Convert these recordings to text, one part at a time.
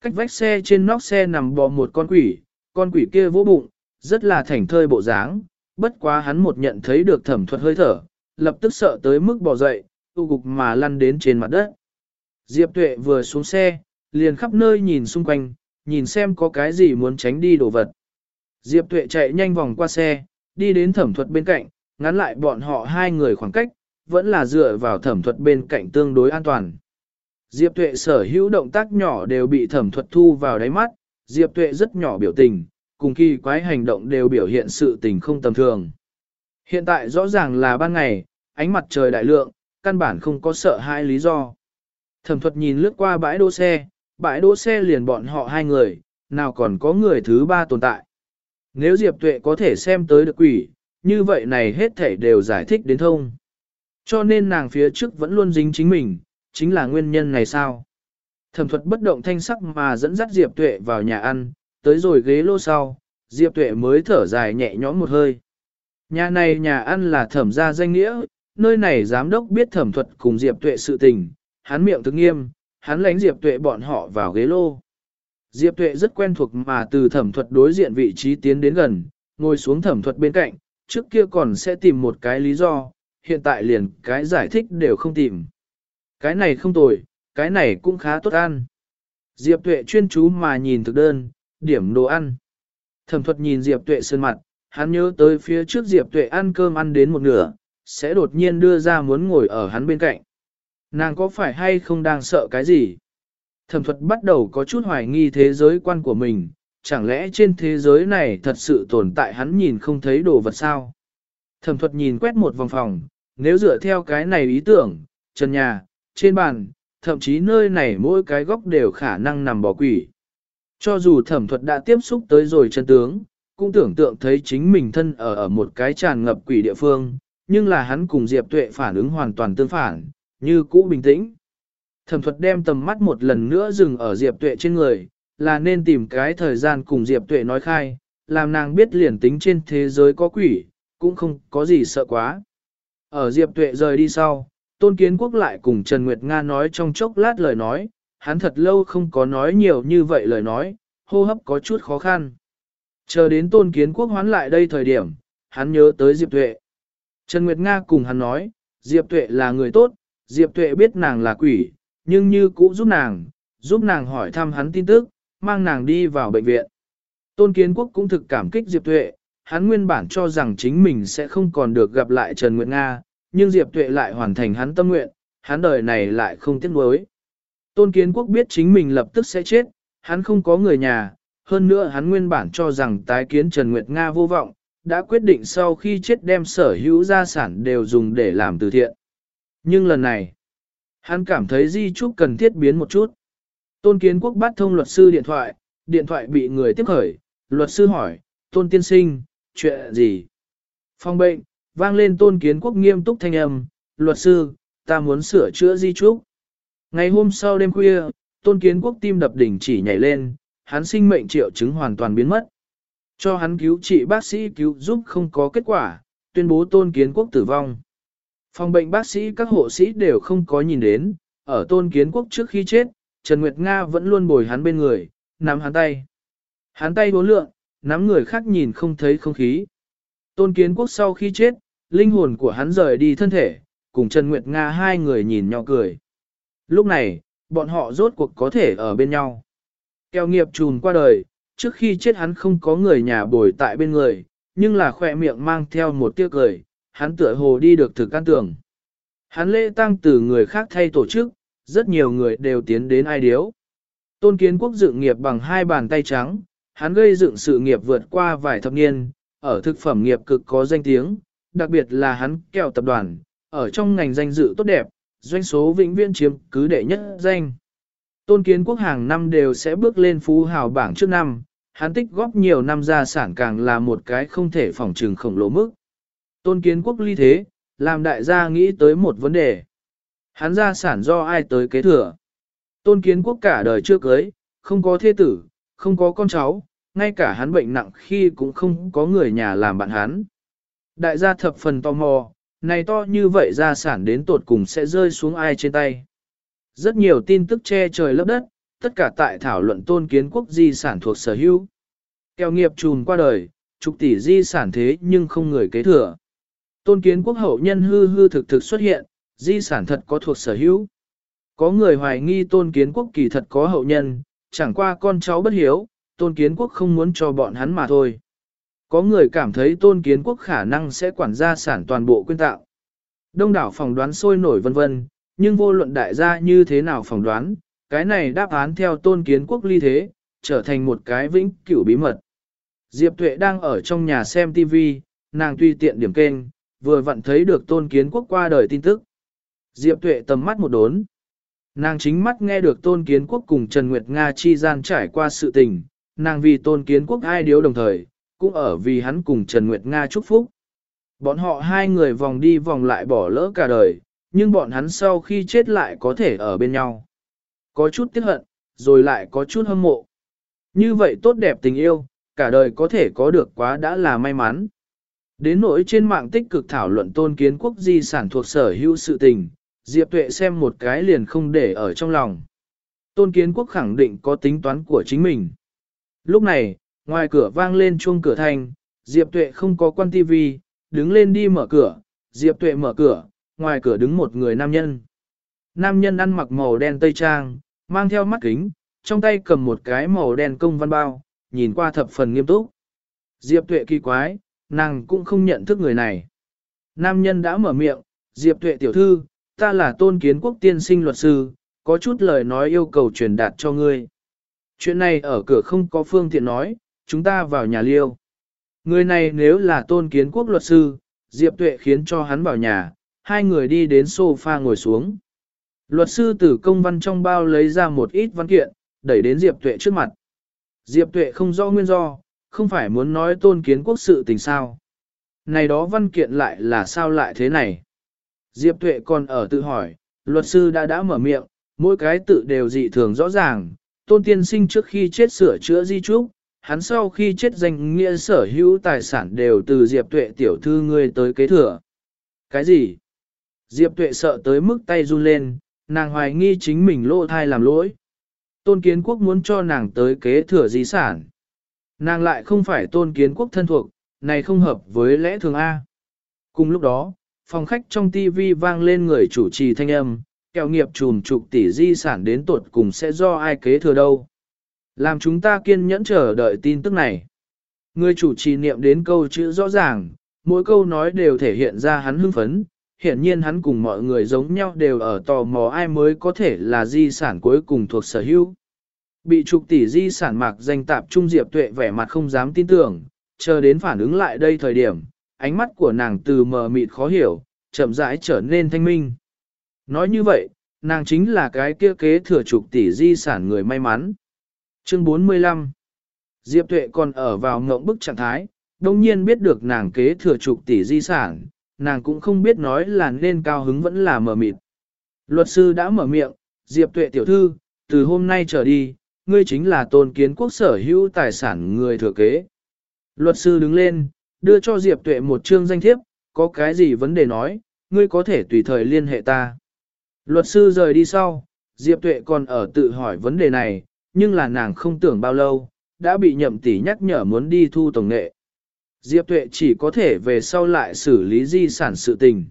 Cách vách xe trên nóc xe nằm bò một con quỷ, con quỷ kia vỗ bụng, rất là thành thơi bộ dáng, bất quá hắn một nhận thấy được thẩm thuật hơi thở, lập tức sợ tới mức bò dậy, tu gục mà lăn đến trên mặt đất. Diệp tuệ vừa xuống xe, liền khắp nơi nhìn xung quanh, nhìn xem có cái gì muốn tránh đi đồ vật. Diệp tuệ chạy nhanh vòng qua xe, đi đến thẩm thuật bên cạnh, ngắn lại bọn họ hai người khoảng cách, vẫn là dựa vào thẩm thuật bên cạnh tương đối an toàn. Diệp tuệ sở hữu động tác nhỏ đều bị thẩm thuật thu vào đáy mắt, Diệp tuệ rất nhỏ biểu tình, cùng kỳ quái hành động đều biểu hiện sự tình không tầm thường. Hiện tại rõ ràng là ban ngày, ánh mặt trời đại lượng, căn bản không có sợ hai lý do. Thẩm thuật nhìn lướt qua bãi đỗ xe, bãi đỗ xe liền bọn họ hai người, nào còn có người thứ ba tồn tại. Nếu Diệp Tuệ có thể xem tới được quỷ, như vậy này hết thể đều giải thích đến thông. Cho nên nàng phía trước vẫn luôn dính chính mình, chính là nguyên nhân này sao? Thẩm thuật bất động thanh sắc mà dẫn dắt Diệp Tuệ vào nhà ăn, tới rồi ghế lô sau, Diệp Tuệ mới thở dài nhẹ nhõm một hơi. Nhà này nhà ăn là thẩm gia danh nghĩa, nơi này giám đốc biết thẩm thuật cùng Diệp Tuệ sự tình, hắn miệng thức nghiêm, hắn lánh Diệp Tuệ bọn họ vào ghế lô. Diệp Tuệ rất quen thuộc mà từ thẩm thuật đối diện vị trí tiến đến gần, ngồi xuống thẩm thuật bên cạnh, trước kia còn sẽ tìm một cái lý do, hiện tại liền cái giải thích đều không tìm. Cái này không tồi, cái này cũng khá tốt ăn. Diệp Tuệ chuyên chú mà nhìn thực đơn, điểm đồ ăn. Thẩm thuật nhìn Diệp Tuệ sơn mặt, hắn nhớ tới phía trước Diệp Tuệ ăn cơm ăn đến một nửa, sẽ đột nhiên đưa ra muốn ngồi ở hắn bên cạnh. Nàng có phải hay không đang sợ cái gì? Thẩm thuật bắt đầu có chút hoài nghi thế giới quan của mình, chẳng lẽ trên thế giới này thật sự tồn tại hắn nhìn không thấy đồ vật sao? Thẩm thuật nhìn quét một vòng phòng, nếu dựa theo cái này ý tưởng, trần nhà, trên bàn, thậm chí nơi này mỗi cái góc đều khả năng nằm bỏ quỷ. Cho dù thẩm thuật đã tiếp xúc tới rồi chân tướng, cũng tưởng tượng thấy chính mình thân ở ở một cái tràn ngập quỷ địa phương, nhưng là hắn cùng Diệp Tuệ phản ứng hoàn toàn tương phản, như cũ bình tĩnh. Thẩm thuật đem tầm mắt một lần nữa dừng ở Diệp Tuệ trên người, là nên tìm cái thời gian cùng Diệp Tuệ nói khai, làm nàng biết liền tính trên thế giới có quỷ, cũng không có gì sợ quá. Ở Diệp Tuệ rời đi sau, Tôn Kiến Quốc lại cùng Trần Nguyệt Nga nói trong chốc lát lời nói, hắn thật lâu không có nói nhiều như vậy lời nói, hô hấp có chút khó khăn. Chờ đến Tôn Kiến Quốc hoán lại đây thời điểm, hắn nhớ tới Diệp Tuệ. Trần Nguyệt Nga cùng hắn nói, Diệp Tuệ là người tốt, Diệp Tuệ biết nàng là quỷ, nhưng như cũ giúp nàng, giúp nàng hỏi thăm hắn tin tức, mang nàng đi vào bệnh viện. Tôn Kiến Quốc cũng thực cảm kích Diệp Tuệ, hắn nguyên bản cho rằng chính mình sẽ không còn được gặp lại Trần Nguyệt Nga, nhưng Diệp Tuệ lại hoàn thành hắn tâm nguyện, hắn đời này lại không tiếc nuối. Tôn Kiến Quốc biết chính mình lập tức sẽ chết, hắn không có người nhà, hơn nữa hắn nguyên bản cho rằng tái kiến Trần Nguyệt Nga vô vọng, đã quyết định sau khi chết đem sở hữu gia sản đều dùng để làm từ thiện. Nhưng lần này, hắn cảm thấy di trúc cần thiết biến một chút. Tôn Kiến Quốc bắt thông luật sư điện thoại, điện thoại bị người tiếp khởi, luật sư hỏi, Tôn Tiên Sinh, chuyện gì? Phong bệnh, vang lên Tôn Kiến Quốc nghiêm túc thanh âm, luật sư, ta muốn sửa chữa di trúc. Ngày hôm sau đêm khuya, Tôn Kiến Quốc tim đập đỉnh chỉ nhảy lên, hắn sinh mệnh triệu chứng hoàn toàn biến mất. Cho hắn cứu trị bác sĩ cứu giúp không có kết quả, tuyên bố Tôn Kiến Quốc tử vong. Phòng bệnh bác sĩ các hộ sĩ đều không có nhìn đến, ở Tôn Kiến Quốc trước khi chết, Trần Nguyệt Nga vẫn luôn bồi hắn bên người, nắm hắn tay. Hắn tay bốn lượng, nắm người khác nhìn không thấy không khí. Tôn Kiến Quốc sau khi chết, linh hồn của hắn rời đi thân thể, cùng Trần Nguyệt Nga hai người nhìn nhau cười. Lúc này, bọn họ rốt cuộc có thể ở bên nhau. Keo nghiệp trùn qua đời, trước khi chết hắn không có người nhà bồi tại bên người, nhưng là khỏe miệng mang theo một tiếc cười, hắn tựa hồ đi được thực can tưởng. Hắn lễ tăng từ người khác thay tổ chức, rất nhiều người đều tiến đến ai điếu. Tôn kiến quốc dựng nghiệp bằng hai bàn tay trắng, hắn gây dựng sự nghiệp vượt qua vài thập niên, ở thực phẩm nghiệp cực có danh tiếng, đặc biệt là hắn kẹo tập đoàn, ở trong ngành danh dự tốt đẹp, doanh số vĩnh viễn chiếm cứ đệ nhất danh. Tôn kiến quốc hàng năm đều sẽ bước lên phú hào bảng trước năm, hắn tích góp nhiều năm gia sản càng là một cái không thể phòng trừng khổng lồ mức. Tôn kiến quốc ly thế, làm đại gia nghĩ tới một vấn đề. Hắn gia sản do ai tới kế thừa? Tôn kiến quốc cả đời chưa cưới, không có thế tử, không có con cháu, ngay cả hắn bệnh nặng khi cũng không có người nhà làm bạn hắn. Đại gia thập phần tò mò, này to như vậy gia sản đến tột cùng sẽ rơi xuống ai trên tay. Rất nhiều tin tức che trời lấp đất, tất cả tại thảo luận tôn kiến quốc di sản thuộc sở hữu. Kèo nghiệp trùn qua đời, trục tỷ di sản thế nhưng không người kế thừa. Tôn kiến quốc hậu nhân hư hư thực thực xuất hiện, di sản thật có thuộc sở hữu. Có người hoài nghi tôn kiến quốc kỳ thật có hậu nhân, chẳng qua con cháu bất hiếu, tôn kiến quốc không muốn cho bọn hắn mà thôi. Có người cảm thấy tôn kiến quốc khả năng sẽ quản gia sản toàn bộ quyên tạo. Đông đảo phỏng đoán sôi nổi vân vân, nhưng vô luận đại gia như thế nào phỏng đoán, cái này đáp án theo tôn kiến quốc ly thế, trở thành một cái vĩnh cửu bí mật. Diệp Tuệ đang ở trong nhà xem TV, nàng tùy tiện điểm kênh, vừa vặn thấy được tôn kiến quốc qua đời tin tức. Diệp Tuệ tầm mắt một đốn. Nàng chính mắt nghe được tôn kiến quốc cùng Trần Nguyệt Nga chi gian trải qua sự tình, nàng vì tôn kiến quốc ai điếu đồng thời, cũng ở vì hắn cùng Trần Nguyệt Nga chúc phúc. Bọn họ hai người vòng đi vòng lại bỏ lỡ cả đời, nhưng bọn hắn sau khi chết lại có thể ở bên nhau. Có chút tiếc hận, rồi lại có chút hâm mộ. Như vậy tốt đẹp tình yêu, cả đời có thể có được quá đã là may mắn. Đến nỗi trên mạng tích cực thảo luận tôn kiến quốc di sản thuộc sở hữu sự tình, Diệp Tuệ xem một cái liền không để ở trong lòng. Tôn kiến quốc khẳng định có tính toán của chính mình. Lúc này, ngoài cửa vang lên chuông cửa thành, Diệp Tuệ không có quan tivi, đứng lên đi mở cửa, Diệp Tuệ mở cửa, ngoài cửa đứng một người nam nhân. Nam nhân ăn mặc màu đen tây trang, mang theo mắt kính, trong tay cầm một cái màu đen công văn bao, nhìn qua thập phần nghiêm túc. Diệp Tuệ kỳ quái, nàng cũng không nhận thức người này. Nam nhân đã mở miệng, Diệp Tuệ tiểu thư, ta là tôn kiến quốc tiên sinh luật sư, có chút lời nói yêu cầu truyền đạt cho ngươi. Chuyện này ở cửa không có phương tiện nói, chúng ta vào nhà liêu. Người này nếu là tôn kiến quốc luật sư, Diệp Tuệ khiến cho hắn vào nhà, hai người đi đến sofa ngồi xuống. Luật sư từ công văn trong bao lấy ra một ít văn kiện, đẩy đến Diệp Tuệ trước mặt. Diệp Tuệ không rõ nguyên do, không phải muốn nói tôn kiến quốc sự tình sao. Này đó văn kiện lại là sao lại thế này? Diệp Tuệ còn ở tự hỏi, luật sư đã đã mở miệng, mỗi cái tự đều dị thường rõ ràng, tôn tiên sinh trước khi chết sửa chữa di trúc, hắn sau khi chết danh nghĩa sở hữu tài sản đều từ Diệp Tuệ tiểu thư ngươi tới kế thừa. Cái gì? Diệp Tuệ sợ tới mức tay run lên, nàng hoài nghi chính mình lỗ thai làm lỗi. Tôn kiến quốc muốn cho nàng tới kế thừa di sản. Nàng lại không phải tôn kiến quốc thân thuộc, này không hợp với lẽ thường A. Cùng lúc đó, phòng khách trong TV vang lên người chủ trì thanh âm, kẹo nghiệp trùm trục tỷ di sản đến tuột cùng sẽ do ai kế thừa đâu. Làm chúng ta kiên nhẫn chờ đợi tin tức này. Người chủ trì niệm đến câu chữ rõ ràng, mỗi câu nói đều thể hiện ra hắn hưng phấn, hiện nhiên hắn cùng mọi người giống nhau đều ở tò mò ai mới có thể là di sản cuối cùng thuộc sở hữu. Bị trục tỷ di sản mạc danh tạp trung diệp tuệ vẻ mặt không dám tin tưởng, chờ đến phản ứng lại đây thời điểm, ánh mắt của nàng từ mờ mịt khó hiểu, chậm rãi trở nên thanh minh. Nói như vậy, nàng chính là cái kia kế thừa trục tỷ di sản người may mắn. Chương 45 Diệp Tuệ còn ở vào ngộng bức trạng thái, đồng nhiên biết được nàng kế thừa trục tỷ di sản, nàng cũng không biết nói là nên cao hứng vẫn là mở mịt. Luật sư đã mở miệng, Diệp Tuệ tiểu thư, từ hôm nay trở đi, ngươi chính là tôn kiến quốc sở hữu tài sản người thừa kế. Luật sư đứng lên, đưa cho Diệp Tuệ một chương danh thiếp, có cái gì vấn đề nói, ngươi có thể tùy thời liên hệ ta. Luật sư rời đi sau, Diệp Tuệ còn ở tự hỏi vấn đề này, nhưng là nàng không tưởng bao lâu, đã bị nhậm tỷ nhắc nhở muốn đi thu tổng nghệ. Diệp Tuệ chỉ có thể về sau lại xử lý di sản sự tình.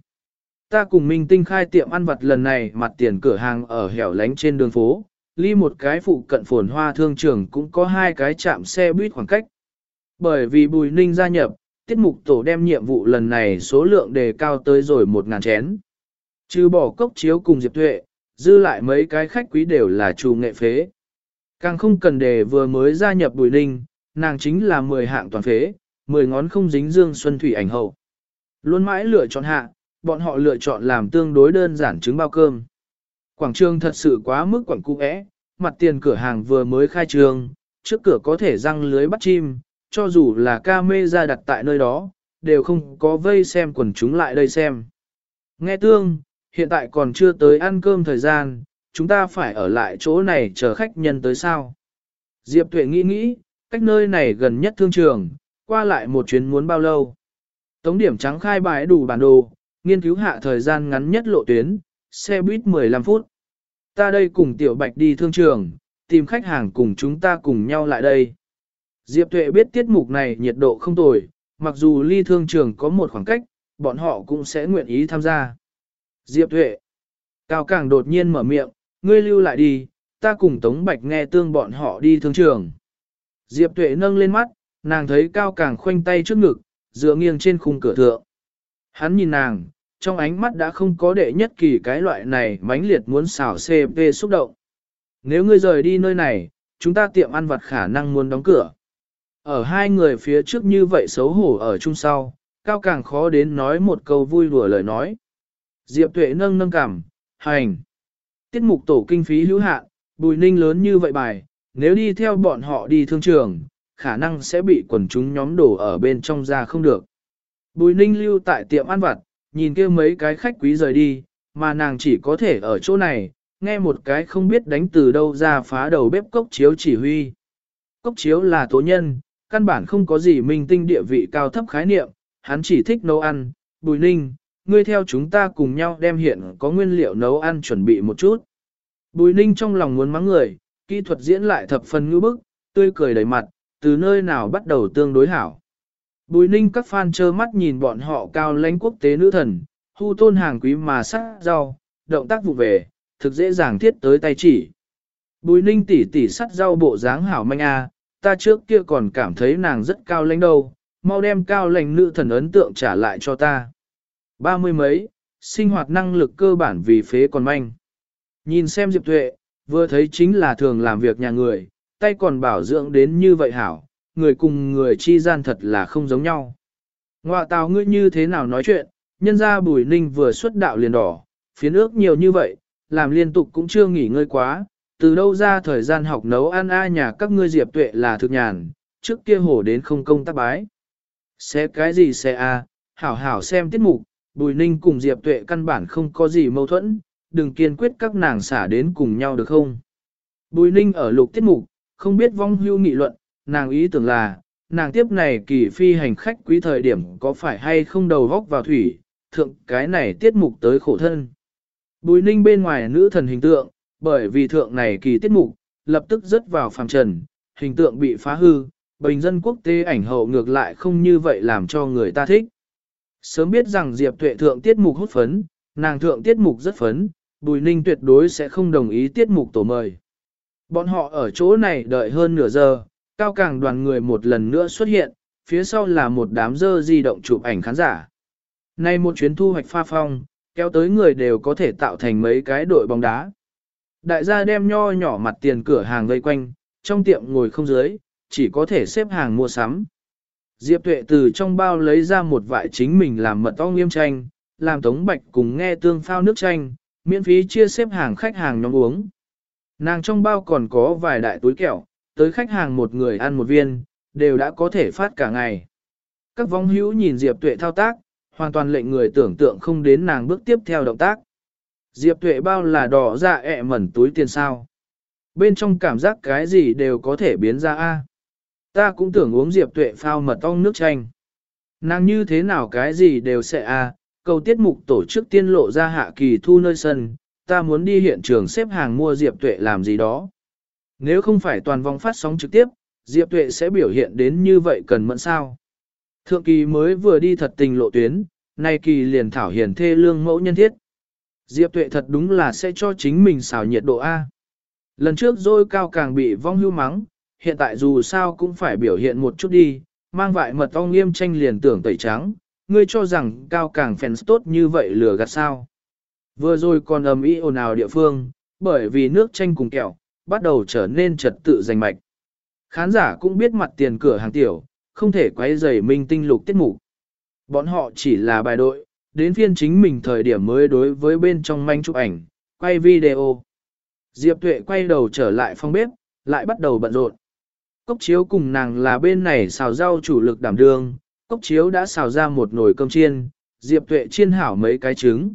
Ta cùng Minh Tinh khai tiệm ăn vặt lần này mặt tiền cửa hàng ở hẻo lánh trên đường phố, ly một cái phụ cận phồn hoa thương trường cũng có hai cái chạm xe buýt khoảng cách. Bởi vì Bùi Ninh gia nhập, tiết mục tổ đem nhiệm vụ lần này số lượng đề cao tới rồi một ngàn chén. Trừ bỏ cốc chiếu cùng Diệp Tuệ, dư lại mấy cái khách quý đều là chủ nghệ phế. Càng không cần đề vừa mới gia nhập Bùi Ninh, nàng chính là 10 hạng toàn phế, 10 ngón không dính dương xuân thủy ảnh hậu. Luôn mãi lựa chọn hạ, bọn họ lựa chọn làm tương đối đơn giản trứng bao cơm. Quảng trường thật sự quá mức quảng cung ẽ, mặt tiền cửa hàng vừa mới khai trường, trước cửa có thể răng lưới bắt chim, cho dù là ca mê ra đặt tại nơi đó, đều không có vây xem quần chúng lại đây xem. Nghe tương, hiện tại còn chưa tới ăn cơm thời gian, chúng ta phải ở lại chỗ này chờ khách nhân tới sao. Diệp Tuệ nghĩ nghĩ, cách nơi này gần nhất thương trường, qua lại một chuyến muốn bao lâu. Tống điểm trắng khai bài đủ bản đồ, nghiên cứu hạ thời gian ngắn nhất lộ tuyến, xe buýt 15 phút. Ta đây cùng Tiểu Bạch đi thương trường, tìm khách hàng cùng chúng ta cùng nhau lại đây. Diệp Tuệ biết tiết mục này nhiệt độ không tồi, mặc dù ly thương trường có một khoảng cách, bọn họ cũng sẽ nguyện ý tham gia. Diệp Tuệ. Cao Càng đột nhiên mở miệng, ngươi lưu lại đi, ta cùng Tống Bạch nghe tương bọn họ đi thương trường. Diệp Tuệ nâng lên mắt, nàng thấy Cao Càng khoanh tay trước ngực, dựa nghiêng trên khung cửa thượng. Hắn nhìn nàng, trong ánh mắt đã không có đệ nhất kỳ cái loại này mãnh liệt muốn xảo CP xúc động. Nếu ngươi rời đi nơi này, chúng ta tiệm ăn vặt khả năng muốn đóng cửa. Ở hai người phía trước như vậy xấu hổ ở chung sau, cao càng khó đến nói một câu vui đùa lời nói. Diệp tuệ nâng nâng cảm, hành. Tiết mục tổ kinh phí hữu hạn, bùi ninh lớn như vậy bài, nếu đi theo bọn họ đi thương trường, khả năng sẽ bị quần chúng nhóm đổ ở bên trong ra không được. Bùi ninh lưu tại tiệm ăn vặt, nhìn kia mấy cái khách quý rời đi, mà nàng chỉ có thể ở chỗ này, nghe một cái không biết đánh từ đâu ra phá đầu bếp cốc chiếu chỉ huy. Cốc chiếu là tố nhân, căn bản không có gì minh tinh địa vị cao thấp khái niệm, hắn chỉ thích nấu ăn, bùi ninh, ngươi theo chúng ta cùng nhau đem hiện có nguyên liệu nấu ăn chuẩn bị một chút. Bùi ninh trong lòng muốn mắng người, kỹ thuật diễn lại thập phần ngữ bức, tươi cười đầy mặt, từ nơi nào bắt đầu tương đối hảo. Bùi ninh các fan trơ mắt nhìn bọn họ cao lãnh quốc tế nữ thần, thu tôn hàng quý mà sắc rau, động tác vụ về, thực dễ dàng thiết tới tay chỉ. Bùi ninh tỉ tỉ sắt rau bộ dáng hảo manh a, ta trước kia còn cảm thấy nàng rất cao lãnh đâu, mau đem cao lãnh nữ thần ấn tượng trả lại cho ta. Ba mươi mấy, sinh hoạt năng lực cơ bản vì phế còn manh. Nhìn xem Diệp Tuệ, vừa thấy chính là thường làm việc nhà người, tay còn bảo dưỡng đến như vậy hảo, người cùng người chi gian thật là không giống nhau. Ngoạ tào ngươi như thế nào nói chuyện, nhân ra bùi ninh vừa xuất đạo liền đỏ, phiến ước nhiều như vậy, làm liên tục cũng chưa nghỉ ngơi quá, từ đâu ra thời gian học nấu ăn a nhà các ngươi diệp tuệ là thực nhàn, trước kia hổ đến không công tác bái. Xe cái gì xe a, à, hảo hảo xem tiết mục, bùi ninh cùng diệp tuệ căn bản không có gì mâu thuẫn, đừng kiên quyết các nàng xả đến cùng nhau được không. Bùi ninh ở lục tiết mục, không biết vong hưu nghị luận, nàng ý tưởng là, nàng tiếp này kỳ phi hành khách quý thời điểm có phải hay không đầu vóc vào thủy, thượng cái này tiết mục tới khổ thân. Bùi ninh bên ngoài nữ thần hình tượng, bởi vì thượng này kỳ tiết mục, lập tức rớt vào phàm trần, hình tượng bị phá hư, bình dân quốc tế ảnh hậu ngược lại không như vậy làm cho người ta thích. Sớm biết rằng Diệp Tuệ thượng tiết mục hút phấn, nàng thượng tiết mục rất phấn, Bùi Ninh tuyệt đối sẽ không đồng ý tiết mục tổ mời. Bọn họ ở chỗ này đợi hơn nửa giờ, cao càng đoàn người một lần nữa xuất hiện, phía sau là một đám dơ di động chụp ảnh khán giả. Nay một chuyến thu hoạch pha phong, kéo tới người đều có thể tạo thành mấy cái đội bóng đá. Đại gia đem nho nhỏ mặt tiền cửa hàng vây quanh, trong tiệm ngồi không dưới, chỉ có thể xếp hàng mua sắm. Diệp Tuệ từ trong bao lấy ra một vại chính mình làm mật ong nghiêm chanh, làm tống bạch cùng nghe tương phao nước chanh, miễn phí chia xếp hàng khách hàng nhóm uống. Nàng trong bao còn có vài đại túi kẹo, tới khách hàng một người ăn một viên, đều đã có thể phát cả ngày. Các vong hữu nhìn Diệp Tuệ thao tác, hoàn toàn lệnh người tưởng tượng không đến nàng bước tiếp theo động tác. Diệp Tuệ bao là đỏ dạ ẹ mẩn túi tiền sao. Bên trong cảm giác cái gì đều có thể biến ra a. Ta cũng tưởng uống Diệp Tuệ phao mật ong nước chanh. Nàng như thế nào cái gì đều sẽ a. Cầu tiết mục tổ chức tiên lộ ra hạ kỳ thu nơi sân, ta muốn đi hiện trường xếp hàng mua Diệp Tuệ làm gì đó. Nếu không phải toàn vòng phát sóng trực tiếp, Diệp Tuệ sẽ biểu hiện đến như vậy cần mẫn sao. Thượng kỳ mới vừa đi thật tình lộ tuyến, nay kỳ liền thảo hiền thê lương mẫu nhân thiết. Diệp Tuệ thật đúng là sẽ cho chính mình xào nhiệt độ A. Lần trước dôi cao càng bị vong hưu mắng, hiện tại dù sao cũng phải biểu hiện một chút đi, mang vại mật ong nghiêm tranh liền tưởng tẩy trắng, ngươi cho rằng cao càng fans tốt như vậy lừa gạt sao. Vừa rồi còn ầm ĩ ồn ào địa phương, bởi vì nước tranh cùng kẹo, bắt đầu trở nên trật tự giành mạch. Khán giả cũng biết mặt tiền cửa hàng tiểu, không thể quấy rầy minh tinh lục tiết mục. Bọn họ chỉ là bài đội, đến phiên chính mình thời điểm mới đối với bên trong manh chụp ảnh, quay video. Diệp Tuệ quay đầu trở lại phòng bếp, lại bắt đầu bận rộn. Cốc chiếu cùng nàng là bên này xào rau chủ lực đảm đương, cốc chiếu đã xào ra một nồi cơm chiên, Diệp Tuệ chiên hảo mấy cái trứng.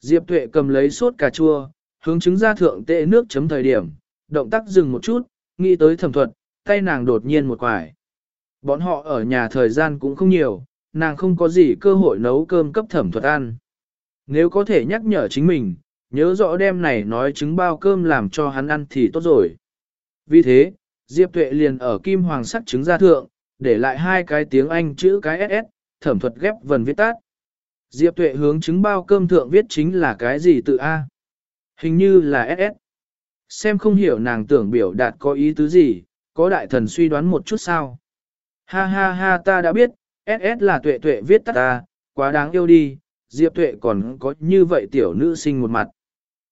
Diệp Tuệ cầm lấy sốt cà chua, hướng trứng ra thượng tệ nước chấm thời điểm, động tác dừng một chút, nghĩ tới thẩm thuật, tay nàng đột nhiên một quải. Bọn họ ở nhà thời gian cũng không nhiều, nàng không có gì cơ hội nấu cơm cấp thẩm thuật ăn. Nếu có thể nhắc nhở chính mình, nhớ rõ đêm này nói trứng bao cơm làm cho hắn ăn thì tốt rồi. Vì thế, Diệp Tuệ liền ở kim hoàng sắc trứng ra thượng, để lại hai cái tiếng Anh chữ cái SS, thẩm thuật ghép vần viết tắt. Diệp Tuệ hướng trứng bao cơm thượng viết chính là cái gì tự A. Hình như là SS. Xem không hiểu nàng tưởng biểu đạt có ý tứ gì, có đại thần suy đoán một chút sao. Ha ha ha ta đã biết, SS là Tuệ Tuệ viết tắt ta, quá đáng yêu đi, Diệp Tuệ còn có như vậy tiểu nữ sinh một mặt.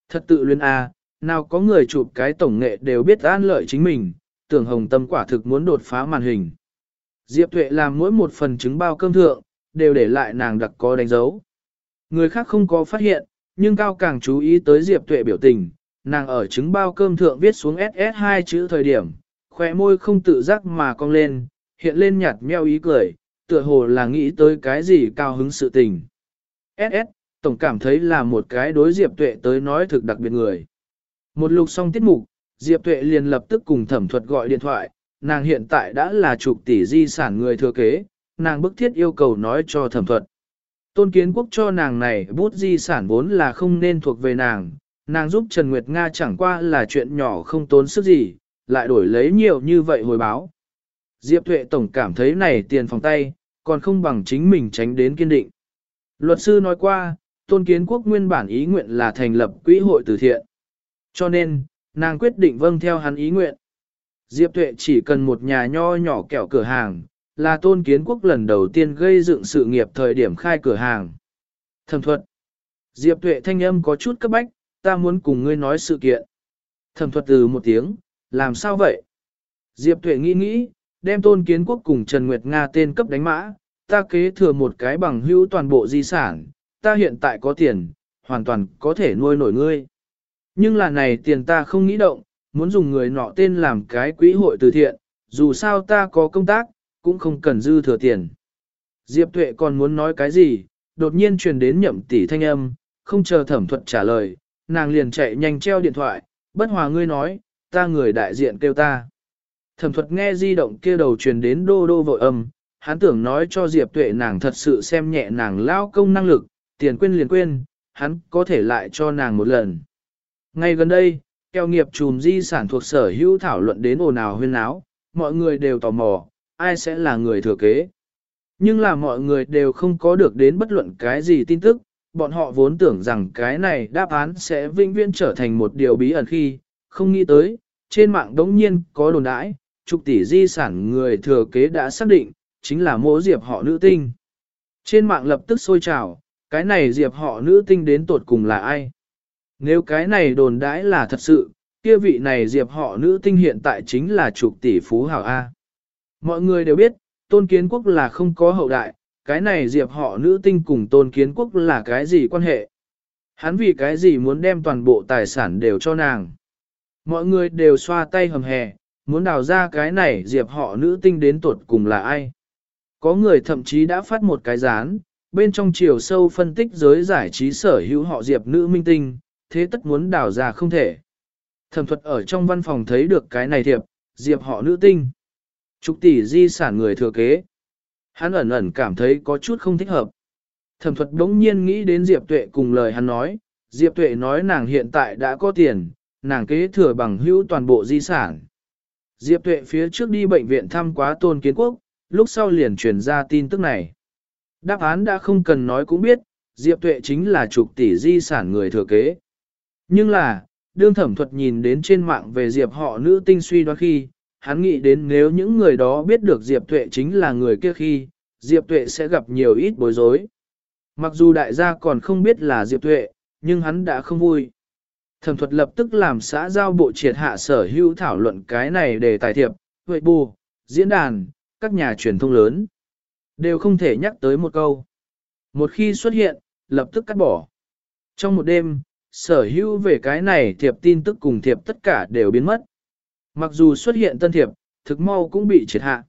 Thật tự luyến A, nào có người chụp cái tổng nghệ đều biết an lợi chính mình, tưởng hồng tâm quả thực muốn đột phá màn hình. Diệp Tuệ làm mỗi một phần trứng bao cơm thượng, đều để lại nàng đặc có đánh dấu. Người khác không có phát hiện, nhưng Cao càng chú ý tới Diệp Tuệ biểu tình, nàng ở trứng bao cơm thượng viết xuống SS hai chữ thời điểm, khỏe môi không tự giác mà cong lên, hiện lên nhạt meo ý cười, tựa hồ là nghĩ tới cái gì cao hứng sự tình. SS, tổng cảm thấy là một cái đối Diệp Tuệ tới nói thực đặc biệt người. Một lục xong tiết mục, Diệp Tuệ liền lập tức cùng thẩm thuật gọi điện thoại, nàng hiện tại đã là chục tỷ di sản người thừa kế, nàng bức thiết yêu cầu nói cho thẩm thuật. Tôn kiến quốc cho nàng này bút di sản vốn là không nên thuộc về nàng, nàng giúp Trần Nguyệt Nga chẳng qua là chuyện nhỏ không tốn sức gì, lại đổi lấy nhiều như vậy hồi báo. Diệp Tuệ Tổng cảm thấy này tiền phòng tay, còn không bằng chính mình tránh đến kiên định. Luật sư nói qua, Tôn Kiến Quốc nguyên bản ý nguyện là thành lập quỹ hội từ thiện. Cho nên, nàng quyết định vâng theo hắn ý nguyện. Diệp Tuệ chỉ cần một nhà nho nhỏ kẹo cửa hàng, là tôn kiến quốc lần đầu tiên gây dựng sự nghiệp thời điểm khai cửa hàng. Thẩm thuật. Diệp Tuệ thanh âm có chút cấp bách, ta muốn cùng ngươi nói sự kiện. Thẩm thuật từ một tiếng, làm sao vậy? Diệp Tuệ nghĩ nghĩ, đem tôn kiến quốc cùng Trần Nguyệt Nga tên cấp đánh mã, ta kế thừa một cái bằng hữu toàn bộ di sản, ta hiện tại có tiền, hoàn toàn có thể nuôi nổi ngươi. Nhưng là này tiền ta không nghĩ động, muốn dùng người nọ tên làm cái quỹ hội từ thiện, dù sao ta có công tác, cũng không cần dư thừa tiền. Diệp Tuệ còn muốn nói cái gì, đột nhiên truyền đến nhậm tỷ thanh âm, không chờ thẩm thuật trả lời, nàng liền chạy nhanh treo điện thoại, bất hòa ngươi nói, ta người đại diện kêu ta. Thẩm thuật nghe di động kia đầu truyền đến đô đô vội âm, hắn tưởng nói cho Diệp Tuệ nàng thật sự xem nhẹ nàng lao công năng lực, tiền quên liền quên, hắn có thể lại cho nàng một lần. Ngay gần đây, keo nghiệp chùm di sản thuộc sở hữu thảo luận đến ồn ào huyên áo, mọi người đều tò mò, ai sẽ là người thừa kế. Nhưng là mọi người đều không có được đến bất luận cái gì tin tức, bọn họ vốn tưởng rằng cái này đáp án sẽ vinh viễn trở thành một điều bí ẩn khi, không nghĩ tới, trên mạng đống nhiên có đồn đãi, trục tỷ di sản người thừa kế đã xác định, chính là mỗ diệp họ nữ tinh. Trên mạng lập tức sôi trào, cái này diệp họ nữ tinh đến tột cùng là ai? Nếu cái này đồn đãi là thật sự, kia vị này diệp họ nữ tinh hiện tại chính là trục tỷ phú hảo A. Mọi người đều biết, tôn kiến quốc là không có hậu đại, cái này diệp họ nữ tinh cùng tôn kiến quốc là cái gì quan hệ. Hắn vì cái gì muốn đem toàn bộ tài sản đều cho nàng. Mọi người đều xoa tay hầm hè, muốn đào ra cái này diệp họ nữ tinh đến tuột cùng là ai. Có người thậm chí đã phát một cái rán, bên trong chiều sâu phân tích giới giải trí sở hữu họ diệp nữ minh tinh, thế tất muốn đào ra không thể. Thẩm thuật ở trong văn phòng thấy được cái này thiệp, diệp họ nữ tinh. Trục tỷ di sản người thừa kế. Hắn ẩn ẩn cảm thấy có chút không thích hợp. Thẩm thuật đống nhiên nghĩ đến Diệp Tuệ cùng lời hắn nói, Diệp Tuệ nói nàng hiện tại đã có tiền, nàng kế thừa bằng hữu toàn bộ di sản. Diệp Tuệ phía trước đi bệnh viện thăm quá tôn kiến quốc, lúc sau liền truyền ra tin tức này. Đáp án đã không cần nói cũng biết, Diệp Tuệ chính là trục tỷ di sản người thừa kế. Nhưng là, đương thẩm thuật nhìn đến trên mạng về Diệp họ nữ tinh suy đoán khi, hắn nghĩ đến nếu những người đó biết được Diệp Tuệ chính là người kia khi, Diệp Tuệ sẽ gặp nhiều ít bối rối. Mặc dù đại gia còn không biết là Diệp Tuệ, nhưng hắn đã không vui. Thẩm thuật lập tức làm xã giao bộ triệt hạ sở hữu thảo luận cái này để tài thiệp, huệ bù, diễn đàn, các nhà truyền thông lớn. Đều không thể nhắc tới một câu. Một khi xuất hiện, lập tức cắt bỏ. Trong một đêm, sở hữu về cái này thiệp tin tức cùng thiệp tất cả đều biến mất. Mặc dù xuất hiện tân thiệp, thực mau cũng bị triệt hạ.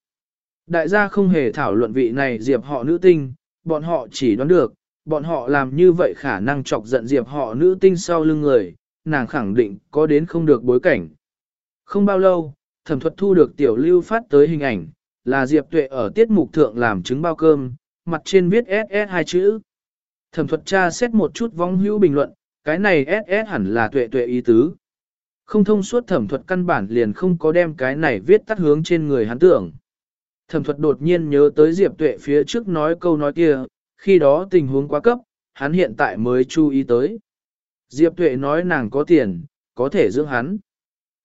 Đại gia không hề thảo luận vị này diệp họ nữ tinh, bọn họ chỉ đoán được, bọn họ làm như vậy khả năng chọc giận diệp họ nữ tinh sau lưng người, nàng khẳng định có đến không được bối cảnh. Không bao lâu, thẩm thuật thu được tiểu lưu phát tới hình ảnh, là diệp tuệ ở tiết mục thượng làm trứng bao cơm, mặt trên viết SS hai chữ. Thẩm thuật tra xét một chút vong hữu bình luận, cái này SS hẳn là tuệ tuệ ý tứ. Không thông suốt thẩm thuật căn bản liền không có đem cái này viết tắt hướng trên người hắn tưởng. Thẩm thuật đột nhiên nhớ tới Diệp Tuệ phía trước nói câu nói kia, khi đó tình huống quá cấp, hắn hiện tại mới chú ý tới. Diệp Tuệ nói nàng có tiền, có thể dưỡng hắn.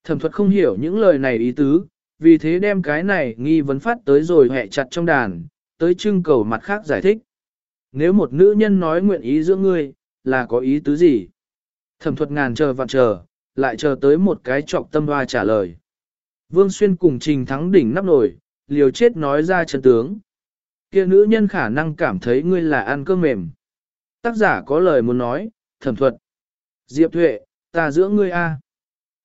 Thẩm thuật không hiểu những lời này ý tứ, vì thế đem cái này nghi vấn phát tới rồi hẹ chặt trong đàn, tới trưng cầu mặt khác giải thích. Nếu một nữ nhân nói nguyện ý dưỡng ngươi, là có ý tứ gì? Thẩm thuật ngàn chờ vạn chờ, lại chờ tới một cái trọc tâm hoa trả lời. Vương Xuyên cùng Trình Thắng đỉnh nắp nổi, liều chết nói ra chân tướng. Kia nữ nhân khả năng cảm thấy ngươi là ăn cơm mềm. Tác giả có lời muốn nói, thẩm thuật. Diệp Thuệ, ta dưỡng ngươi a.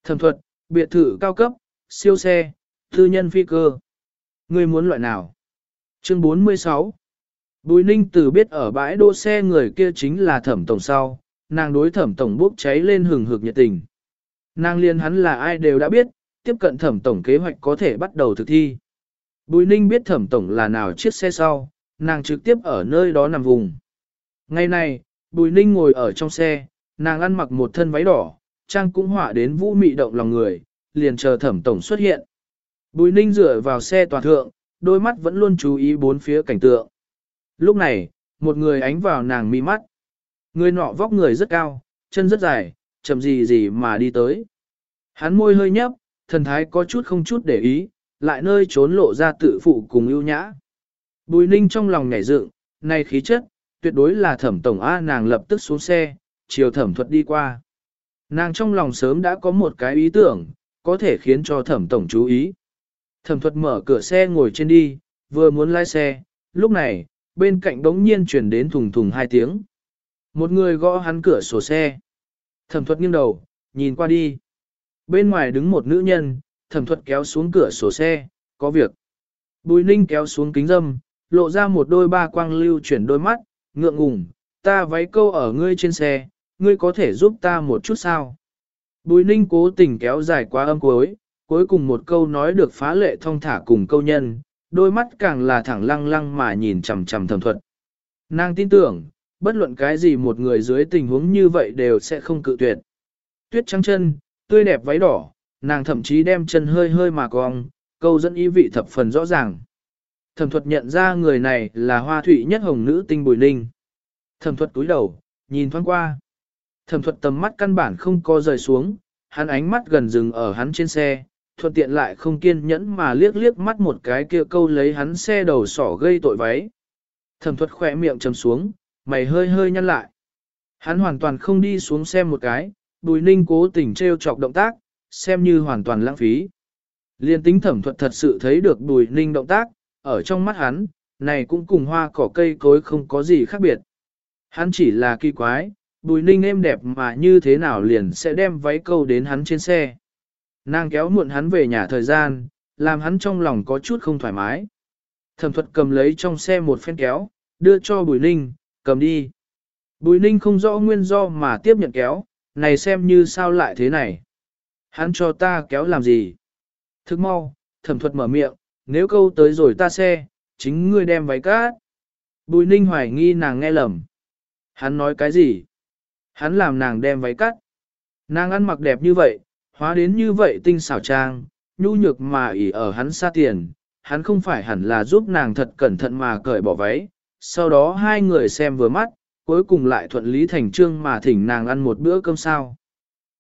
Thẩm thuật, biệt thự cao cấp, siêu xe, tư nhân phi cơ. Ngươi muốn loại nào? Chương 46 Bùi ninh từ biết ở bãi đỗ xe người kia chính là thẩm tổng sau, nàng đối thẩm tổng bốc cháy lên hừng hực nhiệt tình. Nàng liên hắn là ai đều đã biết, tiếp cận thẩm tổng kế hoạch có thể bắt đầu thực thi. Bùi ninh biết thẩm tổng là nào chiếc xe sau, nàng trực tiếp ở nơi đó nằm vùng. Ngày này, bùi ninh ngồi ở trong xe, nàng ăn mặc một thân váy đỏ, trang cũng họa đến vũ mị động lòng người, liền chờ thẩm tổng xuất hiện. Bùi ninh dựa vào xe toàn thượng, đôi mắt vẫn luôn chú ý bốn phía cảnh tượng. Lúc này, một người ánh vào nàng mi mắt. Người nọ vóc người rất cao, chân rất dài, chậm gì gì mà đi tới. Hắn môi hơi nhấp, thần thái có chút không chút để ý, lại nơi trốn lộ ra tự phụ cùng ưu nhã. Bùi ninh trong lòng nhảy dựng, này khí chất, tuyệt đối là thẩm tổng A nàng lập tức xuống xe, chiều thẩm thuật đi qua. Nàng trong lòng sớm đã có một cái ý tưởng, có thể khiến cho thẩm tổng chú ý. Thẩm thuật mở cửa xe ngồi trên đi, vừa muốn lái xe, lúc này, bên cạnh đống nhiên chuyển đến thùng thùng hai tiếng. Một người gõ hắn cửa sổ xe. Thẩm thuật nghiêng đầu, nhìn qua đi. Bên ngoài đứng một nữ nhân, thẩm thuật kéo xuống cửa sổ xe, có việc. Bùi ninh kéo xuống kính dâm, lộ ra một đôi ba quang lưu chuyển đôi mắt, ngượng ngùng, ta váy câu ở ngươi trên xe, ngươi có thể giúp ta một chút sao? Bùi ninh cố tình kéo dài quá âm cuối, cuối cùng một câu nói được phá lệ thông thả cùng câu nhân, đôi mắt càng là thẳng lăng lăng mà nhìn chằm chằm thẩm thuật. Nàng tin tưởng, bất luận cái gì một người dưới tình huống như vậy đều sẽ không cự tuyệt. Tuyết trắng chân, tươi đẹp váy đỏ, nàng thậm chí đem chân hơi hơi mà cong, câu dẫn ý vị thập phần rõ ràng. Thẩm thuật nhận ra người này là hoa thủy nhất hồng nữ tinh bùi ninh. Thẩm thuật cúi đầu, nhìn thoáng qua. Thẩm thuật tầm mắt căn bản không co rời xuống, hắn ánh mắt gần dừng ở hắn trên xe, thuận tiện lại không kiên nhẫn mà liếc liếc mắt một cái kia câu lấy hắn xe đầu sỏ gây tội váy. Thẩm thuật khỏe miệng chầm xuống, mày hơi hơi nhăn lại. Hắn hoàn toàn không đi xuống xem một cái, bùi ninh cố tình treo chọc động tác, xem như hoàn toàn lãng phí. Liên tính thẩm thuật thật sự thấy được bùi ninh động tác, ở trong mắt hắn, này cũng cùng hoa cỏ cây cối không có gì khác biệt. Hắn chỉ là kỳ quái, bùi ninh êm đẹp mà như thế nào liền sẽ đem váy câu đến hắn trên xe. Nàng kéo muộn hắn về nhà thời gian, làm hắn trong lòng có chút không thoải mái. Thẩm thuật cầm lấy trong xe một phen kéo, đưa cho bùi ninh, cầm đi. Bùi ninh không rõ nguyên do mà tiếp nhận kéo, này xem như sao lại thế này. Hắn cho ta kéo làm gì? Thức mau, thẩm thuật mở miệng, nếu câu tới rồi ta xe, chính ngươi đem váy cát. Bùi ninh hoài nghi nàng nghe lầm. Hắn nói cái gì? Hắn làm nàng đem váy cắt. Nàng ăn mặc đẹp như vậy, hóa đến như vậy tinh xảo trang, nhu nhược mà ỉ ở hắn xa tiền. Hắn không phải hẳn là giúp nàng thật cẩn thận mà cởi bỏ váy. Sau đó hai người xem vừa mắt, cuối cùng lại thuận lý thành trương mà thỉnh nàng ăn một bữa cơm sao.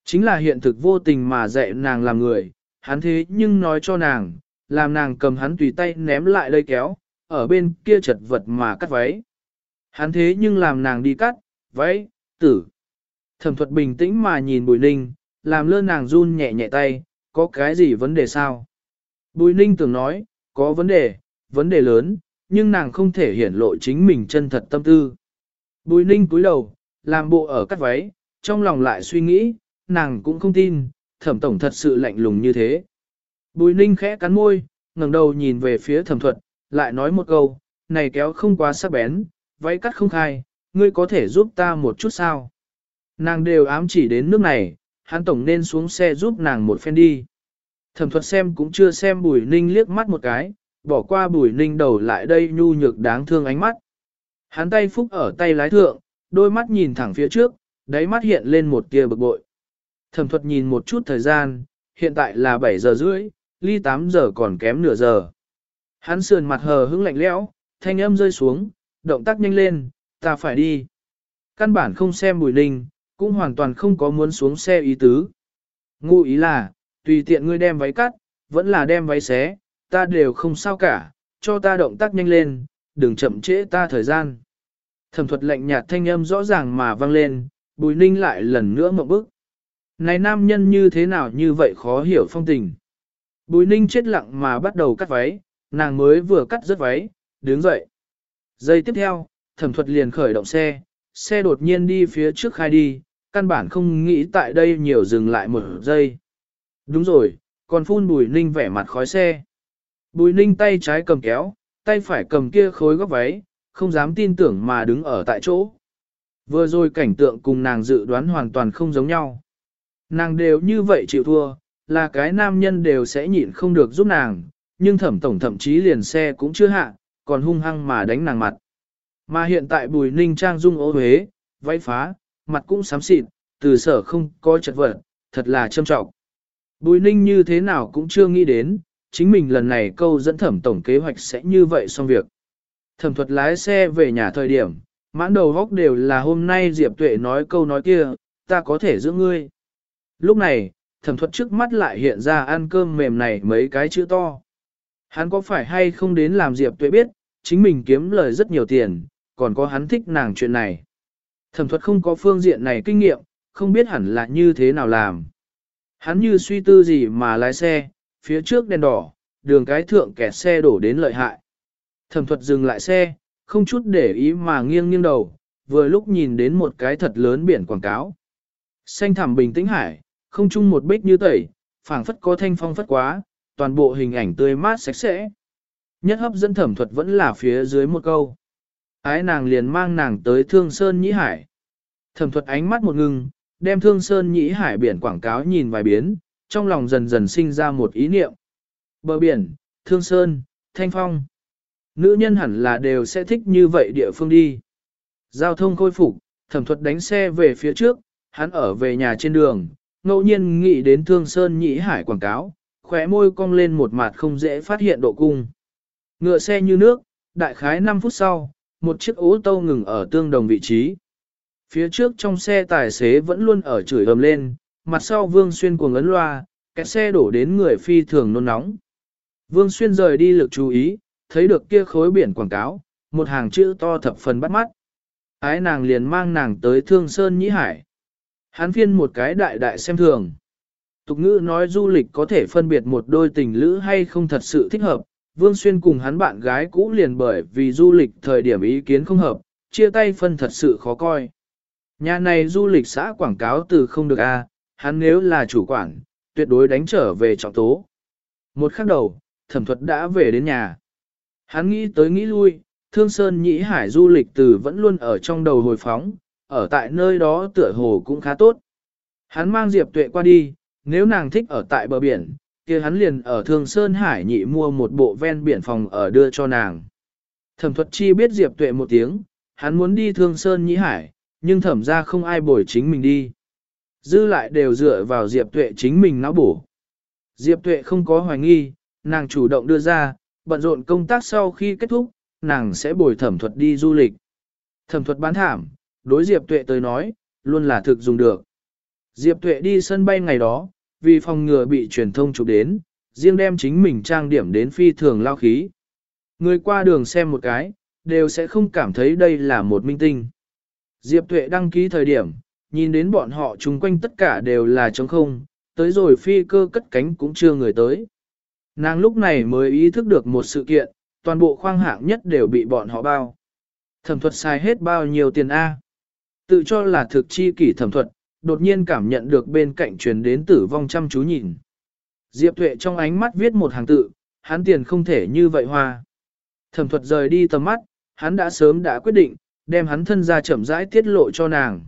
Chính là hiện thực vô tình mà dạy nàng làm người, hắn thế nhưng nói cho nàng, làm nàng cầm hắn tùy tay ném lại lây kéo, ở bên kia chật vật mà cắt váy. Hắn thế nhưng làm nàng đi cắt, váy, tử. Thẩm thuật bình tĩnh mà nhìn Bùi Ninh, làm lơ nàng run nhẹ nhẹ tay, có cái gì vấn đề sao? Bùi Ninh tưởng nói, có vấn đề, vấn đề lớn, nhưng nàng không thể hiển lộ chính mình chân thật tâm tư. Bùi Ninh cúi đầu, làm bộ ở cắt váy, trong lòng lại suy nghĩ, nàng cũng không tin, thẩm tổng thật sự lạnh lùng như thế. Bùi Ninh khẽ cắn môi, ngẩng đầu nhìn về phía thẩm thuật, lại nói một câu, này kéo không quá sắc bén, váy cắt không khai, ngươi có thể giúp ta một chút sao? Nàng đều ám chỉ đến nước này, hắn tổng nên xuống xe giúp nàng một phen đi. Thẩm thuật xem cũng chưa xem bùi ninh liếc mắt một cái, bỏ qua bùi ninh đầu lại đây nhu nhược đáng thương ánh mắt. Hắn tay phúc ở tay lái thượng, đôi mắt nhìn thẳng phía trước, đáy mắt hiện lên một tia bực bội. Thẩm thuật nhìn một chút thời gian, hiện tại là 7 giờ rưỡi, ly 8 giờ còn kém nửa giờ. Hắn sườn mặt hờ hững lạnh lẽo, thanh âm rơi xuống, động tác nhanh lên, ta phải đi. Căn bản không xem bùi ninh, cũng hoàn toàn không có muốn xuống xe ý tứ. Ngụ ý là, tùy tiện ngươi đem váy cắt, vẫn là đem váy xé, ta đều không sao cả, cho ta động tác nhanh lên, đừng chậm trễ ta thời gian. Thẩm thuật lệnh nhạt thanh âm rõ ràng mà vang lên, bùi ninh lại lần nữa mộng bức. Này nam nhân như thế nào như vậy khó hiểu phong tình. Bùi ninh chết lặng mà bắt đầu cắt váy, nàng mới vừa cắt rớt váy, đứng dậy. Giây tiếp theo, thẩm thuật liền khởi động xe, xe đột nhiên đi phía trước khai đi, căn bản không nghĩ tại đây nhiều dừng lại một giây. Đúng rồi, còn phun bùi ninh vẻ mặt khói xe. Bùi ninh tay trái cầm kéo, tay phải cầm kia khối góc váy, không dám tin tưởng mà đứng ở tại chỗ. Vừa rồi cảnh tượng cùng nàng dự đoán hoàn toàn không giống nhau. Nàng đều như vậy chịu thua, là cái nam nhân đều sẽ nhịn không được giúp nàng, nhưng thẩm tổng thậm chí liền xe cũng chưa hạ, còn hung hăng mà đánh nàng mặt. Mà hiện tại bùi ninh trang dung ô huế, váy phá, mặt cũng xám xịt, từ sở không có chật vật, thật là châm trọng. Bùi ninh như thế nào cũng chưa nghĩ đến, chính mình lần này câu dẫn thẩm tổng kế hoạch sẽ như vậy xong việc. Thẩm thuật lái xe về nhà thời điểm, mãn đầu góc đều là hôm nay Diệp Tuệ nói câu nói kia, ta có thể giữ ngươi. Lúc này, thẩm thuật trước mắt lại hiện ra ăn cơm mềm này mấy cái chữ to. Hắn có phải hay không đến làm Diệp Tuệ biết, chính mình kiếm lời rất nhiều tiền, còn có hắn thích nàng chuyện này. Thẩm thuật không có phương diện này kinh nghiệm, không biết hẳn là như thế nào làm. Hắn như suy tư gì mà lái xe, phía trước đèn đỏ, đường cái thượng kẹt xe đổ đến lợi hại. Thẩm thuật dừng lại xe, không chút để ý mà nghiêng nghiêng đầu, vừa lúc nhìn đến một cái thật lớn biển quảng cáo. Xanh thẳm bình tĩnh hải, không chung một bích như tẩy, phảng phất có thanh phong phất quá, toàn bộ hình ảnh tươi mát sạch sẽ. Nhất hấp dẫn thẩm thuật vẫn là phía dưới một câu. Ái nàng liền mang nàng tới Thương Sơn Nhĩ Hải. Thẩm thuật ánh mắt một ngưng, đem Thương Sơn Nhĩ Hải biển quảng cáo nhìn vài biến, trong lòng dần dần sinh ra một ý niệm. Bờ biển, Thương Sơn, Thanh Phong. Nữ nhân hẳn là đều sẽ thích như vậy địa phương đi. Giao thông khôi phục, thẩm thuật đánh xe về phía trước, hắn ở về nhà trên đường, ngẫu nhiên nghĩ đến Thương Sơn Nhĩ Hải quảng cáo, khóe môi cong lên một mặt không dễ phát hiện độ cung. Ngựa xe như nước, đại khái 5 phút sau, một chiếc ô tô ngừng ở tương đồng vị trí. Phía trước trong xe tài xế vẫn luôn ở chửi ầm lên, mặt sau Vương Xuyên cuồng ấn loa, kẹt xe đổ đến người phi thường nôn nóng. Vương Xuyên rời đi lực chú ý, thấy được kia khối biển quảng cáo, một hàng chữ to thập phần bắt mắt. Ái nàng liền mang nàng tới Thương Sơn Nhĩ Hải. Hắn phiên một cái đại đại xem thường. Tục ngữ nói du lịch có thể phân biệt một đôi tình lữ hay không thật sự thích hợp, Vương Xuyên cùng hắn bạn gái cũ liền bởi vì du lịch thời điểm ý kiến không hợp, chia tay phân thật sự khó coi. Nhà này du lịch xã quảng cáo từ không được a, hắn nếu là chủ quản, tuyệt đối đánh trở về trọng tố. Một khắc đầu, thẩm thuật đã về đến nhà. Hắn nghĩ tới nghĩ lui, Thương Sơn Nhĩ Hải du lịch từ vẫn luôn ở trong đầu hồi phóng, ở tại nơi đó tựa hồ cũng khá tốt. Hắn mang Diệp Tuệ qua đi, nếu nàng thích ở tại bờ biển, kia hắn liền ở Thương Sơn Hải nhị mua một bộ ven biển phòng ở đưa cho nàng. Thẩm thuật chi biết Diệp Tuệ một tiếng, hắn muốn đi Thương Sơn Nhĩ Hải, nhưng thẩm ra không ai bồi chính mình đi. Dư lại đều dựa vào Diệp Tuệ chính mình não bổ. Diệp Tuệ không có hoài nghi, nàng chủ động đưa ra, bận rộn công tác sau khi kết thúc, nàng sẽ bồi thẩm thuật đi du lịch. Thẩm thuật bán thảm, đối Diệp Tuệ tới nói, luôn là thực dùng được. Diệp Tuệ đi sân bay ngày đó, vì phòng ngừa bị truyền thông chụp đến, riêng đem chính mình trang điểm đến phi thường lao khí. Người qua đường xem một cái, đều sẽ không cảm thấy đây là một minh tinh. Diệp Tuệ đăng ký thời điểm, nhìn đến bọn họ chung quanh tất cả đều là trống không, tới rồi phi cơ cất cánh cũng chưa người tới. Nàng lúc này mới ý thức được một sự kiện, toàn bộ khoang hạng nhất đều bị bọn họ bao. Thẩm thuật xài hết bao nhiêu tiền A. Tự cho là thực chi kỷ thẩm thuật, đột nhiên cảm nhận được bên cạnh truyền đến tử vong chăm chú nhìn. Diệp Tuệ trong ánh mắt viết một hàng tự, hắn tiền không thể như vậy hoa. Thẩm thuật rời đi tầm mắt, hắn đã sớm đã quyết định, đem hắn thân ra chậm rãi tiết lộ cho nàng.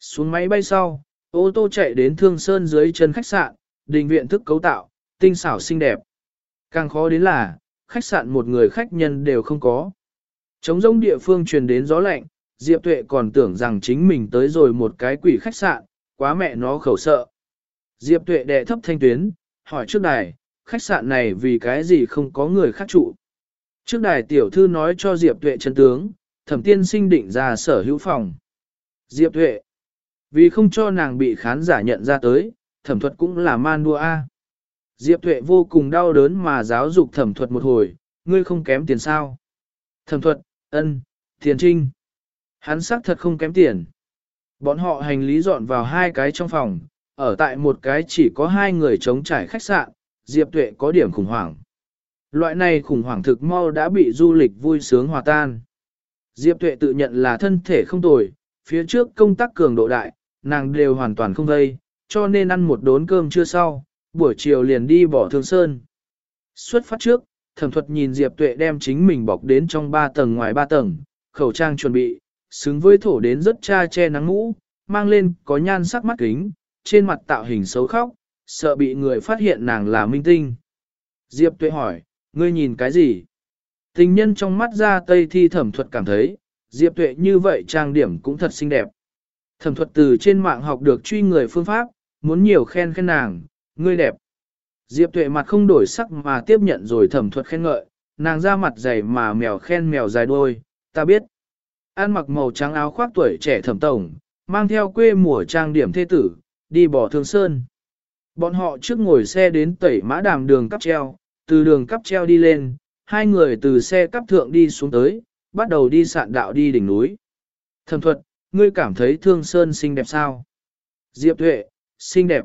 Xuống máy bay sau, ô tô chạy đến Thương Sơn dưới chân khách sạn, đình viện thức cấu tạo, tinh xảo xinh đẹp. Càng khó đến là, khách sạn một người khách nhân đều không có. Trống rỗng địa phương truyền đến gió lạnh, Diệp Tuệ còn tưởng rằng chính mình tới rồi một cái quỷ khách sạn, quá mẹ nó khẩu sợ, Diệp tuệ đệ thấp thanh tuyến, hỏi trước đài, khách sạn này vì cái gì không có người khác trụ. Trước đài tiểu thư nói cho Diệp tuệ chân tướng, thẩm tiên sinh định ra sở hữu phòng. Diệp tuệ, vì không cho nàng bị khán giả nhận ra tới, thẩm thuật cũng là man đua A. Diệp tuệ vô cùng đau đớn mà giáo dục thẩm thuật một hồi, ngươi không kém tiền sao. Thẩm thuật, ân, tiền trinh. Hắn xác thật không kém tiền. Bọn họ hành lý dọn vào hai cái trong phòng, ở tại một cái chỉ có hai người chống trải khách sạn, Diệp Tuệ có điểm khủng hoảng. Loại này khủng hoảng thực mau đã bị du lịch vui sướng hòa tan. Diệp Tuệ tự nhận là thân thể không tồi, phía trước công tác cường độ đại, nàng đều hoàn toàn không vây, cho nên ăn một đốn cơm chưa sau, buổi chiều liền đi bỏ thương sơn. Xuất phát trước, thẩm thuật nhìn Diệp Tuệ đem chính mình bọc đến trong ba tầng ngoài ba tầng, khẩu trang chuẩn bị, xứng với thổ đến rất cha che nắng mũ, mang lên có nhan sắc mắt kính, trên mặt tạo hình xấu khóc, sợ bị người phát hiện nàng là minh tinh. Diệp Tuệ hỏi, ngươi nhìn cái gì? Tình nhân trong mắt ra tây thi thẩm thuật cảm thấy, Diệp Tuệ như vậy trang điểm cũng thật xinh đẹp. Thẩm thuật từ trên mạng học được truy người phương pháp, muốn nhiều khen khen nàng, ngươi đẹp. Diệp Tuệ mặt không đổi sắc mà tiếp nhận rồi thẩm thuật khen ngợi, nàng ra mặt dày mà mèo khen mèo dài đôi, ta biết. An mặc màu trắng áo khoác tuổi trẻ thẩm tổng, mang theo quê mùa trang điểm thê tử, đi bỏ thương sơn. Bọn họ trước ngồi xe đến tẩy mã đàm đường cắp treo, từ đường cắp treo đi lên, hai người từ xe cắp thượng đi xuống tới, bắt đầu đi sạn đạo đi đỉnh núi. Thẩm thuật, ngươi cảm thấy thương sơn xinh đẹp sao? Diệp Tuệ, xinh đẹp.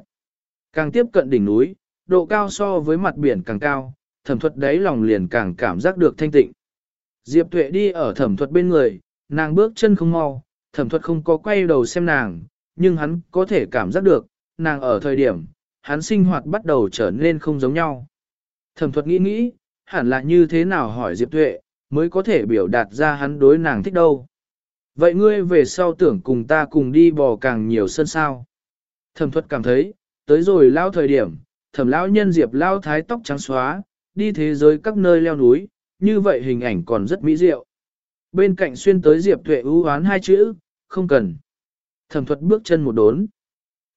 Càng tiếp cận đỉnh núi, độ cao so với mặt biển càng cao, thẩm thuật đáy lòng liền càng cảm giác được thanh tịnh. Diệp Tuệ đi ở thẩm thuật bên người, nàng bước chân không mau, thẩm thuật không có quay đầu xem nàng, nhưng hắn có thể cảm giác được, nàng ở thời điểm, hắn sinh hoạt bắt đầu trở nên không giống nhau. Thẩm thuật nghĩ nghĩ, hẳn là như thế nào hỏi Diệp Tuệ, mới có thể biểu đạt ra hắn đối nàng thích đâu. Vậy ngươi về sau tưởng cùng ta cùng đi bò càng nhiều sân sao. Thẩm thuật cảm thấy, tới rồi lao thời điểm, thẩm lão nhân Diệp lao thái tóc trắng xóa, đi thế giới các nơi leo núi, như vậy hình ảnh còn rất mỹ diệu. Bên cạnh xuyên tới Diệp Tuệ ưu hoán hai chữ, không cần. Thẩm thuật bước chân một đốn.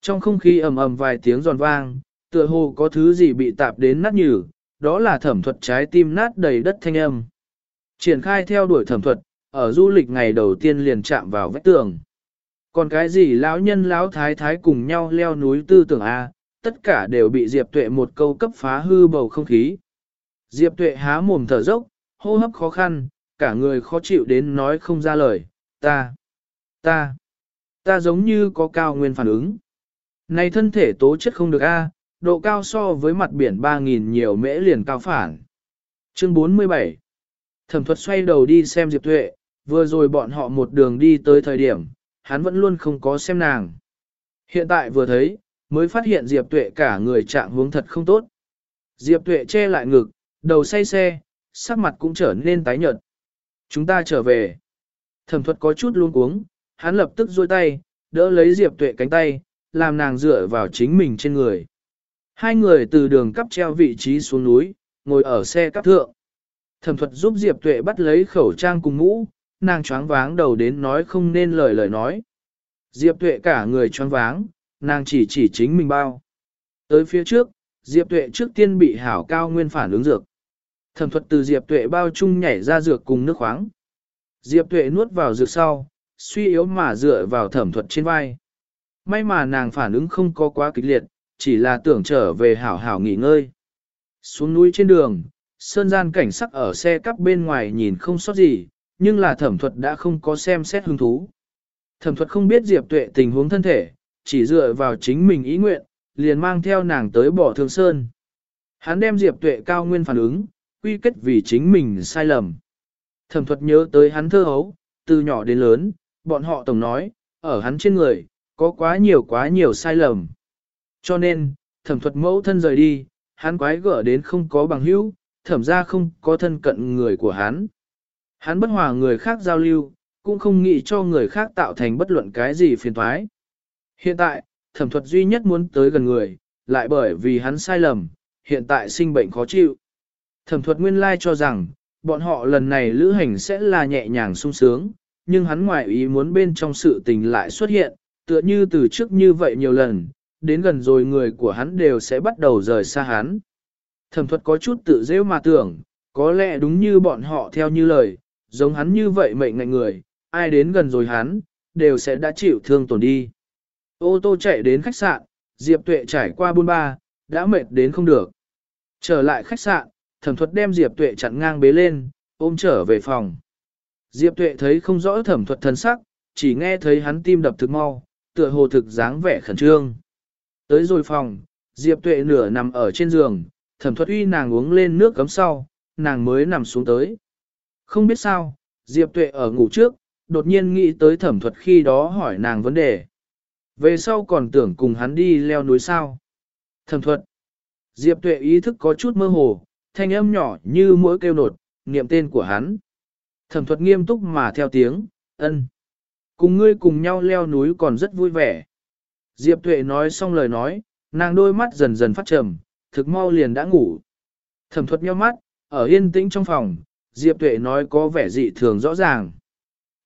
Trong không khí ầm ầm vài tiếng giòn vang, tựa hồ có thứ gì bị tạp đến nát nhừ, đó là thẩm thuật trái tim nát đầy đất thanh âm. Triển khai theo đuổi thẩm thuật, ở du lịch ngày đầu tiên liền chạm vào vách tường. Còn cái gì lão nhân lão thái thái cùng nhau leo núi tư tưởng A, tất cả đều bị Diệp Tuệ một câu cấp phá hư bầu không khí. Diệp Tuệ há mồm thở dốc, hô hấp khó khăn, cả người khó chịu đến nói không ra lời, ta, ta, ta giống như có cao nguyên phản ứng. Này thân thể tố chất không được A, độ cao so với mặt biển 3.000 nhiều mễ liền cao phản. Chương 47 Thẩm thuật xoay đầu đi xem Diệp Tuệ, vừa rồi bọn họ một đường đi tới thời điểm, hắn vẫn luôn không có xem nàng. Hiện tại vừa thấy, mới phát hiện Diệp Tuệ cả người trạng hướng thật không tốt. Diệp Tuệ che lại ngực, đầu say xe, sắc mặt cũng trở nên tái nhợt. Chúng ta trở về. Thẩm thuật có chút luống cuống, hắn lập tức duỗi tay, đỡ lấy Diệp Tuệ cánh tay, làm nàng dựa vào chính mình trên người. Hai người từ đường cắp treo vị trí xuống núi, ngồi ở xe cắp thượng. Thẩm thuật giúp Diệp Tuệ bắt lấy khẩu trang cùng mũ, nàng choáng váng đầu đến nói không nên lời lời nói. Diệp Tuệ cả người choáng váng, nàng chỉ chỉ chính mình bao. Tới phía trước, Diệp Tuệ trước tiên bị hảo cao nguyên phản ứng dược. Thẩm thuật từ Diệp Tuệ bao chung nhảy ra dược cùng nước khoáng. Diệp Tuệ nuốt vào dược sau, suy yếu mà dựa vào thẩm thuật trên vai. May mà nàng phản ứng không có quá kịch liệt, chỉ là tưởng trở về hảo hảo nghỉ ngơi. Xuống núi trên đường, sơn gian cảnh sắc ở xe cắp bên ngoài nhìn không sót gì, nhưng là thẩm thuật đã không có xem xét hứng thú. Thẩm thuật không biết Diệp Tuệ tình huống thân thể, chỉ dựa vào chính mình ý nguyện, liền mang theo nàng tới bỏ thương sơn. Hắn đem Diệp Tuệ cao nguyên phản ứng, quy kết vì chính mình sai lầm. Thẩm thuật nhớ tới hắn thơ hấu, từ nhỏ đến lớn, bọn họ tổng nói, ở hắn trên người, có quá nhiều quá nhiều sai lầm. Cho nên, thẩm thuật mẫu thân rời đi, hắn quái gở đến không có bằng hữu, thẩm ra không có thân cận người của hắn. Hắn bất hòa người khác giao lưu, cũng không nghĩ cho người khác tạo thành bất luận cái gì phiền toái. Hiện tại, thẩm thuật duy nhất muốn tới gần người, lại bởi vì hắn sai lầm, hiện tại sinh bệnh khó chịu. Thẩm thuật nguyên lai cho rằng, bọn họ lần này lữ hành sẽ là nhẹ nhàng sung sướng, nhưng hắn ngoại ý muốn bên trong sự tình lại xuất hiện, tựa như từ trước như vậy nhiều lần, đến gần rồi người của hắn đều sẽ bắt đầu rời xa hắn. Thẩm thuật có chút tự dễ mà tưởng, có lẽ đúng như bọn họ theo như lời, giống hắn như vậy mệnh ngạnh người, ai đến gần rồi hắn, đều sẽ đã chịu thương tổn đi. Ô tô chạy đến khách sạn, Diệp Tuệ trải qua buôn ba, đã mệt đến không được. Trở lại khách sạn, thẩm thuật đem Diệp Tuệ chặn ngang bế lên, ôm trở về phòng. Diệp Tuệ thấy không rõ thẩm thuật thân sắc, chỉ nghe thấy hắn tim đập thực mau, tựa hồ thực dáng vẻ khẩn trương. Tới rồi phòng, Diệp Tuệ nửa nằm ở trên giường, thẩm thuật uy nàng uống lên nước cấm sau, nàng mới nằm xuống tới. Không biết sao, Diệp Tuệ ở ngủ trước, đột nhiên nghĩ tới thẩm thuật khi đó hỏi nàng vấn đề. Về sau còn tưởng cùng hắn đi leo núi sao. Thẩm thuật. Diệp Tuệ ý thức có chút mơ hồ, thanh âm nhỏ như mỗi kêu nột, niệm tên của hắn. Thẩm thuật nghiêm túc mà theo tiếng, ân. Cùng ngươi cùng nhau leo núi còn rất vui vẻ. Diệp Tuệ nói xong lời nói, nàng đôi mắt dần dần phát trầm, thực mau liền đã ngủ. Thẩm thuật nheo mắt, ở yên tĩnh trong phòng, Diệp Tuệ nói có vẻ dị thường rõ ràng.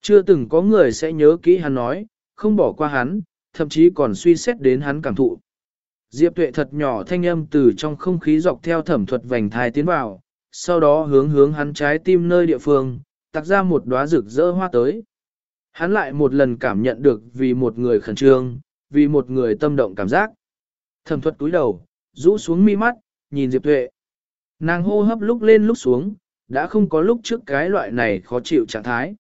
Chưa từng có người sẽ nhớ kỹ hắn nói, không bỏ qua hắn, thậm chí còn suy xét đến hắn cảm thụ. Diệp Tuệ thật nhỏ thanh âm từ trong không khí dọc theo thẩm thuật vành thai tiến vào, sau đó hướng hướng hắn trái tim nơi địa phương, tạc ra một đóa rực rỡ hoa tới. Hắn lại một lần cảm nhận được vì một người khẩn trương, vì một người tâm động cảm giác. Thẩm thuật túi đầu, rũ xuống mi mắt, nhìn Diệp Tuệ. Nàng hô hấp lúc lên lúc xuống, đã không có lúc trước cái loại này khó chịu trạng thái.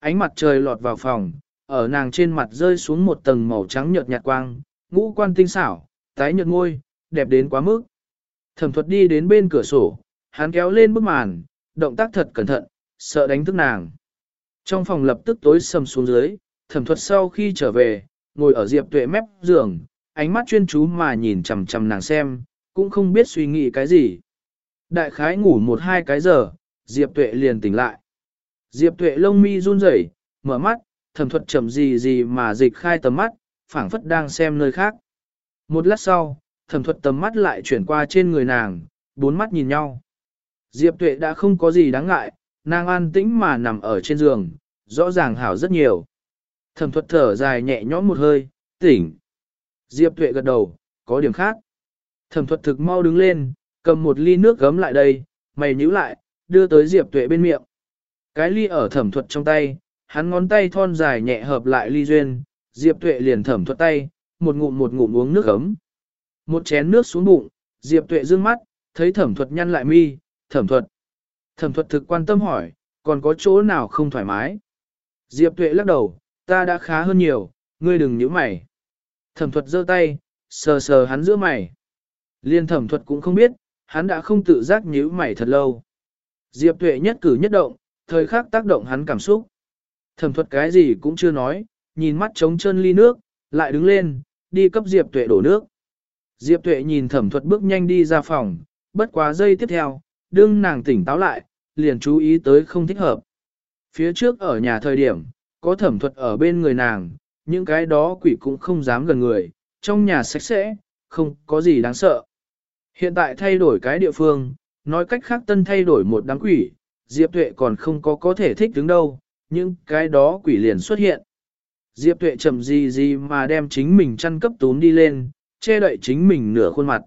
Ánh mặt trời lọt vào phòng, ở nàng trên mặt rơi xuống một tầng màu trắng nhợt nhạt quang, ngũ quan tinh xảo, tái nhợt ngôi, đẹp đến quá mức. Thẩm thuật đi đến bên cửa sổ, hắn kéo lên bức màn, động tác thật cẩn thận, sợ đánh thức nàng. Trong phòng lập tức tối sầm xuống dưới, thẩm thuật sau khi trở về, ngồi ở Diệp Tuệ mép giường, ánh mắt chuyên chú mà nhìn chằm chằm nàng xem, cũng không biết suy nghĩ cái gì. Đại khái ngủ một hai cái giờ, Diệp Tuệ liền tỉnh lại. Diệp Tuệ lông mi run rẩy, mở mắt, thẩm thuật chậm gì gì mà dịch khai tầm mắt, phảng phất đang xem nơi khác. Một lát sau, thẩm thuật tầm mắt lại chuyển qua trên người nàng, bốn mắt nhìn nhau. Diệp Tuệ đã không có gì đáng ngại, nàng an tĩnh mà nằm ở trên giường, rõ ràng hảo rất nhiều. Thẩm thuật thở dài nhẹ nhõm một hơi, tỉnh. Diệp Tuệ gật đầu, có điểm khác. Thẩm thuật thực mau đứng lên, cầm một ly nước gấm lại đây, mày nhíu lại, đưa tới Diệp Tuệ bên miệng. Cái ly ở thẩm thuật trong tay, hắn ngón tay thon dài nhẹ hợp lại ly duyên, Diệp Tuệ liền thẩm thuật tay, một ngụm một ngụm uống nước gấm. Một chén nước xuống bụng, Diệp Tuệ dương mắt, thấy thẩm thuật nhăn lại mi, thẩm thuật. Thẩm thuật thực quan tâm hỏi, còn có chỗ nào không thoải mái? Diệp Tuệ lắc đầu, ta đã khá hơn nhiều, ngươi đừng nhíu mày. Thẩm thuật giơ tay, sờ sờ hắn giữa mày. Liên thẩm thuật cũng không biết, hắn đã không tự giác nhíu mày thật lâu. Diệp Tuệ nhất cử nhất động, thời khắc tác động hắn cảm xúc. Thẩm thuật cái gì cũng chưa nói, nhìn mắt trống chân ly nước, lại đứng lên, đi cấp Diệp Tuệ đổ nước. Diệp Tuệ nhìn thẩm thuật bước nhanh đi ra phòng, bất quá giây tiếp theo, đương nàng tỉnh táo lại, liền chú ý tới không thích hợp. Phía trước ở nhà thời điểm, có thẩm thuật ở bên người nàng, những cái đó quỷ cũng không dám gần người, trong nhà sạch sẽ, không có gì đáng sợ. Hiện tại thay đổi cái địa phương, nói cách khác tân thay đổi một đám quỷ, Diệp Tuệ còn không có có thể thích đứng đâu, nhưng cái đó quỷ liền xuất hiện. Diệp Tuệ chậm gì gì mà đem chính mình chăn cấp tún đi lên, che đậy chính mình nửa khuôn mặt.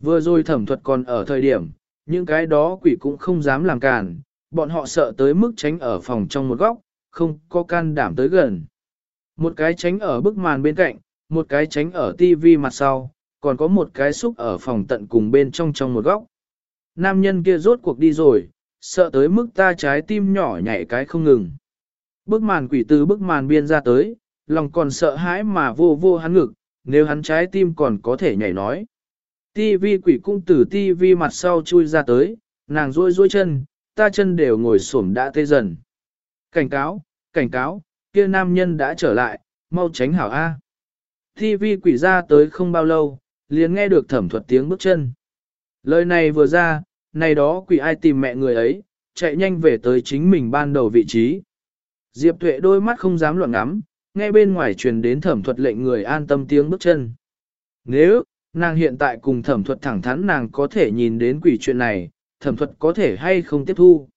Vừa rồi thẩm thuật còn ở thời điểm, những cái đó quỷ cũng không dám làm cản, bọn họ sợ tới mức tránh ở phòng trong một góc, không có can đảm tới gần. Một cái tránh ở bức màn bên cạnh, một cái tránh ở tivi mặt sau, còn có một cái xúc ở phòng tận cùng bên trong trong một góc. Nam nhân kia rốt cuộc đi rồi, sợ tới mức ta trái tim nhỏ nhảy cái không ngừng. Bức màn quỷ từ bức màn biên ra tới, lòng còn sợ hãi mà vô vô hắn ngực, nếu hắn trái tim còn có thể nhảy nói. Tivi quỷ cung từ tivi mặt sau chui ra tới, nàng rôi rôi chân, ta chân đều ngồi xổm đã tê dần. Cảnh cáo, cảnh cáo, kia nam nhân đã trở lại, mau tránh hảo A. Tivi quỷ ra tới không bao lâu, liền nghe được thẩm thuật tiếng bước chân. Lời này vừa ra, này đó quỷ ai tìm mẹ người ấy, chạy nhanh về tới chính mình ban đầu vị trí. Diệp Tuệ đôi mắt không dám loạn ngắm, nghe bên ngoài truyền đến thẩm thuật lệnh người an tâm tiếng bước chân. Nếu, nàng hiện tại cùng thẩm thuật thẳng thắn nàng có thể nhìn đến quỷ chuyện này, thẩm thuật có thể hay không tiếp thu.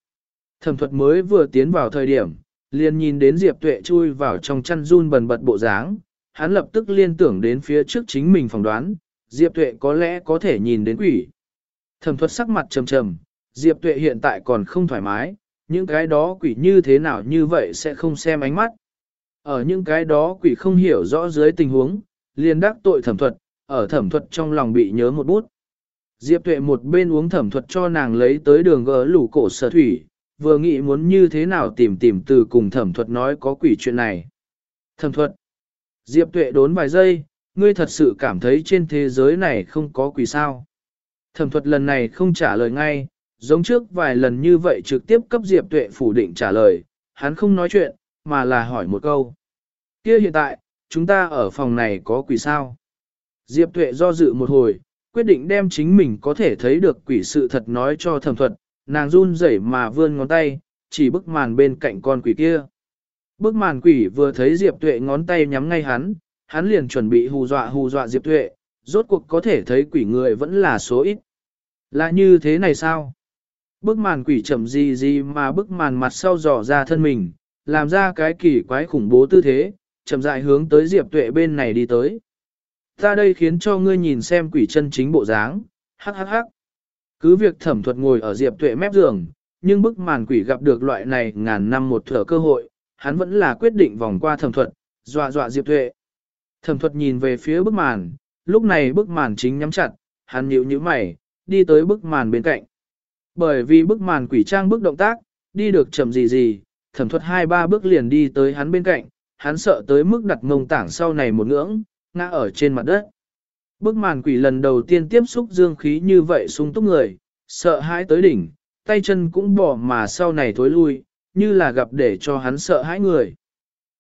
Thẩm thuật mới vừa tiến vào thời điểm, liền nhìn đến Diệp Tuệ chui vào trong chăn run bần bật bộ dáng, hắn lập tức liên tưởng đến phía trước chính mình phỏng đoán, Diệp Tuệ có lẽ có thể nhìn đến quỷ. Thẩm thuật sắc mặt trầm trầm, Diệp Tuệ hiện tại còn không thoải mái, những cái đó quỷ như thế nào như vậy sẽ không xem ánh mắt. Ở những cái đó quỷ không hiểu rõ dưới tình huống, liền đắc tội thẩm thuật, ở thẩm thuật trong lòng bị nhớ một bút. Diệp Tuệ một bên uống thẩm thuật cho nàng lấy tới đường gỡ lũ cổ sở thủy, vừa nghĩ muốn như thế nào tìm tìm từ cùng thẩm thuật nói có quỷ chuyện này. Thẩm thuật. Diệp Tuệ đốn vài giây, ngươi thật sự cảm thấy trên thế giới này không có quỷ sao. Thẩm thuật lần này không trả lời ngay, giống trước vài lần như vậy trực tiếp cấp Diệp Tuệ phủ định trả lời, hắn không nói chuyện, mà là hỏi một câu. Kia hiện tại, chúng ta ở phòng này có quỷ sao? Diệp Tuệ do dự một hồi, quyết định đem chính mình có thể thấy được quỷ sự thật nói cho thẩm thuật, nàng run rẩy mà vươn ngón tay, chỉ bức màn bên cạnh con quỷ kia. Bức màn quỷ vừa thấy Diệp Tuệ ngón tay nhắm ngay hắn, hắn liền chuẩn bị hù dọa hù dọa Diệp Tuệ, rốt cuộc có thể thấy quỷ người vẫn là số ít. Là như thế này sao? Bức màn quỷ chậm gì gì mà bức màn mặt sau dò ra thân mình, làm ra cái kỳ quái khủng bố tư thế, chậm rãi hướng tới Diệp Tuệ bên này đi tới. Ta đây khiến cho ngươi nhìn xem quỷ chân chính bộ dáng, hắc hắc hắc. Cứ việc thẩm thuật ngồi ở Diệp Tuệ mép giường, nhưng bức màn quỷ gặp được loại này ngàn năm một thở cơ hội, hắn vẫn là quyết định vòng qua thẩm thuật, dọa dọa Diệp Tuệ. Thẩm thuật nhìn về phía bức màn, lúc này bức màn chính nhắm chặt, hắn nhíu nhíu mày, đi tới bức màn bên cạnh. Bởi vì bức màn quỷ trang bức động tác, đi được chậm gì gì, thẩm thuật hai ba bước liền đi tới hắn bên cạnh, hắn sợ tới mức đặt ngông tảng sau này một ngưỡng, ngã ở trên mặt đất. Bức màn quỷ lần đầu tiên tiếp xúc dương khí như vậy sung túc người, sợ hãi tới đỉnh, tay chân cũng bỏ mà sau này thối lui, như là gặp để cho hắn sợ hãi người.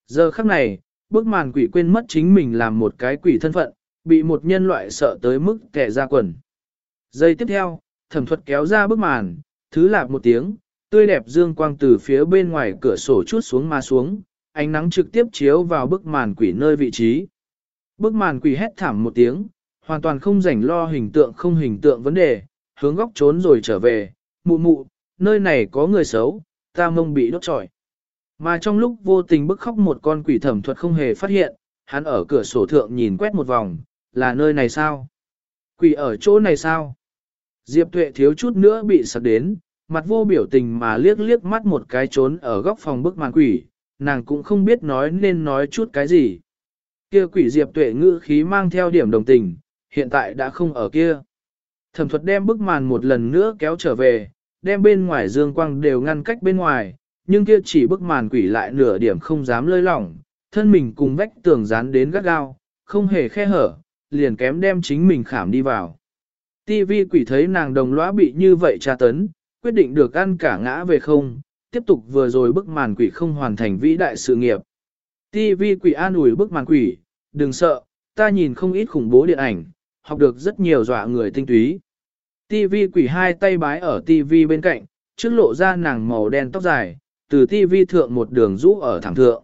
Giờ khắc này, bức màn quỷ quên mất chính mình làm một cái quỷ thân phận, bị một nhân loại sợ tới mức kẻ ra quần. Giây tiếp theo, thẩm thuật kéo ra bức màn, thứ lạp một tiếng, tươi đẹp dương quang từ phía bên ngoài cửa sổ chút xuống mà xuống, ánh nắng trực tiếp chiếu vào bức màn quỷ nơi vị trí. Bức màn quỷ hét thảm một tiếng, hoàn toàn không rảnh lo hình tượng không hình tượng vấn đề, hướng góc trốn rồi trở về, mụ mụ, nơi này có người xấu, ta mông bị đốt trọi. Mà trong lúc vô tình bức khóc một con quỷ thẩm thuật không hề phát hiện, hắn ở cửa sổ thượng nhìn quét một vòng, là nơi này sao? Quỷ ở chỗ này sao? Diệp tuệ thiếu chút nữa bị sặc đến, mặt vô biểu tình mà liếc liếc mắt một cái trốn ở góc phòng bức màn quỷ, nàng cũng không biết nói nên nói chút cái gì. Kia quỷ diệp tuệ ngữ khí mang theo điểm đồng tình, hiện tại đã không ở kia. Thẩm thuật đem bức màn một lần nữa kéo trở về, đem bên ngoài dương quang đều ngăn cách bên ngoài, nhưng kia chỉ bức màn quỷ lại nửa điểm không dám lơi lỏng, thân mình cùng vách tường dán đến gắt gao, không hề khe hở, liền kém đem chính mình khảm đi vào. TV quỷ thấy nàng đồng lõa bị như vậy tra tấn, quyết định được ăn cả ngã về không, tiếp tục vừa rồi bức màn quỷ không hoàn thành vĩ đại sự nghiệp. TV quỷ an ủi bức màn quỷ, đừng sợ, ta nhìn không ít khủng bố điện ảnh, học được rất nhiều dọa người tinh túy. TV quỷ hai tay bái ở TV bên cạnh, trước lộ ra nàng màu đen tóc dài, từ Vi thượng một đường rũ ở thẳng thượng.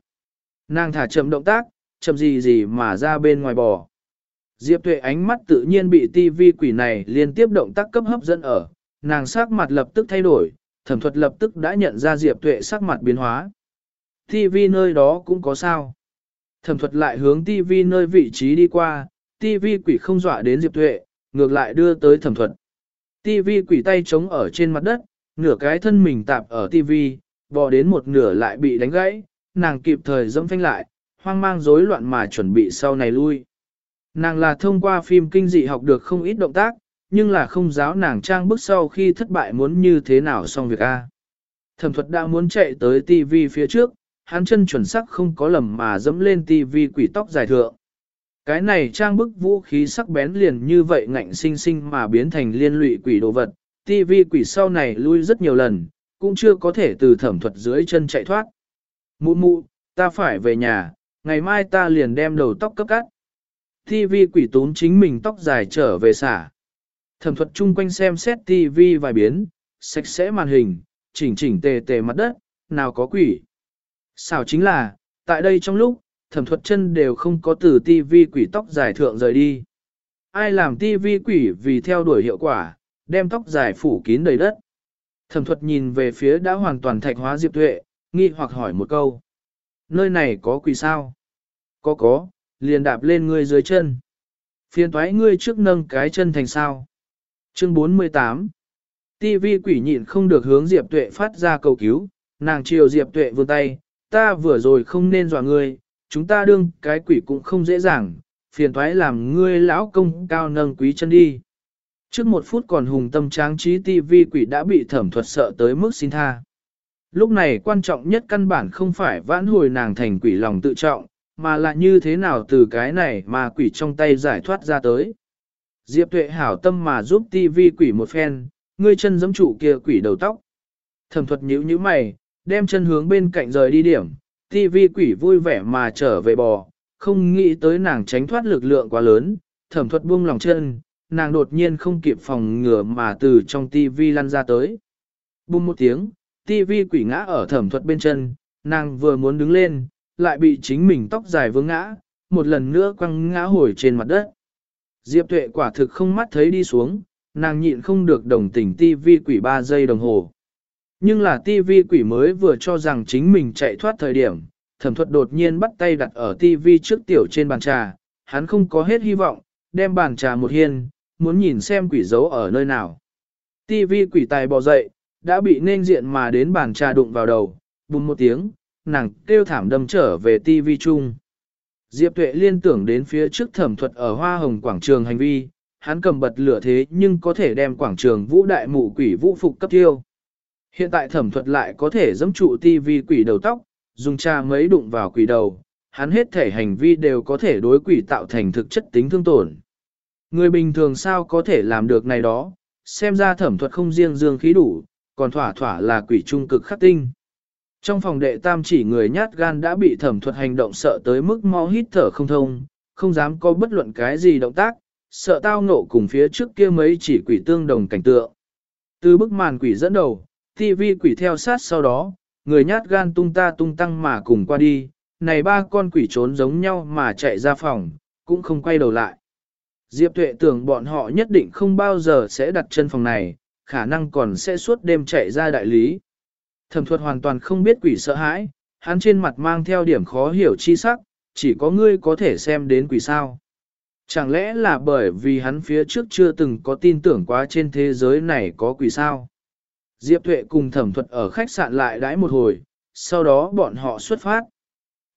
Nàng thả chậm động tác, chậm gì gì mà ra bên ngoài bò. Diệp tuệ ánh mắt tự nhiên bị TV quỷ này liên tiếp động tác cấp hấp dẫn ở, nàng sắc mặt lập tức thay đổi, thẩm thuật lập tức đã nhận ra Diệp tuệ sắc mặt biến hóa. TV nơi đó cũng có sao. Thẩm thuật lại hướng TV nơi vị trí đi qua, TV quỷ không dọa đến Diệp tuệ, ngược lại đưa tới thẩm thuật. TV quỷ tay trống ở trên mặt đất, nửa cái thân mình tạp ở TV, bò đến một nửa lại bị đánh gãy, nàng kịp thời dẫm phanh lại, hoang mang rối loạn mà chuẩn bị sau này lui. Nàng là thông qua phim kinh dị học được không ít động tác, nhưng là không giáo nàng trang bước sau khi thất bại muốn như thế nào xong việc A. Thẩm thuật đã muốn chạy tới TV phía trước, hắn chân chuẩn sắc không có lầm mà dẫm lên TV quỷ tóc dài thượng. Cái này trang bức vũ khí sắc bén liền như vậy ngạnh sinh sinh mà biến thành liên lụy quỷ đồ vật, TV quỷ sau này lui rất nhiều lần, cũng chưa có thể từ thẩm thuật dưới chân chạy thoát. Mụ mụ, ta phải về nhà, ngày mai ta liền đem đầu tóc cấp cắt. thi vi quỷ tốn chính mình tóc dài trở về xả. Thẩm thuật chung quanh xem xét TV vài biến, sạch sẽ màn hình, chỉnh chỉnh tề tề mặt đất, nào có quỷ. Xảo chính là, tại đây trong lúc, thẩm thuật chân đều không có từ TV quỷ tóc dài thượng rời đi. Ai làm TV quỷ vì theo đuổi hiệu quả, đem tóc dài phủ kín đầy đất. Thẩm thuật nhìn về phía đã hoàn toàn thạch hóa Diệp Tuệ, nghi hoặc hỏi một câu. Nơi này có quỷ sao? Có có, liền đạp lên ngươi dưới chân. Phiên Toái ngươi trước nâng cái chân thành sao. Chương 48 TV quỷ nhịn không được hướng Diệp Tuệ phát ra cầu cứu, nàng chiều Diệp Tuệ vươn tay, ta vừa rồi không nên dọa ngươi, chúng ta đương cái quỷ cũng không dễ dàng, phiền thoái làm ngươi lão công cao nâng quý chân đi. Trước một phút còn hùng tâm tráng trí TV quỷ đã bị thẩm thuật sợ tới mức xin tha. Lúc này quan trọng nhất căn bản không phải vãn hồi nàng thành quỷ lòng tự trọng, mà là như thế nào từ cái này mà quỷ trong tay giải thoát ra tới. Diệp tuệ hảo tâm mà giúp TV quỷ một phen, ngươi chân giẫm trụ kia quỷ đầu tóc. Thẩm thuật nhíu nhíu mày, đem chân hướng bên cạnh rời đi điểm, TV quỷ vui vẻ mà trở về bò, không nghĩ tới nàng tránh thoát lực lượng quá lớn, thẩm thuật buông lòng chân, nàng đột nhiên không kịp phòng ngừa mà từ trong tivi lăn ra tới. Bùng một tiếng, tivi quỷ ngã ở thẩm thuật bên chân, nàng vừa muốn đứng lên, lại bị chính mình tóc dài vướng ngã, một lần nữa quăng ngã hồi trên mặt đất. Diệp tuệ quả thực không mắt thấy đi xuống, nàng nhịn không được đồng tình tivi quỷ 3 giây đồng hồ. Nhưng là tivi quỷ mới vừa cho rằng chính mình chạy thoát thời điểm, thẩm thuật đột nhiên bắt tay đặt ở tivi trước tiểu trên bàn trà, hắn không có hết hy vọng, đem bàn trà một hiên, muốn nhìn xem quỷ dấu ở nơi nào. TV quỷ tài bò dậy, đã bị nên diện mà đến bàn trà đụng vào đầu, bùng một tiếng, nàng kêu thảm đâm trở về TV chung. Diệp Tuệ liên tưởng đến phía trước thẩm thuật ở Hoa Hồng quảng trường hành vi, hắn cầm bật lửa thế nhưng có thể đem quảng trường vũ đại mụ quỷ vũ phục cấp tiêu. Hiện tại thẩm thuật lại có thể dẫm trụ TV quỷ đầu tóc, dùng cha mấy đụng vào quỷ đầu, hắn hết thể hành vi đều có thể đối quỷ tạo thành thực chất tính thương tổn. Người bình thường sao có thể làm được này đó, xem ra thẩm thuật không riêng dương khí đủ, còn thỏa thỏa là quỷ trung cực khắc tinh. Trong phòng đệ tam chỉ người nhát gan đã bị thẩm thuật hành động sợ tới mức mau hít thở không thông, không dám có bất luận cái gì động tác, sợ tao ngộ cùng phía trước kia mấy chỉ quỷ tương đồng cảnh tượng. Từ bức màn quỷ dẫn đầu, TV quỷ theo sát sau đó, người nhát gan tung ta tung tăng mà cùng qua đi, này ba con quỷ trốn giống nhau mà chạy ra phòng, cũng không quay đầu lại. Diệp Tuệ tưởng bọn họ nhất định không bao giờ sẽ đặt chân phòng này, khả năng còn sẽ suốt đêm chạy ra đại lý. Thẩm thuật hoàn toàn không biết quỷ sợ hãi, hắn trên mặt mang theo điểm khó hiểu chi sắc, chỉ có ngươi có thể xem đến quỷ sao. Chẳng lẽ là bởi vì hắn phía trước chưa từng có tin tưởng quá trên thế giới này có quỷ sao? Diệp Tuệ cùng thẩm thuật ở khách sạn lại đãi một hồi, sau đó bọn họ xuất phát.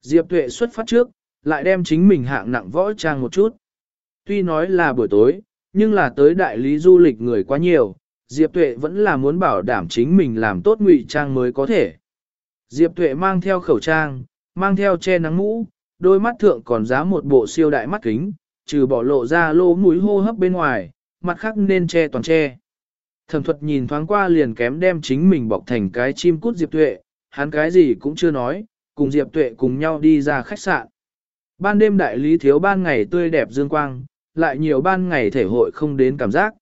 Diệp Tuệ xuất phát trước, lại đem chính mình hạng nặng võ trang một chút. Tuy nói là buổi tối, nhưng là tới đại lý du lịch người quá nhiều, Diệp Tuệ vẫn là muốn bảo đảm chính mình làm tốt ngụy trang mới có thể. Diệp Tuệ mang theo khẩu trang, mang theo che nắng mũ, đôi mắt thượng còn giá một bộ siêu đại mắt kính, trừ bỏ lộ ra lỗ mũi hô hấp bên ngoài, mặt khác nên che toàn che. Thẩm thuật nhìn thoáng qua liền kém đem chính mình bọc thành cái chim cút Diệp Tuệ, hắn cái gì cũng chưa nói, cùng Diệp Tuệ cùng nhau đi ra khách sạn. Ban đêm đại lý thiếu ban ngày tươi đẹp dương quang, lại nhiều ban ngày thể hội không đến cảm giác.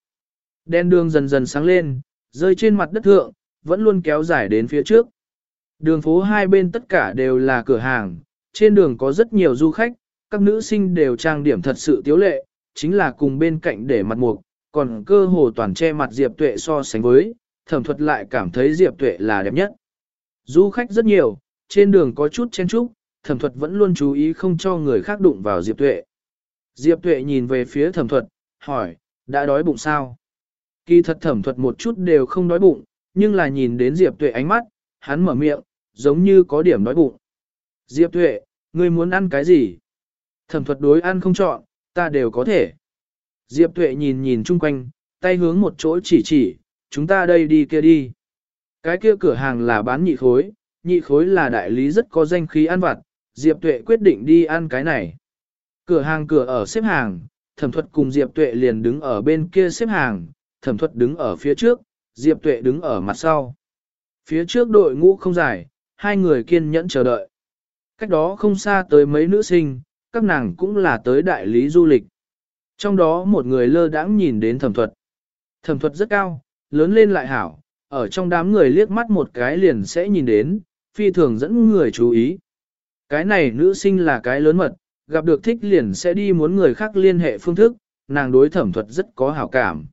Đen đường dần dần sáng lên, rơi trên mặt đất thượng, vẫn luôn kéo dài đến phía trước. Đường phố hai bên tất cả đều là cửa hàng, trên đường có rất nhiều du khách, các nữ sinh đều trang điểm thật sự tiếu lệ, chính là cùng bên cạnh để mặt mục, còn cơ hồ toàn che mặt Diệp Tuệ so sánh với, thẩm thuật lại cảm thấy Diệp Tuệ là đẹp nhất. Du khách rất nhiều, trên đường có chút chen chúc, thẩm thuật vẫn luôn chú ý không cho người khác đụng vào Diệp Tuệ. Diệp Tuệ nhìn về phía thẩm thuật, hỏi, đã đói bụng sao? Kỳ thật thẩm thuật một chút đều không đói bụng, nhưng là nhìn đến Diệp Tuệ ánh mắt, hắn mở miệng, giống như có điểm đói bụng. Diệp Tuệ, ngươi muốn ăn cái gì? Thẩm thuật đối ăn không chọn, ta đều có thể. Diệp Tuệ nhìn nhìn chung quanh, tay hướng một chỗ chỉ chỉ, chúng ta đây đi kia đi. Cái kia cửa hàng là bán nhị khối, nhị khối là đại lý rất có danh khí ăn vặt, Diệp Tuệ quyết định đi ăn cái này. Cửa hàng cửa ở xếp hàng, thẩm thuật cùng Diệp Tuệ liền đứng ở bên kia xếp hàng, thẩm thuật đứng ở phía trước, Diệp Tuệ đứng ở mặt sau. Phía trước đội ngũ không dài, hai người kiên nhẫn chờ đợi. Cách đó không xa tới mấy nữ sinh, các nàng cũng là tới đại lý du lịch. Trong đó một người lơ đãng nhìn đến thẩm thuật. Thẩm thuật rất cao, lớn lên lại hảo, ở trong đám người liếc mắt một cái liền sẽ nhìn đến, phi thường dẫn người chú ý. Cái này nữ sinh là cái lớn mật, gặp được thích liền sẽ đi muốn người khác liên hệ phương thức, nàng đối thẩm thuật rất có hảo cảm.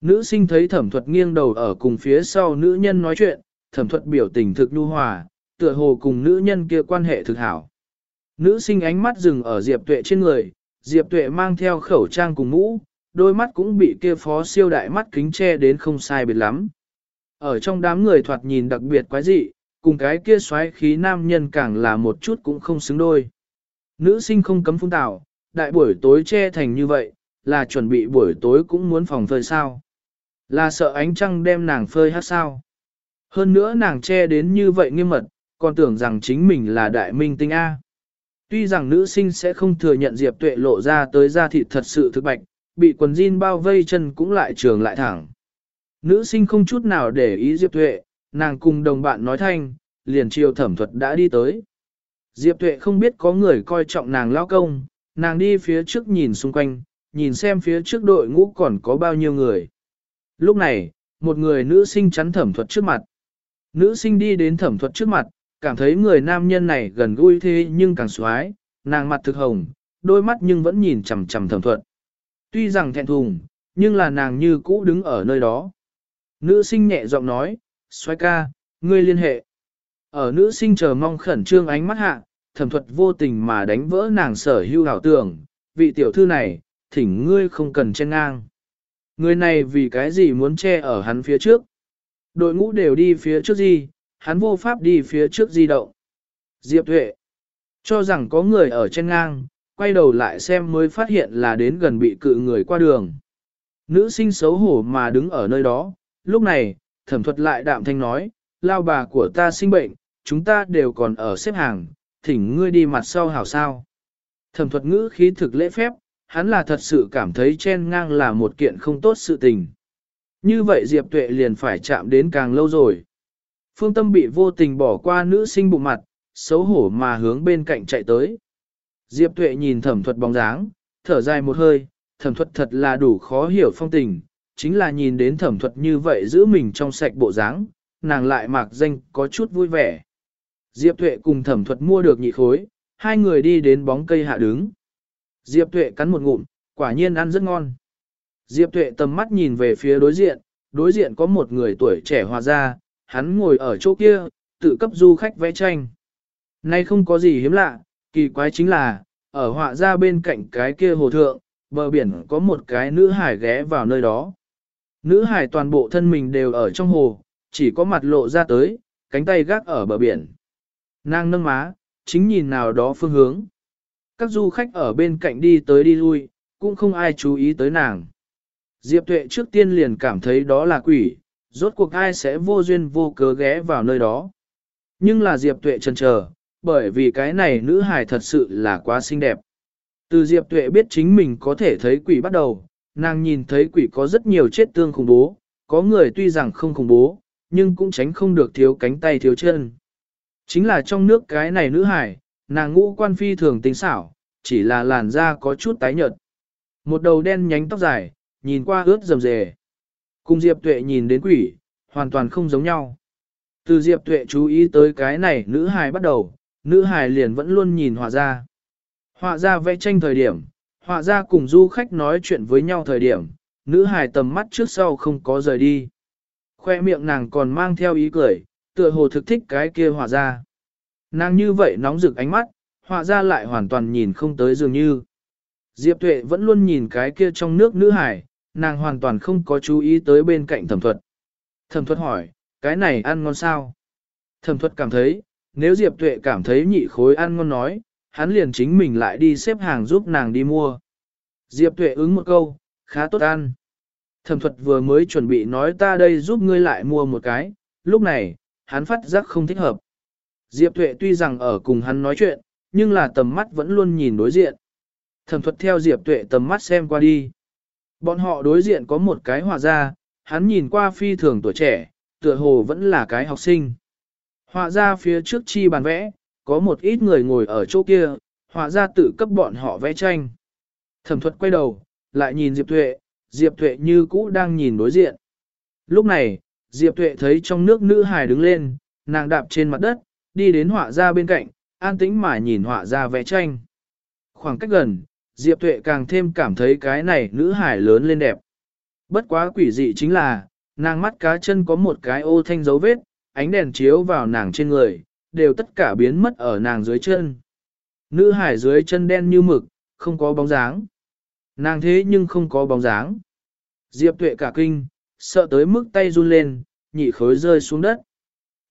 Nữ sinh thấy thẩm thuật nghiêng đầu ở cùng phía sau nữ nhân nói chuyện, thẩm thuật biểu tình thực nhu hòa, tựa hồ cùng nữ nhân kia quan hệ thực hảo. Nữ sinh ánh mắt dừng ở Diệp Tuệ trên người, Diệp Tuệ mang theo khẩu trang cùng mũ, đôi mắt cũng bị kia phó siêu đại mắt kính che đến không sai biệt lắm. Ở trong đám người thoạt nhìn đặc biệt quái dị, cùng cái kia xoáy khí nam nhân càng là một chút cũng không xứng đôi. Nữ sinh không cấm phun tạo, đại buổi tối che thành như vậy, là chuẩn bị buổi tối cũng muốn phòng phơi sao. Là sợ ánh trăng đem nàng phơi hát sao. Hơn nữa nàng che đến như vậy nghiêm mật, còn tưởng rằng chính mình là đại minh tinh A. Tuy rằng nữ sinh sẽ không thừa nhận Diệp Tuệ lộ ra tới da thịt thật sự thực bạch, bị quần jean bao vây chân cũng lại trường lại thẳng. Nữ sinh không chút nào để ý Diệp Tuệ, nàng cùng đồng bạn nói thanh, liền chiều thẩm thuật đã đi tới. Diệp Tuệ không biết có người coi trọng nàng lao công, nàng đi phía trước nhìn xung quanh, nhìn xem phía trước đội ngũ còn có bao nhiêu người. Lúc này, một người nữ sinh chắn thẩm thuật trước mặt. Nữ sinh đi đến thẩm thuật trước mặt, cảm thấy người nam nhân này gần gũi thế nhưng càng xoái, nàng mặt thực hồng, đôi mắt nhưng vẫn nhìn chằm chằm thẩm thuật. Tuy rằng thẹn thùng, nhưng là nàng như cũ đứng ở nơi đó. Nữ sinh nhẹ giọng nói, xoái ca, ngươi liên hệ. Ở nữ sinh chờ mong khẩn trương ánh mắt hạ, thẩm thuật vô tình mà đánh vỡ nàng sở hưu hảo tưởng, vị tiểu thư này, thỉnh ngươi không cần chen ngang. Người này vì cái gì muốn che ở hắn phía trước? Đội ngũ đều đi phía trước gì, hắn vô pháp đi phía trước di động. Diệp Tuệ cho rằng có người ở trên ngang, quay đầu lại xem mới phát hiện là đến gần bị cự người qua đường. Nữ sinh xấu hổ mà đứng ở nơi đó, lúc này, thẩm thuật lại đạm thanh nói, lao bà của ta sinh bệnh, chúng ta đều còn ở xếp hàng, thỉnh ngươi đi mặt sau hảo sao. Thẩm thuật ngữ khí thực lễ phép, hắn là thật sự cảm thấy chen ngang là một kiện không tốt sự tình. Như vậy Diệp Tuệ liền phải chạm đến càng lâu rồi. Phương Tâm bị vô tình bỏ qua nữ sinh bụng mặt, xấu hổ mà hướng bên cạnh chạy tới. Diệp Tuệ nhìn thẩm thuật bóng dáng, thở dài một hơi, thẩm thuật thật là đủ khó hiểu phong tình, chính là nhìn đến thẩm thuật như vậy giữ mình trong sạch bộ dáng, nàng lại mạc danh có chút vui vẻ. Diệp Tuệ cùng thẩm thuật mua được nhị khối, hai người đi đến bóng cây hạ đứng. Diệp Tuệ cắn một ngụm, quả nhiên ăn rất ngon. Diệp Tuệ tầm mắt nhìn về phía đối diện, đối diện có một người tuổi trẻ hòa ra, hắn ngồi ở chỗ kia, tự cấp du khách vẽ tranh. Nay không có gì hiếm lạ, kỳ quái chính là, ở họa ra bên cạnh cái kia hồ thượng, bờ biển có một cái nữ hải ghé vào nơi đó. Nữ hải toàn bộ thân mình đều ở trong hồ, chỉ có mặt lộ ra tới, cánh tay gác ở bờ biển. Nàng nâng má, chính nhìn nào đó phương hướng. Các du khách ở bên cạnh đi tới đi lui, cũng không ai chú ý tới nàng. Diệp Tuệ trước tiên liền cảm thấy đó là quỷ, rốt cuộc ai sẽ vô duyên vô cớ ghé vào nơi đó. Nhưng là Diệp Tuệ chần chờ, bởi vì cái này nữ hài thật sự là quá xinh đẹp. Từ Diệp Tuệ biết chính mình có thể thấy quỷ bắt đầu, nàng nhìn thấy quỷ có rất nhiều chết tương khủng bố, có người tuy rằng không khủng bố, nhưng cũng tránh không được thiếu cánh tay thiếu chân. Chính là trong nước cái này nữ hải, nàng ngũ quan phi thường tính xảo, chỉ là làn da có chút tái nhợt. Một đầu đen nhánh tóc dài, nhìn qua ướt rầm rề. Cùng Diệp Tuệ nhìn đến quỷ, hoàn toàn không giống nhau. Từ Diệp Tuệ chú ý tới cái này nữ hài bắt đầu, nữ hài liền vẫn luôn nhìn họa ra. Họa ra vẽ tranh thời điểm, họa ra cùng du khách nói chuyện với nhau thời điểm, nữ hài tầm mắt trước sau không có rời đi. Khoe miệng nàng còn mang theo ý cười, tựa hồ thực thích cái kia họa ra. Nàng như vậy nóng rực ánh mắt, họa ra lại hoàn toàn nhìn không tới dường như. Diệp Tuệ vẫn luôn nhìn cái kia trong nước nữ hải, nàng hoàn toàn không có chú ý tới bên cạnh thẩm thuật. Thẩm thuật hỏi, cái này ăn ngon sao? Thẩm thuật cảm thấy, nếu Diệp Tuệ cảm thấy nhị khối ăn ngon nói, hắn liền chính mình lại đi xếp hàng giúp nàng đi mua. Diệp Tuệ ứng một câu, khá tốt ăn. Thẩm thuật vừa mới chuẩn bị nói ta đây giúp ngươi lại mua một cái, lúc này, hắn phát giác không thích hợp. Diệp Thuệ tuy rằng ở cùng hắn nói chuyện, nhưng là tầm mắt vẫn luôn nhìn đối diện. Thẩm thuật theo Diệp Tuệ tầm mắt xem qua đi. Bọn họ đối diện có một cái họa gia, hắn nhìn qua phi thường tuổi trẻ, tựa hồ vẫn là cái học sinh. Họa gia phía trước chi bàn vẽ, có một ít người ngồi ở chỗ kia, họa gia tự cấp bọn họ vẽ tranh. Thẩm thuật quay đầu, lại nhìn Diệp Tuệ, Diệp Tuệ như cũ đang nhìn đối diện. Lúc này, Diệp Tuệ thấy trong nước nữ hài đứng lên, nàng đạp trên mặt đất, đi đến họa gia bên cạnh, an tĩnh mà nhìn họa gia vẽ tranh. Khoảng cách gần, Diệp Tuệ càng thêm cảm thấy cái này nữ hải lớn lên đẹp. Bất quá quỷ dị chính là, nàng mắt cá chân có một cái ô thanh dấu vết, ánh đèn chiếu vào nàng trên người, đều tất cả biến mất ở nàng dưới chân. Nữ hải dưới chân đen như mực, không có bóng dáng. Nàng thế nhưng không có bóng dáng. Diệp tuệ cả kinh, sợ tới mức tay run lên, nhị khối rơi xuống đất.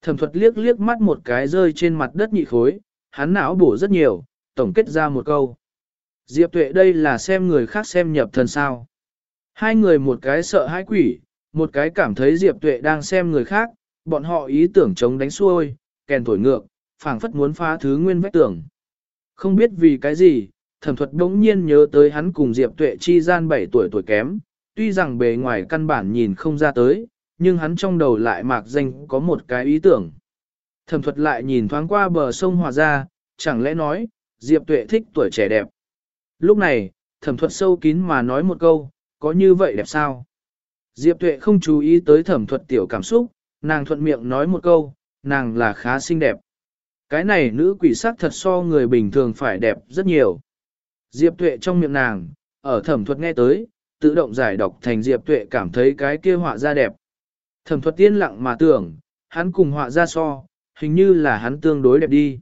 Thẩm thuật liếc liếc mắt một cái rơi trên mặt đất nhị khối, hắn não bổ rất nhiều, tổng kết ra một câu. Diệp tuệ đây là xem người khác xem nhập thần sao. Hai người một cái sợ hãi quỷ, một cái cảm thấy Diệp tuệ đang xem người khác, bọn họ ý tưởng chống đánh xuôi, kèn thổi ngược, phảng phất muốn phá thứ nguyên vách tưởng. Không biết vì cái gì, thẩm thuật đống nhiên nhớ tới hắn cùng Diệp tuệ chi gian 7 tuổi tuổi kém, tuy rằng bề ngoài căn bản nhìn không ra tới, nhưng hắn trong đầu lại mạc danh có một cái ý tưởng. Thẩm thuật lại nhìn thoáng qua bờ sông Hòa ra, chẳng lẽ nói, Diệp Tuệ thích tuổi trẻ đẹp. Lúc này, thẩm thuật sâu kín mà nói một câu, có như vậy đẹp sao? Diệp Tuệ không chú ý tới thẩm thuật tiểu cảm xúc, nàng thuận miệng nói một câu, nàng là khá xinh đẹp. Cái này nữ quỷ sắc thật so người bình thường phải đẹp rất nhiều. Diệp Tuệ trong miệng nàng, ở thẩm thuật nghe tới, tự động giải đọc thành Diệp Tuệ cảm thấy cái kia họa ra đẹp. Thẩm thuật tiên lặng mà tưởng, hắn cùng họa ra so, hình như là hắn tương đối đẹp đi.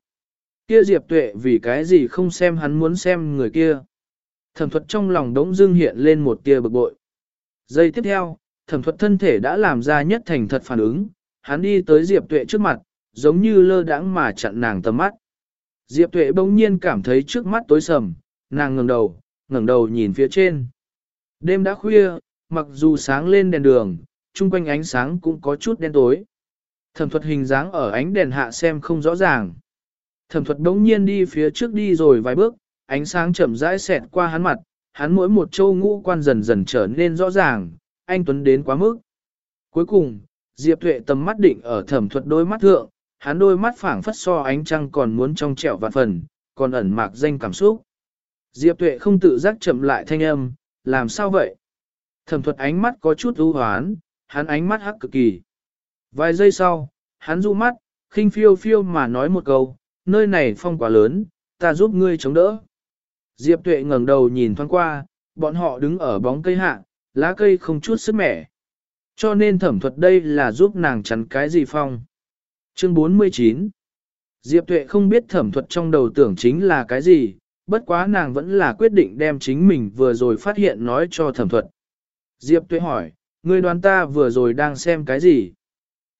Kia Diệp Tuệ vì cái gì không xem hắn muốn xem người kia. Thẩm thuật trong lòng đống dưng hiện lên một tia bực bội. Giây tiếp theo, thẩm thuật thân thể đã làm ra nhất thành thật phản ứng, hắn đi tới Diệp Tuệ trước mặt, giống như lơ đãng mà chặn nàng tầm mắt. Diệp Tuệ bỗng nhiên cảm thấy trước mắt tối sầm, nàng ngẩng đầu, ngẩng đầu nhìn phía trên. Đêm đã khuya, mặc dù sáng lên đèn đường, chung quanh ánh sáng cũng có chút đen tối. Thẩm thuật hình dáng ở ánh đèn hạ xem không rõ ràng. Thẩm thuật đống nhiên đi phía trước đi rồi vài bước, ánh sáng chậm rãi xẹt qua hắn mặt, hắn mỗi một châu ngũ quan dần dần trở nên rõ ràng, anh Tuấn đến quá mức. Cuối cùng, Diệp Thuệ tầm mắt định ở thẩm thuật đôi mắt thượng, hắn đôi mắt phảng phất so ánh trăng còn muốn trong trẻo vạn phần, còn ẩn mạc danh cảm xúc. Diệp Tuệ không tự giác chậm lại thanh âm, làm sao vậy? Thẩm thuật ánh mắt có chút ưu hoán, hắn ánh mắt hắc cực kỳ. Vài giây sau, hắn du mắt, khinh phiêu phiêu mà nói một câu, nơi này phong quá lớn, ta giúp ngươi chống đỡ. Diệp tuệ ngẩng đầu nhìn thoáng qua, bọn họ đứng ở bóng cây hạ, lá cây không chút sức mẻ. Cho nên thẩm thuật đây là giúp nàng chắn cái gì phong. Chương 49 Diệp tuệ không biết thẩm thuật trong đầu tưởng chính là cái gì, bất quá nàng vẫn là quyết định đem chính mình vừa rồi phát hiện nói cho thẩm thuật. Diệp tuệ hỏi, ngươi đoán ta vừa rồi đang xem cái gì?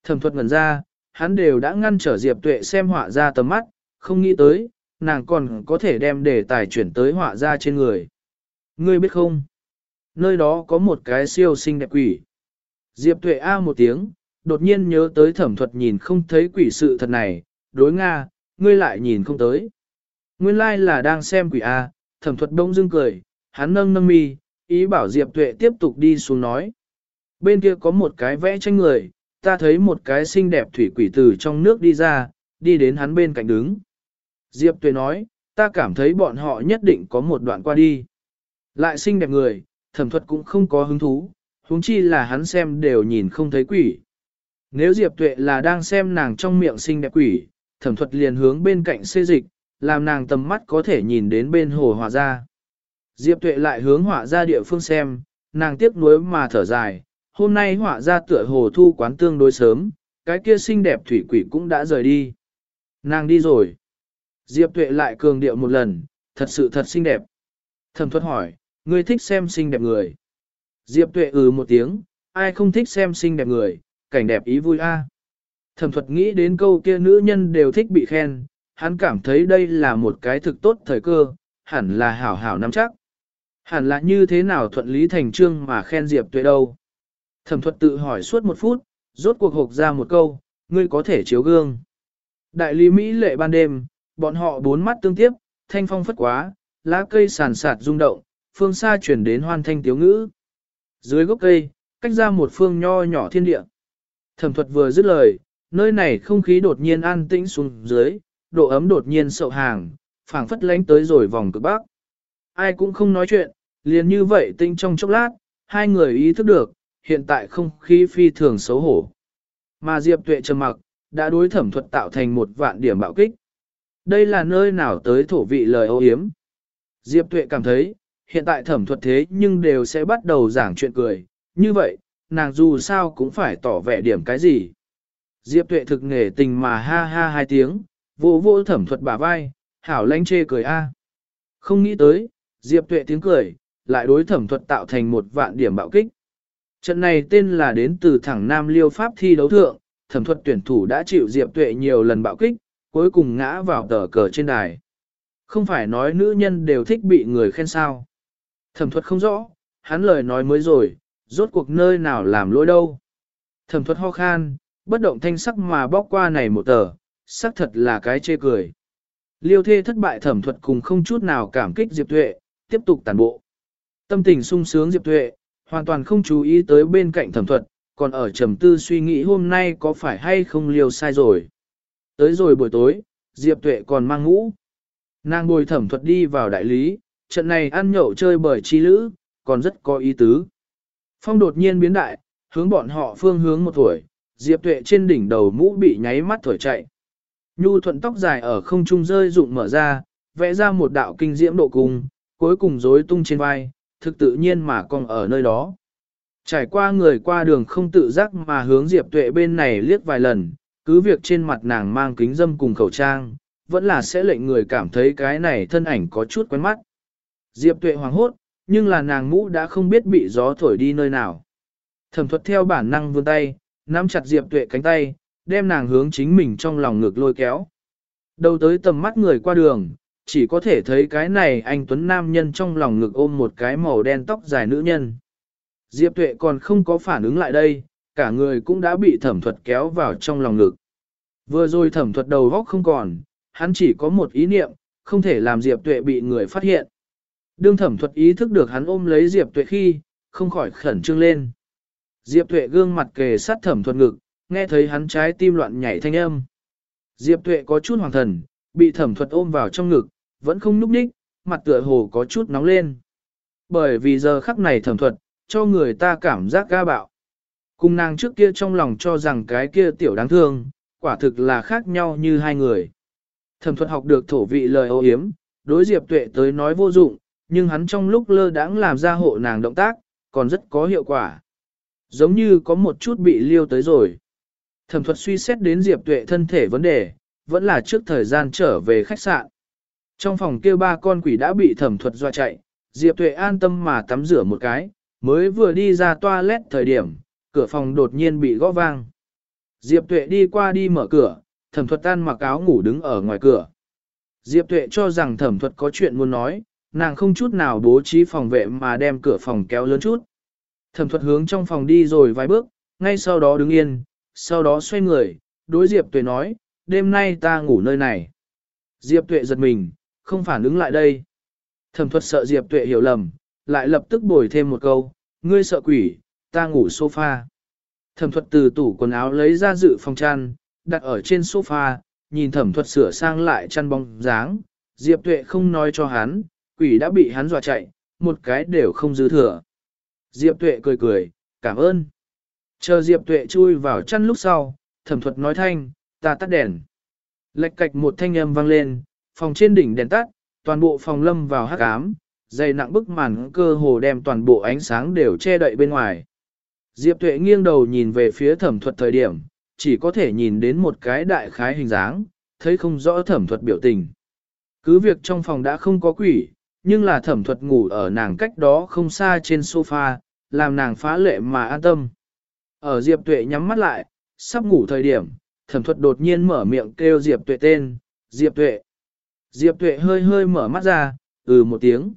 Thẩm thuật ngẩn ra, hắn đều đã ngăn trở Diệp tuệ xem họa ra tầm mắt, không nghĩ tới, nàng còn có thể đem đề tài chuyển tới họa ra trên người. Ngươi biết không? Nơi đó có một cái siêu xinh đẹp quỷ. Diệp tuệ A một tiếng, đột nhiên nhớ tới thẩm thuật nhìn không thấy quỷ sự thật này, đối Nga, ngươi lại nhìn không tới. Nguyên lai like là đang xem quỷ A, thẩm thuật đông dưng cười, hắn nâng nâng mi, ý bảo Diệp tuệ tiếp tục đi xuống nói. Bên kia có một cái vẽ tranh người, ta thấy một cái xinh đẹp thủy quỷ từ trong nước đi ra, đi đến hắn bên cạnh đứng. Diệp tuệ nói, ta cảm thấy bọn họ nhất định có một đoạn qua đi. Lại xinh đẹp người, thẩm thuật cũng không có hứng thú, huống chi là hắn xem đều nhìn không thấy quỷ. Nếu Diệp tuệ là đang xem nàng trong miệng xinh đẹp quỷ, thẩm thuật liền hướng bên cạnh xê dịch, làm nàng tầm mắt có thể nhìn đến bên hồ Hòa ra. Diệp tuệ lại hướng họa ra địa phương xem, nàng tiếc nuối mà thở dài, hôm nay họa ra tựa hồ thu quán tương đối sớm, cái kia xinh đẹp thủy quỷ cũng đã rời đi. Nàng đi rồi. Diệp tuệ lại cường điệu một lần, thật sự thật xinh đẹp. Thẩm thuật hỏi, ngươi thích xem xinh đẹp người. Diệp tuệ ừ một tiếng, ai không thích xem xinh đẹp người, cảnh đẹp ý vui a. Thẩm thuật nghĩ đến câu kia nữ nhân đều thích bị khen, hắn cảm thấy đây là một cái thực tốt thời cơ, hẳn là hảo hảo nắm chắc. Hẳn là như thế nào thuận lý thành trương mà khen Diệp tuệ đâu. Thẩm thuật tự hỏi suốt một phút, rốt cuộc hộp ra một câu, ngươi có thể chiếu gương. Đại lý Mỹ lệ ban đêm, bọn họ bốn mắt tương tiếp, thanh phong phất quá, lá cây sàn sạt rung động, phương xa chuyển đến hoan thanh tiếu ngữ. Dưới gốc cây, cách ra một phương nho nhỏ thiên địa. Thẩm thuật vừa dứt lời, nơi này không khí đột nhiên an tĩnh xuống dưới, độ ấm đột nhiên sậu hàng, phảng phất lánh tới rồi vòng cực bắc. Ai cũng không nói chuyện, liền như vậy tinh trong chốc lát, hai người ý thức được, hiện tại không khí phi thường xấu hổ. Mà Diệp Tuệ trầm mặc, đã đối thẩm thuật tạo thành một vạn điểm bạo kích. Đây là nơi nào tới thổ vị lời ô hiếm. Diệp Tuệ cảm thấy, hiện tại thẩm thuật thế nhưng đều sẽ bắt đầu giảng chuyện cười, như vậy, nàng dù sao cũng phải tỏ vẻ điểm cái gì. Diệp Tuệ thực nghề tình mà ha ha hai tiếng, Vô vô thẩm thuật bả vai, hảo lanh chê cười a. Không nghĩ tới, Diệp Tuệ tiếng cười, lại đối thẩm thuật tạo thành một vạn điểm bạo kích. Trận này tên là đến từ thẳng Nam Liêu Pháp thi đấu thượng, thẩm thuật tuyển thủ đã chịu Diệp Tuệ nhiều lần bạo kích, cuối cùng ngã vào tờ cờ trên đài. Không phải nói nữ nhân đều thích bị người khen sao. Thẩm thuật không rõ, hắn lời nói mới rồi, rốt cuộc nơi nào làm lỗi đâu. Thẩm thuật ho khan, bất động thanh sắc mà bóc qua này một tờ, sắc thật là cái chê cười. Liêu thê thất bại thẩm thuật cùng không chút nào cảm kích Diệp Tuệ, tiếp tục tàn bộ. Tâm tình sung sướng Diệp Tuệ, hoàn toàn không chú ý tới bên cạnh thẩm thuật, còn ở trầm tư suy nghĩ hôm nay có phải hay không liêu sai rồi. Tới rồi buổi tối, Diệp Tuệ còn mang ngũ. Nàng bồi thẩm thuật đi vào đại lý, trận này ăn nhậu chơi bởi chi lữ, còn rất có ý tứ. Phong đột nhiên biến đại, hướng bọn họ phương hướng một tuổi, Diệp Tuệ trên đỉnh đầu mũ bị nháy mắt thổi chạy. Nhu thuận tóc dài ở không trung rơi rụng mở ra, vẽ ra một đạo kinh diễm độ cung, cuối cùng rối tung trên vai, thực tự nhiên mà còn ở nơi đó. Trải qua người qua đường không tự giác mà hướng Diệp Tuệ bên này liếc vài lần, cứ việc trên mặt nàng mang kính dâm cùng khẩu trang, vẫn là sẽ lệnh người cảm thấy cái này thân ảnh có chút quen mắt. Diệp Tuệ hoàng hốt, nhưng là nàng mũ đã không biết bị gió thổi đi nơi nào. Thẩm thuật theo bản năng vươn tay, nắm chặt Diệp Tuệ cánh tay, đem nàng hướng chính mình trong lòng ngực lôi kéo. Đầu tới tầm mắt người qua đường, chỉ có thể thấy cái này anh Tuấn Nam nhân trong lòng ngực ôm một cái màu đen tóc dài nữ nhân. Diệp Tuệ còn không có phản ứng lại đây, cả người cũng đã bị thẩm thuật kéo vào trong lòng ngực. Vừa rồi thẩm thuật đầu góc không còn, hắn chỉ có một ý niệm, không thể làm Diệp Tuệ bị người phát hiện. Đương thẩm thuật ý thức được hắn ôm lấy Diệp Tuệ khi, không khỏi khẩn trương lên. Diệp Tuệ gương mặt kề sát thẩm thuật ngực, nghe thấy hắn trái tim loạn nhảy thanh âm. Diệp Tuệ có chút hoàng thần, bị thẩm thuật ôm vào trong ngực, vẫn không núp đích, mặt tựa hồ có chút nóng lên. Bởi vì giờ khắc này thẩm thuật, cho người ta cảm giác ga bạo. Cùng nàng trước kia trong lòng cho rằng cái kia tiểu đáng thương, quả thực là khác nhau như hai người. Thẩm thuật học được thổ vị lời ô hiếm, đối Diệp Tuệ tới nói vô dụng, nhưng hắn trong lúc lơ đãng làm ra hộ nàng động tác, còn rất có hiệu quả. Giống như có một chút bị liêu tới rồi. Thẩm thuật suy xét đến Diệp Tuệ thân thể vấn đề, vẫn là trước thời gian trở về khách sạn. Trong phòng kia ba con quỷ đã bị thẩm thuật doa chạy, Diệp Tuệ an tâm mà tắm rửa một cái, mới vừa đi ra toilet thời điểm, cửa phòng đột nhiên bị gõ vang. Diệp Tuệ đi qua đi mở cửa, thẩm thuật tan mặc áo ngủ đứng ở ngoài cửa. Diệp Tuệ cho rằng thẩm thuật có chuyện muốn nói, nàng không chút nào bố trí phòng vệ mà đem cửa phòng kéo lớn chút. Thẩm thuật hướng trong phòng đi rồi vài bước, ngay sau đó đứng yên, sau đó xoay người, đối Diệp Tuệ nói, đêm nay ta ngủ nơi này. Diệp Tuệ giật mình, không phản ứng lại đây. Thẩm thuật sợ Diệp Tuệ hiểu lầm, lại lập tức bồi thêm một câu, ngươi sợ quỷ, ta ngủ sofa. Thẩm thuật từ tủ quần áo lấy ra dự phòng chăn, đặt ở trên sofa, nhìn thẩm thuật sửa sang lại chăn bóng dáng, Diệp Tuệ không nói cho hắn, quỷ đã bị hắn dọa chạy, một cái đều không dư thừa. Diệp Tuệ cười cười, cảm ơn. Chờ Diệp Tuệ chui vào chăn lúc sau, thẩm thuật nói thanh, ta tắt đèn. Lệch cạch một thanh âm vang lên, phòng trên đỉnh đèn tắt, toàn bộ phòng lâm vào hắc ám, dày nặng bức màn cơ hồ đem toàn bộ ánh sáng đều che đậy bên ngoài. Diệp Tuệ nghiêng đầu nhìn về phía thẩm thuật thời điểm, chỉ có thể nhìn đến một cái đại khái hình dáng, thấy không rõ thẩm thuật biểu tình. Cứ việc trong phòng đã không có quỷ, nhưng là thẩm thuật ngủ ở nàng cách đó không xa trên sofa, làm nàng phá lệ mà an tâm. Ở Diệp Tuệ nhắm mắt lại, sắp ngủ thời điểm, thẩm thuật đột nhiên mở miệng kêu Diệp Tuệ tên, Diệp Tuệ. Diệp Tuệ hơi hơi mở mắt ra, ừ một tiếng.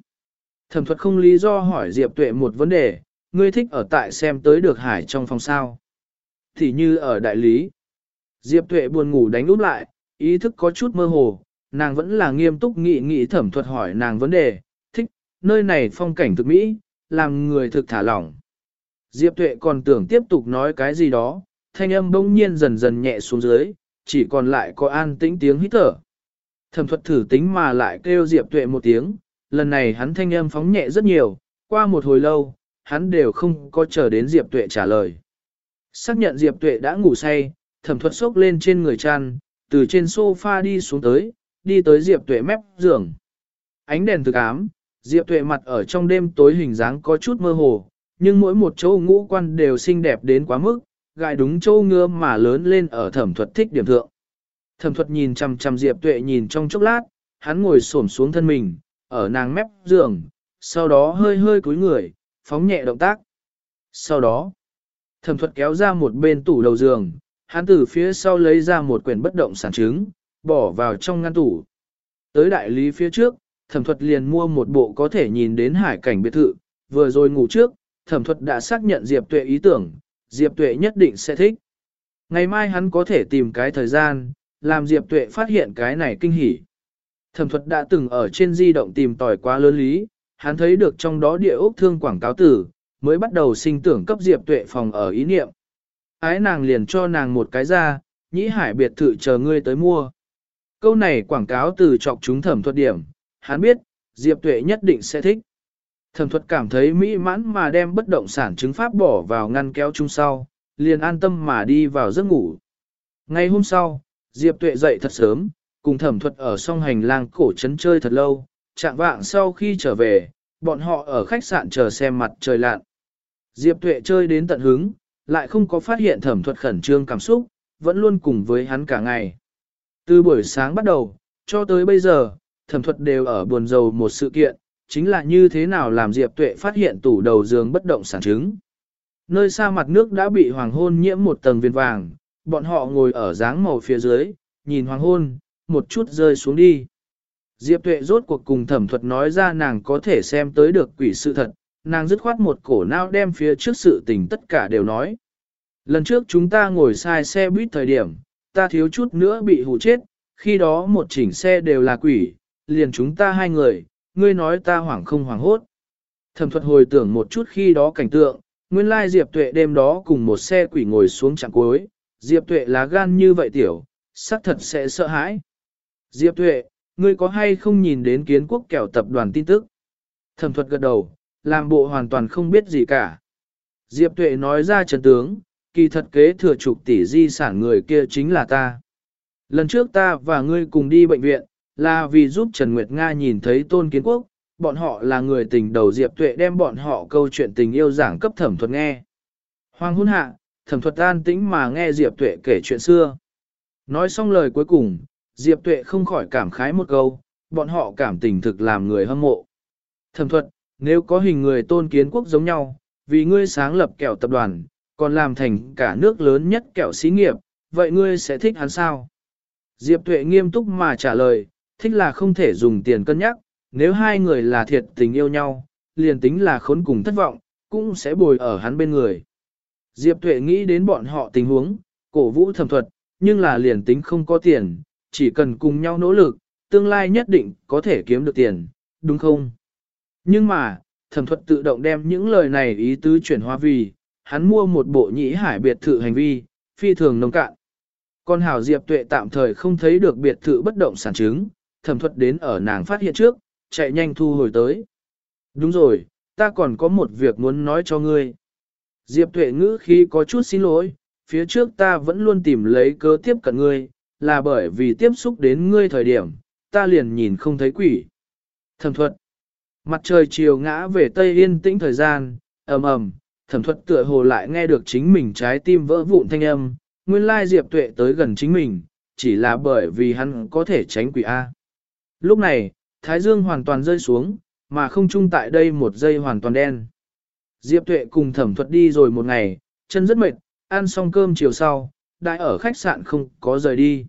Thẩm thuật không lý do hỏi Diệp Tuệ một vấn đề, ngươi thích ở tại xem tới được hải trong phòng sao. Thì như ở đại lý. Diệp Tuệ buồn ngủ đánh úp lại, ý thức có chút mơ hồ, nàng vẫn là nghiêm túc nghị nghị thẩm thuật hỏi nàng vấn đề, thích, nơi này phong cảnh thực mỹ, làm người thực thả lỏng. Diệp Tuệ còn tưởng tiếp tục nói cái gì đó, thanh âm bỗng nhiên dần dần nhẹ xuống dưới, chỉ còn lại có an tĩnh tiếng hít thở. Thẩm thuật thử tính mà lại kêu Diệp Tuệ một tiếng, lần này hắn thanh âm phóng nhẹ rất nhiều, qua một hồi lâu, hắn đều không có chờ đến Diệp Tuệ trả lời. Xác nhận Diệp Tuệ đã ngủ say, thẩm thuật sốc lên trên người chăn, từ trên sofa đi xuống tới, đi tới Diệp Tuệ mép giường. Ánh đèn thực ám, Diệp Tuệ mặt ở trong đêm tối hình dáng có chút mơ hồ, nhưng mỗi một chỗ ngũ quan đều xinh đẹp đến quá mức, gại đúng chỗ ngứa mà lớn lên ở thẩm thuật thích điểm thượng. Thẩm thuật nhìn chằm chằm Diệp Tuệ nhìn trong chốc lát, hắn ngồi xổm xuống thân mình, ở nàng mép giường, sau đó hơi hơi cúi người, phóng nhẹ động tác. Sau đó, thẩm thuật kéo ra một bên tủ đầu giường, hắn từ phía sau lấy ra một quyển bất động sản chứng, bỏ vào trong ngăn tủ. Tới đại lý phía trước, thẩm thuật liền mua một bộ có thể nhìn đến hải cảnh biệt thự, vừa rồi ngủ trước, thẩm thuật đã xác nhận Diệp Tuệ ý tưởng, Diệp Tuệ nhất định sẽ thích. Ngày mai hắn có thể tìm cái thời gian, làm Diệp Tuệ phát hiện cái này kinh hỉ. Thẩm thuật đã từng ở trên di động tìm tòi quá lớn lý, hắn thấy được trong đó địa ốc thương quảng cáo tử, mới bắt đầu sinh tưởng cấp Diệp Tuệ phòng ở ý niệm. Ái nàng liền cho nàng một cái ra, nhĩ hải biệt thự chờ ngươi tới mua. Câu này quảng cáo từ chọc chúng thẩm thuật điểm, hắn biết, Diệp Tuệ nhất định sẽ thích. Thẩm thuật cảm thấy mỹ mãn mà đem bất động sản chứng pháp bỏ vào ngăn kéo chung sau, liền an tâm mà đi vào giấc ngủ. Ngày hôm sau, Diệp Tuệ dậy thật sớm, cùng thẩm thuật ở song hành lang cổ trấn chơi thật lâu, chạng vạng sau khi trở về, bọn họ ở khách sạn chờ xem mặt trời lặn. Diệp Tuệ chơi đến tận hứng, lại không có phát hiện thẩm thuật khẩn trương cảm xúc, vẫn luôn cùng với hắn cả ngày. Từ buổi sáng bắt đầu, cho tới bây giờ, thẩm thuật đều ở buồn rầu một sự kiện, chính là như thế nào làm Diệp Tuệ phát hiện tủ đầu giường bất động sản chứng. Nơi xa mặt nước đã bị hoàng hôn nhiễm một tầng viên vàng, bọn họ ngồi ở dáng màu phía dưới, nhìn hoàng hôn, một chút rơi xuống đi. Diệp Tuệ rốt cuộc cùng thẩm thuật nói ra nàng có thể xem tới được quỷ sự thật, nàng dứt khoát một cổ nao đem phía trước sự tình tất cả đều nói. Lần trước chúng ta ngồi sai xe buýt thời điểm, ta thiếu chút nữa bị hù chết, khi đó một chỉnh xe đều là quỷ, liền chúng ta hai người, ngươi nói ta hoảng không hoảng hốt. Thẩm thuật hồi tưởng một chút khi đó cảnh tượng, nguyên lai Diệp Tuệ đêm đó cùng một xe quỷ ngồi xuống chặng cuối, Diệp Tuệ lá gan như vậy tiểu, xác thật sẽ sợ hãi. Diệp Tuệ, ngươi có hay không nhìn đến kiến quốc kẻo tập đoàn tin tức? Thẩm thuật gật đầu, làm bộ hoàn toàn không biết gì cả. Diệp Tuệ nói ra trần tướng, kỳ thật kế thừa trục tỷ di sản người kia chính là ta. Lần trước ta và ngươi cùng đi bệnh viện, là vì giúp Trần Nguyệt Nga nhìn thấy tôn kiến quốc, bọn họ là người tình đầu Diệp Tuệ đem bọn họ câu chuyện tình yêu giảng cấp thẩm thuật nghe. Hoàng hôn hạ, thẩm thuật an tĩnh mà nghe Diệp Tuệ kể chuyện xưa. Nói xong lời cuối cùng, Diệp Tuệ không khỏi cảm khái một câu, bọn họ cảm tình thực làm người hâm mộ. Thẩm thuật, nếu có hình người tôn kiến quốc giống nhau, vì ngươi sáng lập kẹo tập đoàn, còn làm thành cả nước lớn nhất kẹo xí nghiệp, vậy ngươi sẽ thích hắn sao? Diệp Tuệ nghiêm túc mà trả lời, thích là không thể dùng tiền cân nhắc, nếu hai người là thiệt tình yêu nhau, liền tính là khốn cùng thất vọng, cũng sẽ bồi ở hắn bên người. Diệp Tuệ nghĩ đến bọn họ tình huống, cổ vũ thẩm thuật, nhưng là liền tính không có tiền, chỉ cần cùng nhau nỗ lực, tương lai nhất định có thể kiếm được tiền, đúng không? Nhưng mà, thẩm thuật tự động đem những lời này ý tứ chuyển hóa vì, hắn mua một bộ nhĩ hải biệt thự hành vi, phi thường nông cạn. Còn Hảo Diệp Tuệ tạm thời không thấy được biệt thự bất động sản chứng, thẩm thuật đến ở nàng phát hiện trước, chạy nhanh thu hồi tới. Đúng rồi, ta còn có một việc muốn nói cho ngươi. Diệp Tuệ ngữ khi có chút xin lỗi, phía trước ta vẫn luôn tìm lấy cớ tiếp cận ngươi, là bởi vì tiếp xúc đến ngươi thời điểm, ta liền nhìn không thấy quỷ. Thẩm thuật. Mặt trời chiều ngã về tây yên tĩnh thời gian, ầm ầm, thẩm thuật tựa hồ lại nghe được chính mình trái tim vỡ vụn thanh âm, nguyên lai Diệp Tuệ tới gần chính mình, chỉ là bởi vì hắn có thể tránh quỷ A. Lúc này, Thái Dương hoàn toàn rơi xuống, mà không chung tại đây một giây hoàn toàn đen. Diệp Tuệ cùng thẩm thuật đi rồi một ngày, chân rất mệt, ăn xong cơm chiều sau, đại ở khách sạn không có rời đi.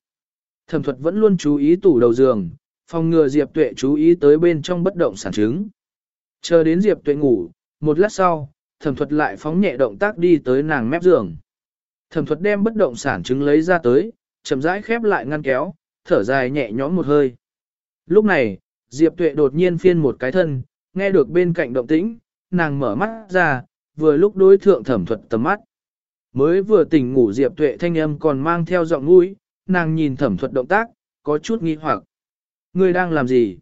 Thẩm thuật vẫn luôn chú ý tủ đầu giường, phòng ngừa Diệp Tuệ chú ý tới bên trong bất động sản chứng. Chờ đến Diệp Tuệ ngủ, một lát sau, thẩm thuật lại phóng nhẹ động tác đi tới nàng mép giường. Thẩm thuật đem bất động sản chứng lấy ra tới, chậm rãi khép lại ngăn kéo, thở dài nhẹ nhõm một hơi. Lúc này, Diệp Tuệ đột nhiên phiên một cái thân, nghe được bên cạnh động tĩnh, nàng mở mắt ra, vừa lúc đối thượng thẩm thuật tầm mắt. Mới vừa tỉnh ngủ Diệp Tuệ thanh âm còn mang theo giọng mũi, nàng nhìn thẩm thuật động tác, có chút nghi hoặc. Ngươi đang làm gì?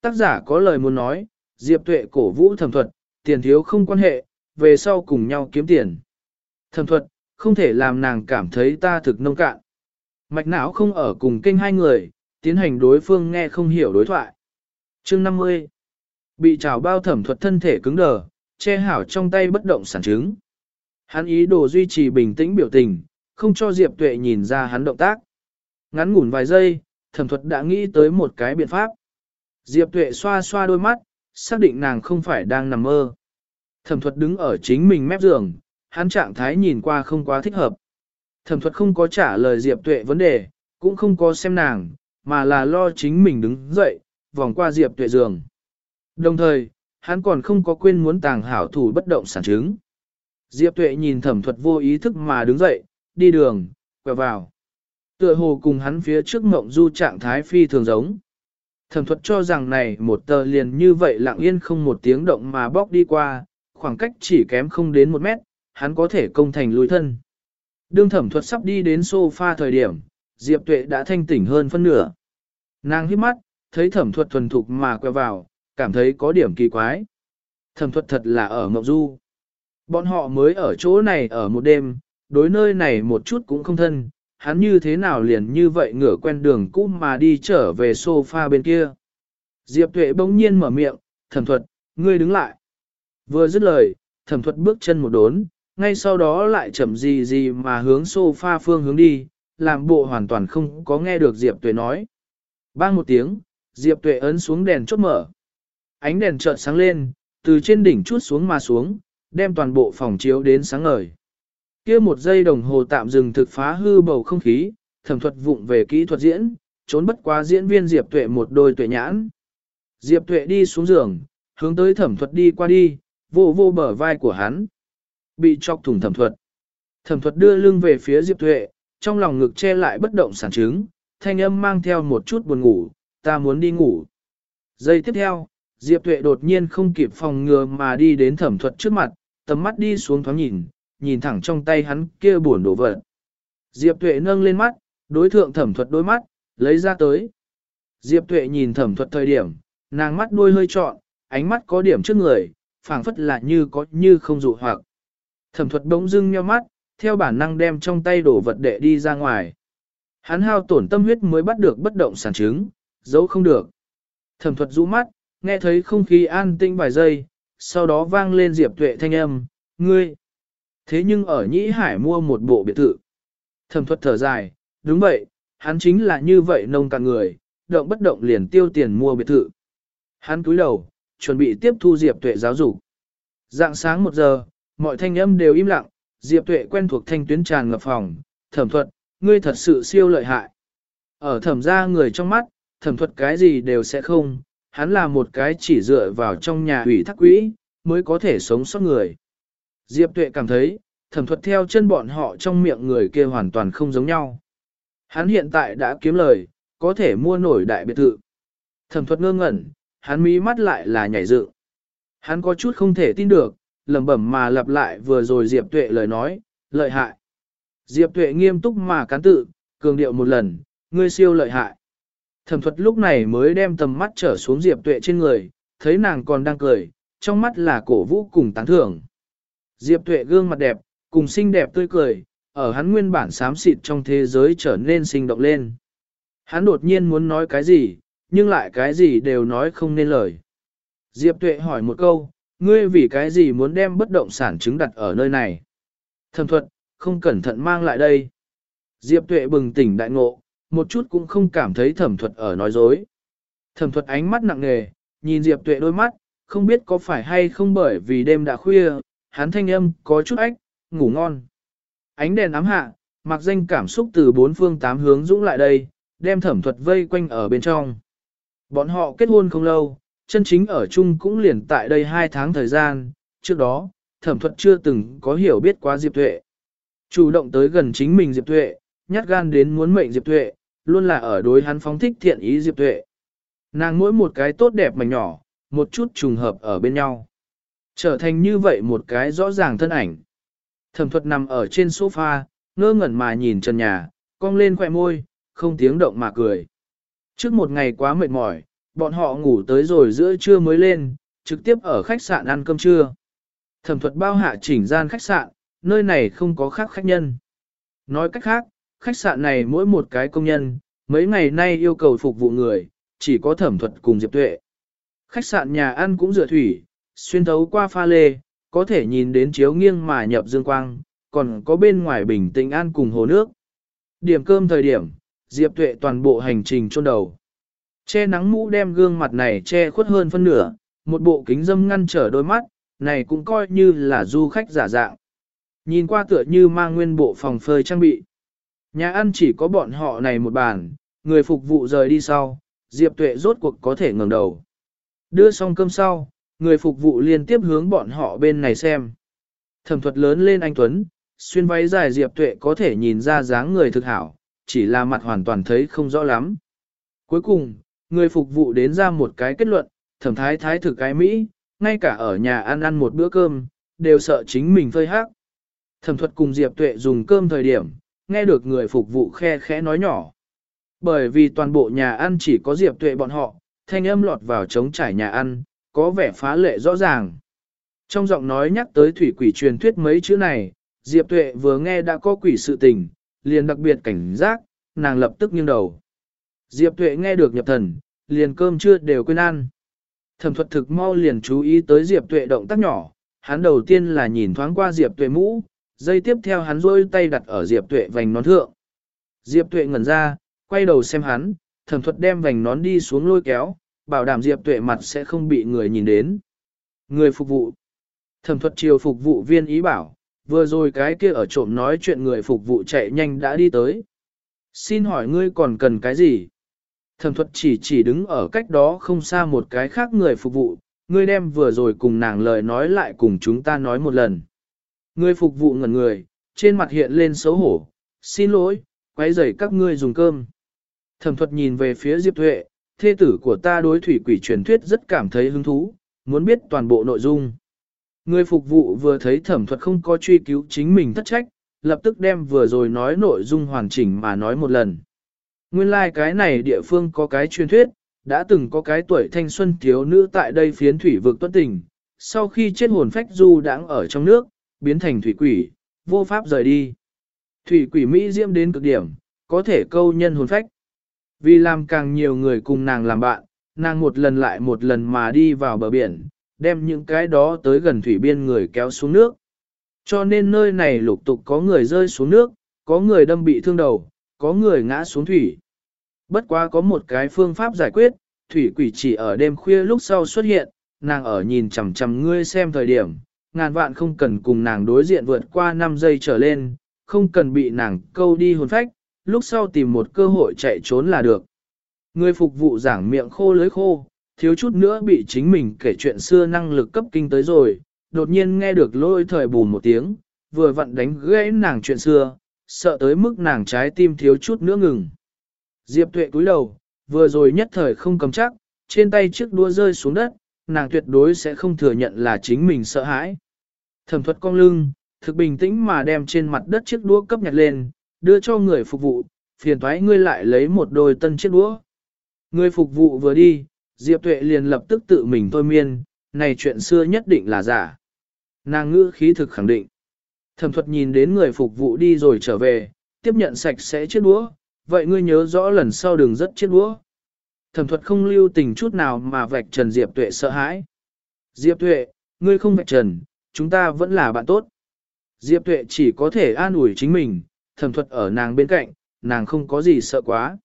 Tác giả có lời muốn nói, Diệp Tuệ cổ vũ thẩm thuật, tiền thiếu không quan hệ, về sau cùng nhau kiếm tiền. Thẩm thuật, không thể làm nàng cảm thấy ta thực nông cạn. Mạch não không ở cùng kênh hai người, tiến hành đối phương nghe không hiểu đối thoại. Chương 50 Bị trào bao thẩm thuật thân thể cứng đờ, che hảo trong tay bất động sản chứng. Hắn ý đồ duy trì bình tĩnh biểu tình, không cho Diệp Tuệ nhìn ra hắn động tác. Ngắn ngủn vài giây, thẩm thuật đã nghĩ tới một cái biện pháp. Diệp tuệ xoa xoa đôi mắt, xác định nàng không phải đang nằm mơ. Thẩm thuật đứng ở chính mình mép giường, hắn trạng thái nhìn qua không quá thích hợp. Thẩm thuật không có trả lời Diệp tuệ vấn đề, cũng không có xem nàng, mà là lo chính mình đứng dậy, vòng qua Diệp tuệ giường. Đồng thời, hắn còn không có quên muốn tàng hảo thủ bất động sản chứng. Diệp tuệ nhìn thẩm thuật vô ý thức mà đứng dậy, đi đường, quẹo vào. Tựa hồ cùng hắn phía trước mộng du trạng thái phi thường giống. Thẩm thuật cho rằng này một tờ liền như vậy lặng yên không một tiếng động mà bóc đi qua, khoảng cách chỉ kém không đến một mét, hắn có thể công thành lùi thân. Đương thẩm thuật sắp đi đến sofa thời điểm, Diệp Tuệ đã thanh tỉnh hơn phân nửa. Nàng hít mắt, thấy thẩm thuật thuần thục mà quẹo vào, cảm thấy có điểm kỳ quái. Thẩm thuật thật là ở Ngọc Du. Bọn họ mới ở chỗ này ở một đêm, đối nơi này một chút cũng không thân, hắn như thế nào liền như vậy ngửa quen đường cũ mà đi trở về sofa bên kia. Diệp Tuệ bỗng nhiên mở miệng, thẩm thuật, ngươi đứng lại. Vừa dứt lời, thẩm thuật bước chân một đốn, ngay sau đó lại chậm gì gì mà hướng sofa phương hướng đi, làm bộ hoàn toàn không có nghe được Diệp Tuệ nói. Bang một tiếng, Diệp Tuệ ấn xuống đèn chốt mở. Ánh đèn chợt sáng lên, từ trên đỉnh chút xuống mà xuống, đem toàn bộ phòng chiếu đến sáng ngời. Kia một giây đồng hồ tạm dừng thực phá hư bầu không khí, thẩm thuật vụng về kỹ thuật diễn, trốn bất quá diễn viên Diệp Tuệ một đôi tuệ nhãn. Diệp Tuệ đi xuống giường, hướng tới thẩm thuật đi qua đi, vô vô bờ vai của hắn. Bị chọc thủng thẩm thuật. Thẩm thuật đưa lưng về phía Diệp Tuệ, trong lòng ngực che lại bất động sản trứng, thanh âm mang theo một chút buồn ngủ, ta muốn đi ngủ. Giây tiếp theo, Diệp Tuệ đột nhiên không kịp phòng ngừa mà đi đến thẩm thuật trước mặt, tầm mắt đi xuống thoáng nhìn, nhìn thẳng trong tay hắn kia buồn đổ vật. Diệp Tuệ nâng lên mắt, đối thượng thẩm thuật đôi mắt, lấy ra tới. Diệp Tuệ nhìn thẩm thuật thời điểm, nàng mắt đuôi hơi trọn, ánh mắt có điểm trước người, phảng phất là như có như không dụ hoặc. Thẩm thuật bỗng dưng nheo mắt, theo bản năng đem trong tay đổ vật đệ đi ra ngoài. Hắn hao tổn tâm huyết mới bắt được bất động sản chứng, giấu không được. Thẩm thuật rũ mắt, nghe thấy không khí an tinh vài giây, sau đó vang lên Diệp Tuệ thanh âm, ngươi. Thế nhưng ở Nhĩ Hải mua một bộ biệt thự. Thẩm thuật thở dài, đúng vậy, hắn chính là như vậy nông cạn người, động bất động liền tiêu tiền mua biệt thự. Hắn cúi đầu, chuẩn bị tiếp thu Diệp Tuệ giáo dục. Dạng sáng một giờ, mọi thanh âm đều im lặng, Diệp Tuệ quen thuộc thanh tuyến tràn ngập phòng, thẩm thuật, ngươi thật sự siêu lợi hại. Ở thẩm gia người trong mắt, thẩm thuật cái gì đều sẽ không, hắn là một cái chỉ dựa vào trong nhà ủy thác quỹ, mới có thể sống sót người. Diệp Tuệ cảm thấy, thẩm thuật theo chân bọn họ trong miệng người kia hoàn toàn không giống nhau. Hắn hiện tại đã kiếm lời, có thể mua nổi đại biệt thự. Thẩm thuật ngơ ngẩn, hắn mí mắt lại là nhảy dựng. Hắn có chút không thể tin được, lẩm bẩm mà lặp lại vừa rồi Diệp Tuệ lời nói, lợi hại. Diệp Tuệ nghiêm túc mà cán tự, cường điệu một lần, ngươi siêu lợi hại. Thẩm thuật lúc này mới đem tầm mắt trở xuống Diệp Tuệ trên người, thấy nàng còn đang cười, trong mắt là cổ vũ cùng tán thưởng. Diệp Tuệ gương mặt đẹp, cùng xinh đẹp tươi cười, ở hắn nguyên bản xám xịt trong thế giới trở nên sinh động lên. Hắn đột nhiên muốn nói cái gì, nhưng lại cái gì đều nói không nên lời. Diệp Tuệ hỏi một câu, ngươi vì cái gì muốn đem bất động sản chứng đặt ở nơi này? Thẩm thuật, không cẩn thận mang lại đây. Diệp Tuệ bừng tỉnh đại ngộ, một chút cũng không cảm thấy thẩm thuật ở nói dối. Thẩm thuật ánh mắt nặng nề, nhìn Diệp Tuệ đôi mắt, không biết có phải hay không bởi vì đêm đã khuya, hắn thanh âm có chút ách, ngủ ngon. Ánh đèn ám hạ, mặc danh cảm xúc từ bốn phương tám hướng dũng lại đây, đem thẩm thuật vây quanh ở bên trong. Bọn họ kết hôn không lâu, chân chính ở chung cũng liền tại đây hai tháng thời gian, trước đó, thẩm thuật chưa từng có hiểu biết quá Diệp Tuệ. Chủ động tới gần chính mình Diệp Tuệ, nhát gan đến muốn mệnh Diệp Tuệ, luôn là ở đối hắn phóng thích thiện ý Diệp Tuệ. Nàng mỗi một cái tốt đẹp mảnh nhỏ, một chút trùng hợp ở bên nhau. Trở thành như vậy một cái rõ ràng thân ảnh. Thẩm thuật nằm ở trên sofa, ngơ ngẩn mà nhìn trần nhà, cong lên khỏe môi, không tiếng động mà cười. Trước một ngày quá mệt mỏi, bọn họ ngủ tới rồi giữa trưa mới lên, trực tiếp ở khách sạn ăn cơm trưa. Thẩm thuật bao hạ chỉnh gian khách sạn, nơi này không có khác khách nhân. Nói cách khác, khách sạn này mỗi một cái công nhân, mấy ngày nay yêu cầu phục vụ người, chỉ có thẩm thuật cùng Diệp Tuệ. Khách sạn nhà ăn cũng dựa thủy, xuyên thấu qua pha lê, có thể nhìn đến chiếu nghiêng mà nhập dương quang, còn có bên ngoài bình tĩnh an cùng hồ nước. Điểm cơm thời điểm, Diệp Tuệ toàn bộ hành trình chôn đầu. Che nắng mũ đem gương mặt này che khuất hơn phân nửa, một bộ kính dâm ngăn trở đôi mắt, này cũng coi như là du khách giả dạng. Nhìn qua tựa như mang nguyên bộ phòng phơi trang bị. Nhà ăn chỉ có bọn họ này một bàn, người phục vụ rời đi sau, Diệp Tuệ rốt cuộc có thể ngẩng đầu. Đưa xong cơm sau, người phục vụ liên tiếp hướng bọn họ bên này xem. Thẩm thuật lớn lên anh Tuấn, xuyên váy dài Diệp Tuệ có thể nhìn ra dáng người thực hảo, chỉ là mặt hoàn toàn thấy không rõ lắm. Cuối cùng, người phục vụ đến ra một cái kết luận, thẩm thái thái thực cái Mỹ, ngay cả ở nhà ăn ăn một bữa cơm, đều sợ chính mình phơi hắc. Thẩm thuật cùng Diệp Tuệ dùng cơm thời điểm, nghe được người phục vụ khe khẽ nói nhỏ. Bởi vì toàn bộ nhà ăn chỉ có Diệp Tuệ bọn họ, thanh âm lọt vào trống trải nhà ăn, có vẻ phá lệ rõ ràng. Trong giọng nói nhắc tới thủy quỷ truyền thuyết mấy chữ này, Diệp Tuệ vừa nghe đã có quỷ sự tình, liền đặc biệt cảnh giác, nàng lập tức nghiêng đầu. Diệp Tuệ nghe được nhập thần, liền cơm chưa đều quên ăn. Thẩm thuật thực mau liền chú ý tới Diệp Tuệ động tác nhỏ, hắn đầu tiên là nhìn thoáng qua Diệp Tuệ mũ, dây tiếp theo hắn rôi tay đặt ở Diệp Tuệ vành nón thượng. Diệp Tuệ ngẩn ra, quay đầu xem hắn, thẩm thuật đem vành nón đi xuống lôi kéo, bảo đảm Diệp Tuệ mặt sẽ không bị người nhìn đến. Người phục vụ. Thẩm thuật chiều phục vụ viên ý bảo, vừa rồi cái kia ở trộm nói chuyện người phục vụ chạy nhanh đã đi tới. Xin hỏi ngươi còn cần cái gì? Thẩm thuật chỉ chỉ đứng ở cách đó không xa một cái khác người phục vụ, ngươi đem vừa rồi cùng nàng lời nói lại cùng chúng ta nói một lần. Người phục vụ ngẩn người, trên mặt hiện lên xấu hổ, xin lỗi, quấy rầy các ngươi dùng cơm. Thẩm thuật nhìn về phía Diệp Thuệ, thê tử của ta đối thủy quỷ truyền thuyết rất cảm thấy hứng thú, muốn biết toàn bộ nội dung. Người phục vụ vừa thấy thẩm thuật không có truy cứu chính mình thất trách, lập tức đem vừa rồi nói nội dung hoàn chỉnh mà nói một lần. Nguyên lai like cái này địa phương có cái truyền thuyết, đã từng có cái tuổi thanh xuân thiếu nữ tại đây phiến thủy vực tuân tình, sau khi chết hồn phách du đãng ở trong nước, biến thành thủy quỷ, vô pháp rời đi. Thủy quỷ Mỹ diễm đến cực điểm, có thể câu nhân hồn phách. Vì làm càng nhiều người cùng nàng làm bạn, nàng một lần lại một lần mà đi vào bờ biển, đem những cái đó tới gần thủy biên người kéo xuống nước. Cho nên nơi này lục tục có người rơi xuống nước, có người đâm bị thương đầu, có người ngã xuống thủy. Bất quá có một cái phương pháp giải quyết, thủy quỷ chỉ ở đêm khuya lúc sau xuất hiện, nàng ở nhìn chằm chằm ngươi xem thời điểm, ngàn vạn không cần cùng nàng đối diện vượt qua 5 giây trở lên, không cần bị nàng câu đi hồn phách, lúc sau tìm một cơ hội chạy trốn là được. Người phục vụ giảng miệng khô lưới khô, thiếu chút nữa bị chính mình kể chuyện xưa năng lực cấp kinh tới rồi, đột nhiên nghe được lôi thời bùn một tiếng, vừa vặn đánh gãy nàng chuyện xưa, sợ tới mức nàng trái tim thiếu chút nữa ngừng. Diệp tuệ cúi đầu, vừa rồi nhất thời không cầm chắc, trên tay chiếc đua rơi xuống đất, nàng tuyệt đối sẽ không thừa nhận là chính mình sợ hãi. Thẩm thuật cong lưng, thực bình tĩnh mà đem trên mặt đất chiếc đũa cấp nhặt lên, đưa cho người phục vụ, phiền thoái ngươi lại lấy một đôi tân chiếc đũa. Người phục vụ vừa đi, Diệp Tuệ liền lập tức tự mình thôi miên, này chuyện xưa nhất định là giả. Nàng ngữ khí thực khẳng định. Thẩm thuật nhìn đến người phục vụ đi rồi trở về, tiếp nhận sạch sẽ chiếc đũa, vậy ngươi nhớ rõ lần sau đừng rất chiếc đũa. Thẩm thuật không lưu tình chút nào mà vạch trần Diệp Tuệ sợ hãi. Diệp Tuệ, ngươi không vạch trần, chúng ta vẫn là bạn tốt. Diệp Tuệ chỉ có thể an ủi chính mình, thẩm thuật ở nàng bên cạnh, nàng không có gì sợ quá.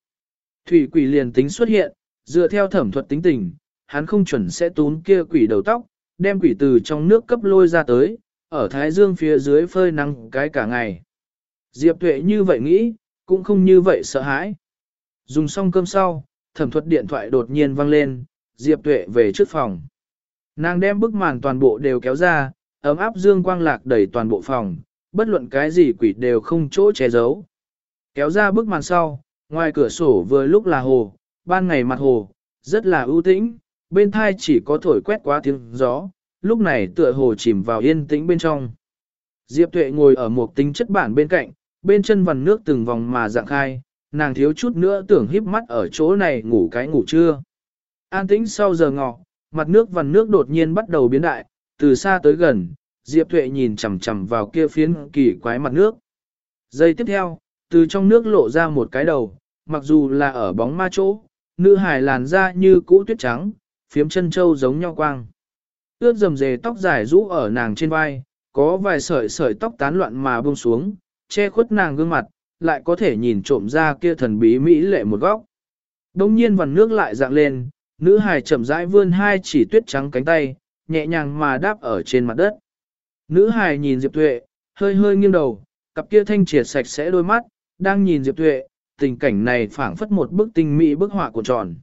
Thủy quỷ liền tính xuất hiện, dựa theo thẩm thuật tính tình, hắn không chuẩn sẽ tún kia quỷ đầu tóc, đem quỷ từ trong nước cấp lôi ra tới, ở thái dương phía dưới phơi nắng cái cả ngày. Diệp Tuệ như vậy nghĩ, cũng không như vậy sợ hãi. Dùng xong cơm sau, thẩm thuật điện thoại đột nhiên vang lên, Diệp Tuệ về trước phòng. Nàng đem bức màn toàn bộ đều kéo ra, ấm áp dương quang lạc đầy toàn bộ phòng, bất luận cái gì quỷ đều không chỗ che giấu. Kéo ra bức màn sau, ngoài cửa sổ vừa lúc là hồ, ban ngày mặt hồ, rất là ưu tĩnh, bên thai chỉ có thổi quét quá tiếng gió, lúc này tựa hồ chìm vào yên tĩnh bên trong. Diệp Tuệ ngồi ở một tính chất bản bên cạnh, bên chân vằn nước từng vòng mà dạng khai, nàng thiếu chút nữa tưởng híp mắt ở chỗ này ngủ cái ngủ trưa. An tĩnh sau giờ ngọ, mặt nước vằn nước đột nhiên bắt đầu biến đại, từ xa tới gần, Diệp Tuệ nhìn chằm chằm vào kia phiến kỳ quái mặt nước. Giây tiếp theo, từ trong nước lộ ra một cái đầu, mặc dù là ở bóng ma chỗ, nữ hải làn da như cũ tuyết trắng, phiếm chân trâu giống nhau quang. Ướt rầm rề tóc dài rũ ở nàng trên vai, có vài sợi sợi tóc tán loạn mà buông xuống, che khuất nàng gương mặt, lại có thể nhìn trộm ra kia thần bí mỹ lệ một góc. Đông nhiên vằn nước lại dạng lên, nữ hài chậm rãi vươn hai chỉ tuyết trắng cánh tay, nhẹ nhàng mà đáp ở trên mặt đất. Nữ hài nhìn Diệp Tuệ, hơi hơi nghiêng đầu, cặp kia thanh triệt sạch sẽ đôi mắt, đang nhìn Diệp Tuệ, tình cảnh này phảng phất một bức tinh mỹ bức họa của tròn.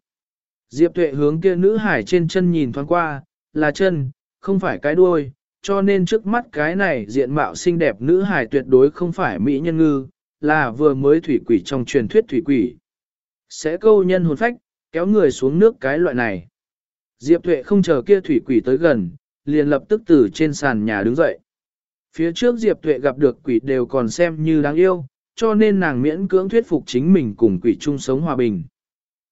Diệp Tuệ hướng kia nữ hải trên chân nhìn thoáng qua, là chân, không phải cái đuôi, cho nên trước mắt cái này diện mạo xinh đẹp nữ hải tuyệt đối không phải mỹ nhân ngư, là vừa mới thủy quỷ trong truyền thuyết thủy quỷ. Sẽ câu nhân hồn phách, kéo người xuống nước cái loại này. Diệp Tuệ không chờ kia thủy quỷ tới gần, liền lập tức từ trên sàn nhà đứng dậy. Phía trước Diệp Tuệ gặp được quỷ đều còn xem như đáng yêu, cho nên nàng miễn cưỡng thuyết phục chính mình cùng quỷ chung sống hòa bình.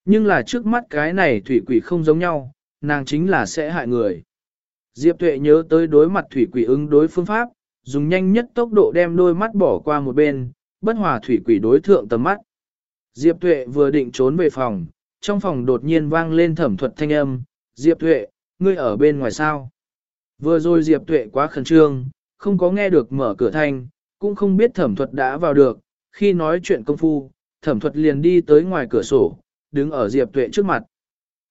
Nhưng là trước mắt cái này thủy quỷ không giống nhau, nàng chính là sẽ hại người. Diệp Tuệ nhớ tới đối mặt thủy quỷ ứng đối phương pháp, dùng nhanh nhất tốc độ đem đôi mắt bỏ qua một bên, bất hòa thủy quỷ đối thượng tầm mắt. Diệp Tuệ vừa định trốn về phòng, trong phòng đột nhiên vang lên thẩm thuật thanh âm, Diệp Tuệ, ngươi ở bên ngoài sao? Vừa rồi Diệp Tuệ quá khẩn trương, không có nghe được mở cửa thanh, cũng không biết thẩm thuật đã vào được, khi nói chuyện công phu, thẩm thuật liền đi tới ngoài cửa sổ, đứng ở Diệp Tuệ trước mặt.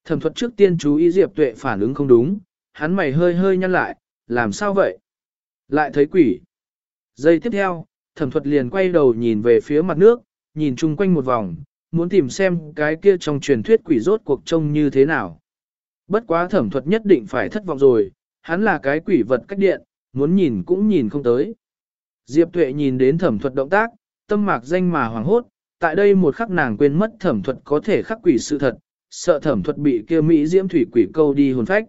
Thẩm thuật trước tiên chú ý Diệp Tuệ phản ứng không đúng, hắn mày hơi hơi nhăn lại, làm sao vậy? Lại thấy quỷ. Giây tiếp theo, thẩm thuật liền quay đầu nhìn về phía mặt nước, nhìn chung quanh một vòng, muốn tìm xem cái kia trong truyền thuyết quỷ rốt cuộc trông như thế nào. Bất quá thẩm thuật nhất định phải thất vọng rồi, hắn là cái quỷ vật cách điện, muốn nhìn cũng nhìn không tới. Diệp Tuệ nhìn đến thẩm thuật động tác, tâm mạc danh mà hoàng hốt, tại đây một khắc nàng quên mất thẩm thuật có thể khắc quỷ sự thật, sợ thẩm thuật bị kia Mỹ diễm thủy quỷ câu đi hồn phách.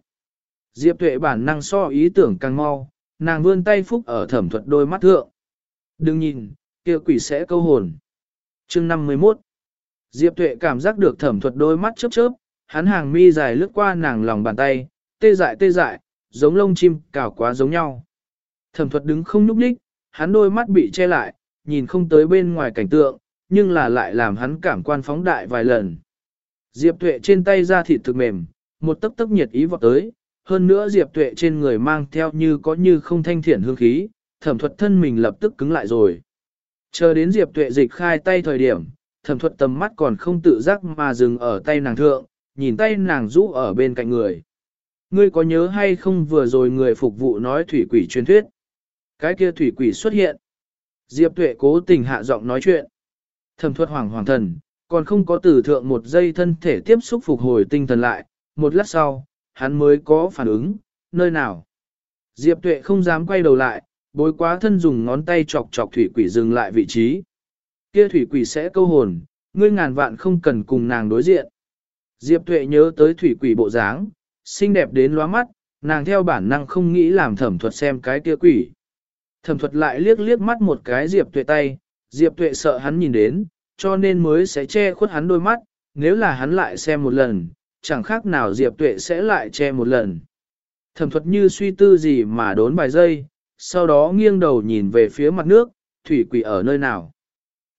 Diệp tuệ bản năng so ý tưởng càng mau, nàng vươn tay phúc ở thẩm thuật đôi mắt thượng. Đừng nhìn, kia quỷ sẽ câu hồn. chương 51 Diệp tuệ cảm giác được thẩm thuật đôi mắt chớp chớp, hắn hàng mi dài lướt qua nàng lòng bàn tay, tê dại tê dại, giống lông chim cào quá giống nhau. Thẩm thuật đứng không nhúc nhích, hắn đôi mắt bị che lại, nhìn không tới bên ngoài cảnh tượng, nhưng là lại làm hắn cảm quan phóng đại vài lần. Diệp Tuệ trên tay ra thịt thực mềm, một tấc tấc nhiệt ý vọt tới, hơn nữa Diệp Tuệ trên người mang theo như có như không thanh thiện hương khí, thẩm thuật thân mình lập tức cứng lại rồi. Chờ đến Diệp Tuệ dịch khai tay thời điểm, thẩm thuật tầm mắt còn không tự giác mà dừng ở tay nàng thượng, nhìn tay nàng rũ ở bên cạnh người. Ngươi có nhớ hay không vừa rồi người phục vụ nói thủy quỷ truyền thuyết? Cái kia thủy quỷ xuất hiện. Diệp Tuệ cố tình hạ giọng nói chuyện. Thẩm thuật hoàng hoàng thần, còn không có tử thượng một giây thân thể tiếp xúc phục hồi tinh thần lại, một lát sau, hắn mới có phản ứng, nơi nào. Diệp Tuệ không dám quay đầu lại, bối quá thân dùng ngón tay chọc chọc thủy quỷ dừng lại vị trí. Kia thủy quỷ sẽ câu hồn, ngươi ngàn vạn không cần cùng nàng đối diện. Diệp Tuệ nhớ tới thủy quỷ bộ dáng, xinh đẹp đến lóa mắt, nàng theo bản năng không nghĩ làm thẩm thuật xem cái kia quỷ. Thẩm thuật lại liếc liếc mắt một cái Diệp Tuệ tay, Diệp Tuệ sợ hắn nhìn đến, cho nên mới sẽ che khuất hắn đôi mắt, nếu là hắn lại xem một lần, chẳng khác nào Diệp Tuệ sẽ lại che một lần. Thẩm thuật như suy tư gì mà đốn vài giây, sau đó nghiêng đầu nhìn về phía mặt nước, thủy quỷ ở nơi nào.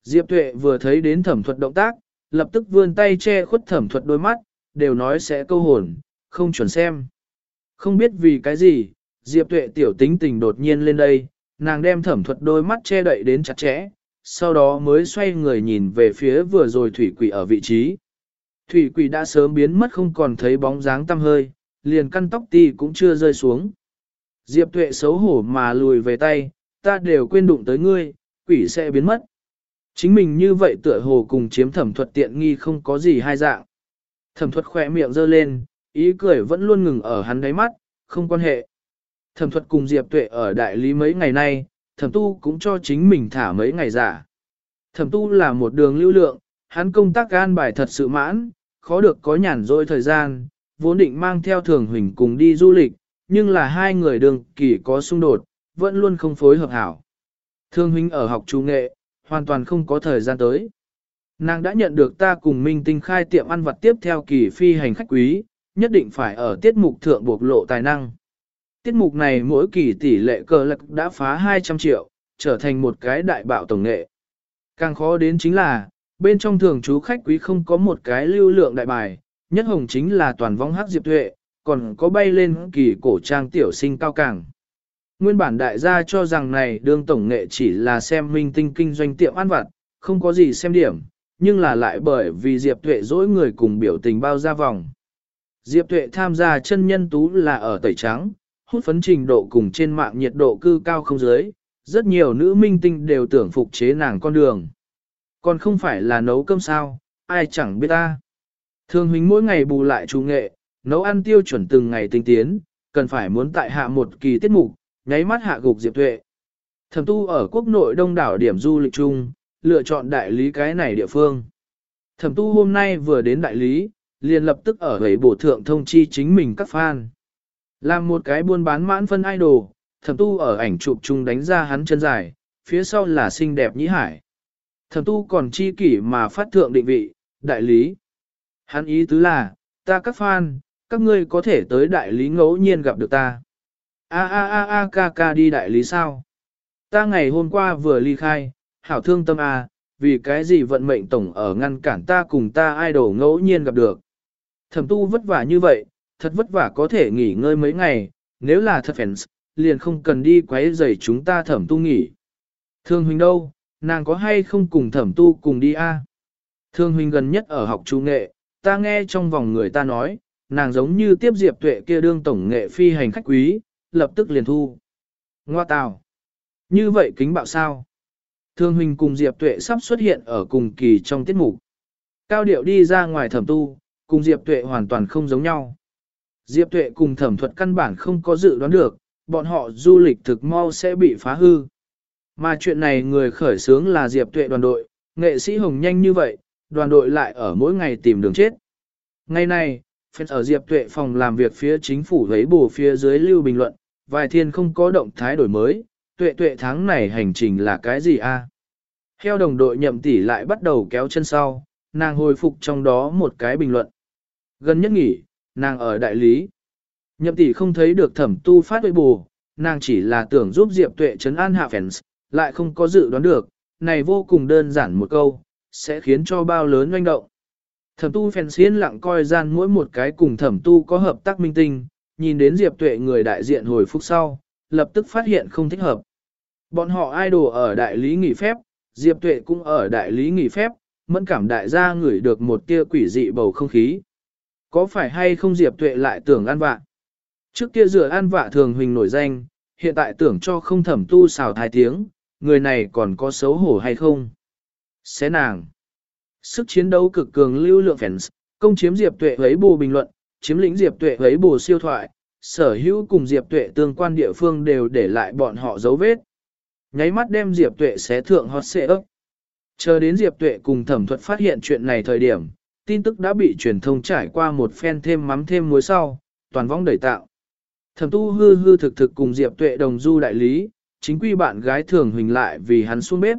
Diệp Tuệ vừa thấy đến thẩm thuật động tác, lập tức vươn tay che khuất thẩm thuật đôi mắt, đều nói sẽ câu hồn, không chuẩn xem. Không biết vì cái gì, Diệp Tuệ tiểu tính tình đột nhiên lên đây, nàng đem thẩm thuật đôi mắt che đậy đến chặt chẽ, sau đó mới xoay người nhìn về phía vừa rồi thủy quỷ ở vị trí. Thủy quỷ đã sớm biến mất không còn thấy bóng dáng tăm hơi, liền căn tóc ti cũng chưa rơi xuống. Diệp tuệ xấu hổ mà lùi về tay, ta đều quên đụng tới ngươi, quỷ sẽ biến mất. Chính mình như vậy tựa hồ cùng chiếm thẩm thuật tiện nghi không có gì hai dạng. Thẩm thuật khỏe miệng giơ lên, ý cười vẫn luôn ngừng ở hắn đáy mắt, không quan hệ. Thẩm thuật cùng Diệp tuệ ở đại lý mấy ngày nay, thẩm tu cũng cho chính mình thả mấy ngày giả. Thẩm tu là một đường lưu lượng, hắn công tác gan bài thật sự mãn, khó được có nhàn rỗi thời gian, vốn định mang theo thường huỳnh cùng đi du lịch, nhưng là hai người đường kỳ có xung đột, vẫn luôn không phối hợp hảo. Thương huynh ở học trung nghệ, hoàn toàn không có thời gian tới. Nàng đã nhận được ta cùng Minh Tinh khai tiệm ăn vặt tiếp theo kỳ phi hành khách quý, nhất định phải ở tiết mục thượng bộc lộ tài năng. Tiết mục này mỗi kỳ tỷ lệ cờ lạc đã phá 200 triệu, trở thành một cái đại bạo tổng nghệ. Càng khó đến chính là, bên trong thường chú khách quý không có một cái lưu lượng đại bài, nhất hồng chính là toàn vong hắc diệp tuệ, còn có bay lên kỳ cổ trang tiểu sinh cao càng. Nguyên bản đại gia cho rằng này đương tổng nghệ chỉ là xem minh tinh kinh doanh tiệm ăn vặt, không có gì xem điểm, nhưng là lại bởi vì Diệp Tuệ dỗi người cùng biểu tình bao ra vòng. Diệp Tuệ tham gia chân nhân tú là ở tẩy trắng, hút phấn trình độ cùng trên mạng nhiệt độ cư cao không dưới, rất nhiều nữ minh tinh đều tưởng phục chế nàng con đường. Còn không phải là nấu cơm sao, ai chẳng biết ta. Thường huynh mỗi ngày bù lại chú nghệ, nấu ăn tiêu chuẩn từng ngày tinh tiến, cần phải muốn tại hạ một kỳ tiết mục, nháy mắt hạ gục Diệp Tuệ. Thẩm tu ở quốc nội đông đảo điểm du lịch chung, lựa chọn đại lý cái này địa phương. Thẩm tu hôm nay vừa đến đại lý, liền lập tức ở gầy bổ thượng thông chi chính mình các fan. Làm một cái buôn bán mãn phân idol, thẩm tu ở ảnh chụp chung đánh ra hắn chân dài, phía sau là xinh đẹp nhĩ hải. Thẩm tu còn chi kỷ mà phát thượng định vị, đại lý. Hắn ý tứ là, ta các fan, các ngươi có thể tới đại lý ngẫu nhiên gặp được ta. A a a a ca ca đi đại lý sao? Ta ngày hôm qua vừa ly khai, hảo thương tâm a, vì cái gì vận mệnh tổng ở ngăn cản ta cùng ta idol ngẫu nhiên gặp được. Thẩm tu vất vả như vậy, thật vất vả có thể nghỉ ngơi mấy ngày, nếu là thật fans, liền không cần đi quấy rầy chúng ta thẩm tu nghỉ. Thương huynh đâu, nàng có hay không cùng thẩm tu cùng đi a? Thương huynh gần nhất ở học trung nghệ, ta nghe trong vòng người ta nói, nàng giống như tiếp diệp tuệ kia đương tổng nghệ phi hành khách quý, lập tức liền thu. Ngoa tào. Như vậy kính bạo sao? Thương huynh cùng diệp tuệ sắp xuất hiện ở cùng kỳ trong tiết mục. Cao điệu đi ra ngoài thẩm tu, cùng diệp tuệ hoàn toàn không giống nhau. Diệp tuệ cùng thẩm thuật căn bản không có dự đoán được, bọn họ du lịch thực mau sẽ bị phá hư. Mà chuyện này người khởi sướng là Diệp tuệ đoàn đội, nghệ sĩ hồng nhanh như vậy, đoàn đội lại ở mỗi ngày tìm đường chết. Ngày này, Phép ở Diệp Tuệ phòng làm việc phía chính phủ lấy bù phía dưới lưu bình luận, vài thiên không có động thái đổi mới, tuệ tuệ tháng này hành trình là cái gì a? À? Theo đồng đội nhậm tỷ lại bắt đầu kéo chân sau, nàng hồi phục trong đó một cái bình luận. Gần nhất nghỉ, nàng ở đại lý. Nhậm tỷ không thấy được thẩm tu phát huệ bù, nàng chỉ là tưởng giúp Diệp Tuệ chấn an hạ fans, lại không có dự đoán được, này vô cùng đơn giản một câu, sẽ khiến cho bao lớn doanh động. Thẩm tu phèn xiên lặng coi gian mỗi một cái cùng thẩm tu có hợp tác minh tinh, nhìn đến Diệp Tuệ người đại diện hồi phúc sau, lập tức phát hiện không thích hợp. Bọn họ idol ở đại lý nghỉ phép, Diệp Tuệ cũng ở đại lý nghỉ phép, mẫn cảm đại gia ngửi được một tia quỷ dị bầu không khí. Có phải hay không Diệp Tuệ lại tưởng ăn vạ? Trước kia rửa ăn vạ thường huỳnh nổi danh, hiện tại tưởng cho không thẩm tu xào thái tiếng, người này còn có xấu hổ hay không? Xé nàng. Sức chiến đấu cực cường lưu lượng fans, công chiếm Diệp Tuệ ấy bù bình luận, chiếm lĩnh Diệp Tuệ ấy bù siêu thoại, sở hữu cùng Diệp Tuệ tương quan địa phương đều để lại bọn họ dấu vết. Nháy mắt đem Diệp Tuệ xé thượng hot xệ ấp. Chờ đến Diệp Tuệ cùng thẩm thuật phát hiện chuyện này thời điểm, tin tức đã bị truyền thông trải qua một phen thêm mắm thêm muối sau, toàn vong đẩy tạo. Thẩm tu hư hư thực thực cùng Diệp Tuệ đồng du đại lý, chính quy bạn gái thường huỳnh lại vì hắn xuống bếp.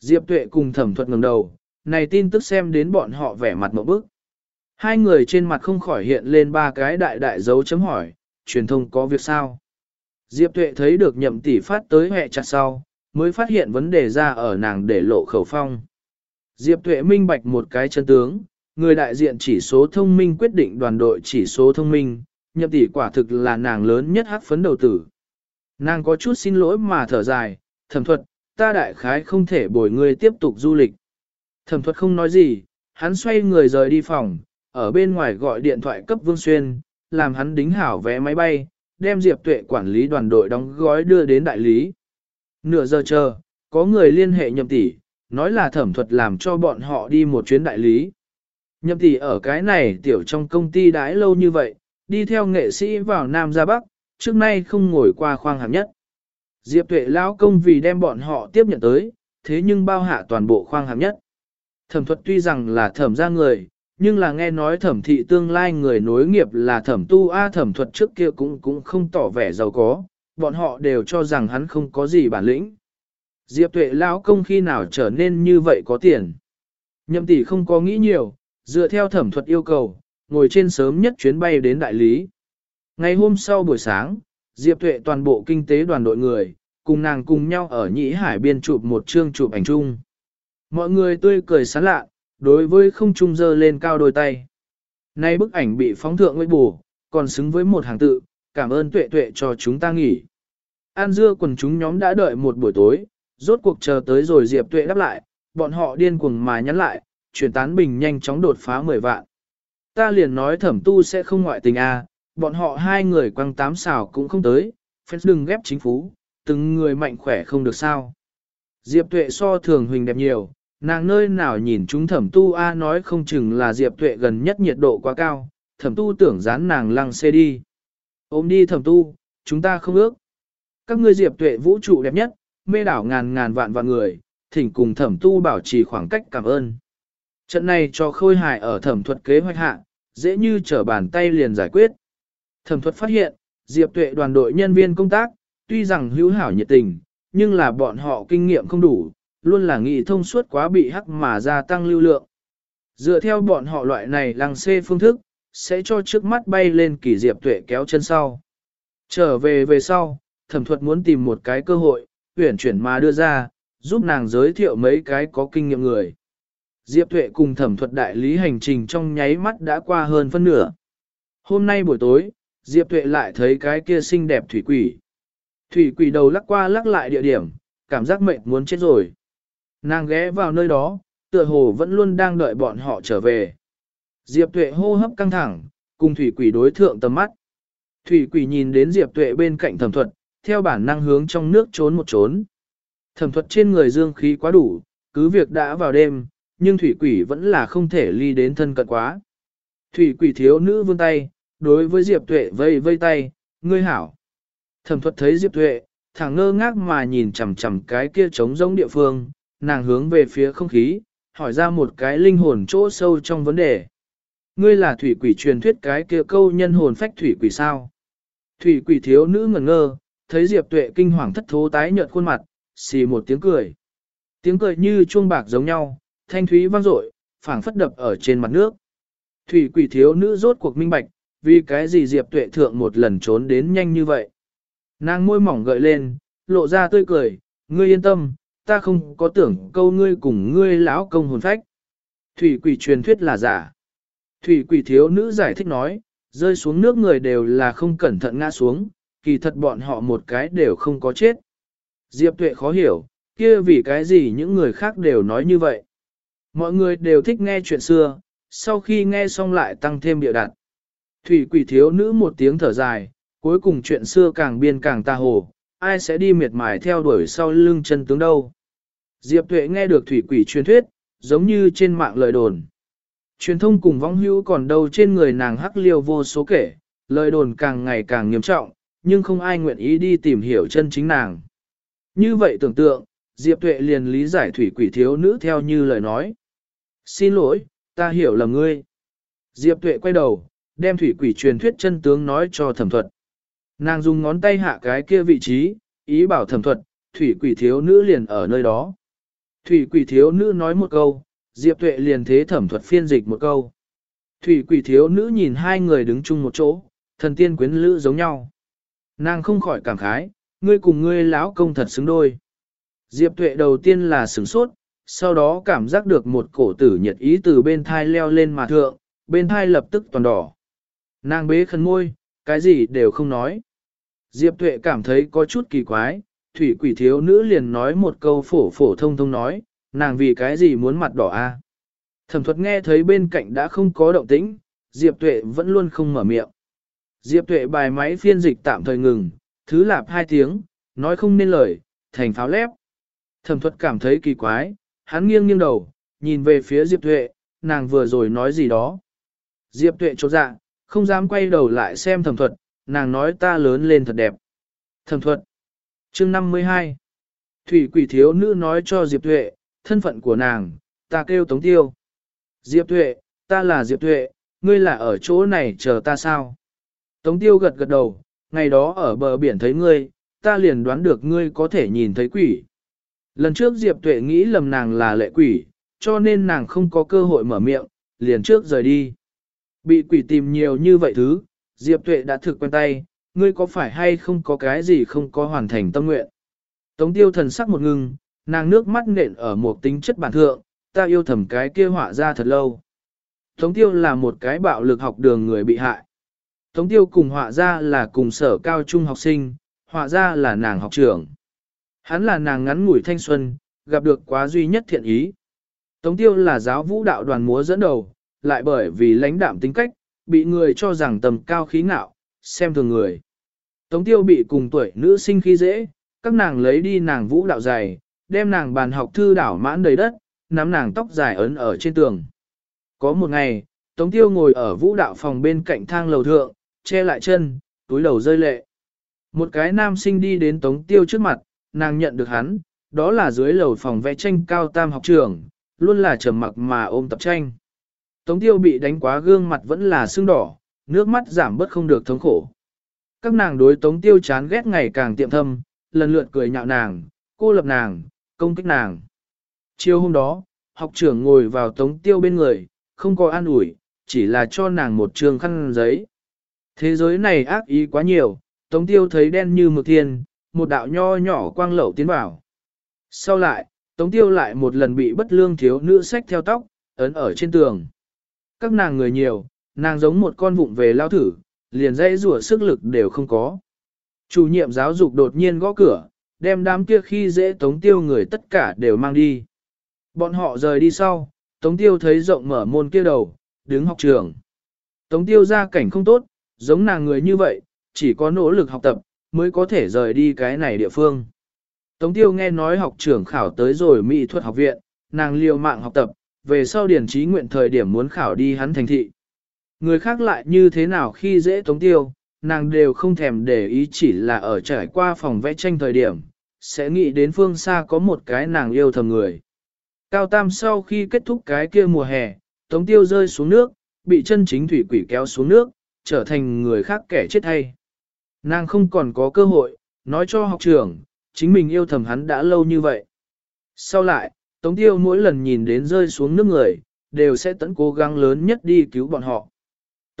Diệp Tuệ cùng thẩm thuật ngẩng đầu, này tin tức xem đến bọn họ vẻ mặt một bức. Hai người trên mặt không khỏi hiện lên ba cái đại đại dấu chấm hỏi, truyền thông có việc sao? Diệp Tuệ thấy được nhậm tỷ phát tới hẹ chặt sau, mới phát hiện vấn đề ra ở nàng để lộ khẩu phong. Diệp Tuệ minh bạch một cái chân tướng, người đại diện chỉ số thông minh quyết định đoàn đội chỉ số thông minh, nhậm tỷ quả thực là nàng lớn nhất hắc phấn đầu tử. Nàng có chút xin lỗi mà thở dài, thẩm thuật, ta đại khái không thể bồi người tiếp tục du lịch. Thẩm thuật không nói gì, hắn xoay người rời đi phòng, ở bên ngoài gọi điện thoại cấp Vương Xuyên, làm hắn đính hảo vé máy bay, đem Diệp Tuệ quản lý đoàn đội đóng gói đưa đến đại lý. Nửa giờ chờ, có người liên hệ nhậm tỷ, nói là thẩm thuật làm cho bọn họ đi một chuyến đại lý. Nhậm tỷ ở cái này tiểu trong công ty đãi lâu như vậy, đi theo nghệ sĩ vào Nam ra Bắc, trước nay không ngồi qua khoang hàm nhất. Diệp Tuệ lão công vì đem bọn họ tiếp nhận tới, thế nhưng bao hạ toàn bộ khoang hàm nhất. Thẩm thuật tuy rằng là thẩm ra người, nhưng là nghe nói thẩm thị tương lai người nối nghiệp là thẩm tu A thẩm thuật trước kia cũng cũng không tỏ vẻ giàu có, bọn họ đều cho rằng hắn không có gì bản lĩnh. Diệp tuệ lão công khi nào trở nên như vậy có tiền. Nhậm tỷ không có nghĩ nhiều, dựa theo thẩm thuật yêu cầu, ngồi trên sớm nhất chuyến bay đến đại lý. Ngày hôm sau buổi sáng, Diệp tuệ toàn bộ kinh tế đoàn đội người, cùng nàng cùng nhau ở nhĩ hải biên chụp một chương chụp ảnh chung. Mọi người tươi cười sán lạ, đối với không trung dơ lên cao đôi tay. Nay bức ảnh bị phóng thượng với bù, còn xứng với một hàng tự, cảm ơn tuệ tuệ cho chúng ta nghỉ. An dưa quần chúng nhóm đã đợi một buổi tối, rốt cuộc chờ tới rồi Diệp tuệ đáp lại, bọn họ điên cuồng mà nhắn lại, chuyển tán bình nhanh chóng đột phá 10 vạn. Ta liền nói thẩm tu sẽ không ngoại tình a, à, bọn họ hai người quăng tám xào cũng không tới, phép đừng ghép chính phú, từng người mạnh khỏe không được sao. Diệp tuệ so thường huỳnh đẹp nhiều, nàng nơi nào nhìn chúng thẩm tu A nói không chừng là Diệp tuệ gần nhất nhiệt độ quá cao, thẩm tu tưởng dán nàng lăng xê đi. Ôm đi thẩm tu, chúng ta không ước. Các ngươi Diệp tuệ vũ trụ đẹp nhất, mê đảo ngàn ngàn vạn vạn người, thỉnh cùng thẩm tu bảo trì khoảng cách cảm ơn. Trận này cho khôi hài ở thẩm thuật kế hoạch hạ, dễ như trở bàn tay liền giải quyết. Thẩm thuật phát hiện, Diệp tuệ đoàn đội nhân viên công tác, tuy rằng hữu hảo nhiệt tình, nhưng là bọn họ kinh nghiệm không đủ, luôn là nghị thông suốt quá bị hắc mà gia tăng lưu lượng. Dựa theo bọn họ loại này lăng xê phương thức, sẽ cho trước mắt bay lên kỳ diệp tuệ kéo chân sau. Trở về về sau, thẩm thuật muốn tìm một cái cơ hội, tuyển chuyển mà đưa ra, giúp nàng giới thiệu mấy cái có kinh nghiệm người. Diệp Tuệ cùng thẩm thuật đại lý hành trình trong nháy mắt đã qua hơn phân nửa. Hôm nay buổi tối, Diệp Tuệ lại thấy cái kia xinh đẹp thủy quỷ. Thủy quỷ đầu lắc qua lắc lại địa điểm, cảm giác mệt muốn chết rồi. Nàng ghé vào nơi đó, tựa hồ vẫn luôn đang đợi bọn họ trở về. Diệp Tuệ hô hấp căng thẳng, cùng thủy quỷ đối thượng tầm mắt. Thủy quỷ nhìn đến Diệp Tuệ bên cạnh thẩm thuật, theo bản năng hướng trong nước trốn một trốn. Thẩm thuật trên người dương khí quá đủ, cứ việc đã vào đêm, nhưng thủy quỷ vẫn là không thể ly đến thân cận quá. Thủy quỷ thiếu nữ vươn tay, đối với Diệp Tuệ vây vây tay, ngươi hảo. Thẩm thuật thấy Diệp Tuệ, thẳng ngơ ngác mà nhìn chằm chằm cái kia trống rỗng địa phương, nàng hướng về phía không khí, hỏi ra một cái linh hồn chỗ sâu trong vấn đề. Ngươi là thủy quỷ truyền thuyết cái kia câu nhân hồn phách thủy quỷ sao? Thủy quỷ thiếu nữ ngẩn ngơ, thấy Diệp Tuệ kinh hoàng thất thố tái nhợt khuôn mặt, xì một tiếng cười. Tiếng cười như chuông bạc giống nhau, thanh thúy vang dội, phảng phất đập ở trên mặt nước. Thủy quỷ thiếu nữ rốt cuộc minh bạch, vì cái gì Diệp Tuệ thượng một lần trốn đến nhanh như vậy. Nàng môi mỏng gợi lên, lộ ra tươi cười, ngươi yên tâm, ta không có tưởng câu ngươi cùng ngươi lão công hồn phách. Thủy quỷ truyền thuyết là giả. Thủy quỷ thiếu nữ giải thích nói, rơi xuống nước người đều là không cẩn thận ngã xuống, kỳ thật bọn họ một cái đều không có chết. Diệp tuệ khó hiểu, kia vì cái gì những người khác đều nói như vậy. Mọi người đều thích nghe chuyện xưa, sau khi nghe xong lại tăng thêm địa đặt. Thủy quỷ thiếu nữ một tiếng thở dài, cuối cùng chuyện xưa càng biên càng ta hồ, ai sẽ đi miệt mài theo đuổi sau lưng chân tướng đâu. Diệp Tuệ nghe được thủy quỷ truyền thuyết, giống như trên mạng lời đồn. Truyền thông cùng vong hữu còn đâu trên người nàng hắc liêu vô số kể, lời đồn càng ngày càng nghiêm trọng, nhưng không ai nguyện ý đi tìm hiểu chân chính nàng. Như vậy tưởng tượng, Diệp Tuệ liền lý giải thủy quỷ thiếu nữ theo như lời nói. Xin lỗi, ta hiểu là ngươi. Diệp Tuệ quay đầu, đem thủy quỷ truyền thuyết chân tướng nói cho thẩm thuật. Nàng dùng ngón tay hạ cái kia vị trí, ý bảo thẩm thuật, thủy quỷ thiếu nữ liền ở nơi đó. Thủy quỷ thiếu nữ nói một câu, Diệp Tuệ liền thế thẩm thuật phiên dịch một câu. Thủy quỷ thiếu nữ nhìn hai người đứng chung một chỗ, thần tiên quyến lữ giống nhau. Nàng không khỏi cảm khái, ngươi cùng ngươi lão công thật xứng đôi. Diệp Tuệ đầu tiên là sửng sốt, sau đó cảm giác được một cổ tử nhiệt ý từ bên thai leo lên mà thượng, bên thai lập tức toàn đỏ. Nàng bế khẩn môi, cái gì đều không nói. Diệp Tuệ cảm thấy có chút kỳ quái, thủy quỷ thiếu nữ liền nói một câu phổ phổ thông thông nói, nàng vì cái gì muốn mặt đỏ a? Thẩm thuật nghe thấy bên cạnh đã không có động tĩnh, Diệp Tuệ vẫn luôn không mở miệng. Diệp Tuệ bài máy phiên dịch tạm thời ngừng, thứ lạp hai tiếng, nói không nên lời, thành pháo lép. Thẩm thuật cảm thấy kỳ quái, hắn nghiêng nghiêng đầu, nhìn về phía Diệp Tuệ, nàng vừa rồi nói gì đó. Diệp Tuệ chột dạ, không dám quay đầu lại xem thẩm thuật, nàng nói ta lớn lên thật đẹp. Thẩm thuật. Chương 52. Thủy quỷ thiếu nữ nói cho Diệp Tuệ, thân phận của nàng, ta kêu Tống Tiêu. Diệp Tuệ, ta là Diệp Tuệ, ngươi là ở chỗ này chờ ta sao? Tống Tiêu gật gật đầu, ngày đó ở bờ biển thấy ngươi, ta liền đoán được ngươi có thể nhìn thấy quỷ. Lần trước Diệp Tuệ nghĩ lầm nàng là lệ quỷ, cho nên nàng không có cơ hội mở miệng, liền trước rời đi. Bị quỷ tìm nhiều như vậy thứ, Diệp Tuệ đã thực quen tay, ngươi có phải hay không có cái gì không có hoàn thành tâm nguyện. Tống tiêu thần sắc một ngưng, nàng nước mắt nện ở một tính chất bản thượng, ta yêu thầm cái kia họa ra thật lâu. Tống tiêu là một cái bạo lực học đường người bị hại. Tống tiêu cùng họa ra là cùng sở cao trung học sinh, họa ra là nàng học trưởng. Hắn là nàng ngắn ngủi thanh xuân, gặp được quá duy nhất thiện ý. Tống tiêu là giáo vũ đạo đoàn múa dẫn đầu, lại bởi vì lãnh đạm tính cách, bị người cho rằng tầm cao khí ngạo, xem thường người. Tống tiêu bị cùng tuổi nữ sinh khi dễ, các nàng lấy đi nàng vũ đạo dày, đem nàng bàn học thư đảo mãn đầy đất, nắm nàng tóc dài ấn ở trên tường. Có một ngày, Tống tiêu ngồi ở vũ đạo phòng bên cạnh thang lầu thượng, che lại chân, túi đầu rơi lệ. Một cái nam sinh đi đến Tống tiêu trước mặt, nàng nhận được hắn, đó là dưới lầu phòng vẽ tranh cao tam học trường, luôn là trầm mặc mà ôm tập tranh. Tống tiêu bị đánh quá gương mặt vẫn là sưng đỏ, nước mắt giảm bớt không được thống khổ. Các nàng đối tống tiêu chán ghét ngày càng tiệm thâm, lần lượt cười nhạo nàng, cô lập nàng, công kích nàng. Chiều hôm đó, học trưởng ngồi vào tống tiêu bên người, không có an ủi, chỉ là cho nàng một trường khăn giấy. Thế giới này ác ý quá nhiều, tống tiêu thấy đen như mực thiên, một đạo nho nhỏ quang lẩu tiến vào. Sau lại, tống tiêu lại một lần bị bất lương thiếu nữ sách theo tóc, ấn ở trên tường. Các nàng người nhiều, nàng giống một con vụng về lao thử, liền dãy rủa sức lực đều không có. Chủ nhiệm giáo dục đột nhiên gõ cửa, đem đám kia khi dễ tống tiêu người tất cả đều mang đi. Bọn họ rời đi sau, tống tiêu thấy rộng mở môn kia đầu, đứng học trường. Tống tiêu ra cảnh không tốt, giống nàng người như vậy, chỉ có nỗ lực học tập, mới có thể rời đi cái này địa phương. Tống tiêu nghe nói học trưởng khảo tới rồi mỹ thuật học viện, nàng liều mạng học tập, về sau điển trí nguyện thời điểm muốn khảo đi hắn thành thị. Người khác lại như thế nào khi dễ tống tiêu, nàng đều không thèm để ý chỉ là ở trải qua phòng vẽ tranh thời điểm, sẽ nghĩ đến phương xa có một cái nàng yêu thầm người. Cao Tam sau khi kết thúc cái kia mùa hè, tống tiêu rơi xuống nước, bị chân chính thủy quỷ kéo xuống nước, trở thành người khác kẻ chết hay. Nàng không còn có cơ hội, nói cho học trưởng, chính mình yêu thầm hắn đã lâu như vậy. Sau lại, Tống Tiêu mỗi lần nhìn đến rơi xuống nước người, đều sẽ tận cố gắng lớn nhất đi cứu bọn họ.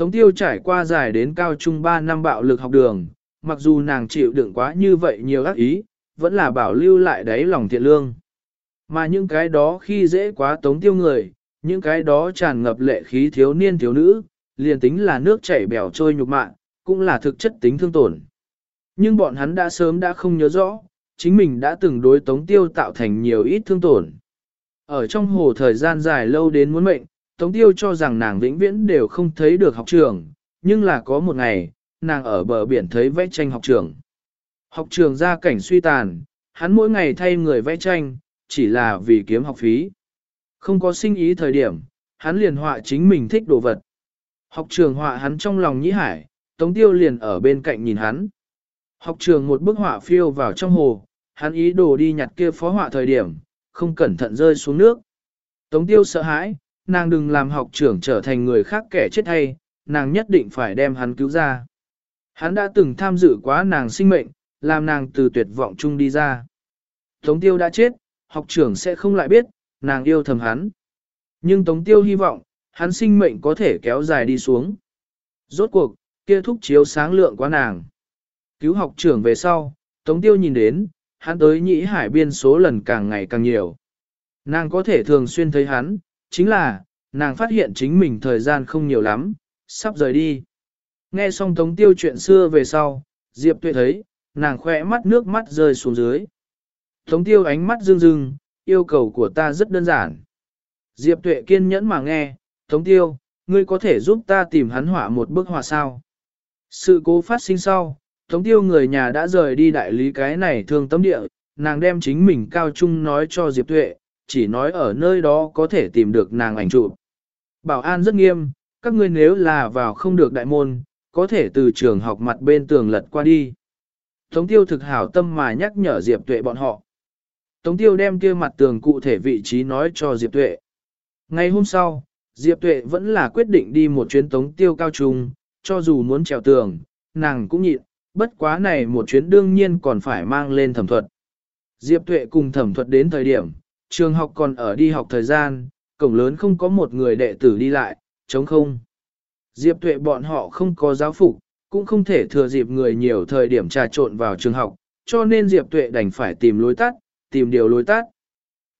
Tống Tiêu trải qua dài đến cao trung 3 năm bạo lực học đường, mặc dù nàng chịu đựng quá như vậy nhiều ác ý, vẫn là bảo lưu lại đáy lòng thiện lương. Mà những cái đó khi dễ quá Tống Tiêu người, những cái đó tràn ngập lệ khí thiếu niên thiếu nữ, liền tính là nước chảy bèo trôi nhục mạng, cũng là thực chất tính thương tổn. Nhưng bọn hắn đã sớm đã không nhớ rõ, chính mình đã từng đối Tống Tiêu tạo thành nhiều ít thương tổn. Ở trong hồ thời gian dài lâu đến muốn mệnh, Tống Tiêu cho rằng nàng vĩnh viễn đều không thấy được học trường, nhưng là có một ngày, nàng ở bờ biển thấy vẽ tranh học trường. Học trường ra cảnh suy tàn, hắn mỗi ngày thay người vẽ tranh, chỉ là vì kiếm học phí. Không có sinh ý thời điểm, hắn liền họa chính mình thích đồ vật. Học trường họa hắn trong lòng nhĩ hải, Tống Tiêu liền ở bên cạnh nhìn hắn. Học trường một bức họa phiêu vào trong hồ, hắn ý đồ đi nhặt kia phó họa thời điểm, không cẩn thận rơi xuống nước. Tống tiêu sợ hãi, nàng đừng làm học trưởng trở thành người khác kẻ chết hay, nàng nhất định phải đem hắn cứu ra. Hắn đã từng tham dự quá nàng sinh mệnh, làm nàng từ tuyệt vọng chung đi ra. Tống tiêu đã chết, học trưởng sẽ không lại biết, nàng yêu thầm hắn. Nhưng Tống tiêu hy vọng, hắn sinh mệnh có thể kéo dài đi xuống. Rốt cuộc, kia thúc chiếu sáng lượng quá nàng. Cứu học trưởng về sau, Tống tiêu nhìn đến, hắn tới nhĩ hải biên số lần càng ngày càng nhiều. Nàng có thể thường xuyên thấy hắn, chính là, nàng phát hiện chính mình thời gian không nhiều lắm, sắp rời đi. Nghe xong tống tiêu chuyện xưa về sau, Diệp tuệ thấy, nàng khỏe mắt nước mắt rơi xuống dưới. Tống tiêu ánh mắt rưng rưng, yêu cầu của ta rất đơn giản. Diệp tuệ kiên nhẫn mà nghe, tống tiêu, ngươi có thể giúp ta tìm hắn họa một bức họa sao. Sự cố phát sinh sau, Tống tiêu người nhà đã rời đi đại lý cái này thương tâm địa, nàng đem chính mình cao trung nói cho Diệp Tuệ, chỉ nói ở nơi đó có thể tìm được nàng ảnh chụp. Bảo an rất nghiêm, các ngươi nếu là vào không được đại môn, có thể từ trường học mặt bên tường lật qua đi. Tống tiêu thực hảo tâm mà nhắc nhở Diệp Tuệ bọn họ. Tống tiêu đem kia mặt tường cụ thể vị trí nói cho Diệp Tuệ. Ngày hôm sau, Diệp Tuệ vẫn là quyết định đi một chuyến tống tiêu cao trung, cho dù muốn trèo tường, nàng cũng nhịn, bất quá này một chuyến đương nhiên còn phải mang lên thẩm thuật. Diệp Tuệ cùng thẩm thuật đến thời điểm, trường học còn ở đi học thời gian, cổng lớn không có một người đệ tử đi lại, chống không. Diệp Tuệ bọn họ không có giáo phục, cũng không thể thừa dịp người nhiều thời điểm trà trộn vào trường học, cho nên Diệp Tuệ đành phải tìm lối tắt, tìm điều lối tắt.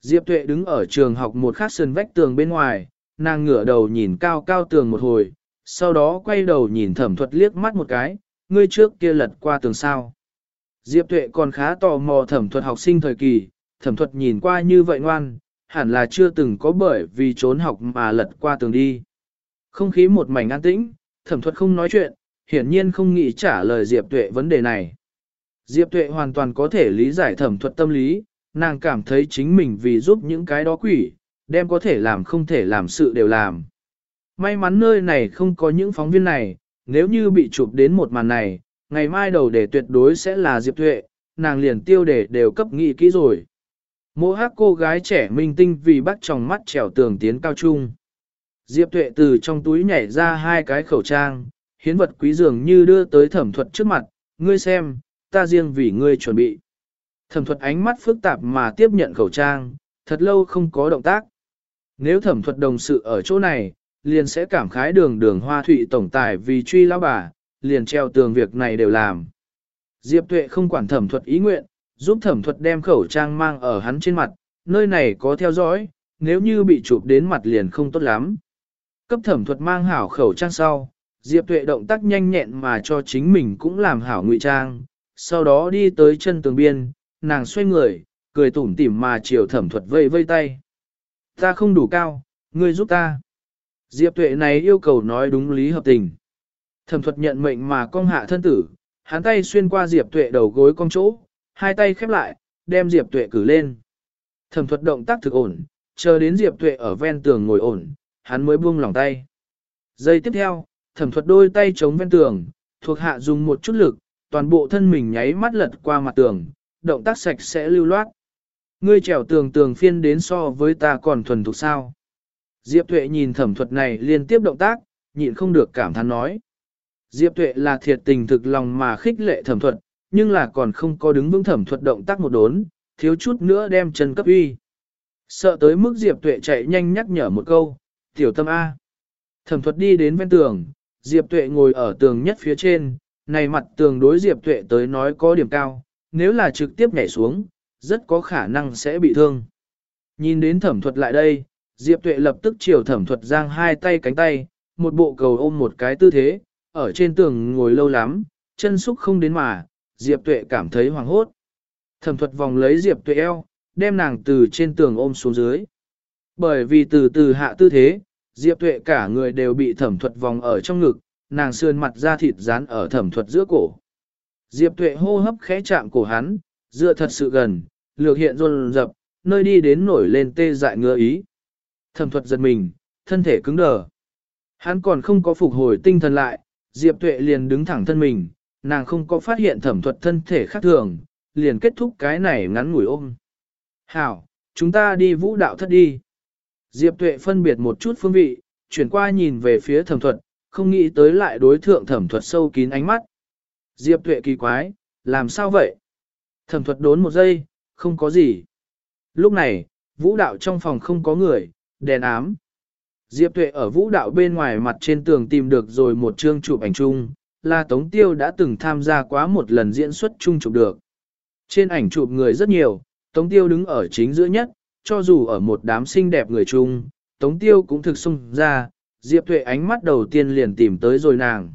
Diệp Tuệ đứng ở trường học một khắc sân vách tường bên ngoài, nàng ngửa đầu nhìn cao cao tường một hồi, sau đó quay đầu nhìn thẩm thuật liếc mắt một cái, ngươi trước kia lật qua tường sao. Diệp Tuệ còn khá tò mò thẩm thuật học sinh thời kỳ, thẩm thuật nhìn qua như vậy ngoan, hẳn là chưa từng có bởi vì trốn học mà lật qua tường đi. Không khí một mảnh an tĩnh, thẩm thuật không nói chuyện, hiển nhiên không nghĩ trả lời Diệp Tuệ vấn đề này. Diệp Tuệ hoàn toàn có thể lý giải thẩm thuật tâm lý, nàng cảm thấy chính mình vì giúp những cái đó quỷ, đem có thể làm không thể làm sự đều làm. May mắn nơi này không có những phóng viên này, nếu như bị chụp đến một màn này, ngày mai đầu để tuyệt đối sẽ là Diệp Tuệ, nàng liền tiêu để đều cấp nghị kỹ rồi. Mô hát cô gái trẻ minh tinh vì bắt trong mắt trèo tường tiến cao trung. Diệp Tuệ từ trong túi nhảy ra hai cái khẩu trang, hiến vật quý dường như đưa tới thẩm thuật trước mặt, ngươi xem, ta riêng vì ngươi chuẩn bị. Thẩm thuật ánh mắt phức tạp mà tiếp nhận khẩu trang, thật lâu không có động tác. Nếu thẩm thuật đồng sự ở chỗ này, liền sẽ cảm khái đường đường hoa thụy tổng tài vì truy lao bà, liền treo tường việc này đều làm. Diệp tuệ không quản thẩm thuật ý nguyện, giúp thẩm thuật đem khẩu trang mang ở hắn trên mặt, nơi này có theo dõi, nếu như bị chụp đến mặt liền không tốt lắm. Cấp thẩm thuật mang hảo khẩu trang sau, Diệp tuệ động tác nhanh nhẹn mà cho chính mình cũng làm hảo ngụy trang, sau đó đi tới chân tường biên, nàng xoay người, cười tủm tỉm mà chiều thẩm thuật vây vây tay. Ta không đủ cao, ngươi giúp ta. Diệp tuệ này yêu cầu nói đúng lý hợp tình. Thẩm thuật nhận mệnh mà cong hạ thân tử, hắn tay xuyên qua Diệp tuệ đầu gối cong chỗ, hai tay khép lại, đem Diệp tuệ cử lên. Thẩm thuật động tác thực ổn, chờ đến Diệp tuệ ở ven tường ngồi ổn, hắn mới buông lòng tay. Giây tiếp theo, thẩm thuật đôi tay chống ven tường, thuộc hạ dùng một chút lực, toàn bộ thân mình nháy mắt lật qua mặt tường, động tác sạch sẽ lưu loát. Ngươi trèo tường tường phiên đến so với ta còn thuần thuộc sao. Diệp Tuệ nhìn thẩm thuật này liên tiếp động tác, nhịn không được cảm thán nói. Diệp Tuệ là thiệt tình thực lòng mà khích lệ thẩm thuật, nhưng là còn không có đứng vững thẩm thuật động tác một đốn, thiếu chút nữa đem chân cấp uy. Sợ tới mức Diệp Tuệ chạy nhanh nhắc nhở một câu, tiểu tâm A. Thẩm thuật đi đến ven tường, Diệp Tuệ ngồi ở tường nhất phía trên, này mặt tường đối Diệp Tuệ tới nói có điểm cao, nếu là trực tiếp nhảy xuống, rất có khả năng sẽ bị thương. Nhìn đến thẩm thuật lại đây, Diệp Tuệ lập tức chiều thẩm thuật giang hai tay cánh tay, một bộ cầu ôm một cái tư thế, ở trên tường ngồi lâu lắm, chân xúc không đến mà, Diệp Tuệ cảm thấy hoàng hốt. Thẩm thuật vòng lấy Diệp Tuệ eo, đem nàng từ trên tường ôm xuống dưới. Bởi vì từ từ hạ tư thế, Diệp Tuệ cả người đều bị thẩm thuật vòng ở trong ngực, nàng sườn mặt da thịt dán ở thẩm thuật giữa cổ. Diệp Tuệ hô hấp khẽ chạm cổ hắn, dựa thật sự gần, lược hiện run rập, nơi đi đến nổi lên tê dại ngứa ý. Thẩm thuật giật mình, thân thể cứng đờ. Hắn còn không có phục hồi tinh thần lại, Diệp Tuệ liền đứng thẳng thân mình, nàng không có phát hiện thẩm thuật thân thể khác thường, liền kết thúc cái này ngắn ngủi ôm. Hảo, chúng ta đi vũ đạo thất đi. Diệp Tuệ phân biệt một chút phương vị, chuyển qua nhìn về phía thẩm thuật, không nghĩ tới lại đối thượng thẩm thuật sâu kín ánh mắt. Diệp Tuệ kỳ quái, làm sao vậy? Thẩm thuật đốn một giây, không có gì. Lúc này, vũ đạo trong phòng không có người, đèn ám. Diệp Tuệ ở vũ đạo bên ngoài mặt trên tường tìm được rồi một chương chụp ảnh chung, là Tống Tiêu đã từng tham gia quá một lần diễn xuất chung chụp được. Trên ảnh chụp người rất nhiều, Tống Tiêu đứng ở chính giữa nhất, cho dù ở một đám xinh đẹp người chung, Tống Tiêu cũng thực sung ra, Diệp Tuệ ánh mắt đầu tiên liền tìm tới rồi nàng.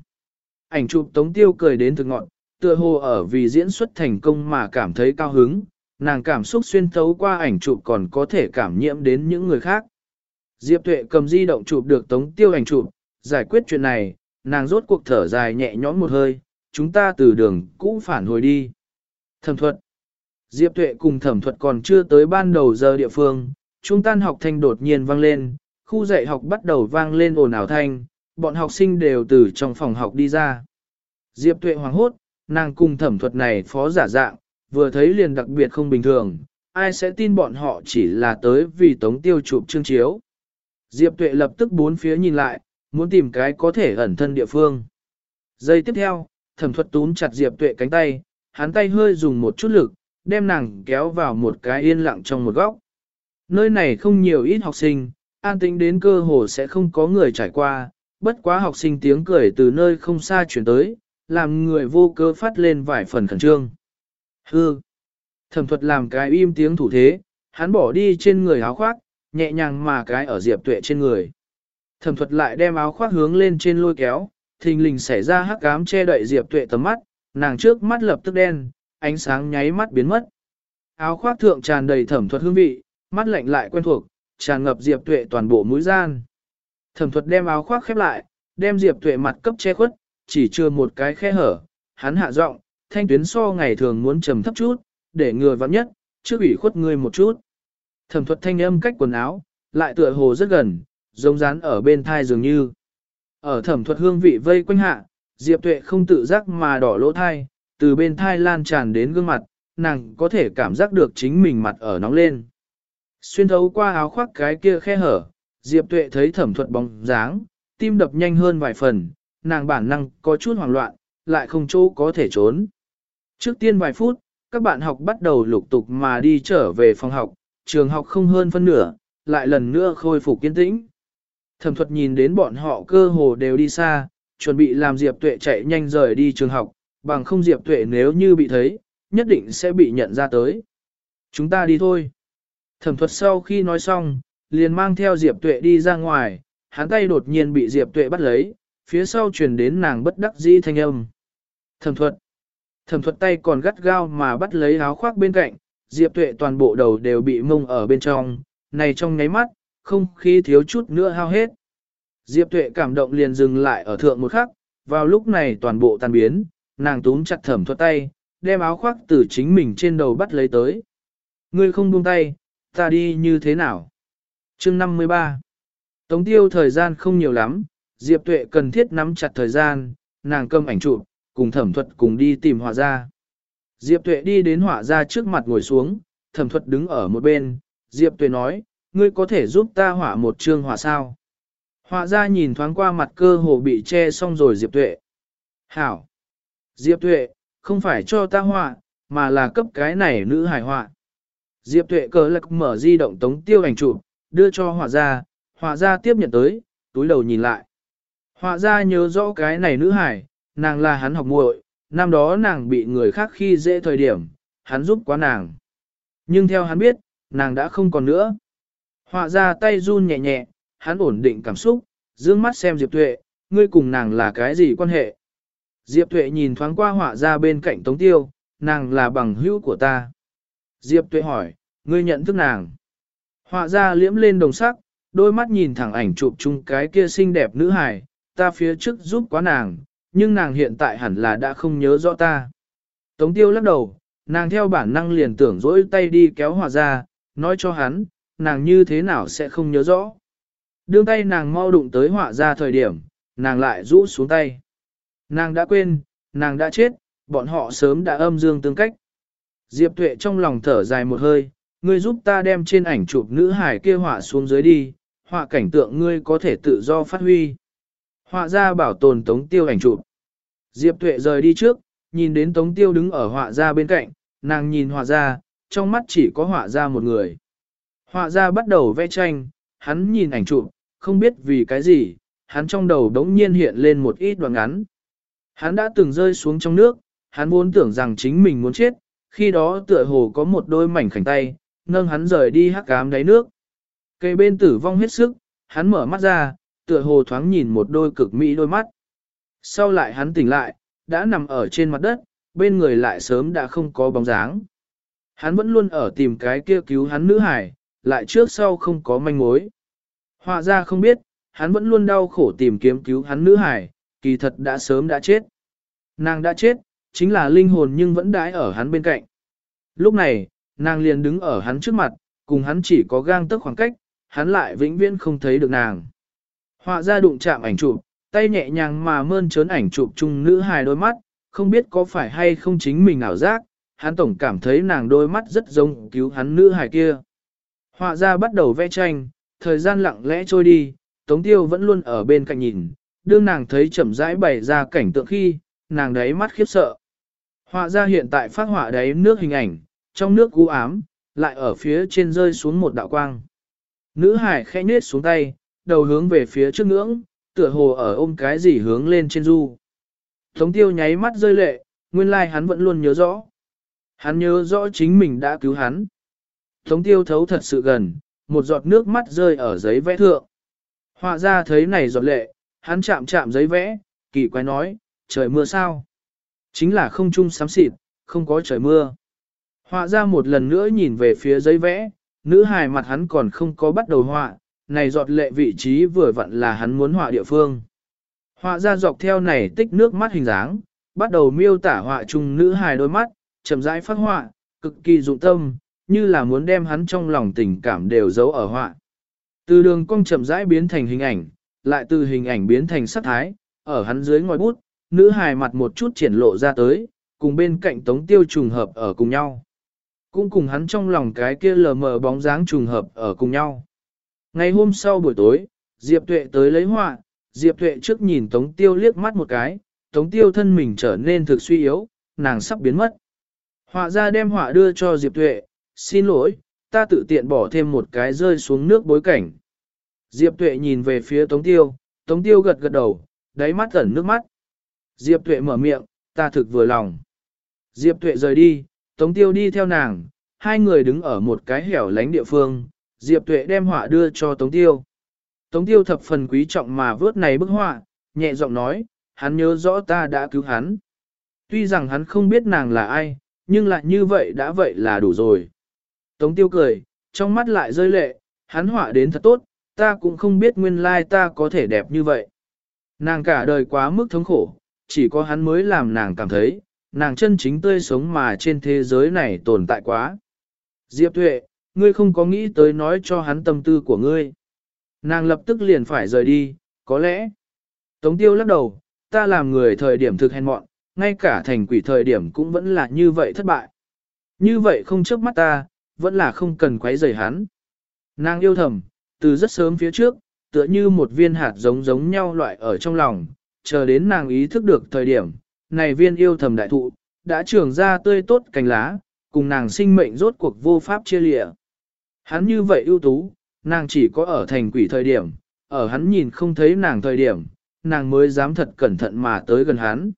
Ảnh chụp Tống Tiêu cười đến thực ngọn, tựa hồ ở vì diễn xuất thành công mà cảm thấy cao hứng, nàng cảm xúc xuyên thấu qua ảnh chụp còn có thể cảm nhiễm đến những người khác. Diệp Tuệ cầm di động chụp được Tống Tiêu ảnh chụp, giải quyết chuyện này, nàng rốt cuộc thở dài nhẹ nhõm một hơi, chúng ta từ đường cũ phản hồi đi. Thẩm thuật Diệp Tuệ cùng thẩm thuật còn chưa tới ban đầu giờ địa phương, trung tan học thanh đột nhiên vang lên, khu dạy học bắt đầu vang lên ồn ào thanh, bọn học sinh đều từ trong phòng học đi ra. Diệp Tuệ hoảng hốt, nàng cùng thẩm thuật này phó giả dạng, vừa thấy liền đặc biệt không bình thường, ai sẽ tin bọn họ chỉ là tới vì tống tiêu chụp chương chiếu. Diệp Tuệ lập tức bốn phía nhìn lại, muốn tìm cái có thể ẩn thân địa phương. Giây tiếp theo, thẩm thuật túm chặt Diệp Tuệ cánh tay, hắn tay hơi dùng một chút lực, đem nàng kéo vào một cái yên lặng trong một góc. Nơi này không nhiều ít học sinh, an tĩnh đến cơ hồ sẽ không có người trải qua, bất quá học sinh tiếng cười từ nơi không xa chuyển tới, làm người vô cơ phát lên vài phần khẩn trương. Hư! Thẩm thuật làm cái im tiếng thủ thế, hắn bỏ đi trên người áo khoác, nhẹ nhàng mà cái ở Diệp Tuệ trên người. Thẩm thuật lại đem áo khoác hướng lên trên lôi kéo, thình lình xảy ra hắc ám che đậy Diệp Tuệ tầm mắt, nàng trước mắt lập tức đen, ánh sáng nháy mắt biến mất. Áo khoác thượng tràn đầy thẩm thuật hương vị, mắt lạnh lại quen thuộc, tràn ngập Diệp Tuệ toàn bộ mũi gian. Thẩm thuật đem áo khoác khép lại, đem Diệp Tuệ mặt cấp che khuất, chỉ chưa một cái khe hở, hắn hạ giọng, thanh tuyến so ngày thường muốn trầm thấp chút, để người vắng nhất, trước ủy khuất người một chút. Thẩm thuật thanh âm cách quần áo, lại tựa hồ rất gần, giống rán ở bên thai dường như. Ở thẩm thuật hương vị vây quanh hạ, Diệp Tuệ không tự giác mà đỏ lỗ thai, từ bên thai lan tràn đến gương mặt, nàng có thể cảm giác được chính mình mặt ở nóng lên. Xuyên thấu qua áo khoác cái kia khe hở, Diệp Tuệ thấy thẩm thuật bóng dáng, tim đập nhanh hơn vài phần, nàng bản năng có chút hoảng loạn, lại không chỗ có thể trốn. Trước tiên vài phút, các bạn học bắt đầu lục tục mà đi trở về phòng học, trường học không hơn phân nửa, lại lần nữa khôi phục kiên tĩnh. Thẩm thuật nhìn đến bọn họ cơ hồ đều đi xa, chuẩn bị làm Diệp Tuệ chạy nhanh rời đi trường học, bằng không Diệp Tuệ nếu như bị thấy, nhất định sẽ bị nhận ra tới. Chúng ta đi thôi. Thẩm thuật sau khi nói xong, liền mang theo Diệp Tuệ đi ra ngoài, hắn tay đột nhiên bị Diệp Tuệ bắt lấy, phía sau truyền đến nàng bất đắc dĩ thanh âm. Thẩm thuật. Thẩm thuật tay còn gắt gao mà bắt lấy áo khoác bên cạnh, Diệp Tuệ toàn bộ đầu đều bị mông ở bên trong, này trong nháy mắt, không khí thiếu chút nữa hao hết. Diệp Tuệ cảm động liền dừng lại ở thượng một khắc, vào lúc này toàn bộ tan biến, nàng túm chặt thẩm thuật tay, đem áo khoác từ chính mình trên đầu bắt lấy tới. Ngươi không buông tay, ta đi như thế nào? Chương 53 Tống tiêu thời gian không nhiều lắm, Diệp Tuệ cần thiết nắm chặt thời gian, nàng cầm ảnh chụp, cùng thẩm thuật cùng đi tìm họa ra. Diệp Tuệ đi đến họa ra trước mặt ngồi xuống, thẩm thuật đứng ở một bên, Diệp Tuệ nói, ngươi có thể giúp ta họa một chương họa sao? Họa ra nhìn thoáng qua mặt cơ hồ bị che xong rồi Diệp Tuệ. Hảo! Diệp Tuệ, không phải cho ta họa, mà là cấp cái này nữ hải họa. Diệp Tuệ cờ lạc mở di động tống tiêu ảnh chụp, đưa cho họa ra, họa ra tiếp nhận tới, túi đầu nhìn lại. Họa ra nhớ rõ cái này nữ hải, nàng là hắn học muội, năm đó nàng bị người khác khi dễ thời điểm, hắn giúp quá nàng. Nhưng theo hắn biết, nàng đã không còn nữa. Họa ra tay run nhẹ nhẹ, hắn ổn định cảm xúc, dương mắt xem Diệp Tuệ, ngươi cùng nàng là cái gì quan hệ. Diệp Tuệ nhìn thoáng qua họa ra bên cạnh Tống Tiêu, nàng là bằng hữu của ta. Diệp Tuệ hỏi, ngươi nhận thức nàng. Họa ra liễm lên đồng sắc, đôi mắt nhìn thẳng ảnh chụp chung cái kia xinh đẹp nữ hài, ta phía trước giúp quá nàng, nhưng nàng hiện tại hẳn là đã không nhớ rõ ta. Tống Tiêu lắc đầu, nàng theo bản năng liền tưởng dỗi tay đi kéo họa ra, nói cho hắn, nàng như thế nào sẽ không nhớ rõ. Đương tay nàng mau đụng tới họa ra thời điểm, nàng lại rũ xuống tay. Nàng đã quên, nàng đã chết, bọn họ sớm đã âm dương tương cách. Diệp Tuệ trong lòng thở dài một hơi, ngươi giúp ta đem trên ảnh chụp nữ hải kia họa xuống dưới đi, họa cảnh tượng ngươi có thể tự do phát huy. Họa ra bảo tồn tống tiêu ảnh chụp. Diệp Tuệ rời đi trước, nhìn đến tống tiêu đứng ở họa ra bên cạnh, nàng nhìn họa ra, trong mắt chỉ có họa ra một người. Họa ra bắt đầu vẽ tranh, hắn nhìn ảnh chụp, không biết vì cái gì, hắn trong đầu đống nhiên hiện lên một ít đoạn ngắn. Hắn đã từng rơi xuống trong nước, hắn muốn tưởng rằng chính mình muốn chết, khi đó tựa hồ có một đôi mảnh khảnh tay, nâng hắn rời đi hắc cám đáy nước. Cây bên tử vong hết sức, hắn mở mắt ra, tựa hồ thoáng nhìn một đôi cực mỹ đôi mắt. Sau lại hắn tỉnh lại, đã nằm ở trên mặt đất, bên người lại sớm đã không có bóng dáng. Hắn vẫn luôn ở tìm cái kia cứu hắn nữ hải, lại trước sau không có manh mối. Họa ra không biết, hắn vẫn luôn đau khổ tìm kiếm cứu hắn nữ hải, kỳ thật đã sớm đã chết. Nàng đã chết, chính là linh hồn nhưng vẫn đãi ở hắn bên cạnh. Lúc này, nàng liền đứng ở hắn trước mặt, cùng hắn chỉ có gang tức khoảng cách, hắn lại vĩnh viễn không thấy được nàng. Họa ra đụng chạm ảnh chụp, tay nhẹ nhàng mà mơn trớn ảnh chụp chung nữ hài đôi mắt, không biết có phải hay không chính mình ảo giác, hắn tổng cảm thấy nàng đôi mắt rất giống cứu hắn nữ hài kia. Họa ra bắt đầu vẽ tranh, thời gian lặng lẽ trôi đi, Tống Tiêu vẫn luôn ở bên cạnh nhìn, đương nàng thấy chậm rãi bày ra cảnh tượng khi, nàng đấy mắt khiếp sợ. Họa ra hiện tại phát họa đáy nước hình ảnh, trong nước u ám, lại ở phía trên rơi xuống một đạo quang. Nữ hải khẽ nết xuống tay, đầu hướng về phía trước ngưỡng, tựa hồ ở ôm cái gì hướng lên trên du. Tống tiêu nháy mắt rơi lệ, nguyên lai hắn vẫn luôn nhớ rõ. Hắn nhớ rõ chính mình đã cứu hắn. Tống tiêu thấu thật sự gần, một giọt nước mắt rơi ở giấy vẽ thượng. Họa ra thấy này giọt lệ, hắn chạm chạm giấy vẽ, kỳ quái nói, trời mưa sao? Chính là không trung sám xịt, không có trời mưa. Họa ra một lần nữa nhìn về phía giấy vẽ, nữ hài mặt hắn còn không có bắt đầu họa, này giọt lệ vị trí vừa vặn là hắn muốn họa địa phương. Họa ra dọc theo này tích nước mắt hình dáng, bắt đầu miêu tả họa chung nữ hài đôi mắt, chậm rãi phát họa, cực kỳ dụng tâm, như là muốn đem hắn trong lòng tình cảm đều giấu ở họa. Từ đường cong chậm rãi biến thành hình ảnh, lại từ hình ảnh biến thành sắc thái, ở hắn dưới ngòi bút, nữ hài mặt một chút triển lộ ra tới, cùng bên cạnh tống tiêu trùng hợp ở cùng nhau. Cũng cùng hắn trong lòng cái kia lờ mờ bóng dáng trùng hợp ở cùng nhau. Ngày hôm sau buổi tối, Diệp Tuệ tới lấy họa, Diệp Tuệ trước nhìn Tống Tiêu liếc mắt một cái, Tống Tiêu thân mình trở nên thực suy yếu, nàng sắp biến mất. Họa ra đem họa đưa cho Diệp Tuệ, xin lỗi, ta tự tiện bỏ thêm một cái rơi xuống nước bối cảnh. Diệp Tuệ nhìn về phía Tống Tiêu, Tống Tiêu gật gật đầu, đáy mắt ẩn nước mắt. Diệp Tuệ mở miệng, ta thực vừa lòng. Diệp Tuệ rời đi, Tống Tiêu đi theo nàng, hai người đứng ở một cái hẻo lánh địa phương, Diệp Tuệ đem họa đưa cho Tống Tiêu. Tống Tiêu thập phần quý trọng mà vớt này bức họa, nhẹ giọng nói, hắn nhớ rõ ta đã cứu hắn. Tuy rằng hắn không biết nàng là ai, nhưng lại như vậy đã vậy là đủ rồi. Tống Tiêu cười, trong mắt lại rơi lệ, hắn họa đến thật tốt, ta cũng không biết nguyên lai ta có thể đẹp như vậy. Nàng cả đời quá mức thống khổ, chỉ có hắn mới làm nàng cảm thấy, nàng chân chính tươi sống mà trên thế giới này tồn tại quá. Diệp Tuệ, ngươi không có nghĩ tới nói cho hắn tâm tư của ngươi. Nàng lập tức liền phải rời đi, có lẽ. Tống tiêu lắc đầu, ta làm người thời điểm thực hèn mọn, ngay cả thành quỷ thời điểm cũng vẫn là như vậy thất bại. Như vậy không trước mắt ta, vẫn là không cần quấy rầy hắn. Nàng yêu thầm, từ rất sớm phía trước, tựa như một viên hạt giống giống nhau loại ở trong lòng, chờ đến nàng ý thức được thời điểm, này viên yêu thầm đại thụ, đã trưởng ra tươi tốt cành lá, cùng nàng sinh mệnh rốt cuộc vô pháp chia lịa. Hắn như vậy ưu tú, nàng chỉ có ở thành quỷ thời điểm, ở hắn nhìn không thấy nàng thời điểm, nàng mới dám thật cẩn thận mà tới gần hắn.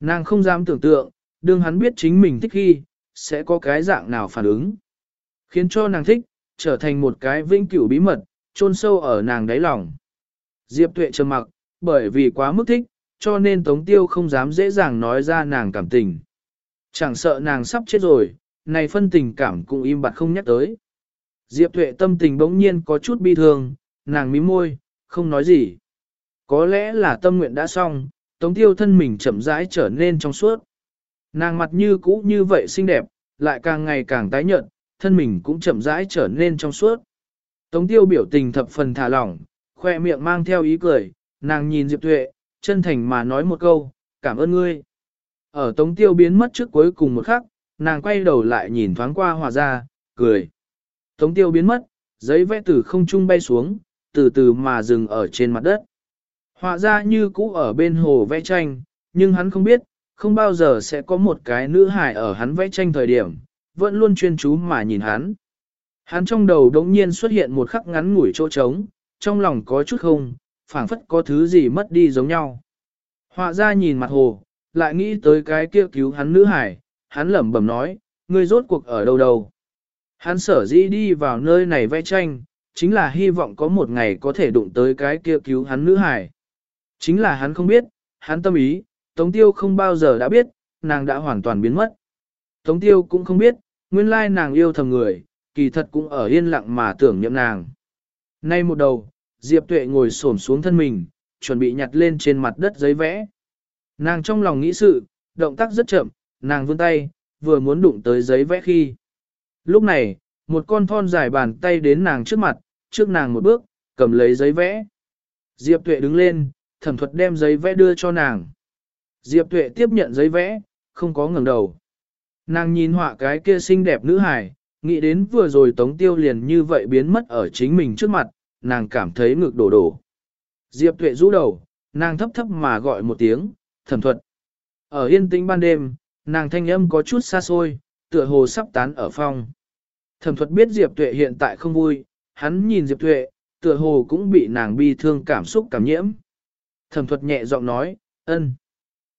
Nàng không dám tưởng tượng, đương hắn biết chính mình thích khi, sẽ có cái dạng nào phản ứng. Khiến cho nàng thích, trở thành một cái vĩnh cửu bí mật, chôn sâu ở nàng đáy lòng. Diệp tuệ trầm mặc, bởi vì quá mức thích, cho nên Tống Tiêu không dám dễ dàng nói ra nàng cảm tình. Chẳng sợ nàng sắp chết rồi, này phân tình cảm cũng im bặt không nhắc tới. Diệp Tuệ tâm tình bỗng nhiên có chút bi thương, nàng mím môi, không nói gì. Có lẽ là tâm nguyện đã xong, Tống Tiêu thân mình chậm rãi trở nên trong suốt. Nàng mặt như cũ như vậy xinh đẹp, lại càng ngày càng tái nhợt, thân mình cũng chậm rãi trở nên trong suốt. Tống Tiêu biểu tình thập phần thả lỏng, khoe miệng mang theo ý cười, nàng nhìn Diệp Tuệ, chân thành mà nói một câu, cảm ơn ngươi. Ở Tống Tiêu biến mất trước cuối cùng một khắc, nàng quay đầu lại nhìn thoáng qua hòa ra, cười. Tống Tiêu biến mất, giấy vẽ từ không trung bay xuống, từ từ mà dừng ở trên mặt đất. Họa ra như cũ ở bên hồ vẽ tranh, nhưng hắn không biết, không bao giờ sẽ có một cái nữ hài ở hắn vẽ tranh thời điểm, vẫn luôn chuyên chú mà nhìn hắn. Hắn trong đầu đống nhiên xuất hiện một khắc ngắn ngủi chỗ trống, trong lòng có chút không, phảng phất có thứ gì mất đi giống nhau. Họa ra nhìn mặt hồ, lại nghĩ tới cái kia cứu hắn nữ hải, hắn lẩm bẩm nói, ngươi rốt cuộc ở đâu đâu. Hắn sở dĩ đi vào nơi này vẽ tranh, chính là hy vọng có một ngày có thể đụng tới cái kia cứu hắn nữ hải. Chính là hắn không biết, hắn tâm ý, Tống Tiêu không bao giờ đã biết, nàng đã hoàn toàn biến mất. Tống Tiêu cũng không biết, nguyên lai nàng yêu thầm người, kỳ thật cũng ở yên lặng mà tưởng niệm nàng. Nay một đầu, Diệp Tuệ ngồi xổm xuống thân mình, chuẩn bị nhặt lên trên mặt đất giấy vẽ. Nàng trong lòng nghĩ sự, động tác rất chậm, nàng vươn tay, vừa muốn đụng tới giấy vẽ khi. Lúc này, một con thon dài bàn tay đến nàng trước mặt, trước nàng một bước, cầm lấy giấy vẽ. Diệp Tuệ đứng lên, thẩm thuật đem giấy vẽ đưa cho nàng. Diệp Tuệ tiếp nhận giấy vẽ, không có ngẩng đầu. Nàng nhìn họa cái kia xinh đẹp nữ hài, nghĩ đến vừa rồi tống tiêu liền như vậy biến mất ở chính mình trước mặt, nàng cảm thấy ngực đổ đổ. Diệp Tuệ rũ đầu, nàng thấp thấp mà gọi một tiếng, thẩm thuật. Ở yên tĩnh ban đêm, nàng thanh âm có chút xa xôi, tựa hồ sắp tán ở phòng Thẩm thuật biết Diệp Tuệ hiện tại không vui, hắn nhìn Diệp Tuệ, tựa hồ cũng bị nàng bi thương cảm xúc cảm nhiễm. Thẩm thuật nhẹ giọng nói, ân.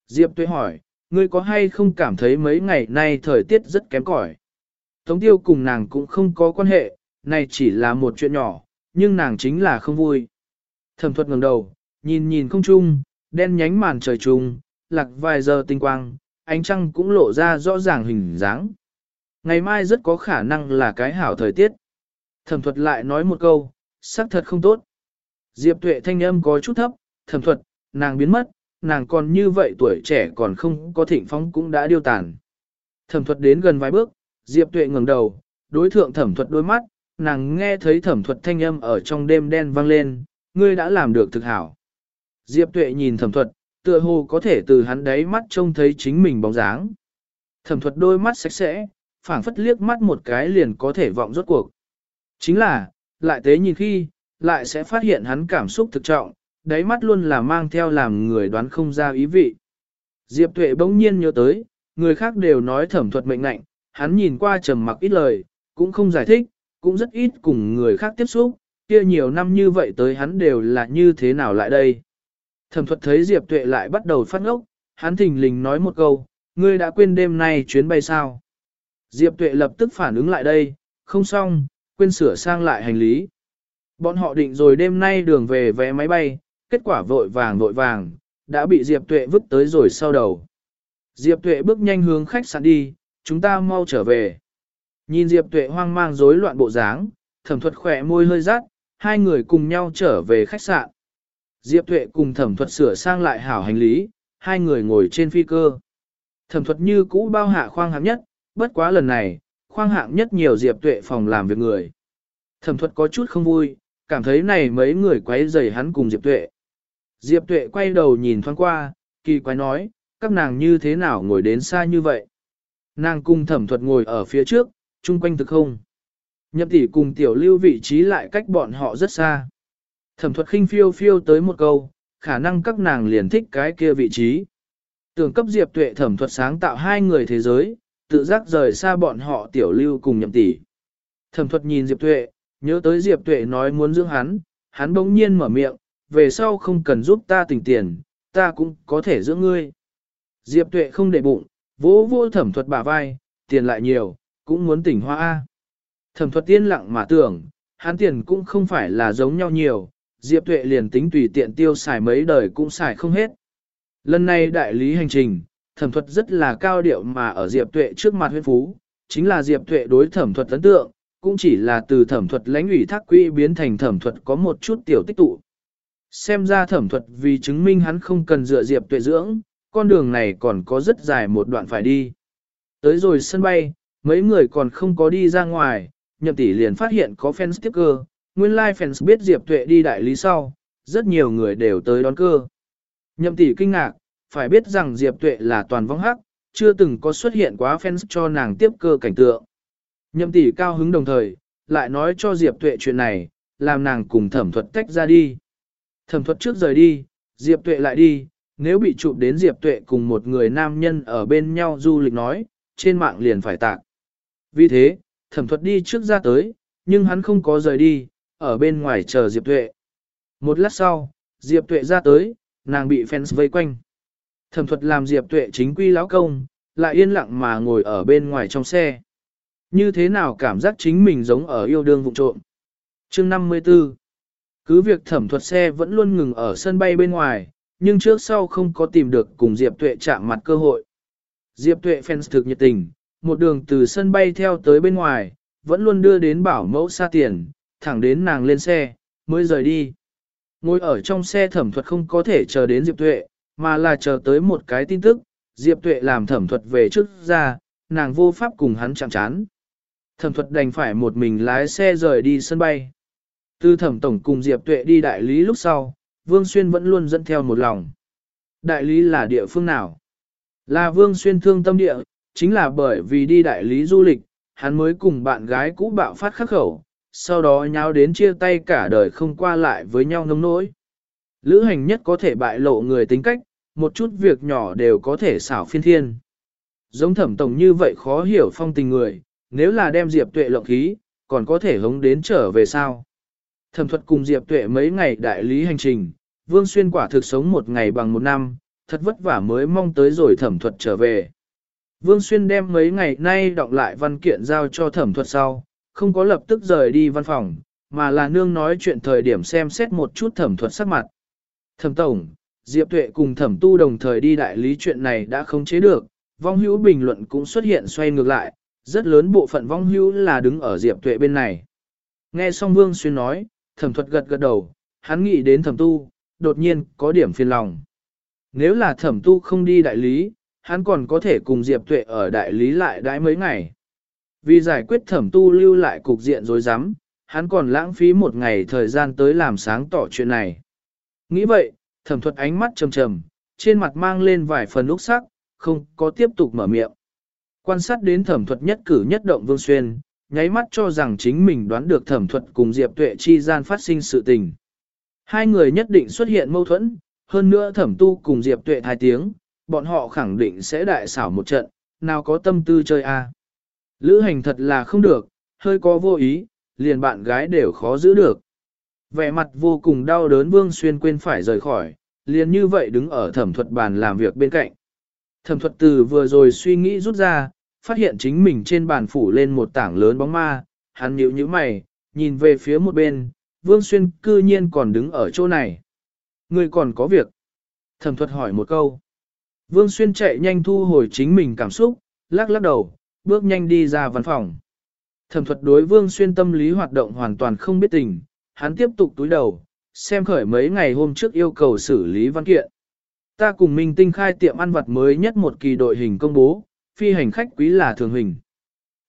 Diệp Tuệ hỏi, ngươi có hay không cảm thấy mấy ngày nay thời tiết rất kém cỏi? Tống tiêu cùng nàng cũng không có quan hệ, này chỉ là một chuyện nhỏ, nhưng nàng chính là không vui. Thẩm thuật ngẩng đầu, nhìn nhìn không trung, đen nhánh màn trời trung, lạc vài giờ tinh quang, ánh trăng cũng lộ ra rõ ràng hình dáng. Ngày mai rất có khả năng là cái hảo thời tiết. Thẩm thuật lại nói một câu, xác thật không tốt. Diệp tuệ thanh âm có chút thấp, thẩm thuật, nàng biến mất, nàng còn như vậy tuổi trẻ còn không có thịnh phong cũng đã điêu tàn. Thẩm thuật đến gần vài bước, Diệp tuệ ngẩng đầu, đối thượng thẩm thuật đôi mắt, nàng nghe thấy thẩm thuật thanh âm ở trong đêm đen vang lên, ngươi đã làm được thực hảo. Diệp tuệ nhìn thẩm thuật, tựa hồ có thể từ hắn đáy mắt trông thấy chính mình bóng dáng. Thẩm thuật đôi mắt sạch sẽ, phảng phất liếc mắt một cái liền có thể vọng rốt cuộc. Chính là, lại tế nhìn khi, lại sẽ phát hiện hắn cảm xúc thực trọng, đáy mắt luôn là mang theo làm người đoán không ra ý vị. Diệp Tuệ bỗng nhiên nhớ tới, người khác đều nói thẩm thuật mệnh lệnh, hắn nhìn qua trầm mặc ít lời, cũng không giải thích, cũng rất ít cùng người khác tiếp xúc, kia nhiều năm như vậy tới hắn đều là như thế nào lại đây. Thẩm thuật thấy Diệp Tuệ lại bắt đầu phát ngốc, hắn thình lình nói một câu, ngươi đã quên đêm nay chuyến bay sao. Diệp Tuệ lập tức phản ứng lại đây, không xong, quên sửa sang lại hành lý. Bọn họ định rồi đêm nay đường về vé máy bay, kết quả vội vàng vội vàng, đã bị Diệp Tuệ vứt tới rồi sau đầu. Diệp Tuệ bước nhanh hướng khách sạn đi, chúng ta mau trở về. Nhìn Diệp Tuệ hoang mang rối loạn bộ dáng, thẩm thuật khỏe môi hơi rát, hai người cùng nhau trở về khách sạn. Diệp Tuệ cùng thẩm thuật sửa sang lại hảo hành lý, hai người ngồi trên phi cơ. Thẩm thuật như cũ bao hạ khoang hạng nhất, bất quá lần này, khoang hạng nhất nhiều Diệp Tuệ phòng làm việc người. Thẩm thuật có chút không vui, cảm thấy này mấy người quấy rầy hắn cùng Diệp Tuệ. Diệp Tuệ quay đầu nhìn thoáng qua, kỳ quái nói, các nàng như thế nào ngồi đến xa như vậy. Nàng cùng thẩm thuật ngồi ở phía trước, chung quanh thực không. Nhậm tỷ cùng tiểu lưu vị trí lại cách bọn họ rất xa. Thẩm thuật khinh phiêu phiêu tới một câu, khả năng các nàng liền thích cái kia vị trí. Tưởng cấp Diệp Tuệ thẩm thuật sáng tạo hai người thế giới, tự giác rời xa bọn họ tiểu lưu cùng nhậm tỷ. Thẩm thuật nhìn Diệp Tuệ, nhớ tới Diệp Tuệ nói muốn dưỡng hắn, hắn bỗng nhiên mở miệng, về sau không cần giúp ta tỉnh tiền, ta cũng có thể dưỡng ngươi. Diệp Tuệ không để bụng, vỗ vỗ thẩm thuật bả vai, tiền lại nhiều, cũng muốn tỉnh hoa A. Thẩm thuật tiên lặng mà tưởng, hắn tiền cũng không phải là giống nhau nhiều, Diệp Tuệ liền tính tùy tiện tiêu xài mấy đời cũng xài không hết. Lần này đại lý hành trình, thẩm thuật rất là cao điệu mà ở Diệp Tuệ trước mặt huyên phú, chính là Diệp Tuệ đối thẩm thuật ấn tượng, cũng chỉ là từ thẩm thuật lãnh ủy thác quỹ biến thành thẩm thuật có một chút tiểu tích tụ. Xem ra thẩm thuật vì chứng minh hắn không cần dựa Diệp Tuệ dưỡng, con đường này còn có rất dài một đoạn phải đi. Tới rồi sân bay, mấy người còn không có đi ra ngoài, nhậm tỷ liền phát hiện có fan sticker, nguyên lai like fans biết Diệp Tuệ đi đại lý sau, rất nhiều người đều tới đón cơ. Nhậm tỷ kinh ngạc, phải biết rằng Diệp Tuệ là toàn vong hắc, chưa từng có xuất hiện quá fans cho nàng tiếp cơ cảnh tượng. Nhậm tỷ cao hứng đồng thời, lại nói cho Diệp Tuệ chuyện này, làm nàng cùng thẩm thuật tách ra đi. Thẩm thuật trước rời đi, Diệp Tuệ lại đi, nếu bị chụp đến Diệp Tuệ cùng một người nam nhân ở bên nhau du lịch nói, trên mạng liền phải tạc. Vì thế, thẩm thuật đi trước ra tới, nhưng hắn không có rời đi, ở bên ngoài chờ Diệp Tuệ. Một lát sau, Diệp Tuệ ra tới, nàng bị fans vây quanh. Thẩm thuật làm Diệp Tuệ chính quy lão công, lại yên lặng mà ngồi ở bên ngoài trong xe. Như thế nào cảm giác chính mình giống ở yêu đương vụ trộm. Chương 54 cứ việc thẩm thuật xe vẫn luôn ngừng ở sân bay bên ngoài, nhưng trước sau không có tìm được cùng Diệp Tuệ chạm mặt cơ hội. Diệp Tuệ fans thực nhiệt tình, một đường từ sân bay theo tới bên ngoài, vẫn luôn đưa đến bảo mẫu xa tiền, thẳng đến nàng lên xe, mới rời đi. Ngồi ở trong xe thẩm thuật không có thể chờ đến Diệp Tuệ, mà là chờ tới một cái tin tức, Diệp Tuệ làm thẩm thuật về trước ra, nàng vô pháp cùng hắn chạm chán. Thẩm thuật đành phải một mình lái xe rời đi sân bay. Từ thẩm tổng cùng Diệp Tuệ đi đại lý lúc sau, Vương Xuyên vẫn luôn dẫn theo một lòng. Đại lý là địa phương nào? Là Vương Xuyên thương tâm địa, chính là bởi vì đi đại lý du lịch, hắn mới cùng bạn gái cũ bạo phát khắc khẩu, sau đó nháo đến chia tay cả đời không qua lại với nhau nông nỗi. Lữ hành nhất có thể bại lộ người tính cách, một chút việc nhỏ đều có thể xảo phiên thiên. Giống thẩm tổng như vậy khó hiểu phong tình người, nếu là đem Diệp Tuệ lộng khí, còn có thể hống đến trở về sao. Thẩm thuật cùng Diệp Tuệ mấy ngày đại lý hành trình, Vương Xuyên quả thực sống một ngày bằng một năm, thật vất vả mới mong tới rồi thẩm thuật trở về. Vương Xuyên đem mấy ngày nay đọc lại văn kiện giao cho thẩm thuật sau, không có lập tức rời đi văn phòng, mà là nương nói chuyện thời điểm xem xét một chút thẩm thuật sắc mặt. Thẩm Tổng, Diệp Tuệ cùng thẩm tu đồng thời đi đại lý chuyện này đã không chế được, vong hữu bình luận cũng xuất hiện xoay ngược lại, rất lớn bộ phận vong hữu là đứng ở Diệp Tuệ bên này. Nghe xong Vương Xuyên nói, thẩm thuật gật gật đầu, hắn nghĩ đến thẩm tu, đột nhiên có điểm phiền lòng. Nếu là thẩm tu không đi đại lý, hắn còn có thể cùng Diệp Tuệ ở đại lý lại đãi mấy ngày. Vì giải quyết thẩm tu lưu lại cục diện rối rắm, hắn còn lãng phí một ngày thời gian tới làm sáng tỏ chuyện này. Nghĩ vậy, thẩm thuật ánh mắt trầm trầm, trên mặt mang lên vài phần úc sắc, không có tiếp tục mở miệng. Quan sát đến thẩm thuật nhất cử nhất động Vương Xuyên, nháy mắt cho rằng chính mình đoán được thẩm thuật cùng Diệp Tuệ chi gian phát sinh sự tình. Hai người nhất định xuất hiện mâu thuẫn, hơn nữa thẩm tu cùng Diệp Tuệ hai tiếng, bọn họ khẳng định sẽ đại xảo một trận, nào có tâm tư chơi a. Lữ hành thật là không được, hơi có vô ý, liền bạn gái đều khó giữ được. Vẻ mặt vô cùng đau đớn Vương Xuyên quên phải rời khỏi, liền như vậy đứng ở thẩm thuật bàn làm việc bên cạnh. Thẩm thuật từ vừa rồi suy nghĩ rút ra, phát hiện chính mình trên bàn phủ lên một tảng lớn bóng ma, hắn nhíu nhíu mày, nhìn về phía một bên, Vương Xuyên cư nhiên còn đứng ở chỗ này. Người còn có việc. Thẩm thuật hỏi một câu. Vương Xuyên chạy nhanh thu hồi chính mình cảm xúc, lắc lắc đầu, bước nhanh đi ra văn phòng. Thẩm thuật đối Vương Xuyên tâm lý hoạt động hoàn toàn không biết tình, hắn tiếp tục túi đầu, xem khởi mấy ngày hôm trước yêu cầu xử lý văn kiện. Ta cùng Minh Tinh khai tiệm ăn vặt mới nhất một kỳ đội hình công bố, phi hành khách quý là Thường Huỳnh.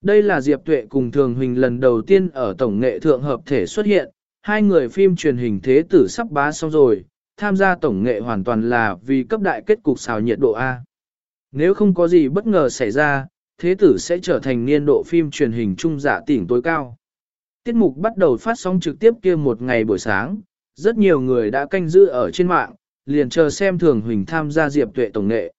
Đây là Diệp Tuệ cùng Thường Huỳnh lần đầu tiên ở Tổng nghệ Thượng Hợp thể xuất hiện, hai người phim truyền hình thế tử sắp bá xong rồi, tham gia Tổng nghệ hoàn toàn là vì cấp đại kết cục xào nhiệt độ A. Nếu không có gì bất ngờ xảy ra, thế tử sẽ trở thành niên độ phim truyền hình trung giả tỉnh tối cao. Tiết mục bắt đầu phát sóng trực tiếp kia một ngày buổi sáng, rất nhiều người đã canh giữ ở trên mạng, liền chờ xem Thường Huỳnh tham gia Diệp Tuệ Tổng nghệ.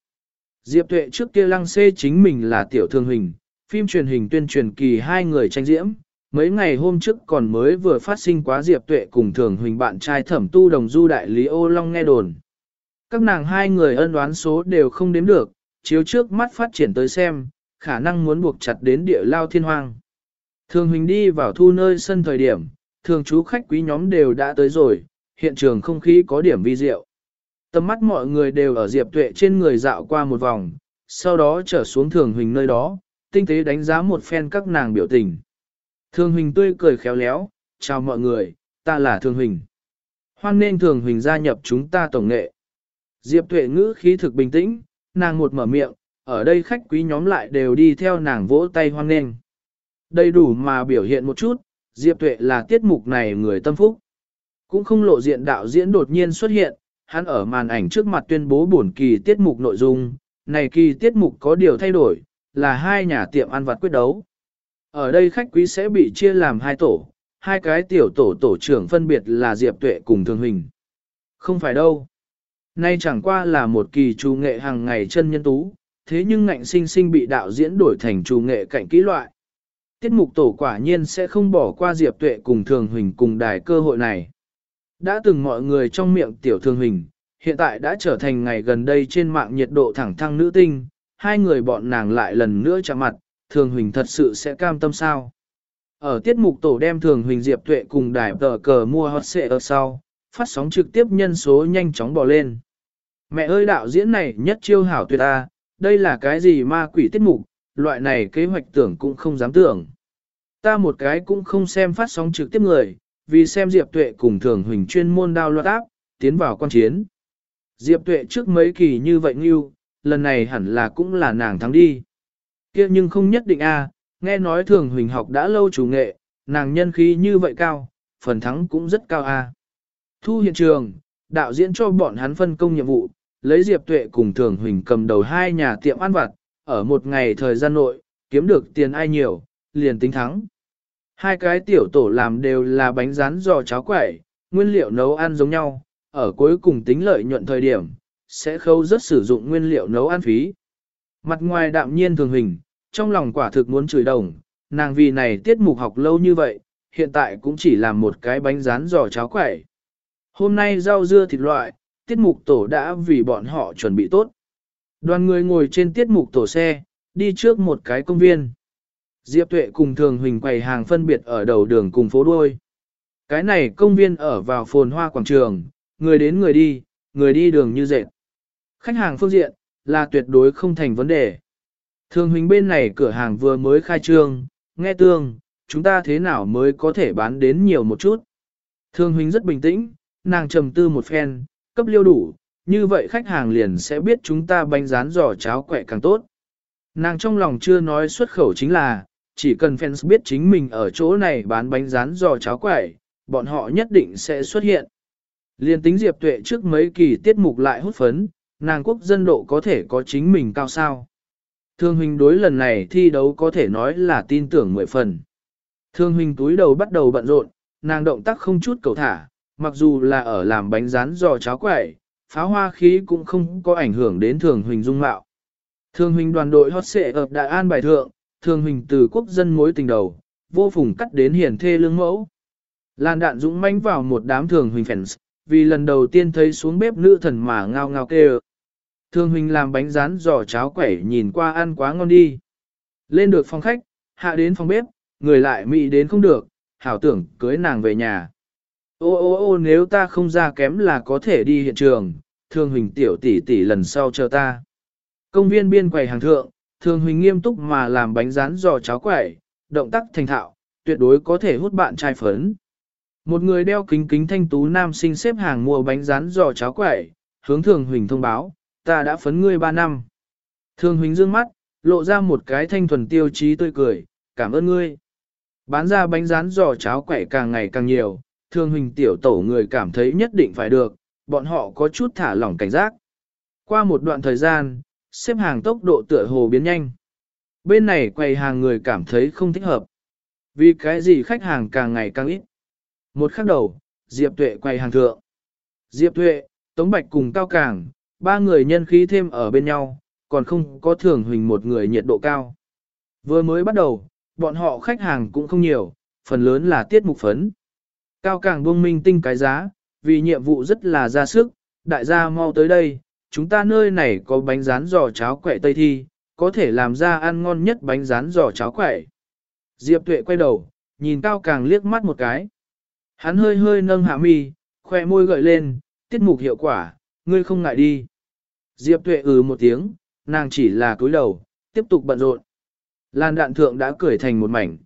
Diệp Tuệ trước kia lăng xê chính mình là tiểu Thường Huỳnh, phim truyền hình tuyên truyền kỳ hai người tranh diễm, mấy ngày hôm trước còn mới vừa phát sinh quá Diệp Tuệ cùng Thường Huỳnh bạn trai thẩm tu đồng du đại lý ô long nghe đồn. Các nàng hai người ân đoán số đều không đếm được, chiếu trước mắt phát triển tới xem, khả năng muốn buộc chặt đến địa lao thiên hoang. Thường Huỳnh đi vào thu nơi sân thời điểm, thường chú khách quý nhóm đều đã tới rồi, hiện trường không khí có điểm vi diệu. Tầm mắt mọi người đều ở Diệp Tuệ trên người dạo qua một vòng, sau đó trở xuống Thường Huỳnh nơi đó, tinh tế đánh giá một phen các nàng biểu tình. Thường Huỳnh tươi cười khéo léo, chào mọi người, ta là Thường Huỳnh. Hoan nên Thường Huỳnh gia nhập chúng ta tổng nghệ. Diệp Tuệ ngữ khí thực bình tĩnh, nàng một mở miệng, ở đây khách quý nhóm lại đều đi theo nàng vỗ tay hoan nghênh. Đầy đủ mà biểu hiện một chút, Diệp Tuệ là tiết mục này người tâm phúc. Cũng không lộ diện đạo diễn đột nhiên xuất hiện, hắn ở màn ảnh trước mặt tuyên bố buồn kỳ tiết mục nội dung, này kỳ tiết mục có điều thay đổi, là hai nhà tiệm ăn vặt quyết đấu. Ở đây khách quý sẽ bị chia làm hai tổ, hai cái tiểu tổ tổ trưởng phân biệt là Diệp Tuệ cùng Thường Hình. Không phải đâu. Nay chẳng qua là một kỳ trù nghệ hàng ngày chân nhân tú, thế nhưng ngạnh sinh sinh bị đạo diễn đổi thành trù nghệ cạnh kỹ loại. Tiết mục tổ quả nhiên sẽ không bỏ qua Diệp Tuệ cùng Thường Huỳnh cùng đài cơ hội này. Đã từng mọi người trong miệng tiểu thương hình, hiện tại đã trở thành ngày gần đây trên mạng nhiệt độ thẳng thăng nữ tinh, hai người bọn nàng lại lần nữa chạm mặt, Thường Huỳnh thật sự sẽ cam tâm sao. Ở tiết mục tổ đem Thường Huỳnh Diệp Tuệ cùng đài tờ cờ mua hot xệ ở sau, phát sóng trực tiếp nhân số nhanh chóng bò lên. Mẹ ơi đạo diễn này nhất chiêu hảo tuyệt a, đây là cái gì ma quỷ tiết mục, loại này kế hoạch tưởng cũng không dám tưởng. Ta một cái cũng không xem phát sóng trực tiếp người, vì xem Diệp Tuệ cùng Thường Huỳnh chuyên môn đao loạt áp, tiến vào quan chiến. Diệp Tuệ trước mấy kỳ như vậy như, lần này hẳn là cũng là nàng thắng đi. kia nhưng không nhất định a, nghe nói Thường Huỳnh học đã lâu chủ nghệ, nàng nhân khí như vậy cao, phần thắng cũng rất cao a. Thu hiện trường, đạo diễn cho bọn hắn phân công nhiệm vụ, lấy Diệp Tuệ cùng Thường Huỳnh cầm đầu hai nhà tiệm ăn vặt, ở một ngày thời gian nội, kiếm được tiền ai nhiều, liền tính thắng. Hai cái tiểu tổ làm đều là bánh rán giò cháo quẩy, nguyên liệu nấu ăn giống nhau, ở cuối cùng tính lợi nhuận thời điểm, sẽ khâu rất sử dụng nguyên liệu nấu ăn phí. Mặt ngoài đạm nhiên thường hình, trong lòng quả thực muốn chửi đồng, nàng vì này tiết mục học lâu như vậy, hiện tại cũng chỉ làm một cái bánh rán giò cháo quẩy. Hôm nay rau dưa thịt loại, tiết mục tổ đã vì bọn họ chuẩn bị tốt. Đoàn người ngồi trên tiết mục tổ xe, đi trước một cái công viên. Diệp Tuệ cùng Thường Huỳnh quầy hàng phân biệt ở đầu đường cùng phố đuôi. Cái này công viên ở vào phồn hoa quảng trường, người đến người đi, người đi đường như dệt. Khách hàng phương diện, là tuyệt đối không thành vấn đề. Thường Huỳnh bên này cửa hàng vừa mới khai trương, nghe tương, chúng ta thế nào mới có thể bán đến nhiều một chút. Thường Huỳnh rất bình tĩnh, nàng trầm tư một phen, cấp liêu đủ, như vậy khách hàng liền sẽ biết chúng ta bánh rán giò cháo quẹ càng tốt. Nàng trong lòng chưa nói xuất khẩu chính là, chỉ cần fans biết chính mình ở chỗ này bán bánh rán giò cháo quẩy, bọn họ nhất định sẽ xuất hiện. Liên tính Diệp Tuệ trước mấy kỳ tiết mục lại hút phấn, nàng quốc dân độ có thể có chính mình cao sao. Thương huynh đối lần này thi đấu có thể nói là tin tưởng mười phần. Thương huynh túi đầu bắt đầu bận rộn, nàng động tác không chút cầu thả, mặc dù là ở làm bánh rán giò cháo quẩy, pháo hoa khí cũng không có ảnh hưởng đến thường huynh dung mạo. Thương huynh đoàn đội hot xệ ập đại an bài thượng, thường huynh từ quốc dân mối tình đầu, vô phùng cắt đến hiển thê lương mẫu. Lan đạn dũng mãnh vào một đám thường huynh fans, vì lần đầu tiên thấy xuống bếp nữ thần mà ngao ngao kêu. Thường huynh làm bánh rán giò cháo quẩy nhìn qua ăn quá ngon đi. Lên được phòng khách, hạ đến phòng bếp, người lại mị đến không được, hảo tưởng cưới nàng về nhà. Ô ô ô nếu ta không ra kém là có thể đi hiện trường, thương hình tiểu tỷ tỷ lần sau chờ ta. Công viên biên quầy hàng thượng, Thường huỳnh nghiêm túc mà làm bánh rán giò cháo quẩy, động tác thành thạo, tuyệt đối có thể hút bạn trai phấn. Một người đeo kính kính thanh tú nam sinh xếp hàng mua bánh rán giò cháo quẩy, hướng thường huỳnh thông báo, ta đã phấn ngươi 3 năm. Thường huỳnh dương mắt, lộ ra một cái thanh thuần tiêu chí tươi cười, cảm ơn ngươi. Bán ra bánh rán giò cháo quẩy càng ngày càng nhiều, thường huỳnh tiểu tổ người cảm thấy nhất định phải được, bọn họ có chút thả lỏng cảnh giác. Qua một đoạn thời gian, xếp hàng tốc độ tựa hồ biến nhanh. Bên này quầy hàng người cảm thấy không thích hợp. Vì cái gì khách hàng càng ngày càng ít. Một khắc đầu, Diệp Tuệ quầy hàng thượng. Diệp Tuệ, Tống Bạch cùng Cao Càng, ba người nhân khí thêm ở bên nhau, còn không có thường huỳnh một người nhiệt độ cao. Vừa mới bắt đầu, bọn họ khách hàng cũng không nhiều, phần lớn là tiết mục phấn. Cao Càng buông minh tinh cái giá, vì nhiệm vụ rất là ra sức, đại gia mau tới đây, chúng ta nơi này có bánh rán giò cháo quẹ Tây Thi, có thể làm ra ăn ngon nhất bánh rán giò cháo quẹ. Diệp Tuệ quay đầu, nhìn Cao Càng liếc mắt một cái. Hắn hơi hơi nâng hạ mi, khoe môi gợi lên, tiết mục hiệu quả, ngươi không ngại đi. Diệp Tuệ ừ một tiếng, nàng chỉ là cúi đầu, tiếp tục bận rộn. Lan đạn thượng đã cười thành một mảnh.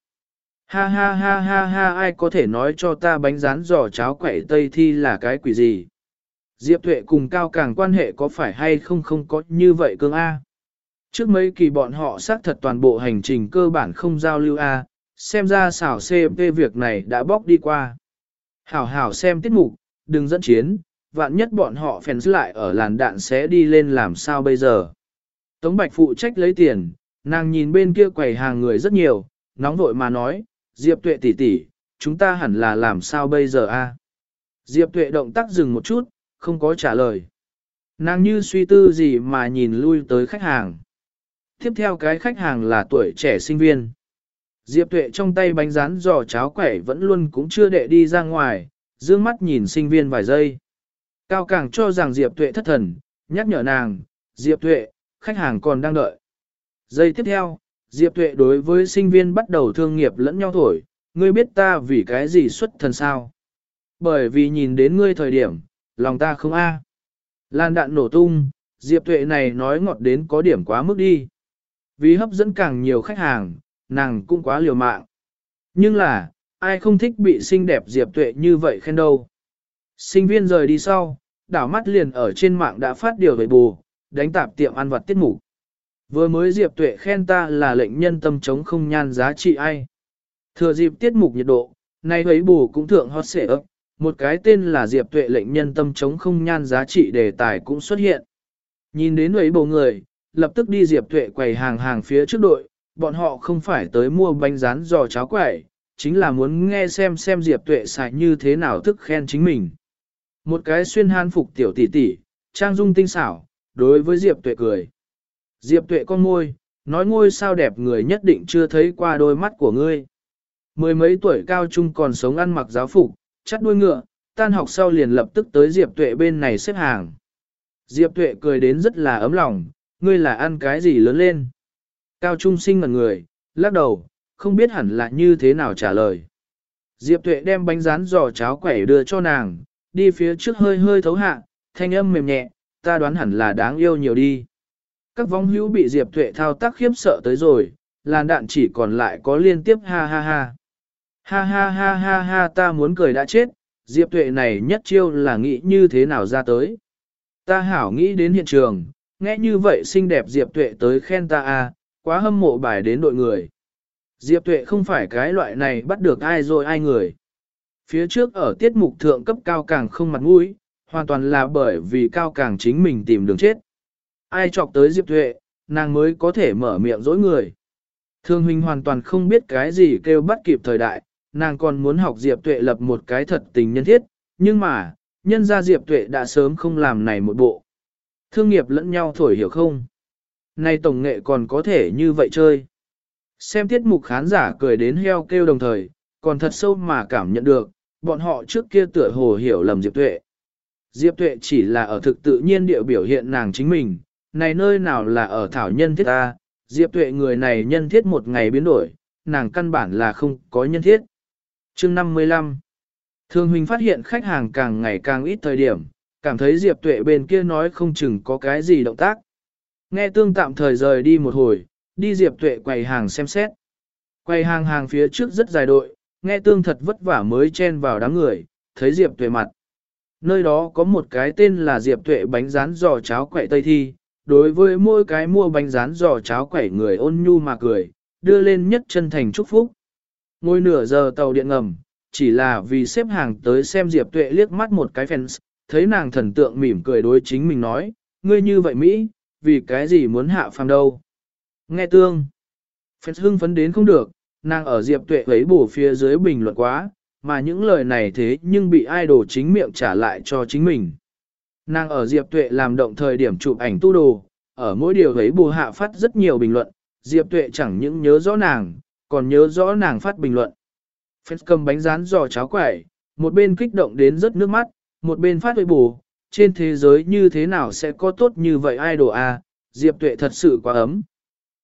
Ha ha ha ha ha ai có thể nói cho ta bánh rán giò cháo quẩy tây thi là cái quỷ gì? Diệp Thuệ cùng Cao Càng quan hệ có phải hay không không có như vậy cương A? Trước mấy kỳ bọn họ xác thật toàn bộ hành trình cơ bản không giao lưu A, xem ra xảo CP việc này đã bóc đi qua. Hảo hảo xem tiết mục, đừng dẫn chiến, vạn nhất bọn họ phèn lại ở làn đạn sẽ đi lên làm sao bây giờ. Tống Bạch phụ trách lấy tiền, nàng nhìn bên kia quầy hàng người rất nhiều, nóng vội mà nói, Diệp Tuệ tỷ tỷ, chúng ta hẳn là làm sao bây giờ a? Diệp Tuệ động tác dừng một chút, không có trả lời. Nàng như suy tư gì mà nhìn lui tới khách hàng. Tiếp theo cái khách hàng là tuổi trẻ sinh viên. Diệp Tuệ trong tay bánh rán giò cháo quẻ vẫn luôn cũng chưa đệ đi ra ngoài, dương mắt nhìn sinh viên vài giây. Cao càng cho rằng Diệp Tuệ thất thần, nhắc nhở nàng, Diệp Tuệ, khách hàng còn đang đợi. Giây tiếp theo, Diệp Tuệ đối với sinh viên bắt đầu thương nghiệp lẫn nhau thổi, ngươi biết ta vì cái gì xuất thần sao? Bởi vì nhìn đến ngươi thời điểm, lòng ta không a. Lan đạn nổ tung, Diệp Tuệ này nói ngọt đến có điểm quá mức đi. Vì hấp dẫn càng nhiều khách hàng, nàng cũng quá liều mạng. Nhưng là, ai không thích bị xinh đẹp Diệp Tuệ như vậy khen đâu. Sinh viên rời đi sau, đảo mắt liền ở trên mạng đã phát điều về bù, đánh tạp tiệm ăn vặt tiết mục. Vừa mới Diệp Tuệ khen ta là lệnh nhân tâm chống không nhan giá trị ai. Thừa dịp tiết mục nhiệt độ, nay ấy bù cũng thượng hot xệ ấp, một cái tên là Diệp Tuệ lệnh nhân tâm chống không nhan giá trị đề tài cũng xuất hiện. Nhìn đến ấy bầu người, lập tức đi Diệp Tuệ quầy hàng hàng phía trước đội, bọn họ không phải tới mua bánh rán giò cháo quẩy, chính là muốn nghe xem xem Diệp Tuệ xài như thế nào thức khen chính mình. Một cái xuyên han phục tiểu tỷ tỷ, trang dung tinh xảo, đối với Diệp Tuệ cười. Diệp Tuệ con môi, nói ngôi sao đẹp người nhất định chưa thấy qua đôi mắt của ngươi. Mười mấy tuổi cao trung còn sống ăn mặc giáo phục, chắt đuôi ngựa, tan học sau liền lập tức tới Diệp Tuệ bên này xếp hàng. Diệp Tuệ cười đến rất là ấm lòng, ngươi là ăn cái gì lớn lên. Cao trung sinh ngần người, lắc đầu, không biết hẳn là như thế nào trả lời. Diệp Tuệ đem bánh rán giò cháo quẩy đưa cho nàng, đi phía trước hơi hơi thấu hạ, thanh âm mềm nhẹ, ta đoán hẳn là đáng yêu nhiều đi. Các vong hữu bị Diệp Tuệ thao tác khiếp sợ tới rồi, làn đạn chỉ còn lại có liên tiếp ha ha ha. Ha ha ha ha ha ta muốn cười đã chết, Diệp Tuệ này nhất chiêu là nghĩ như thế nào ra tới. Ta hảo nghĩ đến hiện trường, nghe như vậy xinh đẹp Diệp Tuệ tới khen ta à, quá hâm mộ bài đến đội người. Diệp Tuệ không phải cái loại này bắt được ai rồi ai người. Phía trước ở tiết mục thượng cấp cao càng không mặt mũi, hoàn toàn là bởi vì cao càng chính mình tìm đường chết. Ai chọc tới Diệp Tuệ, nàng mới có thể mở miệng dối người. Thương huynh hoàn toàn không biết cái gì kêu bắt kịp thời đại, nàng còn muốn học Diệp Tuệ lập một cái thật tình nhân thiết, nhưng mà, nhân ra Diệp Tuệ đã sớm không làm này một bộ. Thương nghiệp lẫn nhau thổi hiểu không? Này tổng nghệ còn có thể như vậy chơi. Xem tiết mục khán giả cười đến heo kêu đồng thời, còn thật sâu mà cảm nhận được, bọn họ trước kia tựa hồ hiểu lầm Diệp Tuệ. Diệp Tuệ chỉ là ở thực tự nhiên địa biểu hiện nàng chính mình, này nơi nào là ở thảo nhân thiết ta, Diệp Tuệ người này nhân thiết một ngày biến đổi, nàng căn bản là không có nhân thiết. Chương 55 Thường Huỳnh phát hiện khách hàng càng ngày càng ít thời điểm, cảm thấy Diệp Tuệ bên kia nói không chừng có cái gì động tác. Nghe tương tạm thời rời đi một hồi, đi Diệp Tuệ quầy hàng xem xét. Quầy hàng hàng phía trước rất dài đội, nghe tương thật vất vả mới chen vào đám người, thấy Diệp Tuệ mặt. Nơi đó có một cái tên là Diệp Tuệ bánh rán giò cháo quậy Tây Thi, đối với mỗi cái mua bánh rán giò cháo quẩy người ôn nhu mà cười, đưa lên nhất chân thành chúc phúc. Ngồi nửa giờ tàu điện ngầm, chỉ là vì xếp hàng tới xem Diệp Tuệ liếc mắt một cái fans, thấy nàng thần tượng mỉm cười đối chính mình nói, ngươi như vậy Mỹ, vì cái gì muốn hạ phàm đâu. Nghe tương, fans hưng phấn đến không được, nàng ở Diệp Tuệ ấy bổ phía dưới bình luận quá, mà những lời này thế nhưng bị idol chính miệng trả lại cho chính mình. Nàng ở Diệp Tuệ làm động thời điểm chụp ảnh tu đồ, ở mỗi điều thấy bù hạ phát rất nhiều bình luận, Diệp Tuệ chẳng những nhớ rõ nàng, còn nhớ rõ nàng phát bình luận. Phết cầm bánh rán giò cháo quẩy, một bên kích động đến rớt nước mắt, một bên phát với bù, trên thế giới như thế nào sẽ có tốt như vậy idol à, Diệp Tuệ thật sự quá ấm.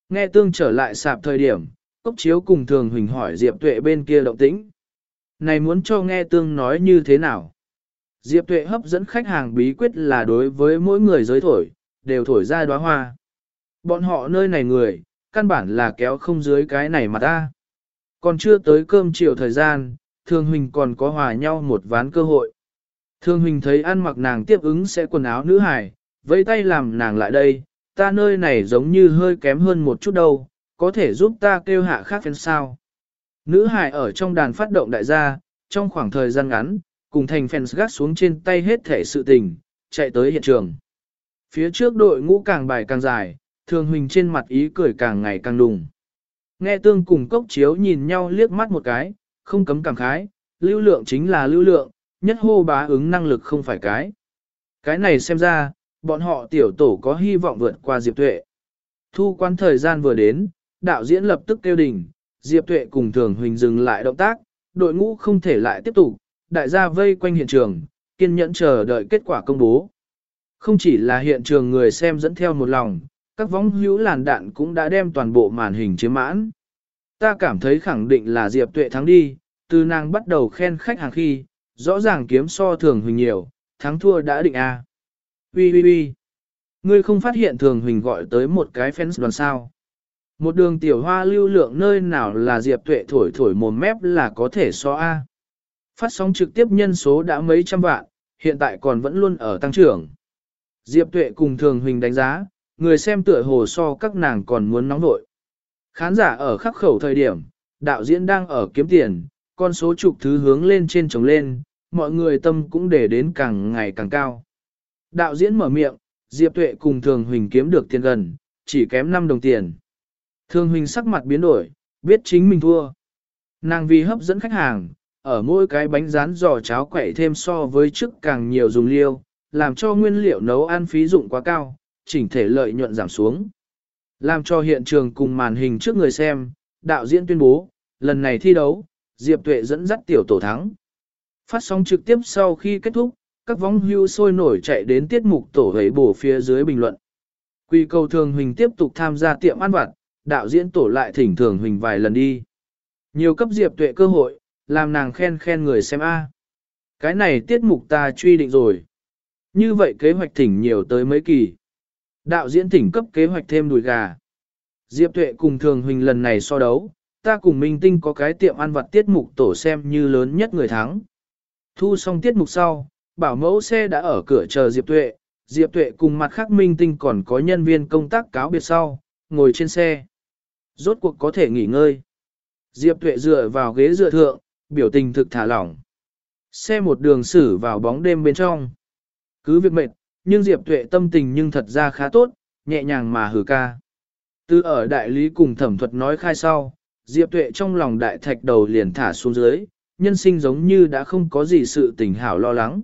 Nghe tương trở lại sạp thời điểm, cốc chiếu cùng thường huỳnh hỏi Diệp Tuệ bên kia động tĩnh. Này muốn cho nghe tương nói như thế nào? Diệp Tuệ hấp dẫn khách hàng bí quyết là đối với mỗi người giới thổi, đều thổi ra đóa hoa. Bọn họ nơi này người, căn bản là kéo không dưới cái này mà ta. Còn chưa tới cơm chiều thời gian, Thương Huỳnh còn có hòa nhau một ván cơ hội. Thương Huỳnh thấy ăn mặc nàng tiếp ứng sẽ quần áo nữ hải, vẫy tay làm nàng lại đây, ta nơi này giống như hơi kém hơn một chút đâu, có thể giúp ta kêu hạ khác phên sao. Nữ hải ở trong đàn phát động đại gia, trong khoảng thời gian ngắn, cùng thành fans gắt xuống trên tay hết thể sự tình, chạy tới hiện trường. Phía trước đội ngũ càng bài càng dài, thường huỳnh trên mặt ý cười càng ngày càng đùng. Nghe tương cùng cốc chiếu nhìn nhau liếc mắt một cái, không cấm cảm khái, lưu lượng chính là lưu lượng, nhất hô bá ứng năng lực không phải cái. Cái này xem ra, bọn họ tiểu tổ có hy vọng vượt qua Diệp Tuệ. Thu quan thời gian vừa đến, đạo diễn lập tức kêu đình. Diệp Tuệ cùng Thường Huỳnh dừng lại động tác, đội ngũ không thể lại tiếp tục, đại gia vây quanh hiện trường, kiên nhẫn chờ đợi kết quả công bố. Không chỉ là hiện trường người xem dẫn theo một lòng, các vong hữu làn đạn cũng đã đem toàn bộ màn hình chiếm mãn. Ta cảm thấy khẳng định là Diệp Tuệ thắng đi, từ nàng bắt đầu khen khách hàng khi, rõ ràng kiếm so thường huỳnh nhiều, thắng thua đã định A. Ui ui ui, ngươi không phát hiện thường huỳnh gọi tới một cái fans đoàn sao. Một đường tiểu hoa lưu lượng nơi nào là Diệp Tuệ thổi thổi mồm mép là có thể so A. Phát sóng trực tiếp nhân số đã mấy trăm vạn, hiện tại còn vẫn luôn ở tăng trưởng. Diệp Tuệ cùng Thường Huỳnh đánh giá, người xem tựa hồ so các nàng còn muốn nóng nội. Khán giả ở khắc khẩu thời điểm, đạo diễn đang ở kiếm tiền, con số chục thứ hướng lên trên trồng lên, mọi người tâm cũng để đến càng ngày càng cao. Đạo diễn mở miệng, Diệp Tuệ cùng Thường Huỳnh kiếm được tiền gần, chỉ kém 5 đồng tiền. Thường Huỳnh sắc mặt biến đổi, biết chính mình thua. Nàng vì hấp dẫn khách hàng, ở mỗi cái bánh rán giò cháo quậy thêm so với trước càng nhiều dùng liêu, làm cho nguyên liệu nấu ăn phí dụng quá cao, chỉnh thể lợi nhuận giảm xuống. Làm cho hiện trường cùng màn hình trước người xem, đạo diễn tuyên bố, lần này thi đấu, Diệp Tuệ dẫn dắt tiểu tổ thắng. Phát sóng trực tiếp sau khi kết thúc, các vong hưu sôi nổi chạy đến tiết mục tổ hấy bổ phía dưới bình luận. Quy cầu thường huỳnh tiếp tục tham gia tiệm ăn vặt, đạo diễn tổ lại thỉnh thường huỳnh vài lần đi. Nhiều cấp Diệp Tuệ cơ hội, làm nàng khen khen người xem A. Cái này tiết mục ta truy định rồi. Như vậy kế hoạch thỉnh nhiều tới mấy kỳ. Đạo diễn thỉnh cấp kế hoạch thêm đùi gà. Diệp Tuệ cùng Thường Huỳnh lần này so đấu, ta cùng Minh Tinh có cái tiệm ăn vặt tiết mục tổ xem như lớn nhất người thắng. Thu xong tiết mục sau, bảo mẫu xe đã ở cửa chờ Diệp Tuệ, Diệp Tuệ cùng mặt khác Minh Tinh còn có nhân viên công tác cáo biệt sau, ngồi trên xe. Rốt cuộc có thể nghỉ ngơi. Diệp Tuệ dựa vào ghế dựa thượng, biểu tình thực thả lỏng. Xe một đường xử vào bóng đêm bên trong. Cứ việc mệt, nhưng Diệp Tuệ tâm tình nhưng thật ra khá tốt, nhẹ nhàng mà hử ca. Từ ở đại lý cùng thẩm thuật nói khai sau, Diệp Tuệ trong lòng đại thạch đầu liền thả xuống dưới, nhân sinh giống như đã không có gì sự tình hảo lo lắng.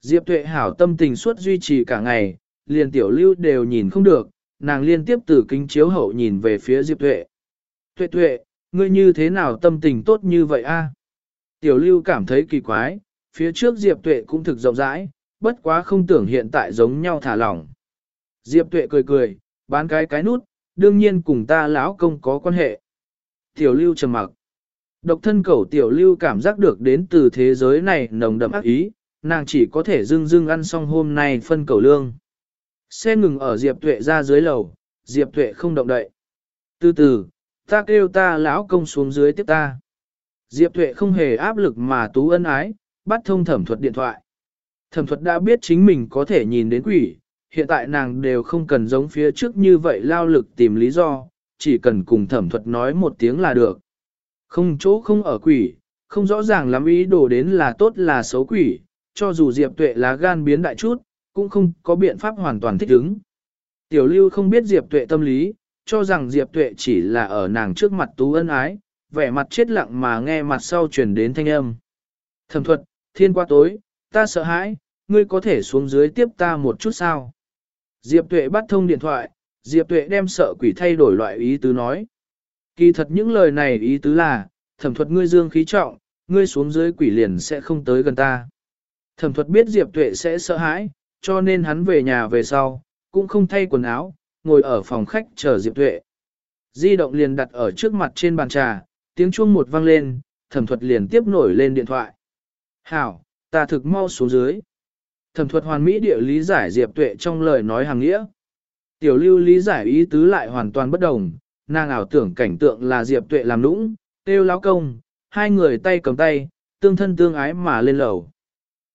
Diệp Tuệ hảo tâm tình suốt duy trì cả ngày, liền tiểu lưu đều nhìn không được, nàng liên tiếp từ kính chiếu hậu nhìn về phía Diệp Tuệ. Tuệ Tuệ, ngươi như thế nào tâm tình tốt như vậy a? Tiểu lưu cảm thấy kỳ quái, phía trước Diệp Tuệ cũng thực rộng rãi, bất quá không tưởng hiện tại giống nhau thả lỏng. Diệp Tuệ cười cười, bán cái cái nút, đương nhiên cùng ta lão công có quan hệ. Tiểu lưu trầm mặc. Độc thân cẩu tiểu lưu cảm giác được đến từ thế giới này nồng đậm ác ý, nàng chỉ có thể dưng dưng ăn xong hôm nay phân cẩu lương. Xe ngừng ở Diệp Tuệ ra dưới lầu, Diệp Tuệ không động đậy. Từ từ, ta kêu ta lão công xuống dưới tiếp ta. Diệp Tuệ không hề áp lực mà tú ân ái, bắt thông thẩm thuật điện thoại. Thẩm thuật đã biết chính mình có thể nhìn đến quỷ, hiện tại nàng đều không cần giống phía trước như vậy lao lực tìm lý do, chỉ cần cùng thẩm thuật nói một tiếng là được. Không chỗ không ở quỷ, không rõ ràng lắm ý đồ đến là tốt là xấu quỷ, cho dù Diệp Tuệ lá gan biến đại chút, cũng không có biện pháp hoàn toàn thích ứng. Tiểu lưu không biết Diệp Tuệ tâm lý, cho rằng Diệp Tuệ chỉ là ở nàng trước mặt tú ân ái, vẻ mặt chết lặng mà nghe mặt sau truyền đến thanh âm. Thẩm thuật, thiên qua tối, ta sợ hãi, ngươi có thể xuống dưới tiếp ta một chút sao? Diệp Tuệ bắt thông điện thoại, Diệp Tuệ đem sợ quỷ thay đổi loại ý tứ nói. Kỳ thật những lời này ý tứ là, thẩm thuật ngươi dương khí trọng, ngươi xuống dưới quỷ liền sẽ không tới gần ta. Thẩm thuật biết Diệp Tuệ sẽ sợ hãi, cho nên hắn về nhà về sau, cũng không thay quần áo, ngồi ở phòng khách chờ Diệp Tuệ. Di động liền đặt ở trước mặt trên bàn trà, tiếng chuông một vang lên, thẩm thuật liền tiếp nổi lên điện thoại. Hảo, ta thực mau xuống dưới. Thẩm thuật hoàn mỹ địa lý giải Diệp Tuệ trong lời nói hàng nghĩa. Tiểu lưu lý giải ý tứ lại hoàn toàn bất đồng, nàng ảo tưởng cảnh tượng là Diệp Tuệ làm nũng, têu láo công, hai người tay cầm tay, tương thân tương ái mà lên lầu.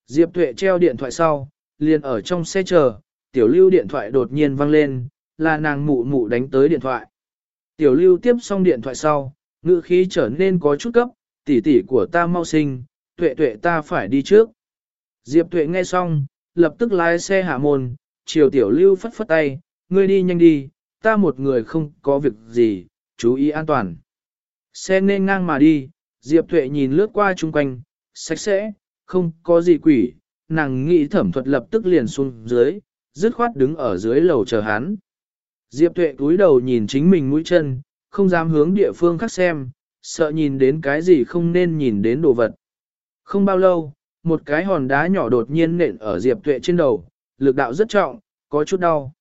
Diệp Tuệ treo điện thoại sau, liền ở trong xe chờ, tiểu lưu điện thoại đột nhiên vang lên, là nàng mụ mụ đánh tới điện thoại. Tiểu lưu tiếp xong điện thoại sau, ngữ khí trở nên có chút cấp, tỷ tỷ của ta mau sinh, tuệ tuệ ta phải đi trước. Diệp tuệ nghe xong, lập tức lái xe hạ môn, chiều tiểu lưu phất phất tay, ngươi đi nhanh đi, ta một người không có việc gì, chú ý an toàn. Xe nên ngang mà đi, Diệp tuệ nhìn lướt qua chung quanh, sạch sẽ, không có gì quỷ, nàng nghĩ thẩm thuật lập tức liền xuống dưới, dứt khoát đứng ở dưới lầu chờ hắn. Diệp tuệ cúi đầu nhìn chính mình mũi chân, không dám hướng địa phương khác xem, sợ nhìn đến cái gì không nên nhìn đến đồ vật. Không bao lâu, một cái hòn đá nhỏ đột nhiên nện ở Diệp Tuệ trên đầu, lực đạo rất trọng, có chút đau.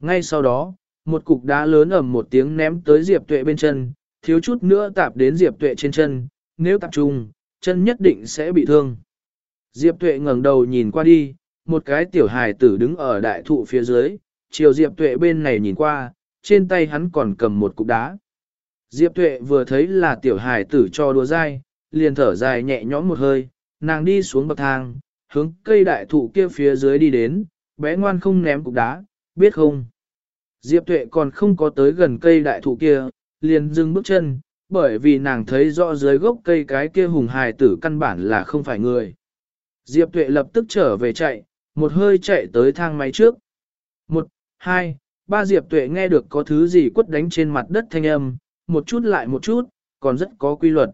Ngay sau đó, một cục đá lớn ầm một tiếng ném tới Diệp Tuệ bên chân, thiếu chút nữa tạp đến Diệp Tuệ trên chân, nếu tập trung, chân nhất định sẽ bị thương. Diệp Tuệ ngẩng đầu nhìn qua đi, một cái tiểu hài tử đứng ở đại thụ phía dưới, chiều Diệp Tuệ bên này nhìn qua, trên tay hắn còn cầm một cục đá. Diệp Tuệ vừa thấy là tiểu hài tử cho đùa dai, liền thở dài nhẹ nhõm một hơi, nàng đi xuống bậc thang, hướng cây đại thụ kia phía dưới đi đến, bé ngoan không ném cục đá, biết không? Diệp Tuệ còn không có tới gần cây đại thụ kia, liền dừng bước chân, bởi vì nàng thấy rõ dưới gốc cây cái kia hùng hài tử căn bản là không phải người. Diệp Tuệ lập tức trở về chạy, một hơi chạy tới thang máy trước. Một, hai, ba Diệp Tuệ nghe được có thứ gì quất đánh trên mặt đất thanh âm, một chút lại một chút, còn rất có quy luật.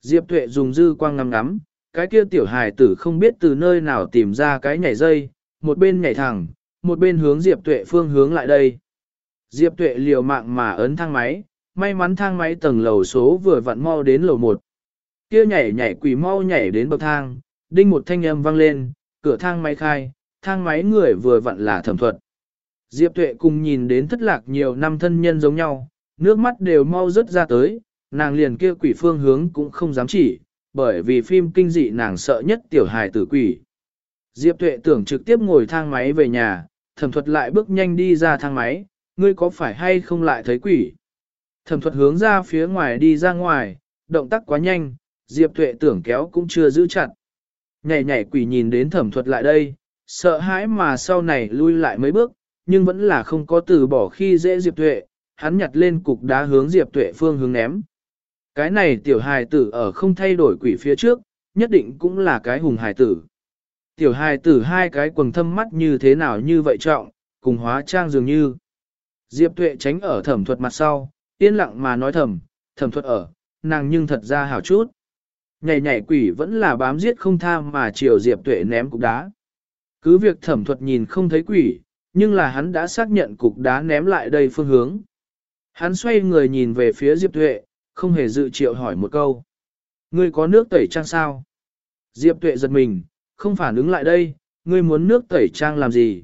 Diệp Tuệ dùng dư quang ngắm ngắm, cái kia tiểu hài tử không biết từ nơi nào tìm ra cái nhảy dây, một bên nhảy thẳng, một bên hướng Diệp Tuệ phương hướng lại đây. Diệp Tuệ liều mạng mà ấn thang máy, may mắn thang máy tầng lầu số vừa vặn mau đến lầu 1. Kia nhảy nhảy quỷ mau nhảy đến bậc thang, đinh một thanh âm vang lên, cửa thang máy khai, thang máy người vừa vặn là thẩm thuật. Diệp Tuệ cùng nhìn đến thất lạc nhiều năm thân nhân giống nhau, nước mắt đều mau rớt ra tới, nàng liền kia quỷ phương hướng cũng không dám chỉ, bởi vì phim kinh dị nàng sợ nhất tiểu hài tử quỷ. Diệp Tuệ tưởng trực tiếp ngồi thang máy về nhà, thẩm thuật lại bước nhanh đi ra thang máy, ngươi có phải hay không lại thấy quỷ? Thẩm thuật hướng ra phía ngoài đi ra ngoài, động tác quá nhanh, Diệp Tuệ tưởng kéo cũng chưa giữ chặt. Nhảy nhảy quỷ nhìn đến thẩm thuật lại đây, sợ hãi mà sau này lui lại mấy bước, nhưng vẫn là không có từ bỏ khi dễ Diệp Tuệ, hắn nhặt lên cục đá hướng Diệp Tuệ phương hướng ném. Cái này tiểu hài tử ở không thay đổi quỷ phía trước, nhất định cũng là cái hùng hài tử. Tiểu hài tử hai cái quần thâm mắt như thế nào như vậy trọng, cùng hóa trang dường như. Diệp Tuệ tránh ở thẩm thuật mặt sau, yên lặng mà nói thầm, thẩm thuật ở, nàng nhưng thật ra hảo chút. Nhảy nhảy quỷ vẫn là bám giết không tha mà chiều Diệp Tuệ ném cục đá. Cứ việc thẩm thuật nhìn không thấy quỷ, nhưng là hắn đã xác nhận cục đá ném lại đây phương hướng. Hắn xoay người nhìn về phía Diệp Tuệ, không hề dự triệu hỏi một câu. Ngươi có nước tẩy trang sao? Diệp Tuệ giật mình, không phản ứng lại đây, ngươi muốn nước tẩy trang làm gì?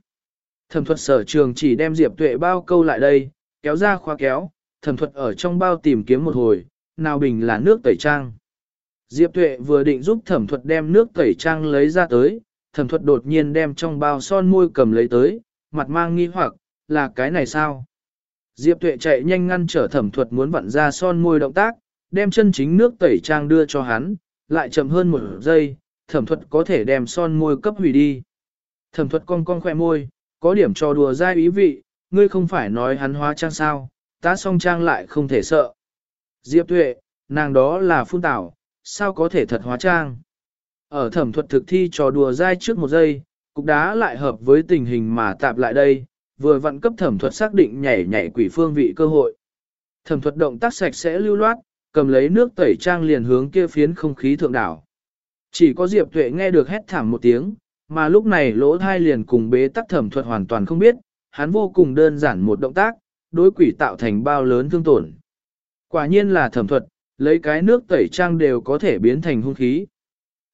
Thẩm thuật sở trường chỉ đem Diệp Tuệ bao câu lại đây, kéo ra khóa kéo, thẩm thuật ở trong bao tìm kiếm một hồi, nào bình là nước tẩy trang. Diệp Tuệ vừa định giúp thẩm thuật đem nước tẩy trang lấy ra tới, thẩm thuật đột nhiên đem trong bao son môi cầm lấy tới, mặt mang nghi hoặc, là cái này sao? Diệp Tuệ chạy nhanh ngăn trở thẩm thuật muốn vặn ra son môi động tác, đem chân chính nước tẩy trang đưa cho hắn, lại chậm hơn một giây, thẩm thuật có thể đem son môi cấp hủy đi. Thẩm thuật cong cong khỏe môi, có điểm trò đùa dai ý vị, ngươi không phải nói hắn hóa trang sao, ta song trang lại không thể sợ. Diệp Tuệ, nàng đó là phun tảo, sao có thể thật hóa trang. Ở thẩm thuật thực thi trò đùa dai trước một giây, cục đá lại hợp với tình hình mà tạp lại đây, vừa vặn cấp thẩm thuật xác định nhảy nhảy quỷ phương vị cơ hội. Thẩm thuật động tác sạch sẽ lưu loát, cầm lấy nước tẩy trang liền hướng kia phiến không khí thượng đảo. Chỉ có Diệp Tuệ nghe được hét thảm một tiếng, mà lúc này lỗ thai liền cùng bế tắc thẩm thuật hoàn toàn không biết, hắn vô cùng đơn giản một động tác, đối quỷ tạo thành bao lớn thương tổn. Quả nhiên là thẩm thuật, lấy cái nước tẩy trang đều có thể biến thành hung khí.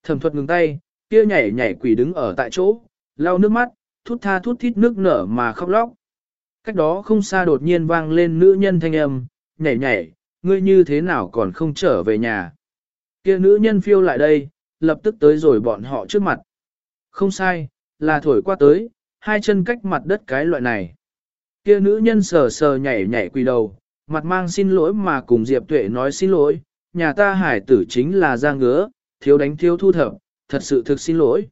Thẩm thuật ngừng tay, kia nhảy nhảy quỷ đứng ở tại chỗ, lau nước mắt, thút tha thút thít nước nở mà khóc lóc. Cách đó không xa đột nhiên vang lên nữ nhân thanh âm, nhảy nhảy, ngươi như thế nào còn không trở về nhà. Kia nữ nhân phiêu lại đây, lập tức tới rồi bọn họ trước mặt. Không sai, là thổi qua tới, hai chân cách mặt đất cái loại này. Kia nữ nhân sờ sờ nhảy nhảy quỳ đầu, mặt mang xin lỗi mà cùng Diệp Tuệ nói xin lỗi, nhà ta hải tử chính là ra ngứa, thiếu đánh thiếu thu thập, thật sự thực xin lỗi.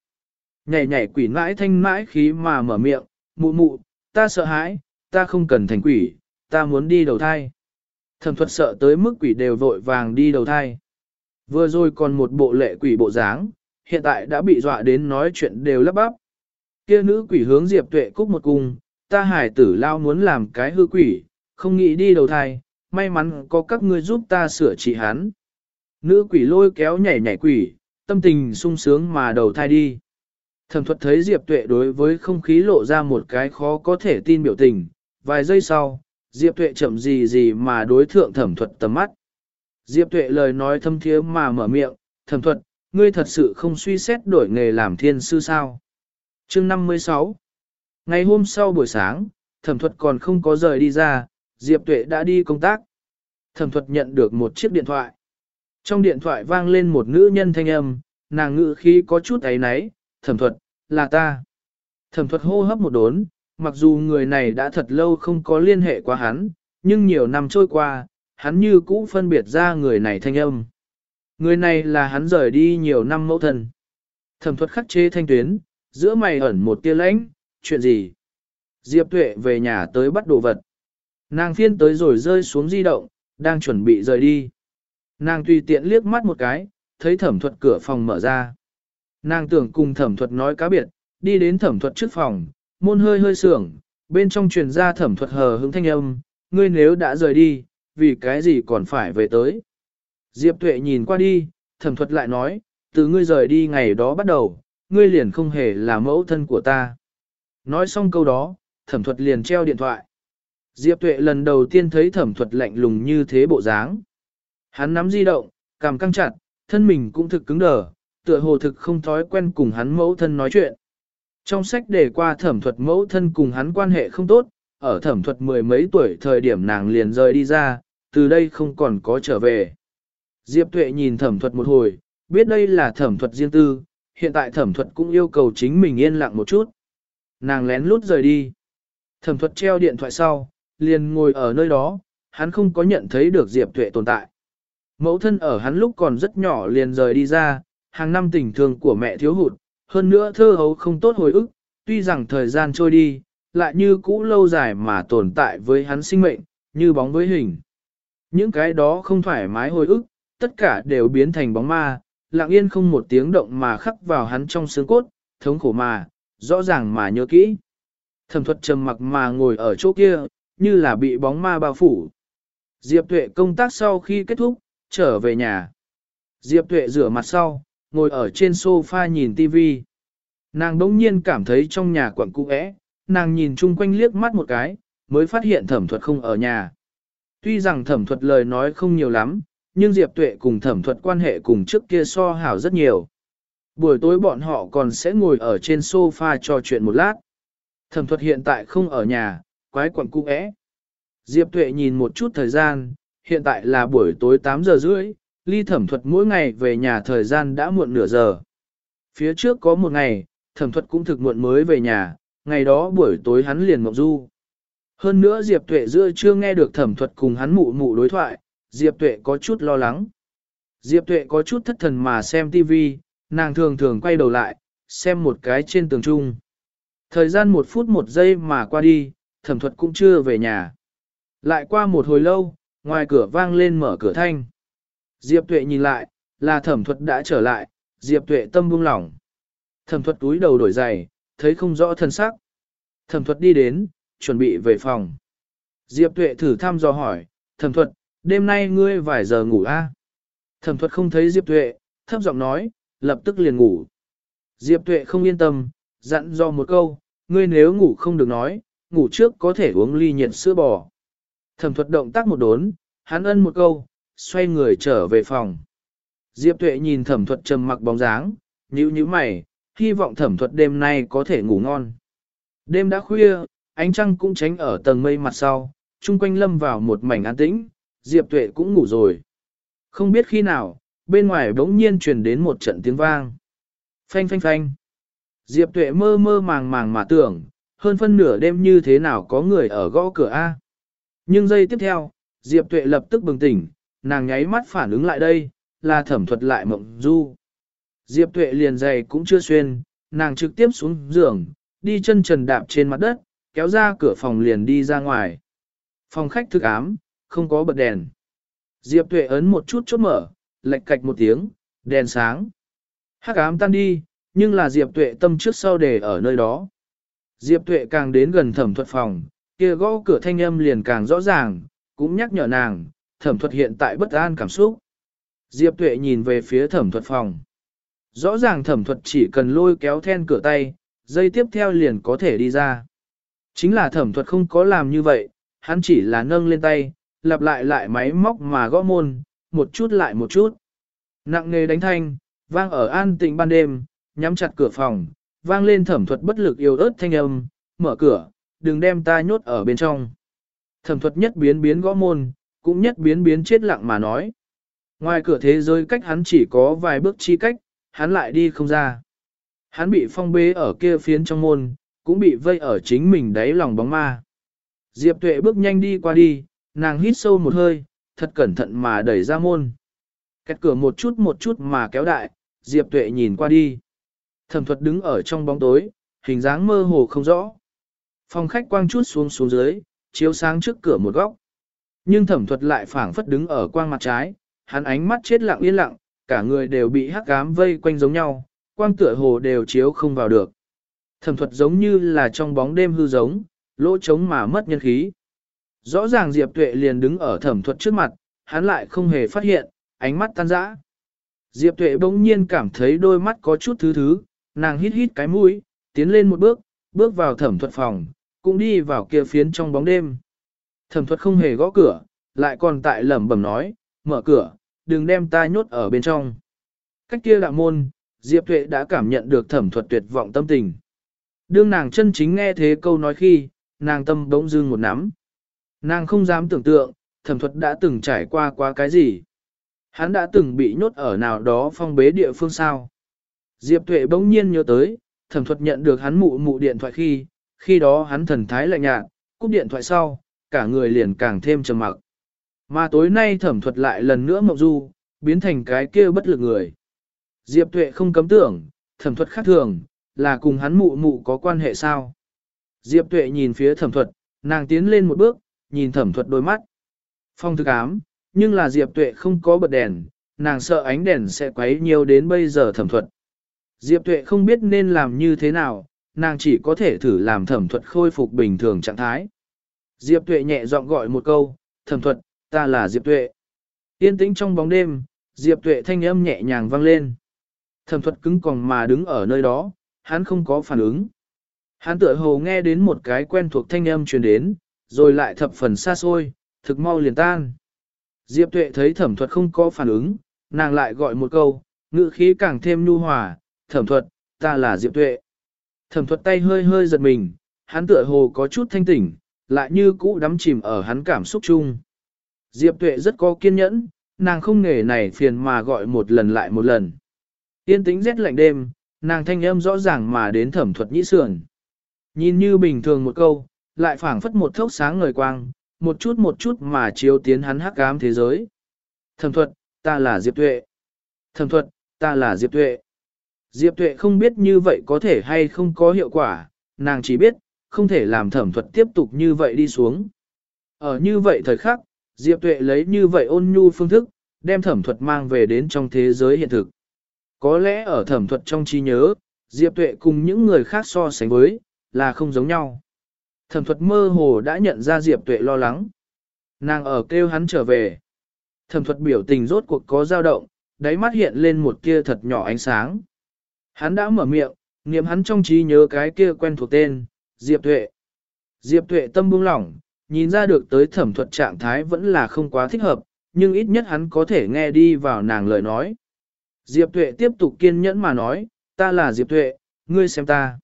Nhảy nhảy quỷ mãi thanh mãi khí mà mở miệng, mụ mụ, ta sợ hãi, ta không cần thành quỷ, ta muốn đi đầu thai. Thẩm thuật sợ tới mức quỷ đều vội vàng đi đầu thai. Vừa rồi còn một bộ lệ quỷ bộ dáng, hiện tại đã bị dọa đến nói chuyện đều lắp bắp. Kia nữ quỷ hướng Diệp Tuệ cúc một cung, ta hải tử lao muốn làm cái hư quỷ, không nghĩ đi đầu thai, may mắn có các ngươi giúp ta sửa trị hắn. Nữ quỷ lôi kéo nhảy nhảy quỷ, tâm tình sung sướng mà đầu thai đi. Thẩm thuật thấy Diệp Tuệ đối với không khí lộ ra một cái khó có thể tin biểu tình, vài giây sau, Diệp Tuệ chậm gì gì mà đối thượng thẩm thuật tầm mắt. Diệp Tuệ lời nói thâm thiế mà mở miệng, thẩm thuật, ngươi thật sự không suy xét đổi nghề làm thiên sư sao. Chương 56 Ngày hôm sau buổi sáng, thẩm thuật còn không có rời đi ra, Diệp Tuệ đã đi công tác. Thẩm thuật nhận được một chiếc điện thoại. Trong điện thoại vang lên một nữ nhân thanh âm, nàng ngữ khí có chút ấy náy, thẩm thuật, là ta. Thẩm thuật hô hấp một đốn, mặc dù người này đã thật lâu không có liên hệ qua hắn, nhưng nhiều năm trôi qua, hắn như cũ phân biệt ra người này thanh âm. Người này là hắn rời đi nhiều năm mẫu thần. Thẩm thuật khắc chế thanh tuyến, giữa mày ẩn một tia lãnh, chuyện gì? Diệp Tuệ về nhà tới bắt đồ vật. Nàng phiên tới rồi rơi xuống di động, đang chuẩn bị rời đi. Nàng tùy tiện liếc mắt một cái, thấy thẩm thuật cửa phòng mở ra. Nàng tưởng cùng thẩm thuật nói cá biệt, đi đến thẩm thuật trước phòng, môn hơi hơi sưởng, bên trong truyền ra thẩm thuật hờ hững thanh âm, ngươi nếu đã rời đi, vì cái gì còn phải về tới. Diệp Tuệ nhìn qua đi, thẩm thuật lại nói, từ ngươi rời đi ngày đó bắt đầu, ngươi liền không hề là mẫu thân của ta. Nói xong câu đó, thẩm thuật liền treo điện thoại. Diệp Tuệ lần đầu tiên thấy thẩm thuật lạnh lùng như thế bộ dáng. Hắn nắm di động, cằm căng chặt, thân mình cũng thực cứng đờ, tựa hồ thực không thói quen cùng hắn mẫu thân nói chuyện. Trong sách đề qua thẩm thuật mẫu thân cùng hắn quan hệ không tốt, ở thẩm thuật mười mấy tuổi thời điểm nàng liền rời đi ra, từ đây không còn có trở về. Diệp Tuệ nhìn thẩm thuật một hồi, biết đây là thẩm thuật riêng tư, hiện tại thẩm thuật cũng yêu cầu chính mình yên lặng một chút. Nàng lén lút rời đi. Thẩm thuật treo điện thoại sau, liền ngồi ở nơi đó, hắn không có nhận thấy được Diệp Tuệ tồn tại. Mẫu thân ở hắn lúc còn rất nhỏ liền rời đi ra, hàng năm tình thương của mẹ thiếu hụt, hơn nữa thơ hấu không tốt hồi ức, tuy rằng thời gian trôi đi, lại như cũ lâu dài mà tồn tại với hắn sinh mệnh, như bóng với hình. Những cái đó không thoải mái hồi ức, tất cả đều biến thành bóng ma, lặng yên không một tiếng động mà khắc vào hắn trong xương cốt, thống khổ mà, rõ ràng mà nhớ kỹ. Thẩm thuật trầm mặc mà ngồi ở chỗ kia, như là bị bóng ma bao phủ. Diệp Tuệ công tác sau khi kết thúc, trở về nhà. Diệp Tuệ rửa mặt sau, ngồi ở trên sofa nhìn TV. Nàng đống nhiên cảm thấy trong nhà quẩn cũ ẽ, nàng nhìn chung quanh liếc mắt một cái, mới phát hiện thẩm thuật không ở nhà. Tuy rằng thẩm thuật lời nói không nhiều lắm, nhưng Diệp Tuệ cùng thẩm thuật quan hệ cùng trước kia so hảo rất nhiều. Buổi tối bọn họ còn sẽ ngồi ở trên sofa trò chuyện một lát. Thẩm thuật hiện tại không ở nhà, quái quẩn cũ ẽ. Diệp Tuệ nhìn một chút thời gian, hiện tại là buổi tối 8 giờ rưỡi, ly thẩm thuật mỗi ngày về nhà thời gian đã muộn nửa giờ. Phía trước có một ngày, thẩm thuật cũng thực muộn mới về nhà, ngày đó buổi tối hắn liền mộng du. Hơn nữa Diệp Tuệ giữa chưa nghe được thẩm thuật cùng hắn mụ mụ đối thoại, Diệp Tuệ có chút lo lắng. Diệp Tuệ có chút thất thần mà xem TV, nàng thường thường quay đầu lại, xem một cái trên tường trung. Thời gian một phút một giây mà qua đi, thẩm thuật cũng chưa về nhà. Lại qua một hồi lâu, ngoài cửa vang lên mở cửa thanh. Diệp Tuệ nhìn lại, là thẩm thuật đã trở lại, Diệp Tuệ tâm buông lỏng. Thẩm thuật túi đầu đổi giày, thấy không rõ thân sắc. Thẩm thuật đi đến, chuẩn bị về phòng. Diệp Tuệ thử thăm dò hỏi, thẩm thuật, đêm nay ngươi vài giờ ngủ a? À? Thẩm thuật không thấy Diệp Tuệ, thấp giọng nói, lập tức liền ngủ. Diệp Tuệ không yên tâm, dặn dò một câu, ngươi nếu ngủ không được nói, ngủ trước có thể uống ly nhiệt sữa bò. Thẩm thuật động tác một đốn, hắn ân một câu, xoay người trở về phòng. Diệp Tuệ nhìn thẩm thuật trầm mặc bóng dáng, nhíu nhíu mày, hy vọng thẩm thuật đêm nay có thể ngủ ngon. Đêm đã khuya, ánh trăng cũng tránh ở tầng mây mặt sau, chung quanh lâm vào một mảnh an tĩnh, Diệp Tuệ cũng ngủ rồi. Không biết khi nào, bên ngoài bỗng nhiên truyền đến một trận tiếng vang. Phanh phanh phanh. Diệp Tuệ mơ mơ màng màng mà tưởng, hơn phân nửa đêm như thế nào có người ở gõ cửa A. Nhưng giây tiếp theo, Diệp Tuệ lập tức bừng tỉnh, nàng nháy mắt phản ứng lại đây, là thẩm thuật lại mộng du. Diệp Tuệ liền giày cũng chưa xuyên, nàng trực tiếp xuống giường, đi chân trần đạp trên mặt đất, kéo ra cửa phòng liền đi ra ngoài. Phòng khách thức ám, không có bật đèn. Diệp Tuệ ấn một chút chốt mở, lệch cạch một tiếng, đèn sáng. Hắc ám tan đi, nhưng là Diệp Tuệ tâm trước sau để ở nơi đó. Diệp Tuệ càng đến gần thẩm thuật phòng, kia gõ cửa thanh âm liền càng rõ ràng, cũng nhắc nhở nàng, thẩm thuật hiện tại bất an cảm xúc. Diệp Tuệ nhìn về phía thẩm thuật phòng. Rõ ràng thẩm thuật chỉ cần lôi kéo then cửa tay, dây tiếp theo liền có thể đi ra. Chính là thẩm thuật không có làm như vậy, hắn chỉ là nâng lên tay, lặp lại lại máy móc mà gõ môn, một chút lại một chút. Nặng nghề đánh thanh, vang ở an tĩnh ban đêm, nhắm chặt cửa phòng, vang lên thẩm thuật bất lực yêu ớt thanh âm, mở cửa, đừng đem ta nhốt ở bên trong. Thẩm thuật nhất biến biến gõ môn, cũng nhất biến biến chết lặng mà nói. Ngoài cửa thế giới cách hắn chỉ có vài bước chi cách, hắn lại đi không ra. Hắn bị phong bế ở kia phiến trong môn, cũng bị vây ở chính mình đáy lòng bóng ma. Diệp tuệ bước nhanh đi qua đi, nàng hít sâu một hơi, thật cẩn thận mà đẩy ra môn. Kẹt cửa một chút một chút mà kéo đại, Diệp tuệ nhìn qua đi. Thẩm thuật đứng ở trong bóng tối, hình dáng mơ hồ không rõ. Phòng khách quang chút xuống xuống dưới, chiếu sáng trước cửa một góc. Nhưng thẩm thuật lại phảng phất đứng ở quang mặt trái, hắn ánh mắt chết lặng yên lặng, cả người đều bị hắc ám vây quanh giống nhau, quang tựa hồ đều chiếu không vào được. Thẩm thuật giống như là trong bóng đêm hư giống, lỗ trống mà mất nhân khí. Rõ ràng Diệp Tuệ liền đứng ở thẩm thuật trước mặt, hắn lại không hề phát hiện, ánh mắt tan rã. Diệp Tuệ bỗng nhiên cảm thấy đôi mắt có chút thứ thứ, nàng hít hít cái mũi, tiến lên một bước, bước vào thẩm thuật phòng, cũng đi vào kia phiến trong bóng đêm. Thẩm thuật không hề gõ cửa, lại còn tại lẩm bẩm nói, mở cửa, đừng đem ta nhốt ở bên trong. Cách kia đạo môn, Diệp Tuệ đã cảm nhận được thẩm thuật tuyệt vọng tâm tình. Đương nàng chân chính nghe thế câu nói khi, nàng tâm bỗng dưng một nắm. Nàng không dám tưởng tượng, thẩm thuật đã từng trải qua qua cái gì. Hắn đã từng bị nhốt ở nào đó phong bế địa phương sao. Diệp Tuệ bỗng nhiên nhớ tới, thẩm thuật nhận được hắn mụ mụ điện thoại khi, khi đó hắn thần thái lạnh nhạt, cúp điện thoại sau, cả người liền càng thêm trầm mặc. Mà tối nay thẩm thuật lại lần nữa mộng du, biến thành cái kia bất lực người. Diệp tuệ không cấm tưởng, thẩm thuật khác thường, là cùng hắn mụ mụ có quan hệ sao? Diệp tuệ nhìn phía thẩm thuật, nàng tiến lên một bước, nhìn thẩm thuật đôi mắt. Phong thức ám, nhưng là Diệp tuệ không có bật đèn, nàng sợ ánh đèn sẽ quấy nhiều đến bây giờ thẩm thuật. Diệp tuệ không biết nên làm như thế nào, nàng chỉ có thể thử làm thẩm thuật khôi phục bình thường trạng thái. Diệp tuệ nhẹ giọng gọi một câu, thẩm thuật, ta là Diệp tuệ. Yên tĩnh trong bóng đêm, Diệp tuệ thanh âm nhẹ nhàng vang lên. Thẩm thuật cứng còng mà đứng ở nơi đó, hắn không có phản ứng. Hắn tựa hồ nghe đến một cái quen thuộc thanh âm truyền đến, rồi lại thập phần xa xôi, thực mau liền tan. Diệp tuệ thấy thẩm thuật không có phản ứng, nàng lại gọi một câu, ngữ khí càng thêm nhu hòa, thẩm thuật, ta là Diệp tuệ. Thẩm thuật tay hơi hơi giật mình, hắn tựa hồ có chút thanh tỉnh, lại như cũ đắm chìm ở hắn cảm xúc chung. Diệp tuệ rất có kiên nhẫn, nàng không nghề này phiền mà gọi một lần lại một lần. Yên tĩnh rét lạnh đêm, nàng thanh âm rõ ràng mà đến thẩm thuật nhĩ sườn. Nhìn như bình thường một câu, lại phảng phất một thốc sáng ngời quang, một chút một chút mà chiếu tiến hắn hắc ám thế giới. Thẩm thuật, ta là Diệp Tuệ. Thẩm thuật, ta là Diệp Tuệ. Diệp Tuệ không biết như vậy có thể hay không có hiệu quả, nàng chỉ biết, không thể làm thẩm thuật tiếp tục như vậy đi xuống. Ở như vậy thời khắc, Diệp Tuệ lấy như vậy ôn nhu phương thức, đem thẩm thuật mang về đến trong thế giới hiện thực. Có lẽ ở thẩm thuật trong trí nhớ, Diệp Tuệ cùng những người khác so sánh với, là không giống nhau. Thẩm thuật mơ hồ đã nhận ra Diệp Tuệ lo lắng. Nàng ở kêu hắn trở về. Thẩm thuật biểu tình rốt cuộc có dao động, đáy mắt hiện lên một kia thật nhỏ ánh sáng. Hắn đã mở miệng, niệm hắn trong trí nhớ cái kia quen thuộc tên, Diệp Tuệ. Diệp Tuệ tâm buông lỏng, nhìn ra được tới thẩm thuật trạng thái vẫn là không quá thích hợp, nhưng ít nhất hắn có thể nghe đi vào nàng lời nói. Diệp Tuệ tiếp tục kiên nhẫn mà nói, ta là Diệp Tuệ, ngươi xem ta.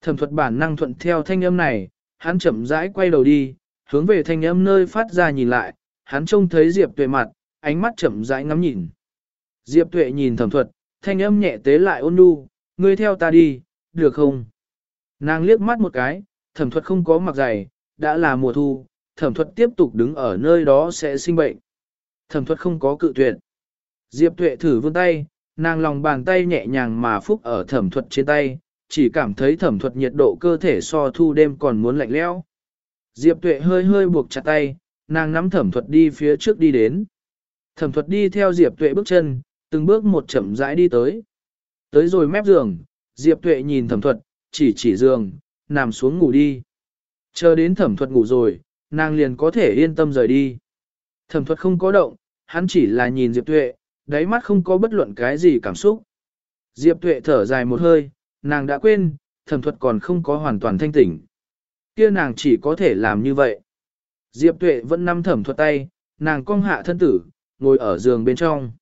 Thẩm thuật bản năng thuận theo thanh âm này, hắn chậm rãi quay đầu đi, hướng về thanh âm nơi phát ra nhìn lại, hắn trông thấy Diệp Tuệ mặt, ánh mắt chậm rãi ngắm nhìn. Diệp Tuệ nhìn thẩm thuật, thanh âm nhẹ tế lại ôn nhu, ngươi theo ta đi, được không? Nàng liếc mắt một cái, thẩm thuật không có mặc giày, đã là mùa thu, thẩm thuật tiếp tục đứng ở nơi đó sẽ sinh bệnh. Thẩm thuật không có cự tuyệt. Diệp Tuệ thử vươn tay, nàng lòng bàn tay nhẹ nhàng mà phúc ở thẩm thuật trên tay, chỉ cảm thấy thẩm thuật nhiệt độ cơ thể so thu đêm còn muốn lạnh lẽo. Diệp Tuệ hơi hơi buộc chặt tay, nàng nắm thẩm thuật đi phía trước đi đến. Thẩm thuật đi theo Diệp Tuệ bước chân, từng bước một chậm rãi đi tới. Tới rồi mép giường, Diệp Tuệ nhìn thẩm thuật, chỉ chỉ giường, nằm xuống ngủ đi. Chờ đến thẩm thuật ngủ rồi, nàng liền có thể yên tâm rời đi. Thẩm thuật không có động, hắn chỉ là nhìn Diệp Tuệ, đáy mắt không có bất luận cái gì cảm xúc. Diệp Tuệ thở dài một hơi, nàng đã quên, thẩm thuật còn không có hoàn toàn thanh tỉnh. Kia nàng chỉ có thể làm như vậy. Diệp Tuệ vẫn nắm thẩm thuật tay, nàng cong hạ thân tử, ngồi ở giường bên trong.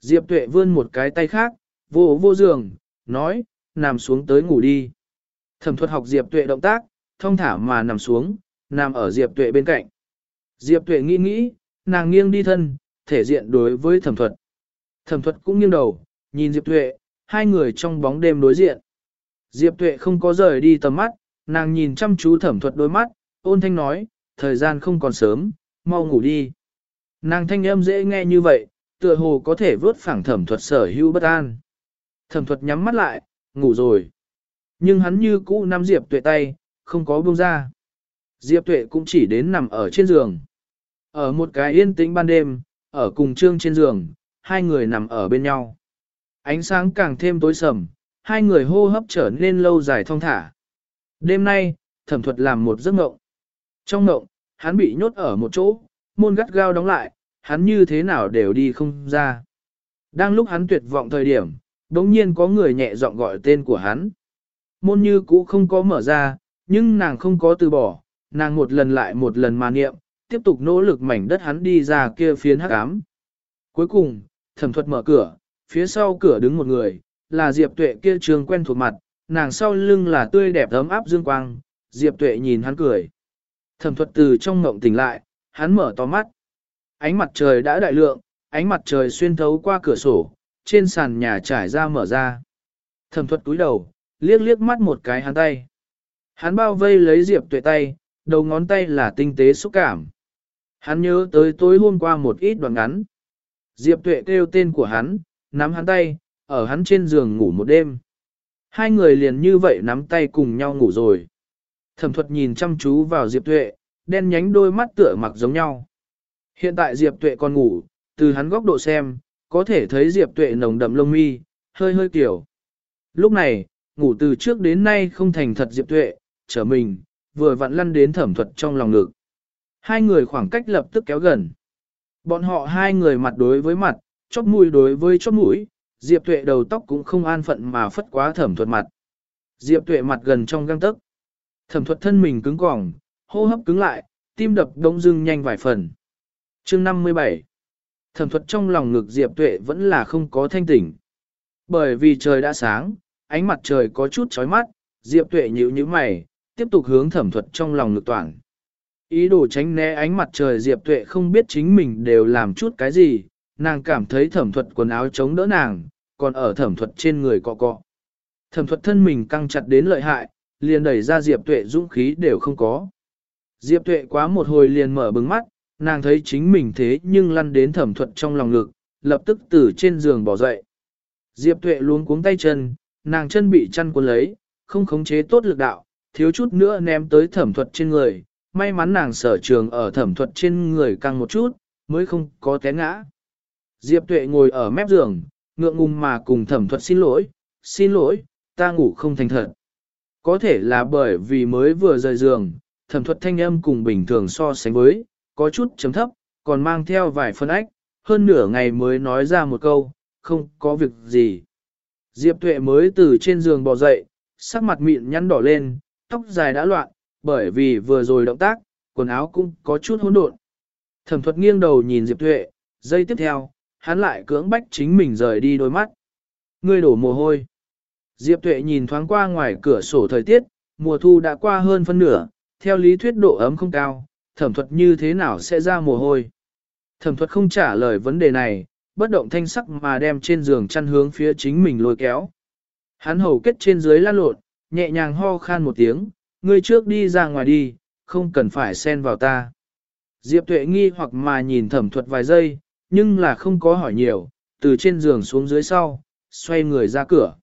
Diệp Tuệ vươn một cái tay khác, vô vô giường, nói, nằm xuống tới ngủ đi. Thẩm thuật học Diệp Tuệ động tác, thông thả mà nằm xuống, nằm ở Diệp Tuệ bên cạnh. Diệp Tuệ nghĩ nghĩ, nàng nghiêng đi thân, thể diện đối với thẩm thuật. Thẩm thuật cũng nghiêng đầu, nhìn Diệp Tuệ, hai người trong bóng đêm đối diện. Diệp Tuệ không có rời đi tầm mắt, nàng nhìn chăm chú thẩm thuật đôi mắt, ôn thanh nói, thời gian không còn sớm, mau ngủ đi. Nàng thanh âm dễ nghe như vậy, tựa hồ có thể vớt phẳng thẩm thuật sở hữu bất an. Thẩm thuật nhắm mắt lại, ngủ rồi. Nhưng hắn như cũ nắm Diệp Tuệ tay, không có buông ra. Diệp Tuệ cũng chỉ đến nằm ở trên giường. Ở một cái yên tĩnh ban đêm, ở cùng trương trên giường, hai người nằm ở bên nhau. Ánh sáng càng thêm tối sầm, hai người hô hấp trở nên lâu dài thong thả. Đêm nay, thẩm thuật làm một giấc mộng. Trong mộng, hắn bị nhốt ở một chỗ, môn gắt gao đóng lại, hắn như thế nào đều đi không ra. Đang lúc hắn tuyệt vọng thời điểm, đống nhiên có người nhẹ giọng gọi tên của hắn. Môn như cũ không có mở ra, nhưng nàng không có từ bỏ, nàng một lần lại một lần mà niệm, tiếp tục nỗ lực mảnh đất hắn đi ra kia phiến hắc ám. Cuối cùng, thẩm thuật mở cửa, phía sau cửa đứng một người, là Diệp Tuệ kia trường quen thuộc mặt, nàng sau lưng là tươi đẹp ấm áp dương quang, Diệp Tuệ nhìn hắn cười. Thẩm thuật từ trong ngộng tỉnh lại, hắn mở to mắt. Ánh mặt trời đã đại lượng, ánh mặt trời xuyên thấu qua cửa sổ, trên sàn nhà trải ra mở ra. Thẩm thuật túi đầu, liếc liếc mắt một cái hắn tay. Hắn bao vây lấy Diệp Tuệ tay, đầu ngón tay là tinh tế xúc cảm. Hắn nhớ tới tối hôm qua một ít đoạn ngắn. Diệp Tuệ kêu tên của hắn, nắm hắn tay, ở hắn trên giường ngủ một đêm. Hai người liền như vậy nắm tay cùng nhau ngủ rồi. Thẩm thuật nhìn chăm chú vào Diệp Tuệ, đen nhánh đôi mắt tựa mặc giống nhau. Hiện tại Diệp Tuệ còn ngủ, từ hắn góc độ xem, có thể thấy Diệp Tuệ nồng đậm lông mi, hơi hơi kiểu. Lúc này, ngủ từ trước đến nay không thành thật Diệp Tuệ, trở mình, vừa vặn lăn đến thẩm thuật trong lòng ngực. Hai người khoảng cách lập tức kéo gần. Bọn họ hai người mặt đối với mặt, chóp mũi đối với chóp mũi, Diệp Tuệ đầu tóc cũng không an phận mà phất quá thẩm thuật mặt. Diệp Tuệ mặt gần trong găng tấc. Thẩm thuật thân mình cứng cỏng, hô hấp cứng lại, tim đập đông dưng nhanh vài phần. Chương 57 Thẩm thuật trong lòng ngực Diệp Tuệ vẫn là không có thanh tỉnh. Bởi vì trời đã sáng, ánh mặt trời có chút chói mắt, Diệp Tuệ nhíu nhíu mày, tiếp tục hướng thẩm thuật trong lòng ngực toàn. Ý đồ tránh né ánh mặt trời Diệp Tuệ không biết chính mình đều làm chút cái gì, nàng cảm thấy thẩm thuật quần áo chống đỡ nàng, còn ở thẩm thuật trên người cọ cọ. Thẩm thuật thân mình căng chặt đến lợi hại, liền đẩy ra Diệp Tuệ dũng khí đều không có. Diệp Tuệ quá một hồi liền mở bừng mắt, nàng thấy chính mình thế nhưng lăn đến thẩm thuật trong lòng ngực, lập tức từ trên giường bỏ dậy. Diệp Tuệ luôn cuống tay chân, nàng chân bị chăn cuốn lấy, không khống chế tốt lực đạo, thiếu chút nữa ném tới thẩm thuật trên người, may mắn nàng sở trường ở thẩm thuật trên người căng một chút, mới không có té ngã. Diệp Tuệ ngồi ở mép giường, ngượng ngùng mà cùng thẩm thuật xin lỗi, xin lỗi, ta ngủ không thành thật. Có thể là bởi vì mới vừa rời giường, thẩm thuật thanh âm cùng bình thường so sánh với, có chút chấm thấp, còn mang theo vài phân ách, hơn nửa ngày mới nói ra một câu, không có việc gì. Diệp Tuệ mới từ trên giường bò dậy, sắc mặt mịn nhăn đỏ lên, tóc dài đã loạn, bởi vì vừa rồi động tác, quần áo cũng có chút hỗn độn. Thẩm thuật nghiêng đầu nhìn Diệp Tuệ, giây tiếp theo, hắn lại cưỡng bách chính mình rời đi đôi mắt. Ngươi đổ mồ hôi. Diệp Tuệ nhìn thoáng qua ngoài cửa sổ thời tiết, mùa thu đã qua hơn phân nửa, theo lý thuyết độ ấm không cao, thẩm thuật như thế nào sẽ ra mồ hôi. Thẩm thuật không trả lời vấn đề này, bất động thanh sắc mà đem trên giường chăn hướng phía chính mình lôi kéo. Hắn hầu kết trên dưới lan lộn, nhẹ nhàng ho khan một tiếng, ngươi trước đi ra ngoài đi, không cần phải xen vào ta. Diệp tuệ nghi hoặc mà nhìn thẩm thuật vài giây, nhưng là không có hỏi nhiều, từ trên giường xuống dưới sau, xoay người ra cửa.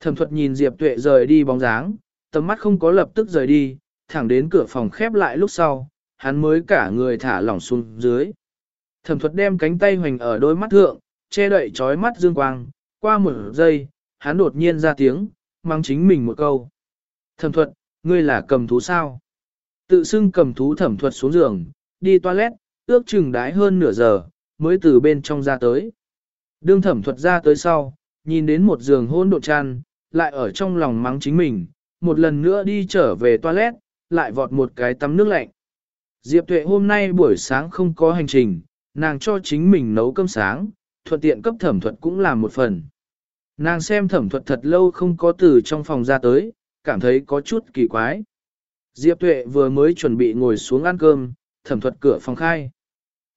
Thẩm thuật nhìn Diệp tuệ rời đi bóng dáng, tầm mắt không có lập tức rời đi, thẳng đến cửa phòng khép lại lúc sau, hắn mới cả người thả lỏng xuống dưới. Thẩm thuật đem cánh tay hoành ở đôi mắt thượng, che đậy trói mắt dương quang, qua một giây, hắn đột nhiên ra tiếng, mang chính mình một câu. Thẩm thuật, ngươi là cầm thú sao? Tự xưng cầm thú thẩm thuật xuống giường, đi toilet, ước chừng đái hơn nửa giờ, mới từ bên trong ra tới. Đương thẩm thuật ra tới sau, nhìn đến một giường hôn độ tràn, lại ở trong lòng mắng chính mình, một lần nữa đi trở về toilet, lại vọt một cái tắm nước lạnh. Diệp Tuệ hôm nay buổi sáng không có hành trình, nàng cho chính mình nấu cơm sáng, thuận tiện cấp thẩm thuật cũng làm một phần. Nàng xem thẩm thuật thật lâu không có từ trong phòng ra tới, cảm thấy có chút kỳ quái. Diệp Tuệ vừa mới chuẩn bị ngồi xuống ăn cơm, thẩm thuật cửa phòng khai.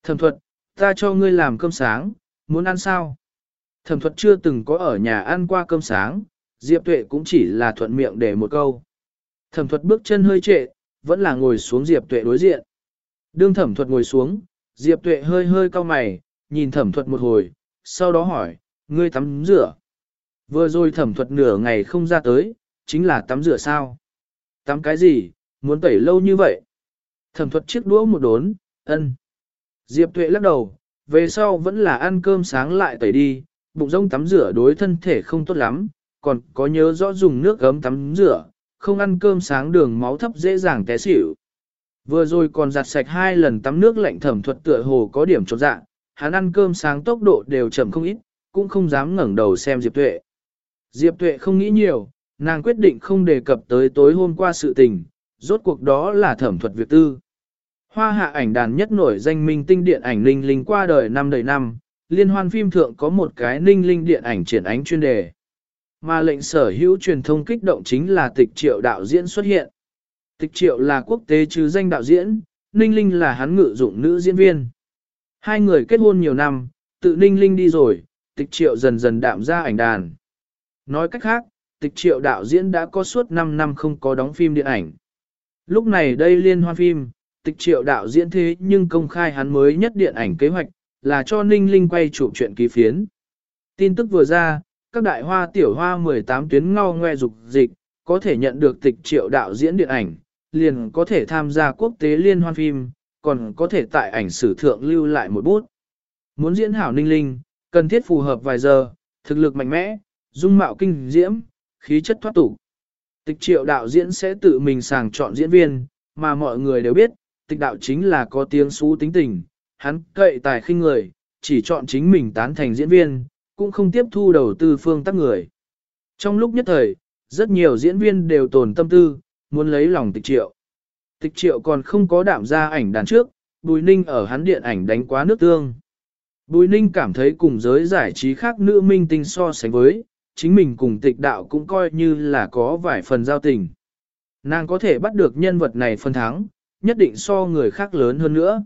Thẩm thuật, ta cho ngươi làm cơm sáng, muốn ăn sao? Thẩm thuật chưa từng có ở nhà ăn qua cơm sáng, Diệp Tuệ cũng chỉ là thuận miệng để một câu. Thẩm thuật bước chân hơi trệ, vẫn là ngồi xuống Diệp Tuệ đối diện. Đương thẩm thuật ngồi xuống, Diệp Tuệ hơi hơi cau mày, nhìn thẩm thuật một hồi, sau đó hỏi, ngươi tắm rửa. Vừa rồi thẩm thuật nửa ngày không ra tới, chính là tắm rửa sao? Tắm cái gì, muốn tẩy lâu như vậy? Thẩm thuật chiếc đũa một đốn, ân. Diệp Tuệ lắc đầu, về sau vẫn là ăn cơm sáng lại tẩy đi, bụng rông tắm rửa đối thân thể không tốt lắm, còn có nhớ rõ dùng nước gấm tắm rửa, không ăn cơm sáng đường máu thấp dễ dàng té xỉu. Vừa rồi còn giặt sạch hai lần tắm nước lạnh thẩm thuật tựa hồ có điểm chột dạ, hắn ăn cơm sáng tốc độ đều chậm không ít, cũng không dám ngẩng đầu xem Diệp Tuệ. Diệp Tuệ không nghĩ nhiều, nàng quyết định không đề cập tới tối hôm qua sự tình, rốt cuộc đó là thẩm thuật việc tư. Hoa hạ ảnh đàn nhất nổi danh minh tinh điện ảnh Ninh Linh qua đời năm đầy năm, liên hoan phim thượng có một cái Ninh Linh điện ảnh triển ánh chuyên đề. Mà lệnh sở hữu truyền thông kích động chính là tịch triệu đạo diễn xuất hiện. Tịch triệu là quốc tế chứ danh đạo diễn, Ninh Linh là hắn ngự dụng nữ diễn viên. Hai người kết hôn nhiều năm, tự Ninh Linh đi rồi, tịch triệu dần dần đạm ra ảnh đàn. Nói cách khác, tịch triệu đạo diễn đã có suốt 5 năm không có đóng phim điện ảnh. Lúc này đây liên hoan phim, tịch triệu đạo diễn thế nhưng công khai hắn mới nhất điện ảnh kế hoạch, là cho Ninh Linh quay chụp chuyện ký phiến. Tin tức vừa ra, các đại hoa tiểu hoa 18 tuyến ngao ngoe dục dịch, có thể nhận được tịch triệu đạo diễn điện ảnh, liền có thể tham gia quốc tế liên hoan phim, còn có thể tại ảnh sử thượng lưu lại một bút. Muốn diễn hảo Ninh Linh, cần thiết phù hợp vài giờ, thực lực mạnh mẽ, dung mạo kinh diễm, khí chất thoát tục. Tịch triệu đạo diễn sẽ tự mình sàng chọn diễn viên, mà mọi người đều biết, tịch đạo chính là có tiếng xú tính tình, hắn cậy tài khinh người, chỉ chọn chính mình tán thành diễn viên, cũng không tiếp thu đầu tư phương tác người. Trong lúc nhất thời, rất nhiều diễn viên đều tồn tâm tư, muốn lấy lòng tịch triệu. Tịch triệu còn không có đạm ra ảnh đàn trước, Bùi Ninh ở hắn điện ảnh đánh quá nước tương. Bùi Ninh cảm thấy cùng giới giải trí khác nữ minh tinh so sánh với, chính mình cùng tịch đạo cũng coi như là có vài phần giao tình. Nàng có thể bắt được nhân vật này phân thắng, nhất định so người khác lớn hơn nữa.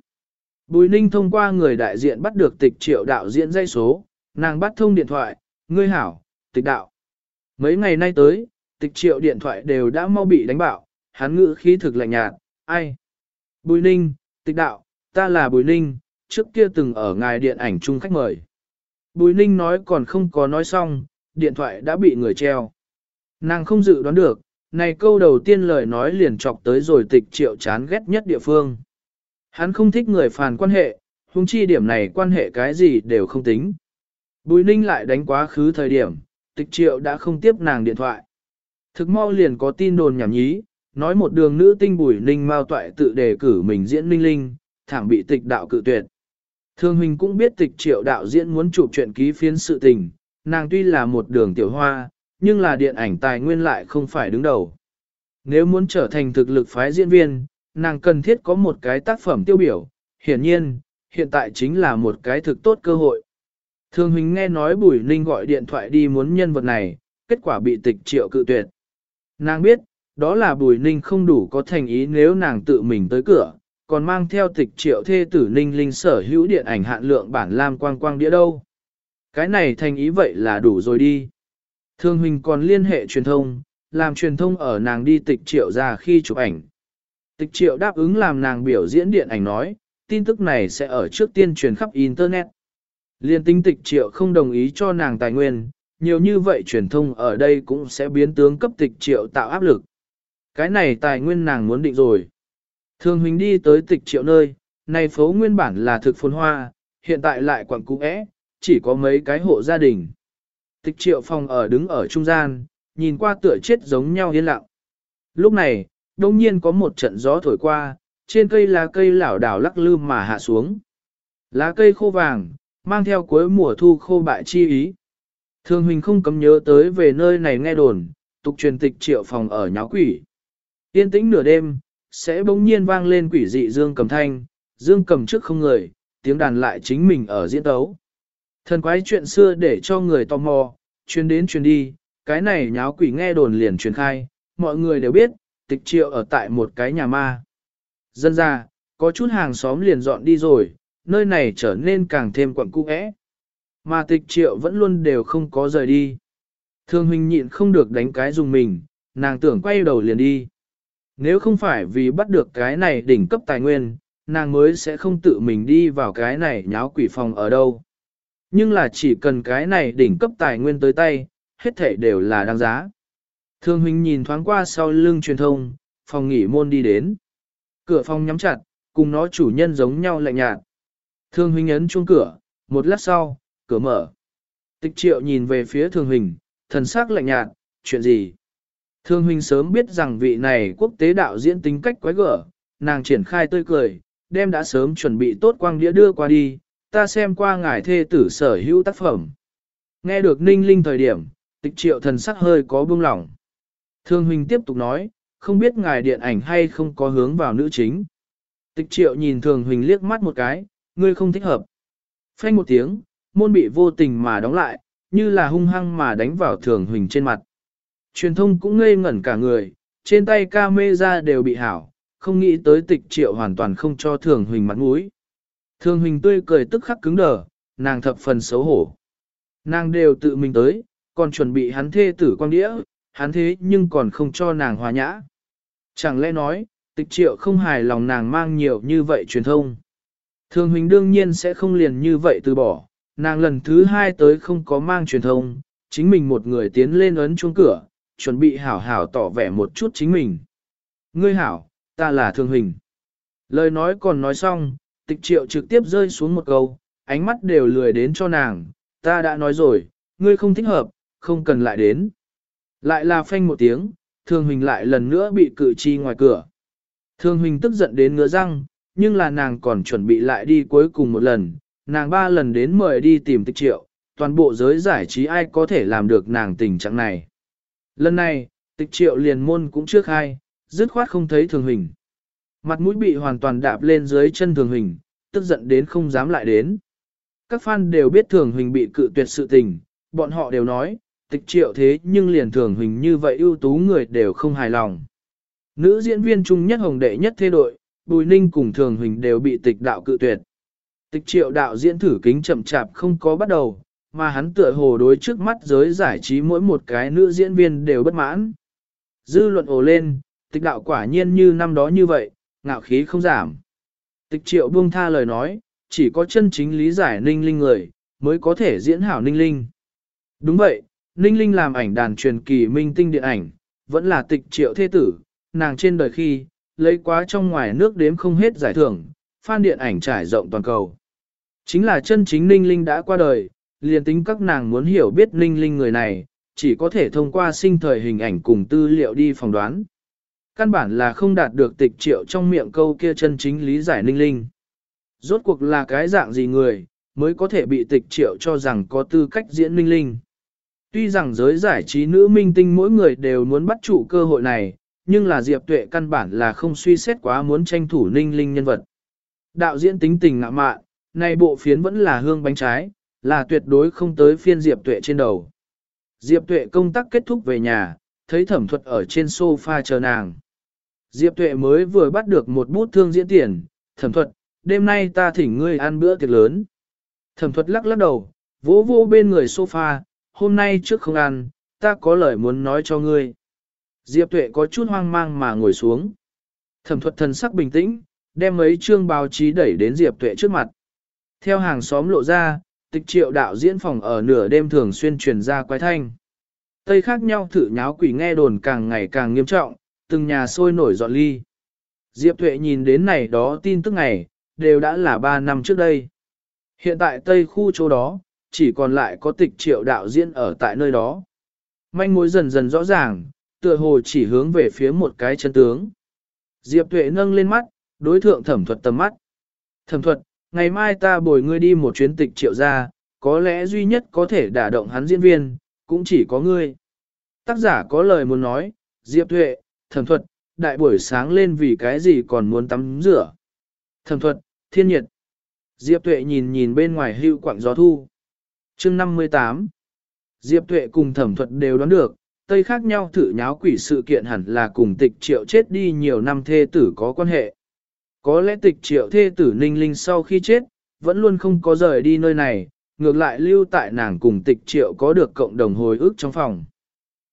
Bùi Ninh thông qua người đại diện bắt được tịch triệu đạo diễn dây số, nàng bắt thông điện thoại, ngươi hảo, tịch đạo. Mấy ngày nay tới, tịch triệu điện thoại đều đã mau bị đánh bạo, hắn ngữ khí thực lạnh nhạt, ai? Bùi Ninh, tịch đạo, ta là Bùi Ninh, trước kia từng ở ngài điện ảnh chung khách mời. Bùi Ninh nói còn không có nói xong, điện thoại đã bị người treo. Nàng không dự đoán được, này câu đầu tiên lời nói liền chọc tới rồi tịch triệu chán ghét nhất địa phương. Hắn không thích người phàn quan hệ, huống chi điểm này quan hệ cái gì đều không tính. Bùi ninh lại đánh quá khứ thời điểm, tịch triệu đã không tiếp nàng điện thoại. Thực mau liền có tin đồn nhảm nhí, nói một đường nữ tinh bùi ninh mau toại tự đề cử mình diễn ninh linh, thảm bị tịch đạo cự tuyệt. Thương huynh cũng biết tịch triệu đạo diễn muốn chụp chuyện ký phiến sự tình, nàng tuy là một đường tiểu hoa, nhưng là điện ảnh tài nguyên lại không phải đứng đầu. Nếu muốn trở thành thực lực phái diễn viên, nàng cần thiết có một cái tác phẩm tiêu biểu, hiển nhiên, hiện tại chính là một cái thực tốt cơ hội. Thương huynh nghe nói Bùi Ninh gọi điện thoại đi muốn nhân vật này, kết quả bị tịch triệu cự tuyệt. Nàng biết, đó là Bùi Ninh không đủ có thành ý nếu nàng tự mình tới cửa, còn mang theo tịch triệu thê tử Ninh Linh sở hữu điện ảnh hạn lượng bản lam quang quang đĩa đâu. Cái này thành ý vậy là đủ rồi đi. Thương huynh còn liên hệ truyền thông, làm truyền thông ở nàng đi tịch triệu ra khi chụp ảnh. Tịch triệu đáp ứng làm nàng biểu diễn điện ảnh nói, tin tức này sẽ ở trước tiên truyền khắp Internet. Liên tinh tịch triệu không đồng ý cho nàng tài nguyên, nhiều như vậy truyền thông ở đây cũng sẽ biến tướng cấp tịch triệu tạo áp lực. Cái này tài nguyên nàng muốn định rồi. Thường huynh đi tới tịch triệu nơi, này phố nguyên bản là thực phồn hoa, hiện tại lại quặng cũ é, chỉ có mấy cái hộ gia đình. Tịch triệu phòng ở đứng ở trung gian, nhìn qua tựa chết giống nhau yên lặng. Lúc này, đông nhiên có một trận gió thổi qua, trên cây lá cây lảo đảo lắc lư mà hạ xuống. Lá cây khô vàng, mang theo cuối mùa thu khô bại chi ý. Thương huynh không cấm nhớ tới về nơi này nghe đồn, tục truyền tịch triệu phòng ở nháo quỷ. Yên tĩnh nửa đêm, sẽ bỗng nhiên vang lên quỷ dị dương cầm thanh, dương cầm trước không người, tiếng đàn lại chính mình ở diễn tấu. Thần quái chuyện xưa để cho người tò mò, chuyên đến chuyên đi, cái này nháo quỷ nghe đồn liền truyền khai, mọi người đều biết, tịch triệu ở tại một cái nhà ma. Dân ra, có chút hàng xóm liền dọn đi rồi, nơi này trở nên càng thêm quẩn cung ẽ. Mà tịch triệu vẫn luôn đều không có rời đi. Thương huynh nhịn không được đánh cái dùng mình, nàng tưởng quay đầu liền đi. Nếu không phải vì bắt được cái này đỉnh cấp tài nguyên, nàng mới sẽ không tự mình đi vào cái này nháo quỷ phòng ở đâu. Nhưng là chỉ cần cái này đỉnh cấp tài nguyên tới tay, hết thể đều là đáng giá. Thương huynh nhìn thoáng qua sau lưng truyền thông, phòng nghỉ môn đi đến. Cửa phòng nhắm chặt, cùng nó chủ nhân giống nhau lạnh nhạt. Thương huynh ấn chuông cửa, một lát sau, cửa mở. Tịch triệu nhìn về phía thương hình, thần sắc lạnh nhạt, chuyện gì? Thương hình sớm biết rằng vị này quốc tế đạo diễn tính cách quái gở, nàng triển khai tươi cười, đem đã sớm chuẩn bị tốt quang đĩa đưa qua đi, ta xem qua ngài thê tử sở hữu tác phẩm. Nghe được ninh linh thời điểm, tịch triệu thần sắc hơi có buông lỏng. Thương huynh tiếp tục nói, không biết ngài điện ảnh hay không có hướng vào nữ chính. Tịch triệu nhìn thường huỳnh liếc mắt một cái, ngươi không thích hợp. Phanh một tiếng, môn bị vô tình mà đóng lại, như là hung hăng mà đánh vào thường huỳnh trên mặt. Truyền thông cũng ngây ngẩn cả người, trên tay ca mê ra đều bị hảo, không nghĩ tới tịch triệu hoàn toàn không cho thường huỳnh mặt mũi. Thường huỳnh tươi cười tức khắc cứng đờ, nàng thập phần xấu hổ. Nàng đều tự mình tới, còn chuẩn bị hắn thê tử quang đĩa, hắn thế nhưng còn không cho nàng hòa nhã. Chẳng lẽ nói, Tịch triệu không hài lòng nàng mang nhiều như vậy truyền thông. Thường huỳnh đương nhiên sẽ không liền như vậy từ bỏ, nàng lần thứ hai tới không có mang truyền thông, chính mình một người tiến lên ấn chuông cửa, chuẩn bị hảo hảo tỏ vẻ một chút chính mình. Ngươi hảo, ta là thương hình. Lời nói còn nói xong, tịch triệu trực tiếp rơi xuống một câu, ánh mắt đều lười đến cho nàng, ta đã nói rồi, ngươi không thích hợp, không cần lại đến. Lại là phanh một tiếng, thương hình lại lần nữa bị cự chi ngoài cửa. Thương hình tức giận đến ngứa răng, nhưng là nàng còn chuẩn bị lại đi cuối cùng một lần, nàng ba lần đến mời đi tìm tịch triệu, toàn bộ giới giải trí ai có thể làm được nàng tình trạng này. Lần này, tịch triệu liền môn cũng trước hai, dứt khoát không thấy thường hình. Mặt mũi bị hoàn toàn đạp lên dưới chân thường hình, tức giận đến không dám lại đến. Các fan đều biết thường hình bị cự tuyệt sự tình, bọn họ đều nói, tịch triệu thế nhưng liền thường hình như vậy ưu tú người đều không hài lòng. Nữ diễn viên trung nhất hồng đệ nhất thế đội, Bùi Ninh cùng thường hình đều bị tịch đạo cự tuyệt. Tịch triệu đạo diễn thử kính chậm chạp không có bắt đầu, mà hắn tựa hồ đối trước mắt giới giải trí mỗi một cái nữ diễn viên đều bất mãn. Dư luận ồ lên, tịch đạo quả nhiên như năm đó như vậy, ngạo khí không giảm. Tịch triệu buông tha lời nói, chỉ có chân chính lý giải ninh linh người, mới có thể diễn hảo ninh linh. Đúng vậy, ninh linh làm ảnh đàn truyền kỳ minh tinh điện ảnh, vẫn là tịch triệu thế tử, nàng trên đời khi, lấy quá trong ngoài nước đếm không hết giải thưởng, fan điện ảnh trải rộng toàn cầu. Chính là chân chính ninh linh đã qua đời, liền tính các nàng muốn hiểu biết ninh linh người này, chỉ có thể thông qua sinh thời hình ảnh cùng tư liệu đi phỏng đoán. Căn bản là không đạt được tịch triệu trong miệng câu kia chân chính lý giải ninh linh. Rốt cuộc là cái dạng gì người, mới có thể bị tịch triệu cho rằng có tư cách diễn ninh linh. Tuy rằng giới giải trí nữ minh tinh mỗi người đều muốn bắt trụ cơ hội này, nhưng là Diệp Tuệ căn bản là không suy xét quá muốn tranh thủ ninh linh nhân vật. Đạo diễn tính tình ngạ mạn, này bộ phiến vẫn là hương bánh trái, là tuyệt đối không tới phiên Diệp Tuệ trên đầu. Diệp Tuệ công tác kết thúc về nhà, thấy thẩm thuật ở trên sofa chờ nàng. Diệp Tuệ mới vừa bắt được một bút thương diễn tiền, thẩm thuật, đêm nay ta thỉnh ngươi ăn bữa tiệc lớn. Thẩm thuật lắc lắc đầu, vỗ vỗ bên người sofa, hôm nay trước không ăn, ta có lời muốn nói cho ngươi. Diệp Tuệ có chút hoang mang mà ngồi xuống. Thẩm thuật thần sắc bình tĩnh, đem mấy chương báo chí đẩy đến Diệp Tuệ trước mặt. Theo hàng xóm lộ ra, tịch triệu đạo diễn phòng ở nửa đêm thường xuyên truyền ra quái thanh. Tây khác nhau thử nháo quỷ nghe đồn càng ngày càng nghiêm trọng, từng nhà sôi nổi dọn ly. Diệp Thuệ nhìn đến này đó tin tức ngày, đều đã là 3 năm trước đây. Hiện tại Tây khu chỗ đó, chỉ còn lại có tịch triệu đạo diễn ở tại nơi đó. Manh mối dần dần rõ ràng, tựa hồ chỉ hướng về phía một cái chân tướng. Diệp Tuệ nâng lên mắt, đối thượng thẩm thuật tầm mắt. Thẩm thuật, ngày mai ta bồi ngươi đi một chuyến tịch triệu gia, có lẽ duy nhất có thể đả động hắn diễn viên, cũng chỉ có ngươi. Tác giả có lời muốn nói, Diệp Tuệ, thẩm thuật, đại buổi sáng lên vì cái gì còn muốn tắm rửa. Thẩm thuật, thiên nhiệt. Diệp Tuệ nhìn nhìn bên ngoài hưu quặng gió thu. chương 58. Diệp Tuệ cùng thẩm thuật đều đoán được, Tây khác nhau thử nháo quỷ sự kiện hẳn là cùng tịch triệu chết đi nhiều năm thê tử có quan hệ. Có lẽ tịch triệu thê tử ninh linh sau khi chết, vẫn luôn không có rời đi nơi này, ngược lại lưu tại nàng cùng tịch triệu có được cộng đồng hồi ức trong phòng.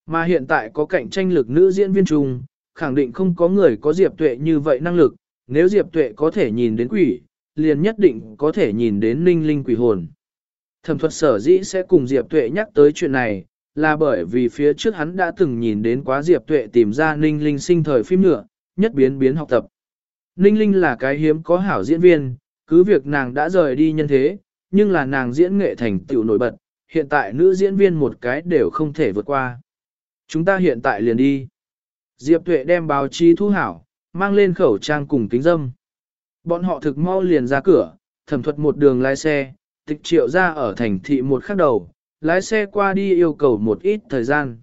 Mà hiện tại có cạnh tranh lực nữ diễn viên trung khẳng định không có người có Diệp Tuệ như vậy năng lực, nếu Diệp Tuệ có thể nhìn đến quỷ, liền nhất định có thể nhìn đến ninh linh quỷ hồn. Thẩm thuật sở dĩ sẽ cùng Diệp Tuệ nhắc tới chuyện này, là bởi vì phía trước hắn đã từng nhìn đến quá Diệp Tuệ tìm ra ninh linh sinh thời phim nữa, nhất biến biến học tập. Ninh Linh là cái hiếm có hảo diễn viên, cứ việc nàng đã rời đi nhân thế, nhưng là nàng diễn nghệ thành tựu nổi bật, hiện tại nữ diễn viên một cái đều không thể vượt qua. Chúng ta hiện tại liền đi. Diệp Tuệ đem báo chí thu hảo, mang lên khẩu trang cùng kính dâm. Bọn họ thực mau liền ra cửa, thẩm thuật một đường lái xe, tịch triệu ra ở thành thị một khắc đầu, lái xe qua đi yêu cầu một ít thời gian.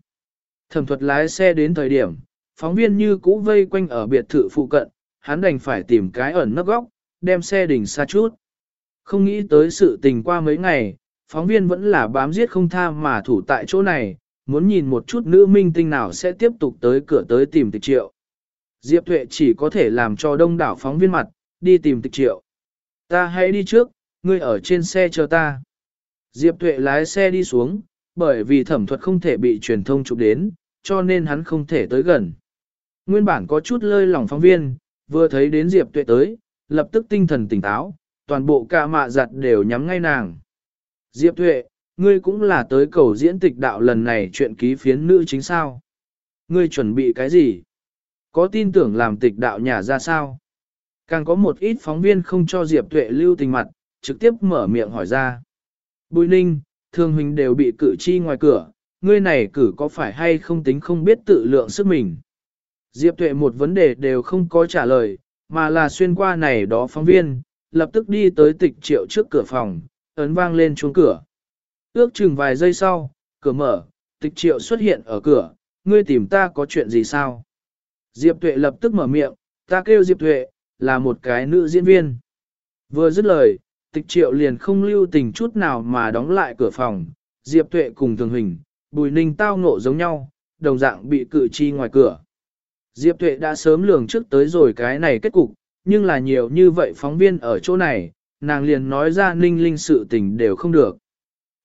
Thẩm thuật lái xe đến thời điểm, phóng viên như cũ vây quanh ở biệt thự phụ cận, hắn đành phải tìm cái ẩn nấp góc, đem xe đỉnh xa chút. Không nghĩ tới sự tình qua mấy ngày, phóng viên vẫn là bám giết không tha mà thủ tại chỗ này, muốn nhìn một chút nữ minh tinh nào sẽ tiếp tục tới cửa tới tìm tịch triệu. Diệp Thuệ chỉ có thể làm cho đông đảo phóng viên mặt, đi tìm tịch triệu. Ta hãy đi trước, ngươi ở trên xe chờ ta. Diệp Tuệ lái xe đi xuống, bởi vì thẩm thuật không thể bị truyền thông chụp đến, cho nên hắn không thể tới gần. Nguyên bản có chút lơi lòng phóng viên, Vừa thấy đến Diệp Tuệ tới, lập tức tinh thần tỉnh táo, toàn bộ ca mạ giặt đều nhắm ngay nàng. Diệp Tuệ, ngươi cũng là tới cầu diễn tịch đạo lần này chuyện ký phiến nữ chính sao? Ngươi chuẩn bị cái gì? Có tin tưởng làm tịch đạo nhà ra sao? Càng có một ít phóng viên không cho Diệp Tuệ lưu tình mặt, trực tiếp mở miệng hỏi ra. Bùi ninh, thương huynh đều bị cử chi ngoài cửa, ngươi này cử có phải hay không tính không biết tự lượng sức mình. Diệp Tuệ một vấn đề đều không có trả lời, mà là xuyên qua này đó phóng viên, lập tức đi tới tịch triệu trước cửa phòng, ấn vang lên chuông cửa. Ước chừng vài giây sau, cửa mở, tịch triệu xuất hiện ở cửa, ngươi tìm ta có chuyện gì sao? Diệp Tuệ lập tức mở miệng, ta kêu Diệp Tuệ, là một cái nữ diễn viên. Vừa dứt lời, tịch triệu liền không lưu tình chút nào mà đóng lại cửa phòng, Diệp Tuệ cùng Thường hình, Bùi Ninh tao ngộ giống nhau, đồng dạng bị cự chi ngoài cửa. Diệp Tuệ đã sớm lường trước tới rồi cái này kết cục, nhưng là nhiều như vậy phóng viên ở chỗ này, nàng liền nói ra ninh linh sự tình đều không được.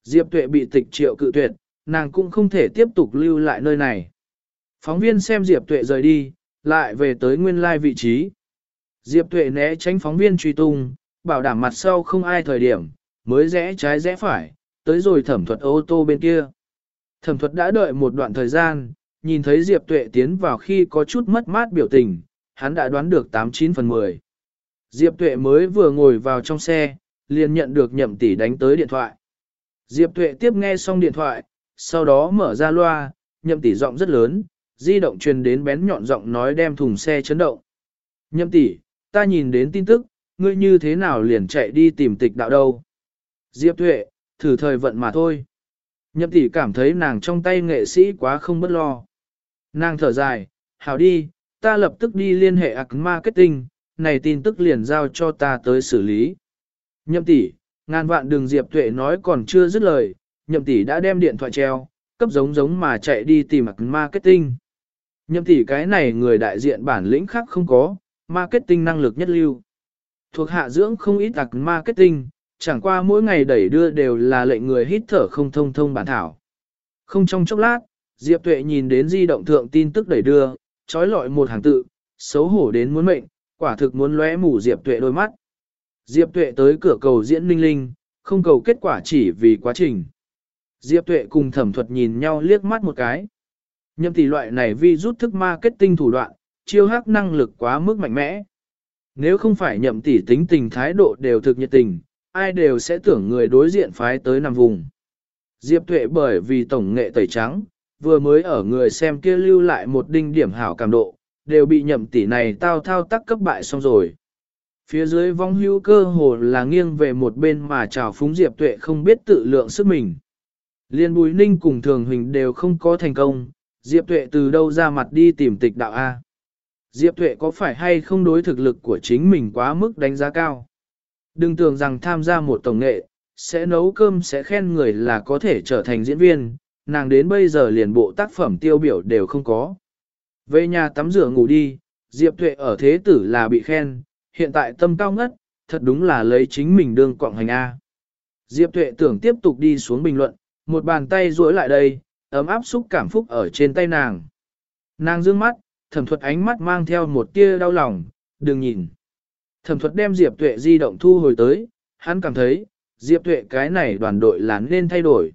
Diệp Tuệ bị tịch triệu cự tuyệt, nàng cũng không thể tiếp tục lưu lại nơi này. Phóng viên xem Diệp Tuệ rời đi, lại về tới nguyên lai vị trí. Diệp Tuệ né tránh phóng viên truy tung, bảo đảm mặt sau không ai thời điểm, mới rẽ trái rẽ phải, tới rồi thẩm thuật ô tô bên kia. Thẩm thuật đã đợi một đoạn thời gian, nhìn thấy Diệp Tuệ tiến vào khi có chút mất mát biểu tình, hắn đã đoán được 89 phần 10. Diệp Tuệ mới vừa ngồi vào trong xe, liền nhận được nhậm tỷ đánh tới điện thoại. Diệp Tuệ tiếp nghe xong điện thoại, sau đó mở ra loa, nhậm tỷ giọng rất lớn, di động truyền đến bén nhọn giọng nói đem thùng xe chấn động. Nhậm tỷ, ta nhìn đến tin tức, ngươi như thế nào liền chạy đi tìm tịch đạo đâu. Diệp Tuệ, thử thời vận mà thôi. Nhậm tỷ cảm thấy nàng trong tay nghệ sĩ quá không bất lo. Nàng thở dài, hảo đi, ta lập tức đi liên hệ ạc marketing, này tin tức liền giao cho ta tới xử lý. Nhậm tỷ, ngàn vạn đường Diệp Tuệ nói còn chưa dứt lời, nhậm tỷ đã đem điện thoại treo, cấp giống giống mà chạy đi tìm ạc marketing. Nhậm tỷ cái này người đại diện bản lĩnh khác không có, marketing năng lực nhất lưu. Thuộc hạ dưỡng không ít ạc marketing, chẳng qua mỗi ngày đẩy đưa đều là lệnh người hít thở không thông thông bản thảo. Không trong chốc lát, Diệp Tuệ nhìn đến di động thượng tin tức đẩy đưa, trói lọi một hàng tự, xấu hổ đến muốn mệnh, quả thực muốn lóe mù Diệp Tuệ đôi mắt. Diệp Tuệ tới cửa cầu diễn ninh linh, không cầu kết quả chỉ vì quá trình. Diệp Tuệ cùng thẩm thuật nhìn nhau liếc mắt một cái. Nhậm tỷ loại này vi rút thức marketing thủ đoạn, chiêu hắc năng lực quá mức mạnh mẽ. Nếu không phải nhậm tỷ tính tình thái độ đều thực nhiệt tình, ai đều sẽ tưởng người đối diện phái tới nằm vùng. Diệp Tuệ bởi vì tổng nghệ tẩy trắng, vừa mới ở người xem kia lưu lại một đinh điểm hảo cảm độ, đều bị nhậm tỷ này tao thao tác cấp bại xong rồi. Phía dưới vong hữu cơ hồ là nghiêng về một bên mà chào phúng Diệp Tuệ không biết tự lượng sức mình. Liên Bùi Ninh cùng Thường Huỳnh đều không có thành công, Diệp Tuệ từ đâu ra mặt đi tìm tịch đạo A. Diệp Tuệ có phải hay không đối thực lực của chính mình quá mức đánh giá cao? Đừng tưởng rằng tham gia một tổng nghệ, sẽ nấu cơm sẽ khen người là có thể trở thành diễn viên, nàng đến bây giờ liền bộ tác phẩm tiêu biểu đều không có. Về nhà tắm rửa ngủ đi, Diệp Tuệ ở thế tử là bị khen, hiện tại tâm cao ngất, thật đúng là lấy chính mình đương quọng hành A. Diệp Tuệ tưởng tiếp tục đi xuống bình luận, một bàn tay duỗi lại đây, ấm áp xúc cảm phúc ở trên tay nàng. Nàng dương mắt, thẩm thuật ánh mắt mang theo một tia đau lòng, đừng nhìn. Thẩm thuật đem Diệp Tuệ di động thu hồi tới, hắn cảm thấy, Diệp Tuệ cái này đoàn đội là nên thay đổi.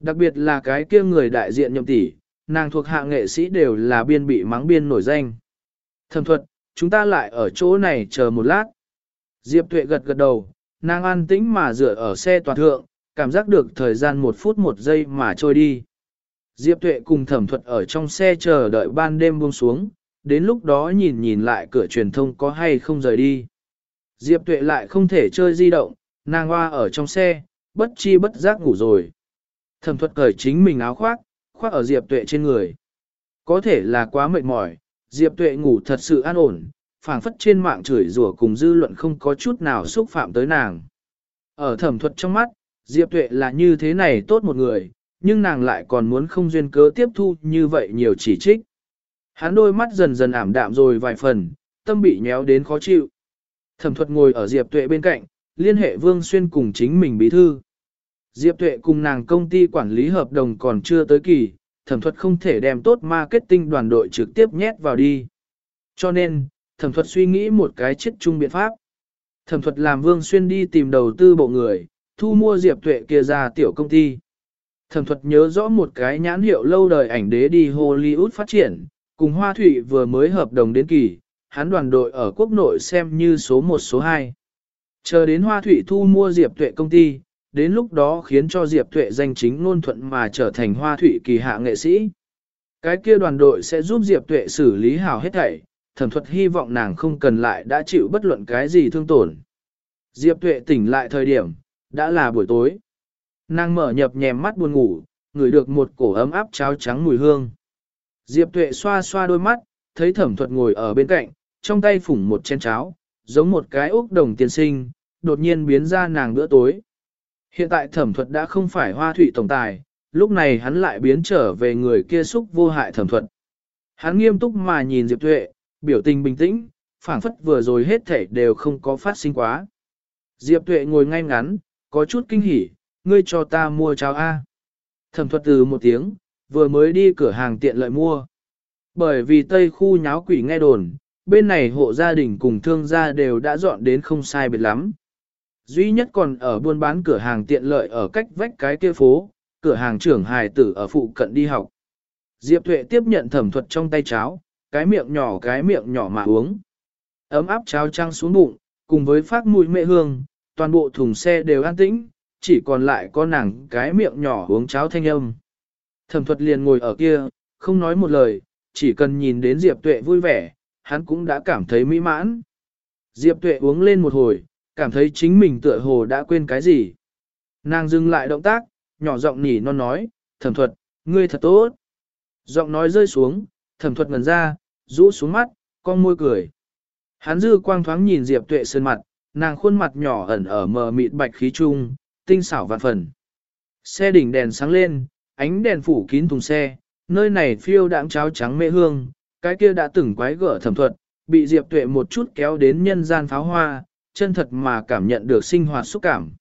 Đặc biệt là cái kia người đại diện nhậm tỷ, nàng thuộc hạ nghệ sĩ đều là biên bị mắng biên nổi danh. Thẩm thuật, chúng ta lại ở chỗ này chờ một lát. Diệp Tuệ gật gật đầu, nàng an tĩnh mà dựa ở xe toàn thượng, cảm giác được thời gian một phút một giây mà trôi đi. Diệp Tuệ cùng thẩm thuật ở trong xe chờ đợi ban đêm buông xuống, đến lúc đó nhìn nhìn lại cửa truyền thông có hay không rời đi. Diệp Tuệ lại không thể chơi di động, nàng hoa ở trong xe, bất chi bất giác ngủ rồi. Thẩm thuật cởi chính mình áo khoác, khoác ở Diệp Tuệ trên người. Có thể là quá mệt mỏi, Diệp Tuệ ngủ thật sự an ổn, phảng phất trên mạng chửi rủa cùng dư luận không có chút nào xúc phạm tới nàng. Ở thẩm thuật trong mắt, Diệp Tuệ là như thế này tốt một người, nhưng nàng lại còn muốn không duyên cớ tiếp thu như vậy nhiều chỉ trích. Hắn đôi mắt dần dần ảm đạm rồi vài phần, tâm bị nhéo đến khó chịu. Thẩm thuật ngồi ở Diệp Tuệ bên cạnh, liên hệ Vương Xuyên cùng chính mình bí thư. Diệp Tuệ cùng nàng công ty quản lý hợp đồng còn chưa tới kỳ, thẩm thuật không thể đem tốt marketing đoàn đội trực tiếp nhét vào đi. Cho nên, thẩm thuật suy nghĩ một cái chết chung biện pháp. Thẩm thuật làm Vương Xuyên đi tìm đầu tư bộ người, thu mua Diệp Tuệ kia ra tiểu công ty. Thẩm thuật nhớ rõ một cái nhãn hiệu lâu đời ảnh đế đi Hollywood phát triển, cùng Hoa Thụy vừa mới hợp đồng đến kỳ, hắn đoàn đội ở quốc nội xem như số 1 số 2. Chờ đến Hoa Thụy thu mua Diệp Tuệ công ty, đến lúc đó khiến cho Diệp Tuệ danh chính ngôn thuận mà trở thành Hoa Thụy kỳ hạ nghệ sĩ. Cái kia đoàn đội sẽ giúp Diệp Tuệ xử lý Hào hết thảy, thẩm thuật hy vọng nàng không cần lại đã chịu bất luận cái gì thương tổn. Diệp Tuệ tỉnh lại thời điểm, đã là buổi tối. Nàng mở nhập nhèm mắt buồn ngủ, ngửi được một cổ ấm áp cháo trắng mùi hương. Diệp Tuệ xoa xoa đôi mắt, thấy thẩm thuật ngồi ở bên cạnh, trong tay phủng một chén cháo, giống một cái ốc đồng tiên sinh, đột nhiên biến ra nàng bữa tối. Hiện tại thẩm thuật đã không phải hoa thủy tổng tài, lúc này hắn lại biến trở về người kia xúc vô hại thẩm thuật. Hắn nghiêm túc mà nhìn Diệp Tuệ, biểu tình bình tĩnh, phảng phất vừa rồi hết thể đều không có phát sinh quá. Diệp Tuệ ngồi ngay ngắn, có chút kinh hỉ, ngươi cho ta mua cháo A. Thẩm thuật từ một tiếng, vừa mới đi cửa hàng tiện lợi mua. Bởi vì tây khu nháo quỷ nghe đồn, bên này hộ gia đình cùng thương gia đều đã dọn đến không sai biệt lắm. Duy nhất còn ở buôn bán cửa hàng tiện lợi ở cách vách cái kia phố, cửa hàng trưởng hài tử ở phụ cận đi học. Diệp Thuệ tiếp nhận thẩm thuật trong tay cháo, cái miệng nhỏ cái miệng nhỏ mà uống. Ấm áp cháo trăng xuống bụng, cùng với phát mùi mẹ hương, toàn bộ thùng xe đều an tĩnh, chỉ còn lại có nàng cái miệng nhỏ uống cháo thanh âm. Thẩm thuật liền ngồi ở kia, không nói một lời, chỉ cần nhìn đến Diệp Tuệ vui vẻ, hắn cũng đã cảm thấy mỹ mãn. Diệp Tuệ uống lên một hồi, cảm thấy chính mình tựa hồ đã quên cái gì. Nàng dừng lại động tác, nhỏ giọng nỉ non nói, thẩm thuật, ngươi thật tốt. Giọng nói rơi xuống, thẩm thuật ngần ra, rũ xuống mắt, con môi cười. Hắn dư quang thoáng nhìn Diệp Tuệ sơn mặt, nàng khuôn mặt nhỏ ẩn ở mờ mịt bạch khí trung, tinh xảo vạn phần. Xe đỉnh đèn sáng lên, ánh đèn phủ kín thùng xe, nơi này phiêu đãng cháo trắng mê hương, cái kia đã từng quái gở thẩm thuật, bị Diệp Tuệ một chút kéo đến nhân gian pháo hoa, chân thật mà cảm nhận được sinh hoạt xúc cảm.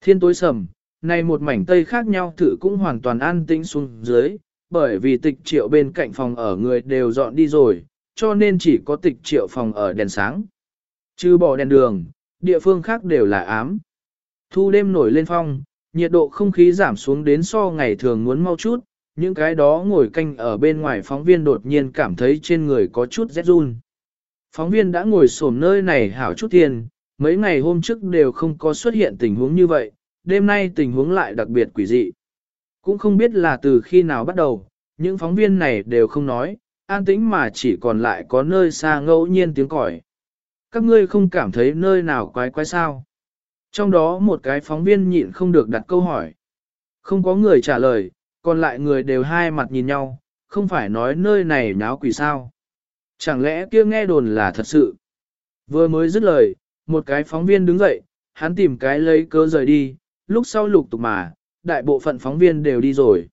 Thiên tối sầm, này một mảnh tây khác nhau thử cũng hoàn toàn an tĩnh xuống dưới, bởi vì tịch triệu bên cạnh phòng ở người đều dọn đi rồi, cho nên chỉ có tịch triệu phòng ở đèn sáng. Chứ bỏ đèn đường, địa phương khác đều là ám. Thu đêm nổi lên phong, nhiệt độ không khí giảm xuống đến so ngày thường muốn mau chút, những cái đó ngồi canh ở bên ngoài phóng viên đột nhiên cảm thấy trên người có chút rét run. Phóng viên đã ngồi xổm nơi này hảo chút tiền, mấy ngày hôm trước đều không có xuất hiện tình huống như vậy, đêm nay tình huống lại đặc biệt quỷ dị. Cũng không biết là từ khi nào bắt đầu, những phóng viên này đều không nói, an tĩnh mà chỉ còn lại có nơi xa ngẫu nhiên tiếng còi. Các ngươi không cảm thấy nơi nào quái quái sao? Trong đó một cái phóng viên nhịn không được đặt câu hỏi. Không có người trả lời, còn lại người đều hai mặt nhìn nhau, không phải nói nơi này náo quỷ sao. Chẳng lẽ kia nghe đồn là thật sự? Vừa mới dứt lời, một cái phóng viên đứng dậy, hắn tìm cái lấy cớ rời đi, lúc sau lục tục mà, đại bộ phận phóng viên đều đi rồi.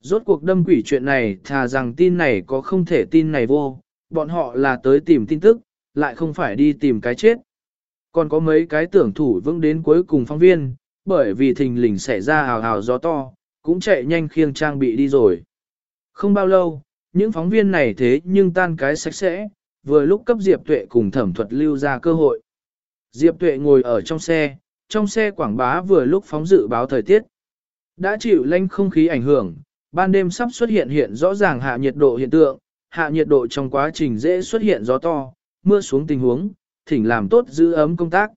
Rốt cuộc đâm quỷ chuyện này thà rằng tin này có không thể tin này vô, bọn họ là tới tìm tin tức, lại không phải đi tìm cái chết. Còn có mấy cái tưởng thủ vững đến cuối cùng phóng viên, bởi vì thình lình xảy ra hào hào gió to, cũng chạy nhanh khiêng trang bị đi rồi. Không bao lâu, những phóng viên này thế nhưng tan cái sạch sẽ, vừa lúc cấp Diệp Tuệ cùng thẩm thuật lưu ra cơ hội. Diệp Tuệ ngồi ở trong xe, trong xe quảng bá vừa lúc phóng dự báo thời tiết. Đã chịu lanh không khí ảnh hưởng, ban đêm sắp xuất hiện hiện rõ ràng hạ nhiệt độ hiện tượng, hạ nhiệt độ trong quá trình dễ xuất hiện gió to, mưa xuống tình huống, thỉnh làm tốt giữ ấm công tác.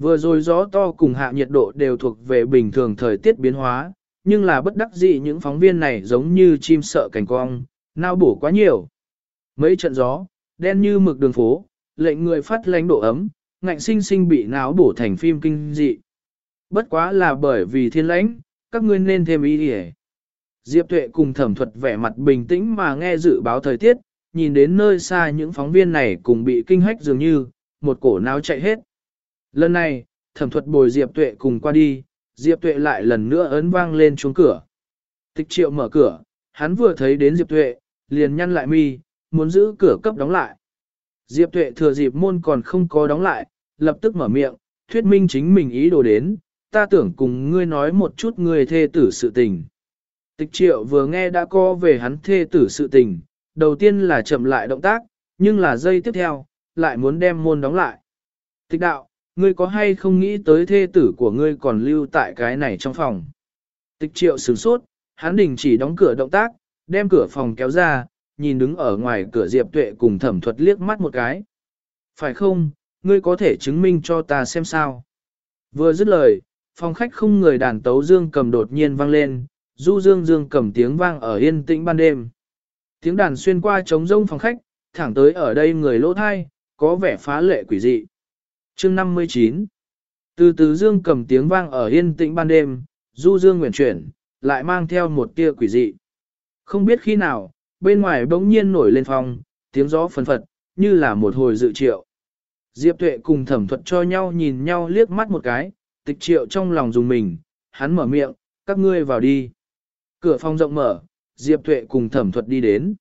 Vừa rồi gió to cùng hạ nhiệt độ đều thuộc về bình thường thời tiết biến hóa, nhưng là bất đắc dĩ những phóng viên này giống như chim sợ cảnh cong, nao bổ quá nhiều. Mấy trận gió, đen như mực đường phố, lệnh người phát lãnh độ ấm, ngạnh sinh sinh bị náo bổ thành phim kinh dị. Bất quá là bởi vì thiên lãnh, các ngươi nên thêm ý đi Diệp Tuệ cùng thẩm thuật vẻ mặt bình tĩnh mà nghe dự báo thời tiết, nhìn đến nơi xa những phóng viên này cùng bị kinh hách dường như, một cổ náo chạy hết. Lần này, thẩm thuật bồi Diệp Tuệ cùng qua đi, Diệp Tuệ lại lần nữa ấn vang lên chuông cửa. Tịch triệu mở cửa, hắn vừa thấy đến Diệp Tuệ, liền nhăn lại mi, muốn giữ cửa cấp đóng lại. Diệp Tuệ thừa dịp môn còn không có đóng lại, lập tức mở miệng, thuyết minh chính mình ý đồ đến, ta tưởng cùng ngươi nói một chút ngươi thê tử sự tình. Tịch triệu vừa nghe đã co về hắn thê tử sự tình, đầu tiên là chậm lại động tác, nhưng là giây tiếp theo, lại muốn đem môn đóng lại. Tịch đạo, ngươi có hay không nghĩ tới thê tử của ngươi còn lưu tại cái này trong phòng? Tịch triệu sửng sốt, hắn đình chỉ đóng cửa động tác, đem cửa phòng kéo ra, nhìn đứng ở ngoài cửa Diệp Tuệ cùng thẩm thuật liếc mắt một cái. Phải không, ngươi có thể chứng minh cho ta xem sao? Vừa dứt lời, phòng khách không người đàn tấu dương cầm đột nhiên vang lên, du dương dương cầm tiếng vang ở yên tĩnh ban đêm. Tiếng đàn xuyên qua trống rông phòng khách, thẳng tới ở đây người lỗ thai, có vẻ phá lệ quỷ dị. Chương 59 Từ từ dương cầm tiếng vang ở yên tĩnh ban đêm, du dương nguyện chuyển, lại mang theo một tia quỷ dị. Không biết khi nào, bên ngoài bỗng nhiên nổi lên phong, tiếng gió phấn phật, như là một hồi dự triệu. Diệp tuệ cùng thẩm thuật cho nhau nhìn nhau liếc mắt một cái, tịch triệu trong lòng dùng mình, hắn mở miệng, các ngươi vào đi. Cửa phòng rộng mở, Diệp tuệ cùng thẩm thuật đi đến.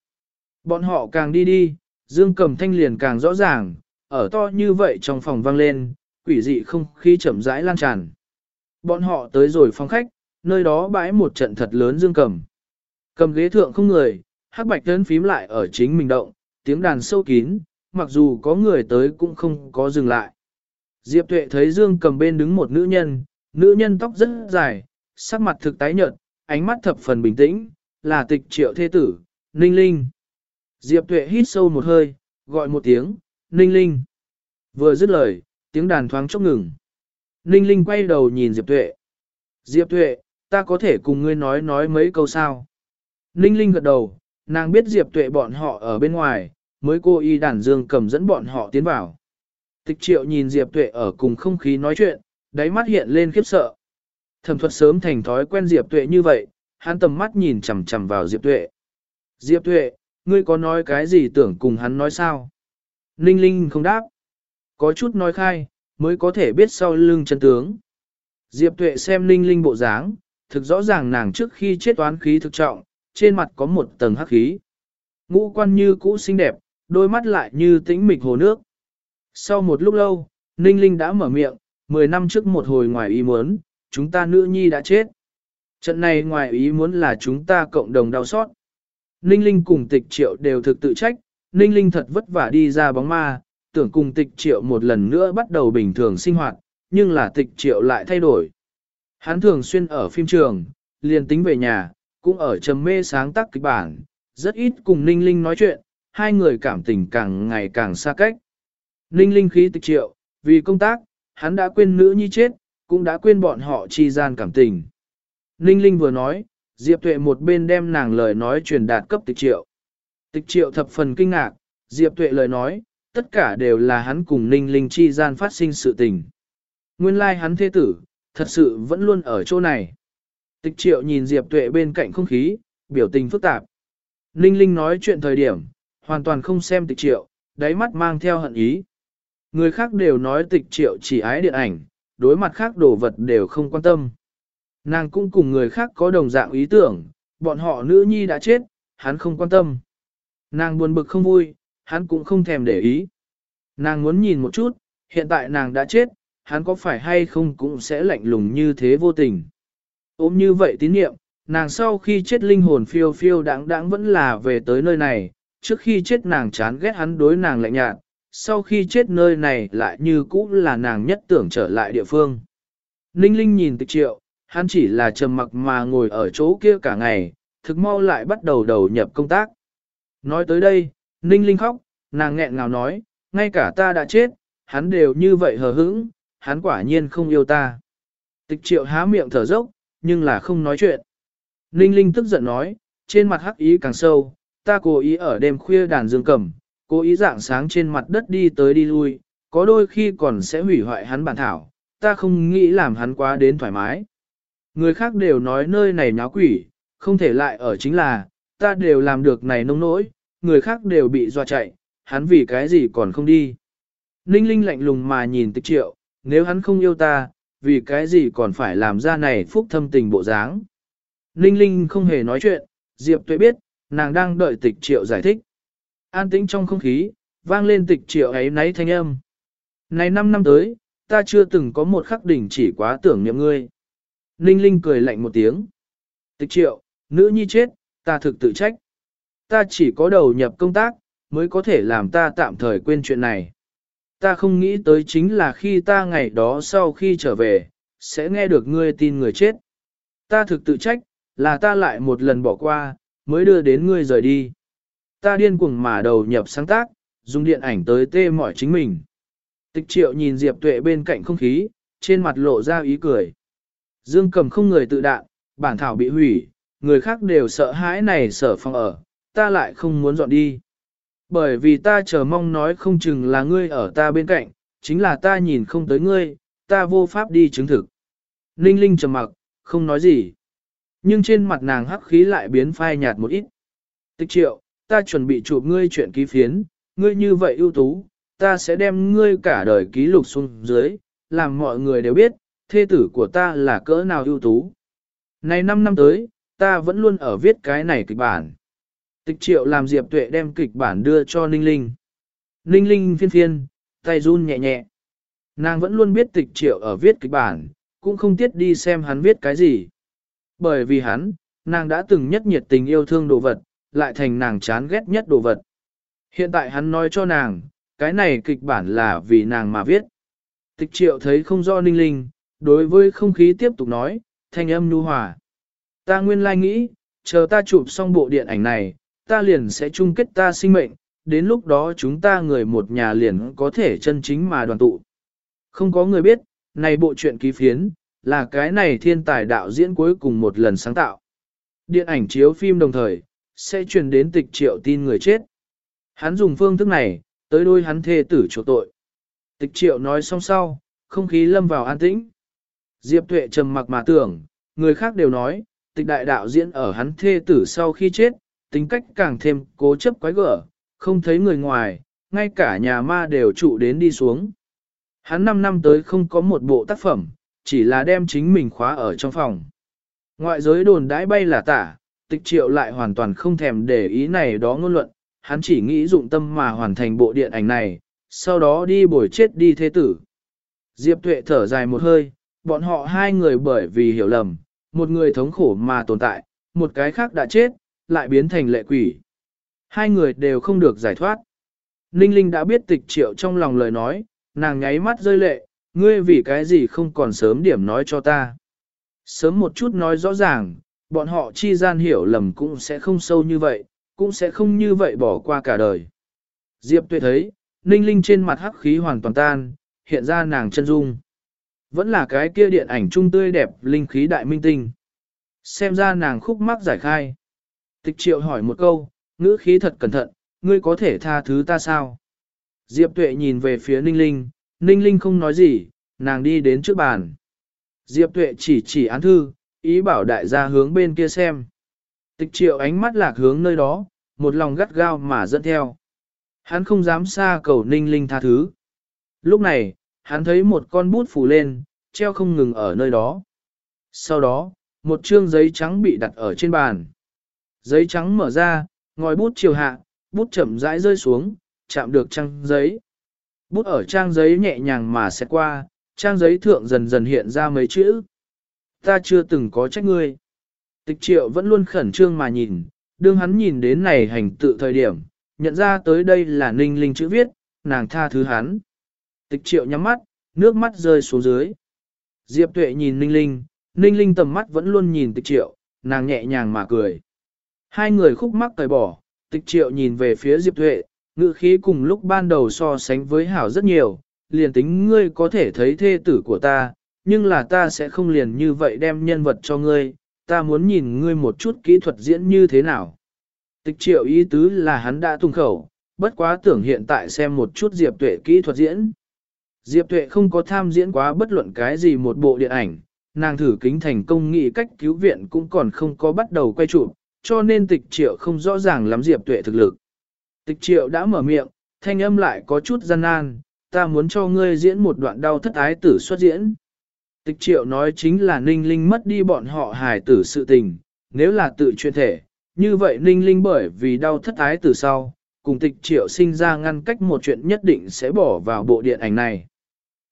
Bọn họ càng đi đi, dương cầm thanh liền càng rõ ràng, ở to như vậy trong phòng vang lên, quỷ dị không khí chậm rãi lan tràn. Bọn họ tới rồi phòng khách, nơi đó bãi một trận thật lớn dương cầm. Cầm ghế thượng không người, hắc bạch tấn phím lại ở chính mình động, tiếng đàn sâu kín, mặc dù có người tới cũng không có dừng lại. Diệp tuệ thấy dương cầm bên đứng một nữ nhân, nữ nhân tóc rất dài, sắc mặt thực tái nhợt, ánh mắt thập phần bình tĩnh, là tịch triệu thế tử, ninh linh. Diệp tuệ hít sâu một hơi, gọi một tiếng, ninh linh. Vừa dứt lời, tiếng đàn thoáng chốc ngừng. Ninh linh quay đầu nhìn Diệp tuệ. Diệp tuệ, ta có thể cùng ngươi nói nói mấy câu sao? Ninh linh gật đầu, nàng biết Diệp tuệ bọn họ ở bên ngoài, mới cô y đàn dương cầm dẫn bọn họ tiến vào. Tịch triệu nhìn Diệp tuệ ở cùng không khí nói chuyện, đáy mắt hiện lên khiếp sợ. Thẩm thuật sớm thành thói quen Diệp tuệ như vậy, hắn tầm mắt nhìn chằm chằm vào Diệp tuệ. Diệp tuệ, ngươi có nói cái gì tưởng cùng hắn nói sao? Ninh Linh không đáp. Có chút nói khai, mới có thể biết sau lưng chân tướng. Diệp tuệ xem Ninh Linh bộ dáng, thực rõ ràng nàng trước khi chết toán khí thực trọng, trên mặt có một tầng hắc khí. Ngũ quan như cũ xinh đẹp, đôi mắt lại như tĩnh mịch hồ nước. Sau một lúc lâu, Ninh Linh đã mở miệng, 10 năm trước một hồi ngoài ý muốn, chúng ta nữ nhi đã chết. Trận này ngoài ý muốn là chúng ta cộng đồng đau xót. Ninh Linh cùng tịch triệu đều thực tự trách, Ninh Linh thật vất vả đi ra bóng ma, tưởng cùng tịch triệu một lần nữa bắt đầu bình thường sinh hoạt, nhưng là tịch triệu lại thay đổi. Hắn thường xuyên ở phim trường, liền tính về nhà, cũng ở trầm mê sáng tác kịch bản, rất ít cùng Ninh Linh nói chuyện, hai người cảm tình càng ngày càng xa cách. Ninh Linh khí tịch triệu, vì công tác, hắn đã quên nữ nhi chết, cũng đã quên bọn họ chi gian cảm tình. Ninh Linh vừa nói, Diệp Tuệ một bên đem nàng lời nói truyền đạt cấp tịch triệu. Tịch triệu thập phần kinh ngạc, Diệp Tuệ lời nói, tất cả đều là hắn cùng Ninh Linh chi gian phát sinh sự tình. Nguyên lai like hắn thế tử, thật sự vẫn luôn ở chỗ này. Tịch triệu nhìn Diệp Tuệ bên cạnh không khí, biểu tình phức tạp. Ninh Linh nói chuyện thời điểm, hoàn toàn không xem tịch triệu, đáy mắt mang theo hận ý. Người khác đều nói tịch triệu chỉ ái điện ảnh, đối mặt khác đồ vật đều không quan tâm. Nàng cũng cùng người khác có đồng dạng ý tưởng, bọn họ nữ nhi đã chết, hắn không quan tâm. Nàng buồn bực không vui, hắn cũng không thèm để ý. Nàng muốn nhìn một chút, hiện tại nàng đã chết, hắn có phải hay không cũng sẽ lạnh lùng như thế vô tình. Ôm như vậy tín niệm, nàng sau khi chết linh hồn phiêu phiêu đáng đáng vẫn là về tới nơi này, trước khi chết nàng chán ghét hắn đối nàng lạnh nhạt, sau khi chết nơi này lại như cũ là nàng nhất tưởng trở lại địa phương. Ninh Linh nhìn tịch triệu, hắn chỉ là trầm mặc mà ngồi ở chỗ kia cả ngày, thực mau lại bắt đầu đầu nhập công tác. Nói tới đây, Ninh Linh khóc, nàng nghẹn ngào nói, ngay cả ta đã chết, hắn đều như vậy hờ hững, hắn quả nhiên không yêu ta. Tịch triệu há miệng thở dốc, nhưng là không nói chuyện. Ninh Linh tức giận nói, trên mặt hắc ý càng sâu, ta cố ý ở đêm khuya đàn dương cầm, cố ý dạng sáng trên mặt đất đi tới đi lui, có đôi khi còn sẽ hủy hoại hắn bản thảo, ta không nghĩ làm hắn quá đến thoải mái. Người khác đều nói nơi này nháo quỷ, không thể lại ở chính là, ta đều làm được này nông nỗi, người khác đều bị dọa chạy, hắn vì cái gì còn không đi. Ninh Linh lạnh lùng mà nhìn tịch triệu, nếu hắn không yêu ta, vì cái gì còn phải làm ra này phúc thâm tình bộ dáng. Ninh Linh không hề nói chuyện, Diệp Tuệ biết, nàng đang đợi tịch triệu giải thích. An tĩnh trong không khí, vang lên tịch triệu ấy náy thanh âm. Này năm năm tới, ta chưa từng có một khắc đỉnh chỉ quá tưởng niệm ngươi. Ninh Linh cười lạnh một tiếng. Tịch triệu, nữ nhi chết, ta thực tự trách. Ta chỉ có đầu nhập công tác, mới có thể làm ta tạm thời quên chuyện này. ta không nghĩ tới chính là khi ta ngày đó sau khi trở về, sẽ nghe được ngươi tin người chết. Ta thực tự trách, là ta lại một lần bỏ qua, mới đưa đến ngươi rời đi. Ta điên cuồng mà đầu nhập sáng tác, dùng điện ảnh tới tê mỏi chính mình. Tịch triệu nhìn Diệp Tuệ bên cạnh không khí, trên mặt lộ ra ý cười. Dương cầm không người tự đạn, bản thảo bị hủy, người khác đều sợ hãi này sở phòng ở, ta lại không muốn dọn đi. Bởi vì ta chờ mong nói không chừng là ngươi ở ta bên cạnh, chính là ta nhìn không tới ngươi, ta vô pháp đi chứng thực. Ninh Linh trầm mặc, không nói gì. Nhưng trên mặt nàng hắc khí lại biến phai nhạt một ít. Tịch triệu, ta chuẩn bị chụp ngươi chuyện ký phiến, ngươi như vậy ưu tú, ta sẽ đem ngươi cả đời ký lục xuống dưới, làm mọi người đều biết, thê tử của ta là cỡ nào ưu tú. Này 5 năm tới, ta vẫn luôn ở viết cái này kịch bản. Tịch triệu làm Diệp Tuệ đem kịch bản đưa cho Ninh Linh. Ninh Linh phiên phiên, tay run nhẹ nhẹ. Nàng vẫn luôn biết tịch triệu ở viết kịch bản, cũng không tiết đi xem hắn viết cái gì. Bởi vì hắn, nàng đã từng nhất nhiệt tình yêu thương đồ vật, lại thành nàng chán ghét nhất đồ vật. Hiện tại hắn nói cho nàng, cái này kịch bản là vì nàng mà viết. Tịch triệu thấy không do ninh linh, đối với không khí tiếp tục nói, thanh âm nhu hòa. Ta nguyên lai nghĩ, chờ ta chụp xong bộ điện ảnh này, ta liền sẽ chung kết ta sinh mệnh, đến lúc đó chúng ta người một nhà liền có thể chân chính mà đoàn tụ. Không có người biết, này bộ truyện ký phiến, là cái này thiên tài đạo diễn cuối cùng một lần sáng tạo. Điện ảnh chiếu phim đồng thời, sẽ truyền đến tịch triệu tin người chết. Hắn dùng phương thức này, tới đôi hắn thê tử chỗ tội. Tịch triệu nói xong sau, không khí lâm vào an tĩnh. Diệp tuệ trầm mặc mà tưởng, người khác đều nói, tịch đại đạo diễn ở hắn thê tử sau khi chết, tính cách càng thêm cố chấp quái gở, không thấy người ngoài, ngay cả nhà ma đều trụ đến đi xuống. Hắn 5 năm tới không có một bộ tác phẩm, chỉ là đem chính mình khóa ở trong phòng. Ngoại giới đồn đãi bay là tả, tịch triệu lại hoàn toàn không thèm để ý này đó ngôn luận, hắn chỉ nghĩ dụng tâm mà hoàn thành bộ điện ảnh này, sau đó đi bồi chết đi thế tử. Diệp Tuệ thở dài một hơi, bọn họ hai người bởi vì hiểu lầm, một người thống khổ mà tồn tại, một cái khác đã chết, lại biến thành lệ quỷ. Hai người đều không được giải thoát. Ninh Linh đã biết tịch triệu trong lòng lời nói, nàng nháy mắt rơi lệ, ngươi vì cái gì không còn sớm điểm nói cho ta. Sớm một chút nói rõ ràng, bọn họ chi gian hiểu lầm cũng sẽ không sâu như vậy, cũng sẽ không như vậy bỏ qua cả đời. Diệp tuệ thấy, ninh linh trên mặt hắc khí hoàn toàn tan, hiện ra nàng chân dung. Vẫn là cái kia điện ảnh trung tươi đẹp, linh khí đại minh tinh. Xem ra nàng khúc mắc giải khai. Tịch triệu hỏi một câu, ngữ khí thật cẩn thận, ngươi có thể tha thứ ta sao? Diệp tuệ nhìn về phía ninh linh, ninh linh không nói gì, nàng đi đến trước bàn. Diệp tuệ chỉ chỉ án thư, ý bảo đại gia hướng bên kia xem. Tịch triệu ánh mắt lạc hướng nơi đó, một lòng gắt gao mà dẫn theo. Hắn không dám xa cầu ninh linh tha thứ. Lúc này, hắn thấy một con bút phủ lên, treo không ngừng ở nơi đó. Sau đó, một chương giấy trắng bị đặt ở trên bàn. Giấy trắng mở ra, ngòi bút chiều hạ, bút chậm rãi rơi xuống, chạm được trang giấy. Bút ở trang giấy nhẹ nhàng mà sẽ qua, trang giấy thượng dần dần hiện ra mấy chữ. Ta chưa từng có trách ngươi. Tịch triệu vẫn luôn khẩn trương mà nhìn, đương hắn nhìn đến này hành tự thời điểm, nhận ra tới đây là ninh linh chữ viết, nàng tha thứ hắn. Tịch triệu nhắm mắt, nước mắt rơi xuống dưới. Diệp tuệ nhìn ninh linh, ninh linh tầm mắt vẫn luôn nhìn tịch triệu, nàng nhẹ nhàng mà cười. Hai người khúc mắc cởi bỏ, tịch triệu nhìn về phía Diệp tuệ, ngự khí cùng lúc ban đầu so sánh với hảo rất nhiều, liền tính ngươi có thể thấy thê tử của ta, nhưng là ta sẽ không liền như vậy đem nhân vật cho ngươi, ta muốn nhìn ngươi một chút kỹ thuật diễn như thế nào. Tịch triệu ý tứ là hắn đã tung khẩu, bất quá tưởng hiện tại xem một chút Diệp Tuệ kỹ thuật diễn. Diệp Tuệ không có tham diễn quá bất luận cái gì một bộ điện ảnh, nàng thử kính thành công nghị cách cứu viện cũng còn không có bắt đầu quay chụp, cho nên tịch triệu không rõ ràng lắm Diệp Tuệ thực lực. Tịch triệu đã mở miệng, thanh âm lại có chút gian nan, ta muốn cho ngươi diễn một đoạn đau thất ái tử xuất diễn. Tịch triệu nói chính là ninh linh mất đi bọn họ hài tử sự tình, nếu là tự chuyên thể, như vậy ninh linh bởi vì đau thất ái từ sau, cùng tịch triệu sinh ra ngăn cách một chuyện nhất định sẽ bỏ vào bộ điện ảnh này.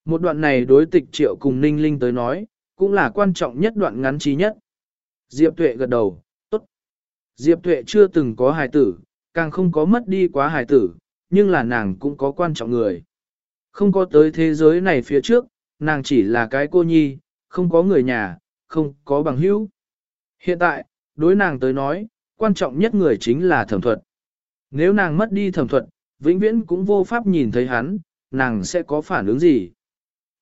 Một đoạn này đối tịch triệu cùng ninh linh tới nói, cũng là quan trọng nhất đoạn ngắn trí nhất. Diệp tuệ gật đầu, tốt. Diệp tuệ chưa từng có hài tử, càng không có mất đi quá hài tử, nhưng là nàng cũng có quan trọng người. Không có tới thế giới này phía trước, nàng chỉ là cái cô nhi, không có người nhà, không có bằng hữu. Hiện tại, đối nàng tới nói, quan trọng nhất người chính là thẩm thuật. Nếu nàng mất đi thẩm thuật, vĩnh viễn cũng vô pháp nhìn thấy hắn, nàng sẽ có phản ứng gì?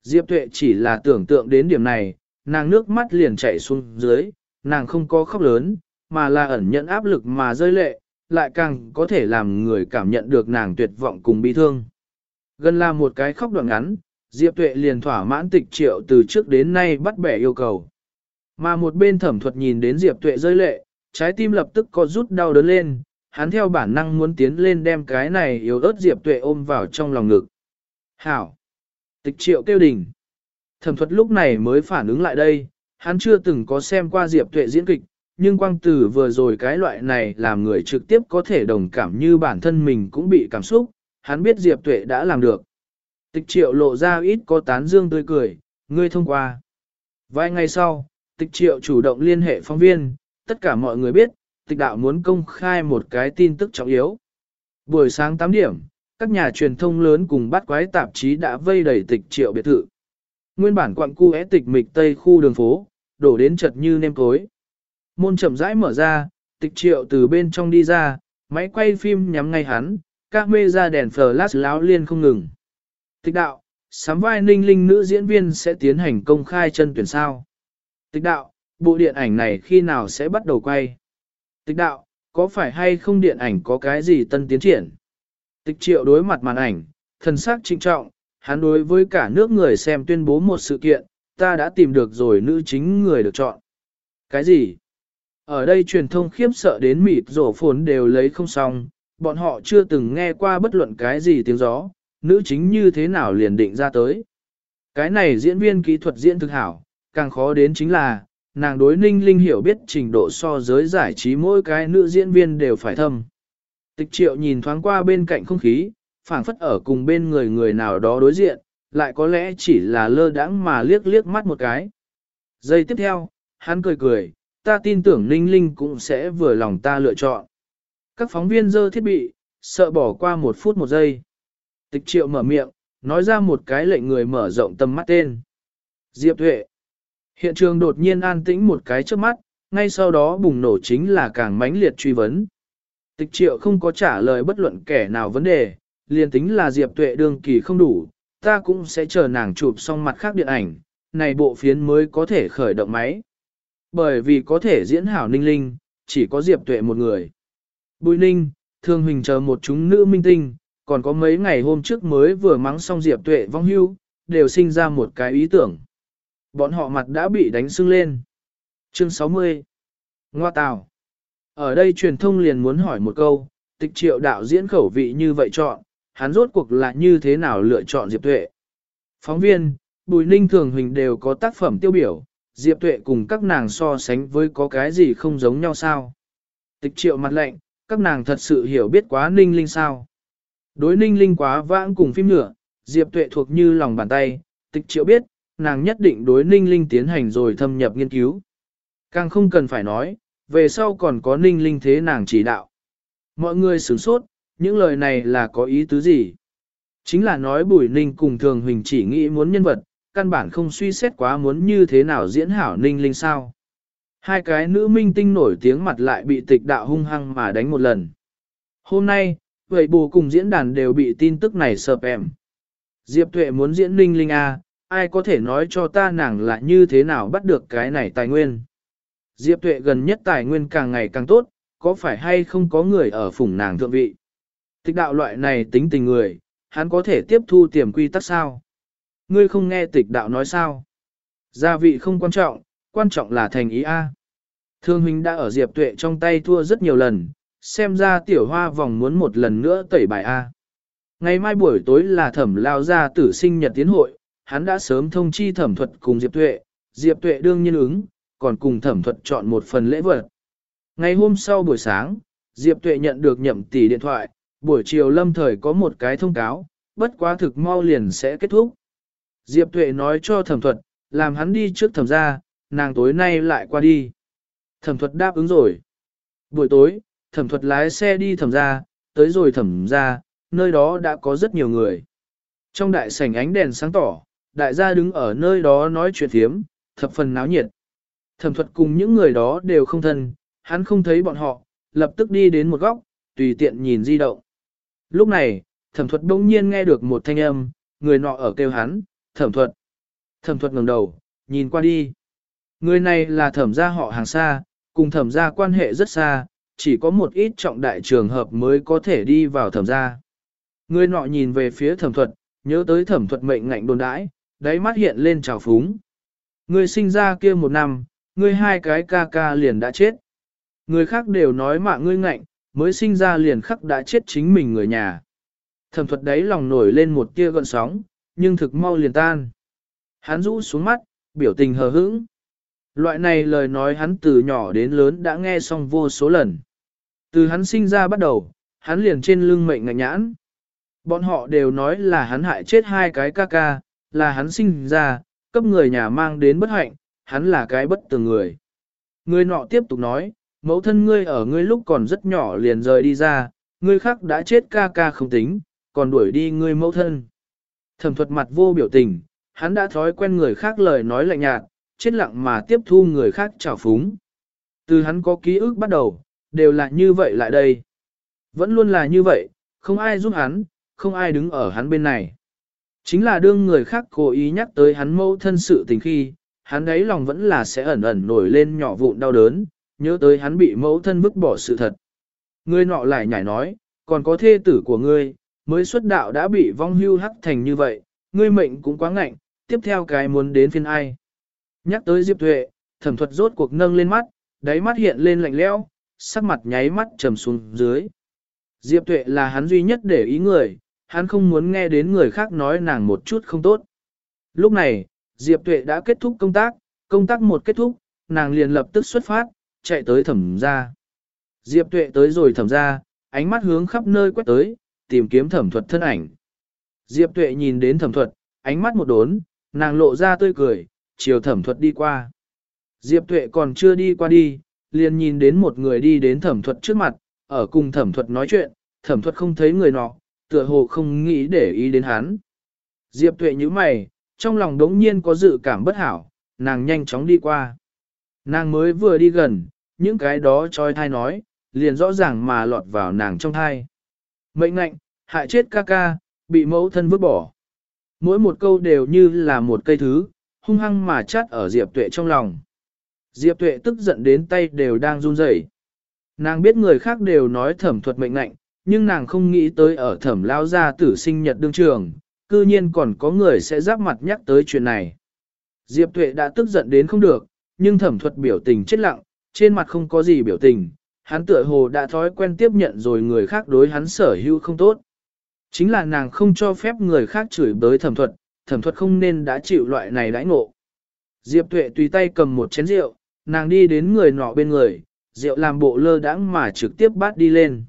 Diệp tuệ chỉ là tưởng tượng đến điểm này, nàng nước mắt liền chảy xuống dưới, nàng không có khóc lớn, mà là ẩn nhận áp lực mà rơi lệ, lại càng có thể làm người cảm nhận được nàng tuyệt vọng cùng bi thương. Gần là một cái khóc đoạn ngắn, Diệp Tuệ liền thỏa mãn tịch triệu từ trước đến nay bắt bẻ yêu cầu. Mà một bên thẩm thuật nhìn đến Diệp Tuệ rơi lệ, trái tim lập tức có rút đau đớn lên, hắn theo bản năng muốn tiến lên đem cái này yếu ớt Diệp Tuệ ôm vào trong lòng ngực. Hảo! Tịch triệu kêu đỉnh. Thẩm thuật lúc này mới phản ứng lại đây, hắn chưa từng có xem qua Diệp Tuệ diễn kịch, nhưng quang tử vừa rồi cái loại này làm người trực tiếp có thể đồng cảm như bản thân mình cũng bị cảm xúc, hắn biết Diệp Tuệ đã làm được. Tịch triệu lộ ra ít có tán dương tươi cười, ngươi thông qua. Vài ngày sau, tịch triệu chủ động liên hệ phóng viên, tất cả mọi người biết, tịch đạo muốn công khai một cái tin tức trọng yếu. Buổi sáng 8 điểm, các nhà truyền thông lớn cùng bắt quái tạp chí đã vây đầy tịch triệu biệt thự. Nguyên bản quặng cu é tịch mịch tây khu đường phố, đổ đến chật như nêm cối. Môn chậm rãi mở ra, tịch triệu từ bên trong đi ra, máy quay phim nhắm ngay hắn, các mê ra đèn flash láo liên không ngừng. Tịch đạo, sắm vai ninh linh nữ diễn viên sẽ tiến hành công khai chân tuyển sao. Tịch đạo, bộ điện ảnh này khi nào sẽ bắt đầu quay? Tịch đạo, có phải hay không điện ảnh có cái gì tân tiến triển? Tịch triệu đối mặt màn ảnh, thần sắc trinh trọng, hắn đối với cả nước người xem tuyên bố một sự kiện, ta đã tìm được rồi nữ chính người được chọn. Cái gì? Ở đây truyền thông khiếp sợ đến mịt rổ phồn đều lấy không xong, bọn họ chưa từng nghe qua bất luận cái gì tiếng gió, nữ chính như thế nào liền định ra tới. Cái này diễn viên kỹ thuật diễn thực hảo, càng khó đến chính là, nàng đối ninh linh hiểu biết trình độ so giới giải trí mỗi cái nữ diễn viên đều phải thâm. Tịch triệu nhìn thoáng qua bên cạnh không khí, phảng phất ở cùng bên người người nào đó đối diện, lại có lẽ chỉ là lơ đãng mà liếc liếc mắt một cái. Giây tiếp theo, hắn cười cười, ta tin tưởng Ninh Linh cũng sẽ vừa lòng ta lựa chọn. Các phóng viên dơ thiết bị, sợ bỏ qua một phút một giây. Tịch triệu mở miệng, nói ra một cái lệnh người mở rộng tầm mắt tên. Diệp Thuệ. Hiện trường đột nhiên an tĩnh một cái trước mắt, ngay sau đó bùng nổ chính là càng mãnh liệt truy vấn. Tịch triệu không có trả lời bất luận kẻ nào vấn đề, liền tính là Diệp Tuệ đương kỳ không đủ, ta cũng sẽ chờ nàng chụp xong mặt khác điện ảnh, này bộ phiến mới có thể khởi động máy. Bởi vì có thể diễn hảo ninh linh, chỉ có Diệp Tuệ một người. Bùi ninh, thương hình chờ một chúng nữ minh tinh, còn có mấy ngày hôm trước mới vừa mắng xong Diệp Tuệ vong hưu, đều sinh ra một cái ý tưởng. Bọn họ mặt đã bị đánh sưng lên. Chương 60 Ngoa Tào Ở đây truyền thông liền muốn hỏi một câu, tịch triệu đạo diễn khẩu vị như vậy chọn, hắn rốt cuộc là như thế nào lựa chọn Diệp Tuệ. Phóng viên, Bùi Ninh Thường Huỳnh đều có tác phẩm tiêu biểu, Diệp Tuệ cùng các nàng so sánh với có cái gì không giống nhau sao. Tịch triệu mặt lệnh, các nàng thật sự hiểu biết quá Ninh Linh sao. Đối Ninh Linh quá vãng cùng phim nữa, Diệp Tuệ thuộc như lòng bàn tay, tịch triệu biết, nàng nhất định đối Ninh Linh tiến hành rồi thâm nhập nghiên cứu. Càng không cần phải nói, về sau còn có Ninh Linh thế nàng chỉ đạo. Mọi người sửng sốt, những lời này là có ý tứ gì? Chính là nói Bùi Ninh cùng Thường Huỳnh chỉ nghĩ muốn nhân vật, căn bản không suy xét quá muốn như thế nào diễn hảo Ninh Linh sao. Hai cái nữ minh tinh nổi tiếng mặt lại bị tịch đạo hung hăng mà đánh một lần. Hôm nay, vậy bù cùng diễn đàn đều bị tin tức này sợp em. Diệp Tuệ muốn diễn Ninh Linh A, ai có thể nói cho ta nàng là như thế nào bắt được cái này tài nguyên. Diệp Tuệ gần nhất tài nguyên càng ngày càng tốt, có phải hay không có người ở phủng nàng thượng vị. Tịch đạo loại này tính tình người, hắn có thể tiếp thu tiềm quy tắc sao? Ngươi không nghe tịch đạo nói sao? Gia vị không quan trọng, quan trọng là thành ý A. Thương huynh đã ở Diệp Tuệ trong tay thua rất nhiều lần, xem ra tiểu hoa vòng muốn một lần nữa tẩy bài A. Ngày mai buổi tối là thẩm lao ra tử sinh nhật tiến hội, hắn đã sớm thông chi thẩm thuật cùng Diệp Tuệ, Diệp Tuệ đương nhiên ứng, còn cùng thẩm thuật chọn một phần lễ vật. Ngày hôm sau buổi sáng, Diệp Tuệ nhận được nhậm tỷ điện thoại, buổi chiều lâm thời có một cái thông cáo, bất quá thực mau liền sẽ kết thúc. Diệp Tuệ nói cho thẩm thuật, làm hắn đi trước thẩm ra, nàng tối nay lại qua đi. Thẩm thuật đáp ứng rồi. Buổi tối, thẩm thuật lái xe đi thẩm ra, tới rồi thẩm ra, nơi đó đã có rất nhiều người. Trong đại sảnh ánh đèn sáng tỏ, đại gia đứng ở nơi đó nói chuyện thiếm, thập phần náo nhiệt. Thẩm thuật cùng những người đó đều không thân, hắn không thấy bọn họ, lập tức đi đến một góc, tùy tiện nhìn di động. Lúc này, thẩm thuật đông nhiên nghe được một thanh âm, người nọ ở kêu hắn, thẩm thuật. Thẩm thuật ngẩng đầu, nhìn qua đi. Người này là thẩm gia họ hàng xa, cùng thẩm gia quan hệ rất xa, chỉ có một ít trọng đại trường hợp mới có thể đi vào thẩm gia. Người nọ nhìn về phía thẩm thuật, nhớ tới thẩm thuật mệnh ngạnh đồn đãi, đáy mắt hiện lên trào phúng. Người sinh ra kia một năm, người hai cái ca ca liền đã chết. Người khác đều nói mạng ngươi ngạnh, mới sinh ra liền khắc đã chết chính mình người nhà. Thẩm thuật đấy lòng nổi lên một tia gợn sóng, nhưng thực mau liền tan. Hắn rũ xuống mắt, biểu tình hờ hững. Loại này lời nói hắn từ nhỏ đến lớn đã nghe xong vô số lần. Từ hắn sinh ra bắt đầu, hắn liền trên lưng mệnh ngạch nhãn. Bọn họ đều nói là hắn hại chết hai cái ca ca, là hắn sinh ra, cấp người nhà mang đến bất hạnh, hắn là cái bất tường người. Người nọ tiếp tục nói, mẫu thân ngươi ở ngươi lúc còn rất nhỏ liền rời đi ra, ngươi khác đã chết ca ca không tính, còn đuổi đi ngươi mẫu thân. Thẩm thuật mặt vô biểu tình, hắn đã thói quen người khác lời nói lạnh nhạt, chết lặng mà tiếp thu người khác trào phúng. Từ hắn có ký ức bắt đầu, đều là như vậy lại đây. Vẫn luôn là như vậy, không ai giúp hắn, không ai đứng ở hắn bên này. Chính là đương người khác cố ý nhắc tới hắn mẫu thân sự tình khi, hắn đấy lòng vẫn là sẽ ẩn ẩn nổi lên nhỏ vụn đau đớn, nhớ tới hắn bị mẫu thân vứt bỏ sự thật. Ngươi nọ lại nhảy nói, còn có thê tử của ngươi, mới xuất đạo đã bị vong hưu hắc thành như vậy, ngươi mệnh cũng quá ngạnh, tiếp theo cái muốn đến phiên ai. Nhắc tới Diệp Tuệ, thẩm thuật rốt cuộc nâng lên mắt, đáy mắt hiện lên lạnh lẽo, sắc mặt nháy mắt trầm xuống dưới. Diệp Tuệ là hắn duy nhất để ý người, hắn không muốn nghe đến người khác nói nàng một chút không tốt. Lúc này, Diệp Tuệ đã kết thúc công tác, công tác một kết thúc, nàng liền lập tức xuất phát, chạy tới thẩm ra. Diệp Tuệ tới rồi thẩm ra, ánh mắt hướng khắp nơi quét tới, tìm kiếm thẩm thuật thân ảnh. Diệp Tuệ nhìn đến thẩm thuật, ánh mắt một đốn, nàng lộ ra tươi cười, chiều thẩm thuật đi qua. Diệp Tuệ còn chưa đi qua đi, liền nhìn đến một người đi đến thẩm thuật trước mặt, ở cùng thẩm thuật nói chuyện, thẩm thuật không thấy người nọ, tựa hồ không nghĩ để ý đến hắn. Diệp Tuệ như mày, trong lòng đống nhiên có dự cảm bất hảo, nàng nhanh chóng đi qua. Nàng mới vừa đi gần, những cái đó trói thai nói, liền rõ ràng mà lọt vào nàng trong thai. Mệnh ngạnh, hại chết ca ca, bị mẫu thân vứt bỏ. Mỗi một câu đều như là một cây thứ, hung hăng mà chát ở Diệp Tuệ trong lòng. Diệp Tuệ tức giận đến tay đều đang run rẩy. Nàng biết người khác đều nói thẩm thuật mệnh ngạnh, nhưng nàng không nghĩ tới ở thẩm lao gia tử sinh nhật đương trường, cư nhiên còn có người sẽ giáp mặt nhắc tới chuyện này. Diệp Tuệ đã tức giận đến không được, nhưng thẩm thuật biểu tình chết lặng, trên mặt không có gì biểu tình, hắn tựa hồ đã thói quen tiếp nhận rồi người khác đối hắn sở hữu không tốt. Chính là nàng không cho phép người khác chửi bới thẩm thuật, thẩm thuật không nên đã chịu loại này đãi ngộ. Diệp Tuệ tùy tay cầm một chén rượu, nàng đi đến người nọ bên người, rượu làm bộ lơ đãng mà trực tiếp bát đi lên.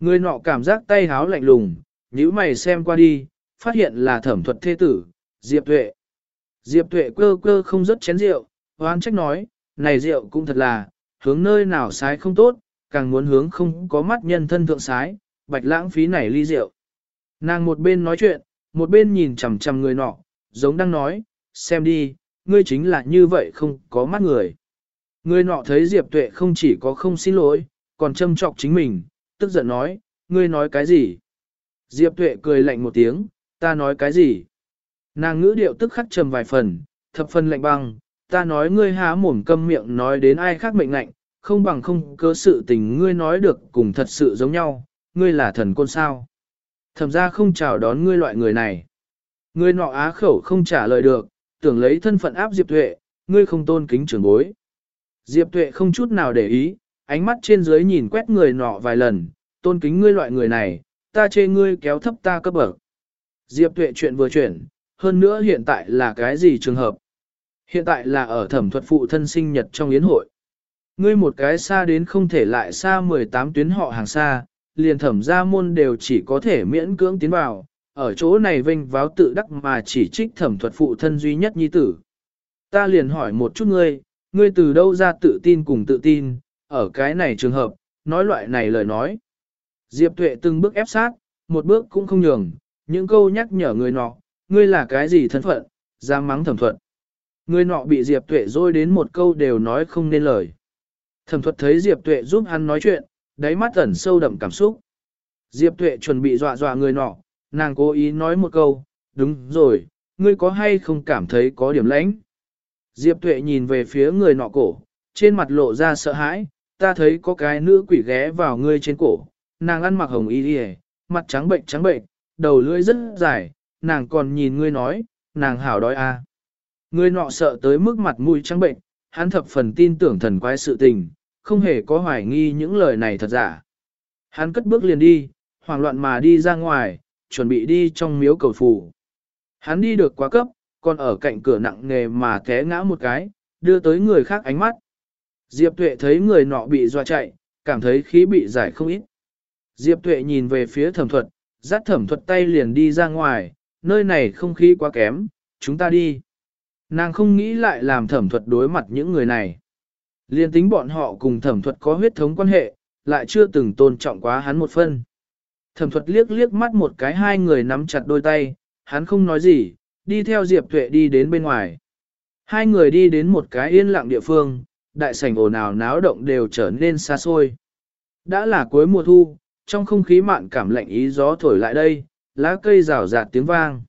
Người nọ cảm giác tay háo lạnh lùng, nhíu mày xem qua đi, phát hiện là thẩm thuật thê tử, Diệp Tuệ. Diệp Tuệ cơ cơ không rớt chén rượu, hoan trách nói, này rượu cũng thật là, hướng nơi nào sái không tốt, càng muốn hướng không có mắt nhân thân thượng sái, bạch lãng phí này ly rượu. Nàng một bên nói chuyện, một bên nhìn chằm chằm người nọ, giống đang nói, xem đi, ngươi chính là như vậy không có mắt người. Người nọ thấy Diệp Tuệ không chỉ có không xin lỗi, còn châm trọc chính mình, tức giận nói, ngươi nói cái gì? Diệp Tuệ cười lạnh một tiếng, ta nói cái gì? Nàng ngữ điệu tức khắc trầm vài phần, thập phần lạnh băng, ta nói ngươi há mồm câm miệng nói đến ai khác mệnh lạnh, không bằng không cơ sự tình ngươi nói được cùng thật sự giống nhau, ngươi là thần côn sao. Thẩm ra không chào đón ngươi loại người này. Ngươi nọ á khẩu không trả lời được, tưởng lấy thân phận áp Diệp Tuệ, ngươi không tôn kính trưởng bối. Diệp Tuệ không chút nào để ý, ánh mắt trên dưới nhìn quét người nọ vài lần, tôn kính ngươi loại người này, ta chê ngươi kéo thấp ta cấp bậc. Diệp Tuệ chuyện vừa chuyển, hơn nữa hiện tại là cái gì trường hợp? Hiện tại là ở thẩm thuật phụ thân sinh nhật trong yến hội. Ngươi một cái xa đến không thể lại xa 18 tuyến họ hàng xa, liền thẩm gia môn đều chỉ có thể miễn cưỡng tiến vào, ở chỗ này vinh váo tự đắc mà chỉ trích thẩm thuật phụ thân duy nhất nhi tử. Ta liền hỏi một chút ngươi, ngươi từ đâu ra tự tin cùng tự tin, ở cái này trường hợp, nói loại này lời nói. Diệp Tuệ từng bước ép sát, một bước cũng không nhường, những câu nhắc nhở người nọ, ngươi là cái gì thân phận, dám mắng thẩm thuật. Người nọ bị Diệp Tuệ dôi đến một câu đều nói không nên lời. Thẩm thuật thấy Diệp Tuệ giúp hắn nói chuyện, đáy mắt ẩn sâu đậm cảm xúc. Diệp Tuệ chuẩn bị dọa dọa người nọ, nàng cố ý nói một câu, đúng rồi, ngươi có hay không cảm thấy có điểm lãnh. Diệp Tuệ nhìn về phía người nọ cổ, trên mặt lộ ra sợ hãi, ta thấy có cái nữ quỷ ghé vào ngươi trên cổ, nàng ăn mặc hồng y đi mặt trắng bệnh trắng bệnh, đầu lưỡi rất dài, nàng còn nhìn ngươi nói, nàng hảo đói. À. Người nọ sợ tới mức mặt mũi trắng bệnh, hắn thập phần tin tưởng thần quái sự tình, không hề có hoài nghi những lời này thật giả. Hắn cất bước liền đi, hoảng loạn mà đi ra ngoài, chuẩn bị đi trong miếu cầu phủ. Hắn đi được quá cấp, còn ở cạnh cửa nặng nghề mà té ngã một cái, đưa tới người khác ánh mắt. Diệp Tuệ thấy người nọ bị doa chạy, cảm thấy khí bị giải không ít. Diệp Tuệ nhìn về phía thẩm thuật, dắt thẩm thuật tay liền đi ra ngoài, nơi này không khí quá kém, chúng ta đi. Nàng không nghĩ lại làm thẩm thuật đối mặt những người này. Liên tính bọn họ cùng thẩm thuật có huyết thống quan hệ, lại chưa từng tôn trọng quá hắn một phân. Thẩm thuật liếc liếc mắt một cái hai người nắm chặt đôi tay, hắn không nói gì, đi theo Diệp Tuệ đi đến bên ngoài. Hai người đi đến một cái yên lặng địa phương, đại sảnh ồn ào náo động đều trở nên xa xôi. Đã là cuối mùa thu, trong không khí mạn cảm lạnh ý gió thổi lại đây, lá cây rào rạt tiếng vang.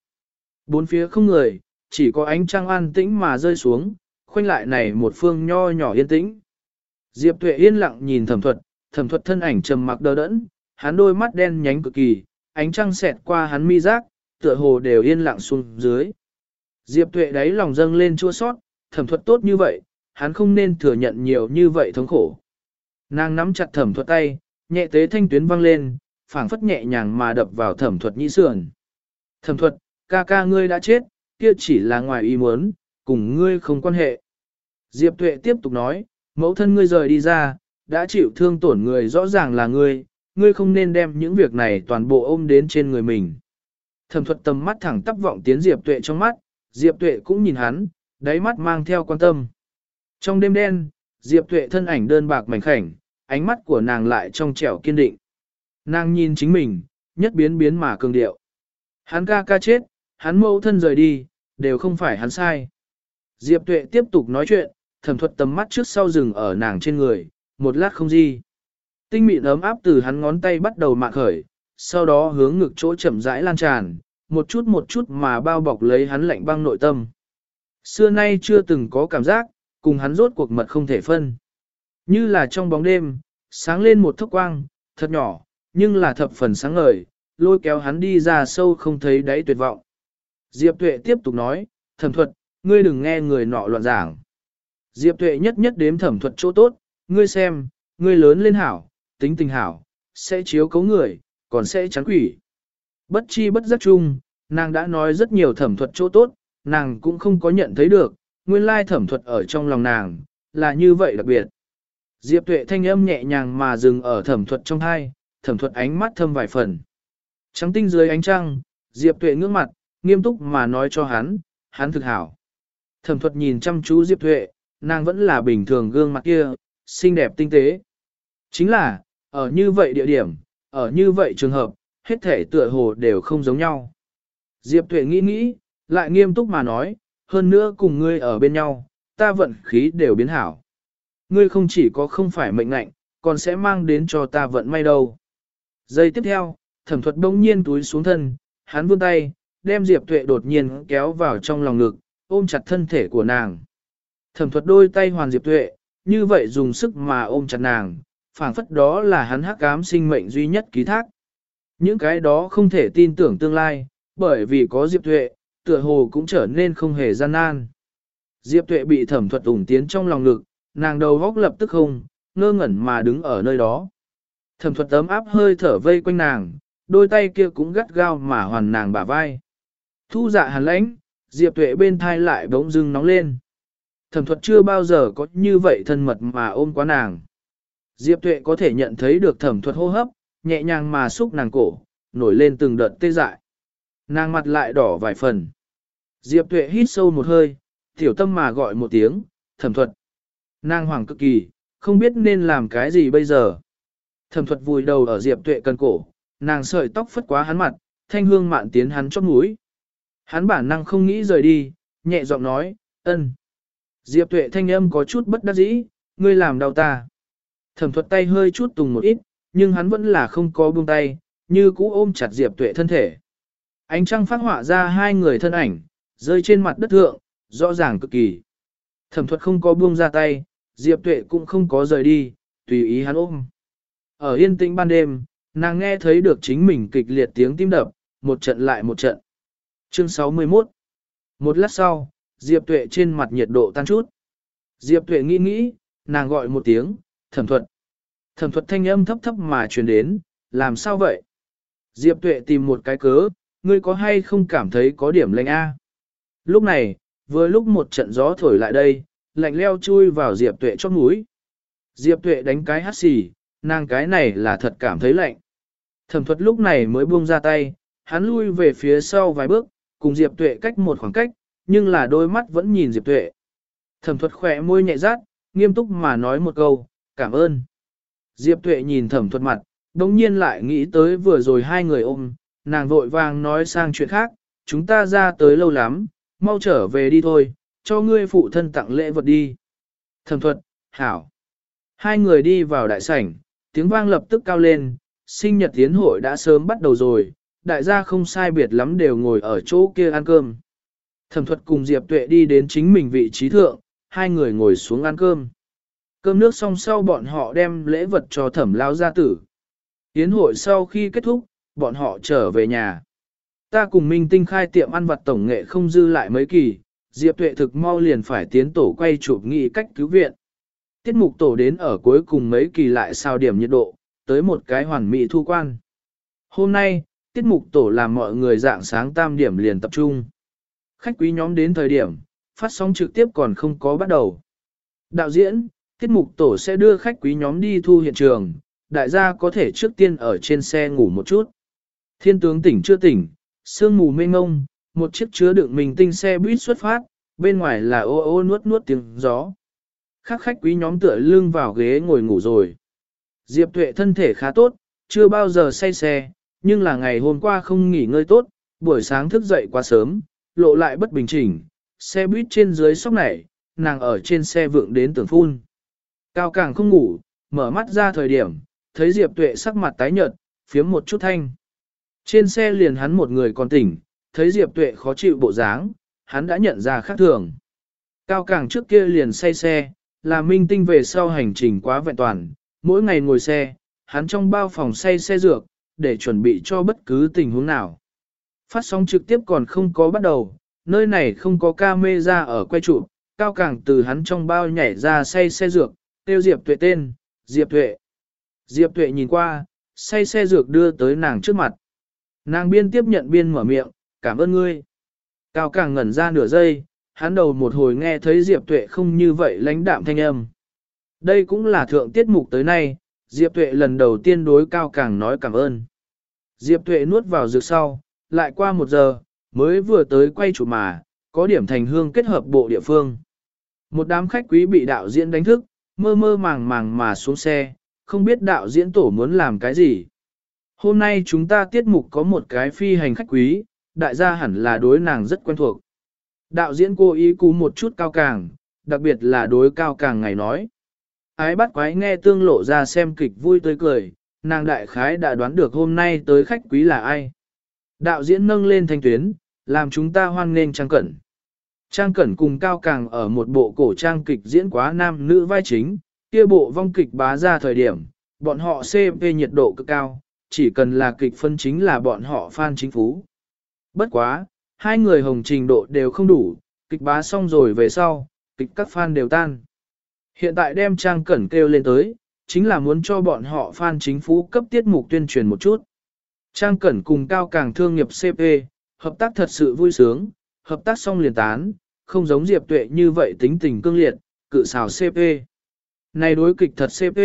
Bốn phía không người, chỉ có ánh trăng an tĩnh mà rơi xuống, khoanh lại này một phương nho nhỏ yên tĩnh. Diệp Tuệ yên lặng nhìn thẩm thuật, thẩm thuật thân ảnh trầm mặc đờ đẫn, hắn đôi mắt đen nhánh cực kỳ, ánh trăng xẹt qua hắn mi giác, tựa hồ đều yên lặng xuống dưới. Diệp Tuệ đáy lòng dâng lên chua sót, thẩm thuật tốt như vậy, hắn không nên thừa nhận nhiều như vậy thống khổ. Nàng nắm chặt thẩm thuật tay, nhẹ tế thanh tuyến vang lên, phảng phất nhẹ nhàng mà đập vào thẩm thuật nhĩ sườn. Thẩm thuật, ca ca ngươi đã chết, kia chỉ là ngoài ý muốn, cùng ngươi không quan hệ. Diệp Tuệ tiếp tục nói, mẫu thân ngươi rời đi ra, đã chịu thương tổn người rõ ràng là ngươi, ngươi không nên đem những việc này toàn bộ ôm đến trên người mình. Thẩm thuật tầm mắt thẳng tắp vọng tiến Diệp Tuệ trong mắt, Diệp Tuệ cũng nhìn hắn, đáy mắt mang theo quan tâm. Trong đêm đen, Diệp Tuệ thân ảnh đơn bạc mảnh khảnh, ánh mắt của nàng lại trong trẻo kiên định. Nàng nhìn chính mình, nhất biến biến mà cường điệu. Hắn ca ca chết, hắn mẫu thân rời đi, đều không phải hắn sai. Diệp Tuệ tiếp tục nói chuyện, thẩm thuật tầm mắt trước sau rừng ở nàng trên người, một lát không gì. Tinh mịn ấm áp từ hắn ngón tay bắt đầu mạ khởi, sau đó hướng ngực chỗ chậm rãi lan tràn, một chút một chút mà bao bọc lấy hắn lạnh băng nội tâm. Xưa nay chưa từng có cảm giác, cùng hắn rốt cuộc mật không thể phân. Như là trong bóng đêm, sáng lên một thốc quang, thật nhỏ, nhưng là thập phần sáng ngời, lôi kéo hắn đi ra sâu không thấy đáy tuyệt vọng. Diệp Tuệ tiếp tục nói, thẩm thuật, ngươi đừng nghe người nọ loạn giảng. Diệp Tuệ nhất nhất đếm thẩm thuật chỗ tốt, ngươi xem, ngươi lớn lên hảo, tính tình hảo, sẽ chiếu cấu người, còn sẽ chán quỷ. Bất chi bất giác chung, nàng đã nói rất nhiều thẩm thuật chỗ tốt, nàng cũng không có nhận thấy được, nguyên lai thẩm thuật ở trong lòng nàng, là như vậy đặc biệt. Diệp tuệ thanh âm nhẹ nhàng mà dừng ở thẩm thuật trong hai, thẩm thuật ánh mắt thâm vài phần. Trắng tinh dưới ánh trăng, Diệp tuệ ngước mặt, nghiêm túc mà nói cho hắn, hắn thực hảo. Thẩm thuật nhìn chăm chú Diệp Thuệ, nàng vẫn là bình thường gương mặt kia, xinh đẹp tinh tế. Chính là, ở như vậy địa điểm, ở như vậy trường hợp, hết thể tựa hồ đều không giống nhau. Diệp Thuệ nghĩ nghĩ, lại nghiêm túc mà nói, hơn nữa cùng ngươi ở bên nhau, ta vận khí đều biến hảo. Ngươi không chỉ có không phải mệnh ngạnh, còn sẽ mang đến cho ta vận may đâu. Giây tiếp theo, thẩm thuật đông nhiên túi xuống thân, hắn vươn tay, đem Diệp Tuệ đột nhiên kéo vào trong lòng ngực, ôm chặt thân thể của nàng. Thẩm thuật đôi tay hoàn Diệp Tuệ, như vậy dùng sức mà ôm chặt nàng, phảng phất đó là hắn hắc ám sinh mệnh duy nhất ký thác. Những cái đó không thể tin tưởng tương lai, bởi vì có Diệp Tuệ, tựa hồ cũng trở nên không hề gian nan. Diệp Tuệ bị thẩm thuật ủng tiến trong lòng ngực, nàng đầu góc lập tức không, ngơ ngẩn mà đứng ở nơi đó. Thẩm thuật tấm áp hơi thở vây quanh nàng, đôi tay kia cũng gắt gao mà hoàn nàng bả vai. Thu dạ hàn lãnh, Diệp Tuệ bên thai lại bỗng dưng nóng lên. Thẩm thuật chưa bao giờ có như vậy thân mật mà ôm quá nàng. Diệp Tuệ có thể nhận thấy được thẩm thuật hô hấp, nhẹ nhàng mà xúc nàng cổ, nổi lên từng đợt tê dại. Nàng mặt lại đỏ vài phần. Diệp Tuệ hít sâu một hơi, tiểu tâm mà gọi một tiếng, thẩm thuật. Nàng hoảng cực kỳ, không biết nên làm cái gì bây giờ. Thẩm thuật vùi đầu ở Diệp Tuệ cần cổ, nàng sợi tóc phất quá hắn mặt, thanh hương mạn tiến hắn chót mũi. Hắn bản năng không nghĩ rời đi, nhẹ giọng nói, ân. Diệp tuệ thanh âm có chút bất đắc dĩ, ngươi làm đau ta. Thẩm thuật tay hơi chút tùng một ít, nhưng hắn vẫn là không có buông tay, như cũ ôm chặt Diệp tuệ thân thể. Ánh trăng phát họa ra hai người thân ảnh, rơi trên mặt đất thượng, rõ ràng cực kỳ. Thẩm thuật không có buông ra tay, Diệp tuệ cũng không có rời đi, tùy ý hắn ôm. Ở yên tĩnh ban đêm, nàng nghe thấy được chính mình kịch liệt tiếng tim đập, một trận lại một trận. Chương 61 Một lát sau, Diệp Tuệ trên mặt nhiệt độ tan chút. Diệp Tuệ nghĩ nghĩ, nàng gọi một tiếng, thẩm thuật. Thẩm thuật thanh âm thấp thấp mà truyền đến, làm sao vậy? Diệp Tuệ tìm một cái cớ, ngươi có hay không cảm thấy có điểm lạnh A? Lúc này, vừa lúc một trận gió thổi lại đây, lạnh leo chui vào Diệp Tuệ chót mũi. Diệp Tuệ đánh cái hắt xì, nàng cái này là thật cảm thấy lạnh. Thẩm thuật lúc này mới buông ra tay, hắn lui về phía sau vài bước, cùng Diệp Tuệ cách một khoảng cách, nhưng là đôi mắt vẫn nhìn Diệp Tuệ. Thẩm thuật khỏe môi nhẹ rát, nghiêm túc mà nói một câu, cảm ơn. Diệp Tuệ nhìn thẩm thuật mặt, đồng nhiên lại nghĩ tới vừa rồi hai người ôm, nàng vội vàng nói sang chuyện khác, chúng ta ra tới lâu lắm, mau trở về đi thôi, cho ngươi phụ thân tặng lễ vật đi. Thẩm thuật, hảo. Hai người đi vào đại sảnh, tiếng vang lập tức cao lên, sinh nhật tiến hội đã sớm bắt đầu rồi, đại gia không sai biệt lắm đều ngồi ở chỗ kia ăn cơm. Thẩm thuật cùng Diệp Tuệ đi đến chính mình vị trí thượng, hai người ngồi xuống ăn cơm. Cơm nước xong sau bọn họ đem lễ vật cho thẩm lao gia tử. Yến hội sau khi kết thúc, bọn họ trở về nhà. Ta cùng Minh Tinh khai tiệm ăn vặt tổng nghệ không dư lại mấy kỳ, Diệp Tuệ thực mau liền phải tiến tổ quay chụp nghị cách cứu viện. Tiết mục tổ đến ở cuối cùng mấy kỳ lại sao điểm nhiệt độ, tới một cái hoàn mỹ thu quan. Hôm nay, tiết mục tổ làm mọi người dạng sáng tam điểm liền tập trung. Khách quý nhóm đến thời điểm, phát sóng trực tiếp còn không có bắt đầu. Đạo diễn, tiết mục tổ sẽ đưa khách quý nhóm đi thu hiện trường, đại gia có thể trước tiên ở trên xe ngủ một chút. Thiên tướng tỉnh chưa tỉnh, sương mù mênh ngông, một chiếc chứa đựng mình tinh xe buýt xuất phát, bên ngoài là ô ô nuốt nuốt tiếng gió. Khác khách quý nhóm tựa lưng vào ghế ngồi ngủ rồi. Diệp Tuệ thân thể khá tốt, chưa bao giờ say xe, nhưng là ngày hôm qua không nghỉ ngơi tốt, buổi sáng thức dậy quá sớm, lộ lại bất bình chỉnh, xe buýt trên dưới sóc nảy, nàng ở trên xe vượng đến tưởng phun. Cao càng không ngủ, mở mắt ra thời điểm, thấy Diệp Tuệ sắc mặt tái nhợt, phiếm một chút thanh. Trên xe liền hắn một người còn tỉnh, thấy Diệp Tuệ khó chịu bộ dáng, hắn đã nhận ra khác thường. Cao càng trước kia liền say xe, là minh tinh về sau hành trình quá vẹn toàn, mỗi ngày ngồi xe, hắn trong bao phòng say xe dược, để chuẩn bị cho bất cứ tình huống nào. Phát sóng trực tiếp còn không có bắt đầu, nơi này không có camera ở quay trụ, cao càng từ hắn trong bao nhảy ra say xe dược, tiêu Diệp Tuệ tên, Diệp Tuệ. Diệp Tuệ nhìn qua, say xe dược đưa tới nàng trước mặt. Nàng biên tiếp nhận biên mở miệng, cảm ơn ngươi. Cao càng ngẩn ra nửa giây, hắn đầu một hồi nghe thấy Diệp Tuệ không như vậy lãnh đạm thanh âm. Đây cũng là thượng tiết mục tới nay, Diệp Tuệ lần đầu tiên đối cao càng nói cảm ơn. Diệp Tuệ nuốt vào dược sau, lại qua một giờ, mới vừa tới quay chủ mà, có điểm thành hương kết hợp bộ địa phương. Một đám khách quý bị đạo diễn đánh thức, mơ mơ màng màng mà xuống xe, không biết đạo diễn tổ muốn làm cái gì. Hôm nay chúng ta tiết mục có một cái phi hành khách quý, đại gia hẳn là đối nàng rất quen thuộc. Đạo diễn cố ý cú một chút cao càng, đặc biệt là đối cao càng ngày nói. Ái bắt quái nghe tương lộ ra xem kịch vui tươi cười, nàng đại khái đã đoán được hôm nay tới khách quý là ai. Đạo diễn nâng lên thanh tuyến, làm chúng ta hoan nghênh Trang Cẩn. Trang Cẩn cùng Cao Càng ở một bộ cổ trang kịch diễn quá nam nữ vai chính, kia bộ vong kịch bá ra thời điểm, bọn họ CP nhiệt độ cực cao, chỉ cần là kịch phân chính là bọn họ fan chính phú. Bất quá, hai người hồng trình độ đều không đủ, kịch bá xong rồi về sau, kịch các fan đều tan. Hiện tại đem Trang Cẩn kêu lên tới, chính là muốn cho bọn họ fan chính phủ cấp tiết mục tuyên truyền một chút. Trang Cẩn cùng Cao Càng thương nghiệp CP, hợp tác thật sự vui sướng, hợp tác xong liền tán, không giống Diệp Tuệ như vậy tính tình cương liệt, cự xào CP. Này đối kịch thật CP,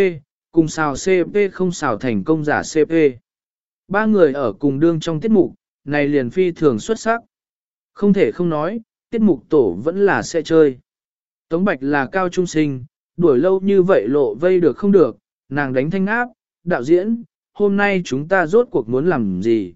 cùng xào CP không xào thành công giả CP. Ba người ở cùng đương trong tiết mục, này liền phi thường xuất sắc. Không thể không nói, tiết mục tổ vẫn là sẽ chơi. Tống Bạch là cao trung sinh, đuổi lâu như vậy lộ vây được không được, nàng đánh thanh áp, đạo diễn, hôm nay chúng ta rốt cuộc muốn làm gì?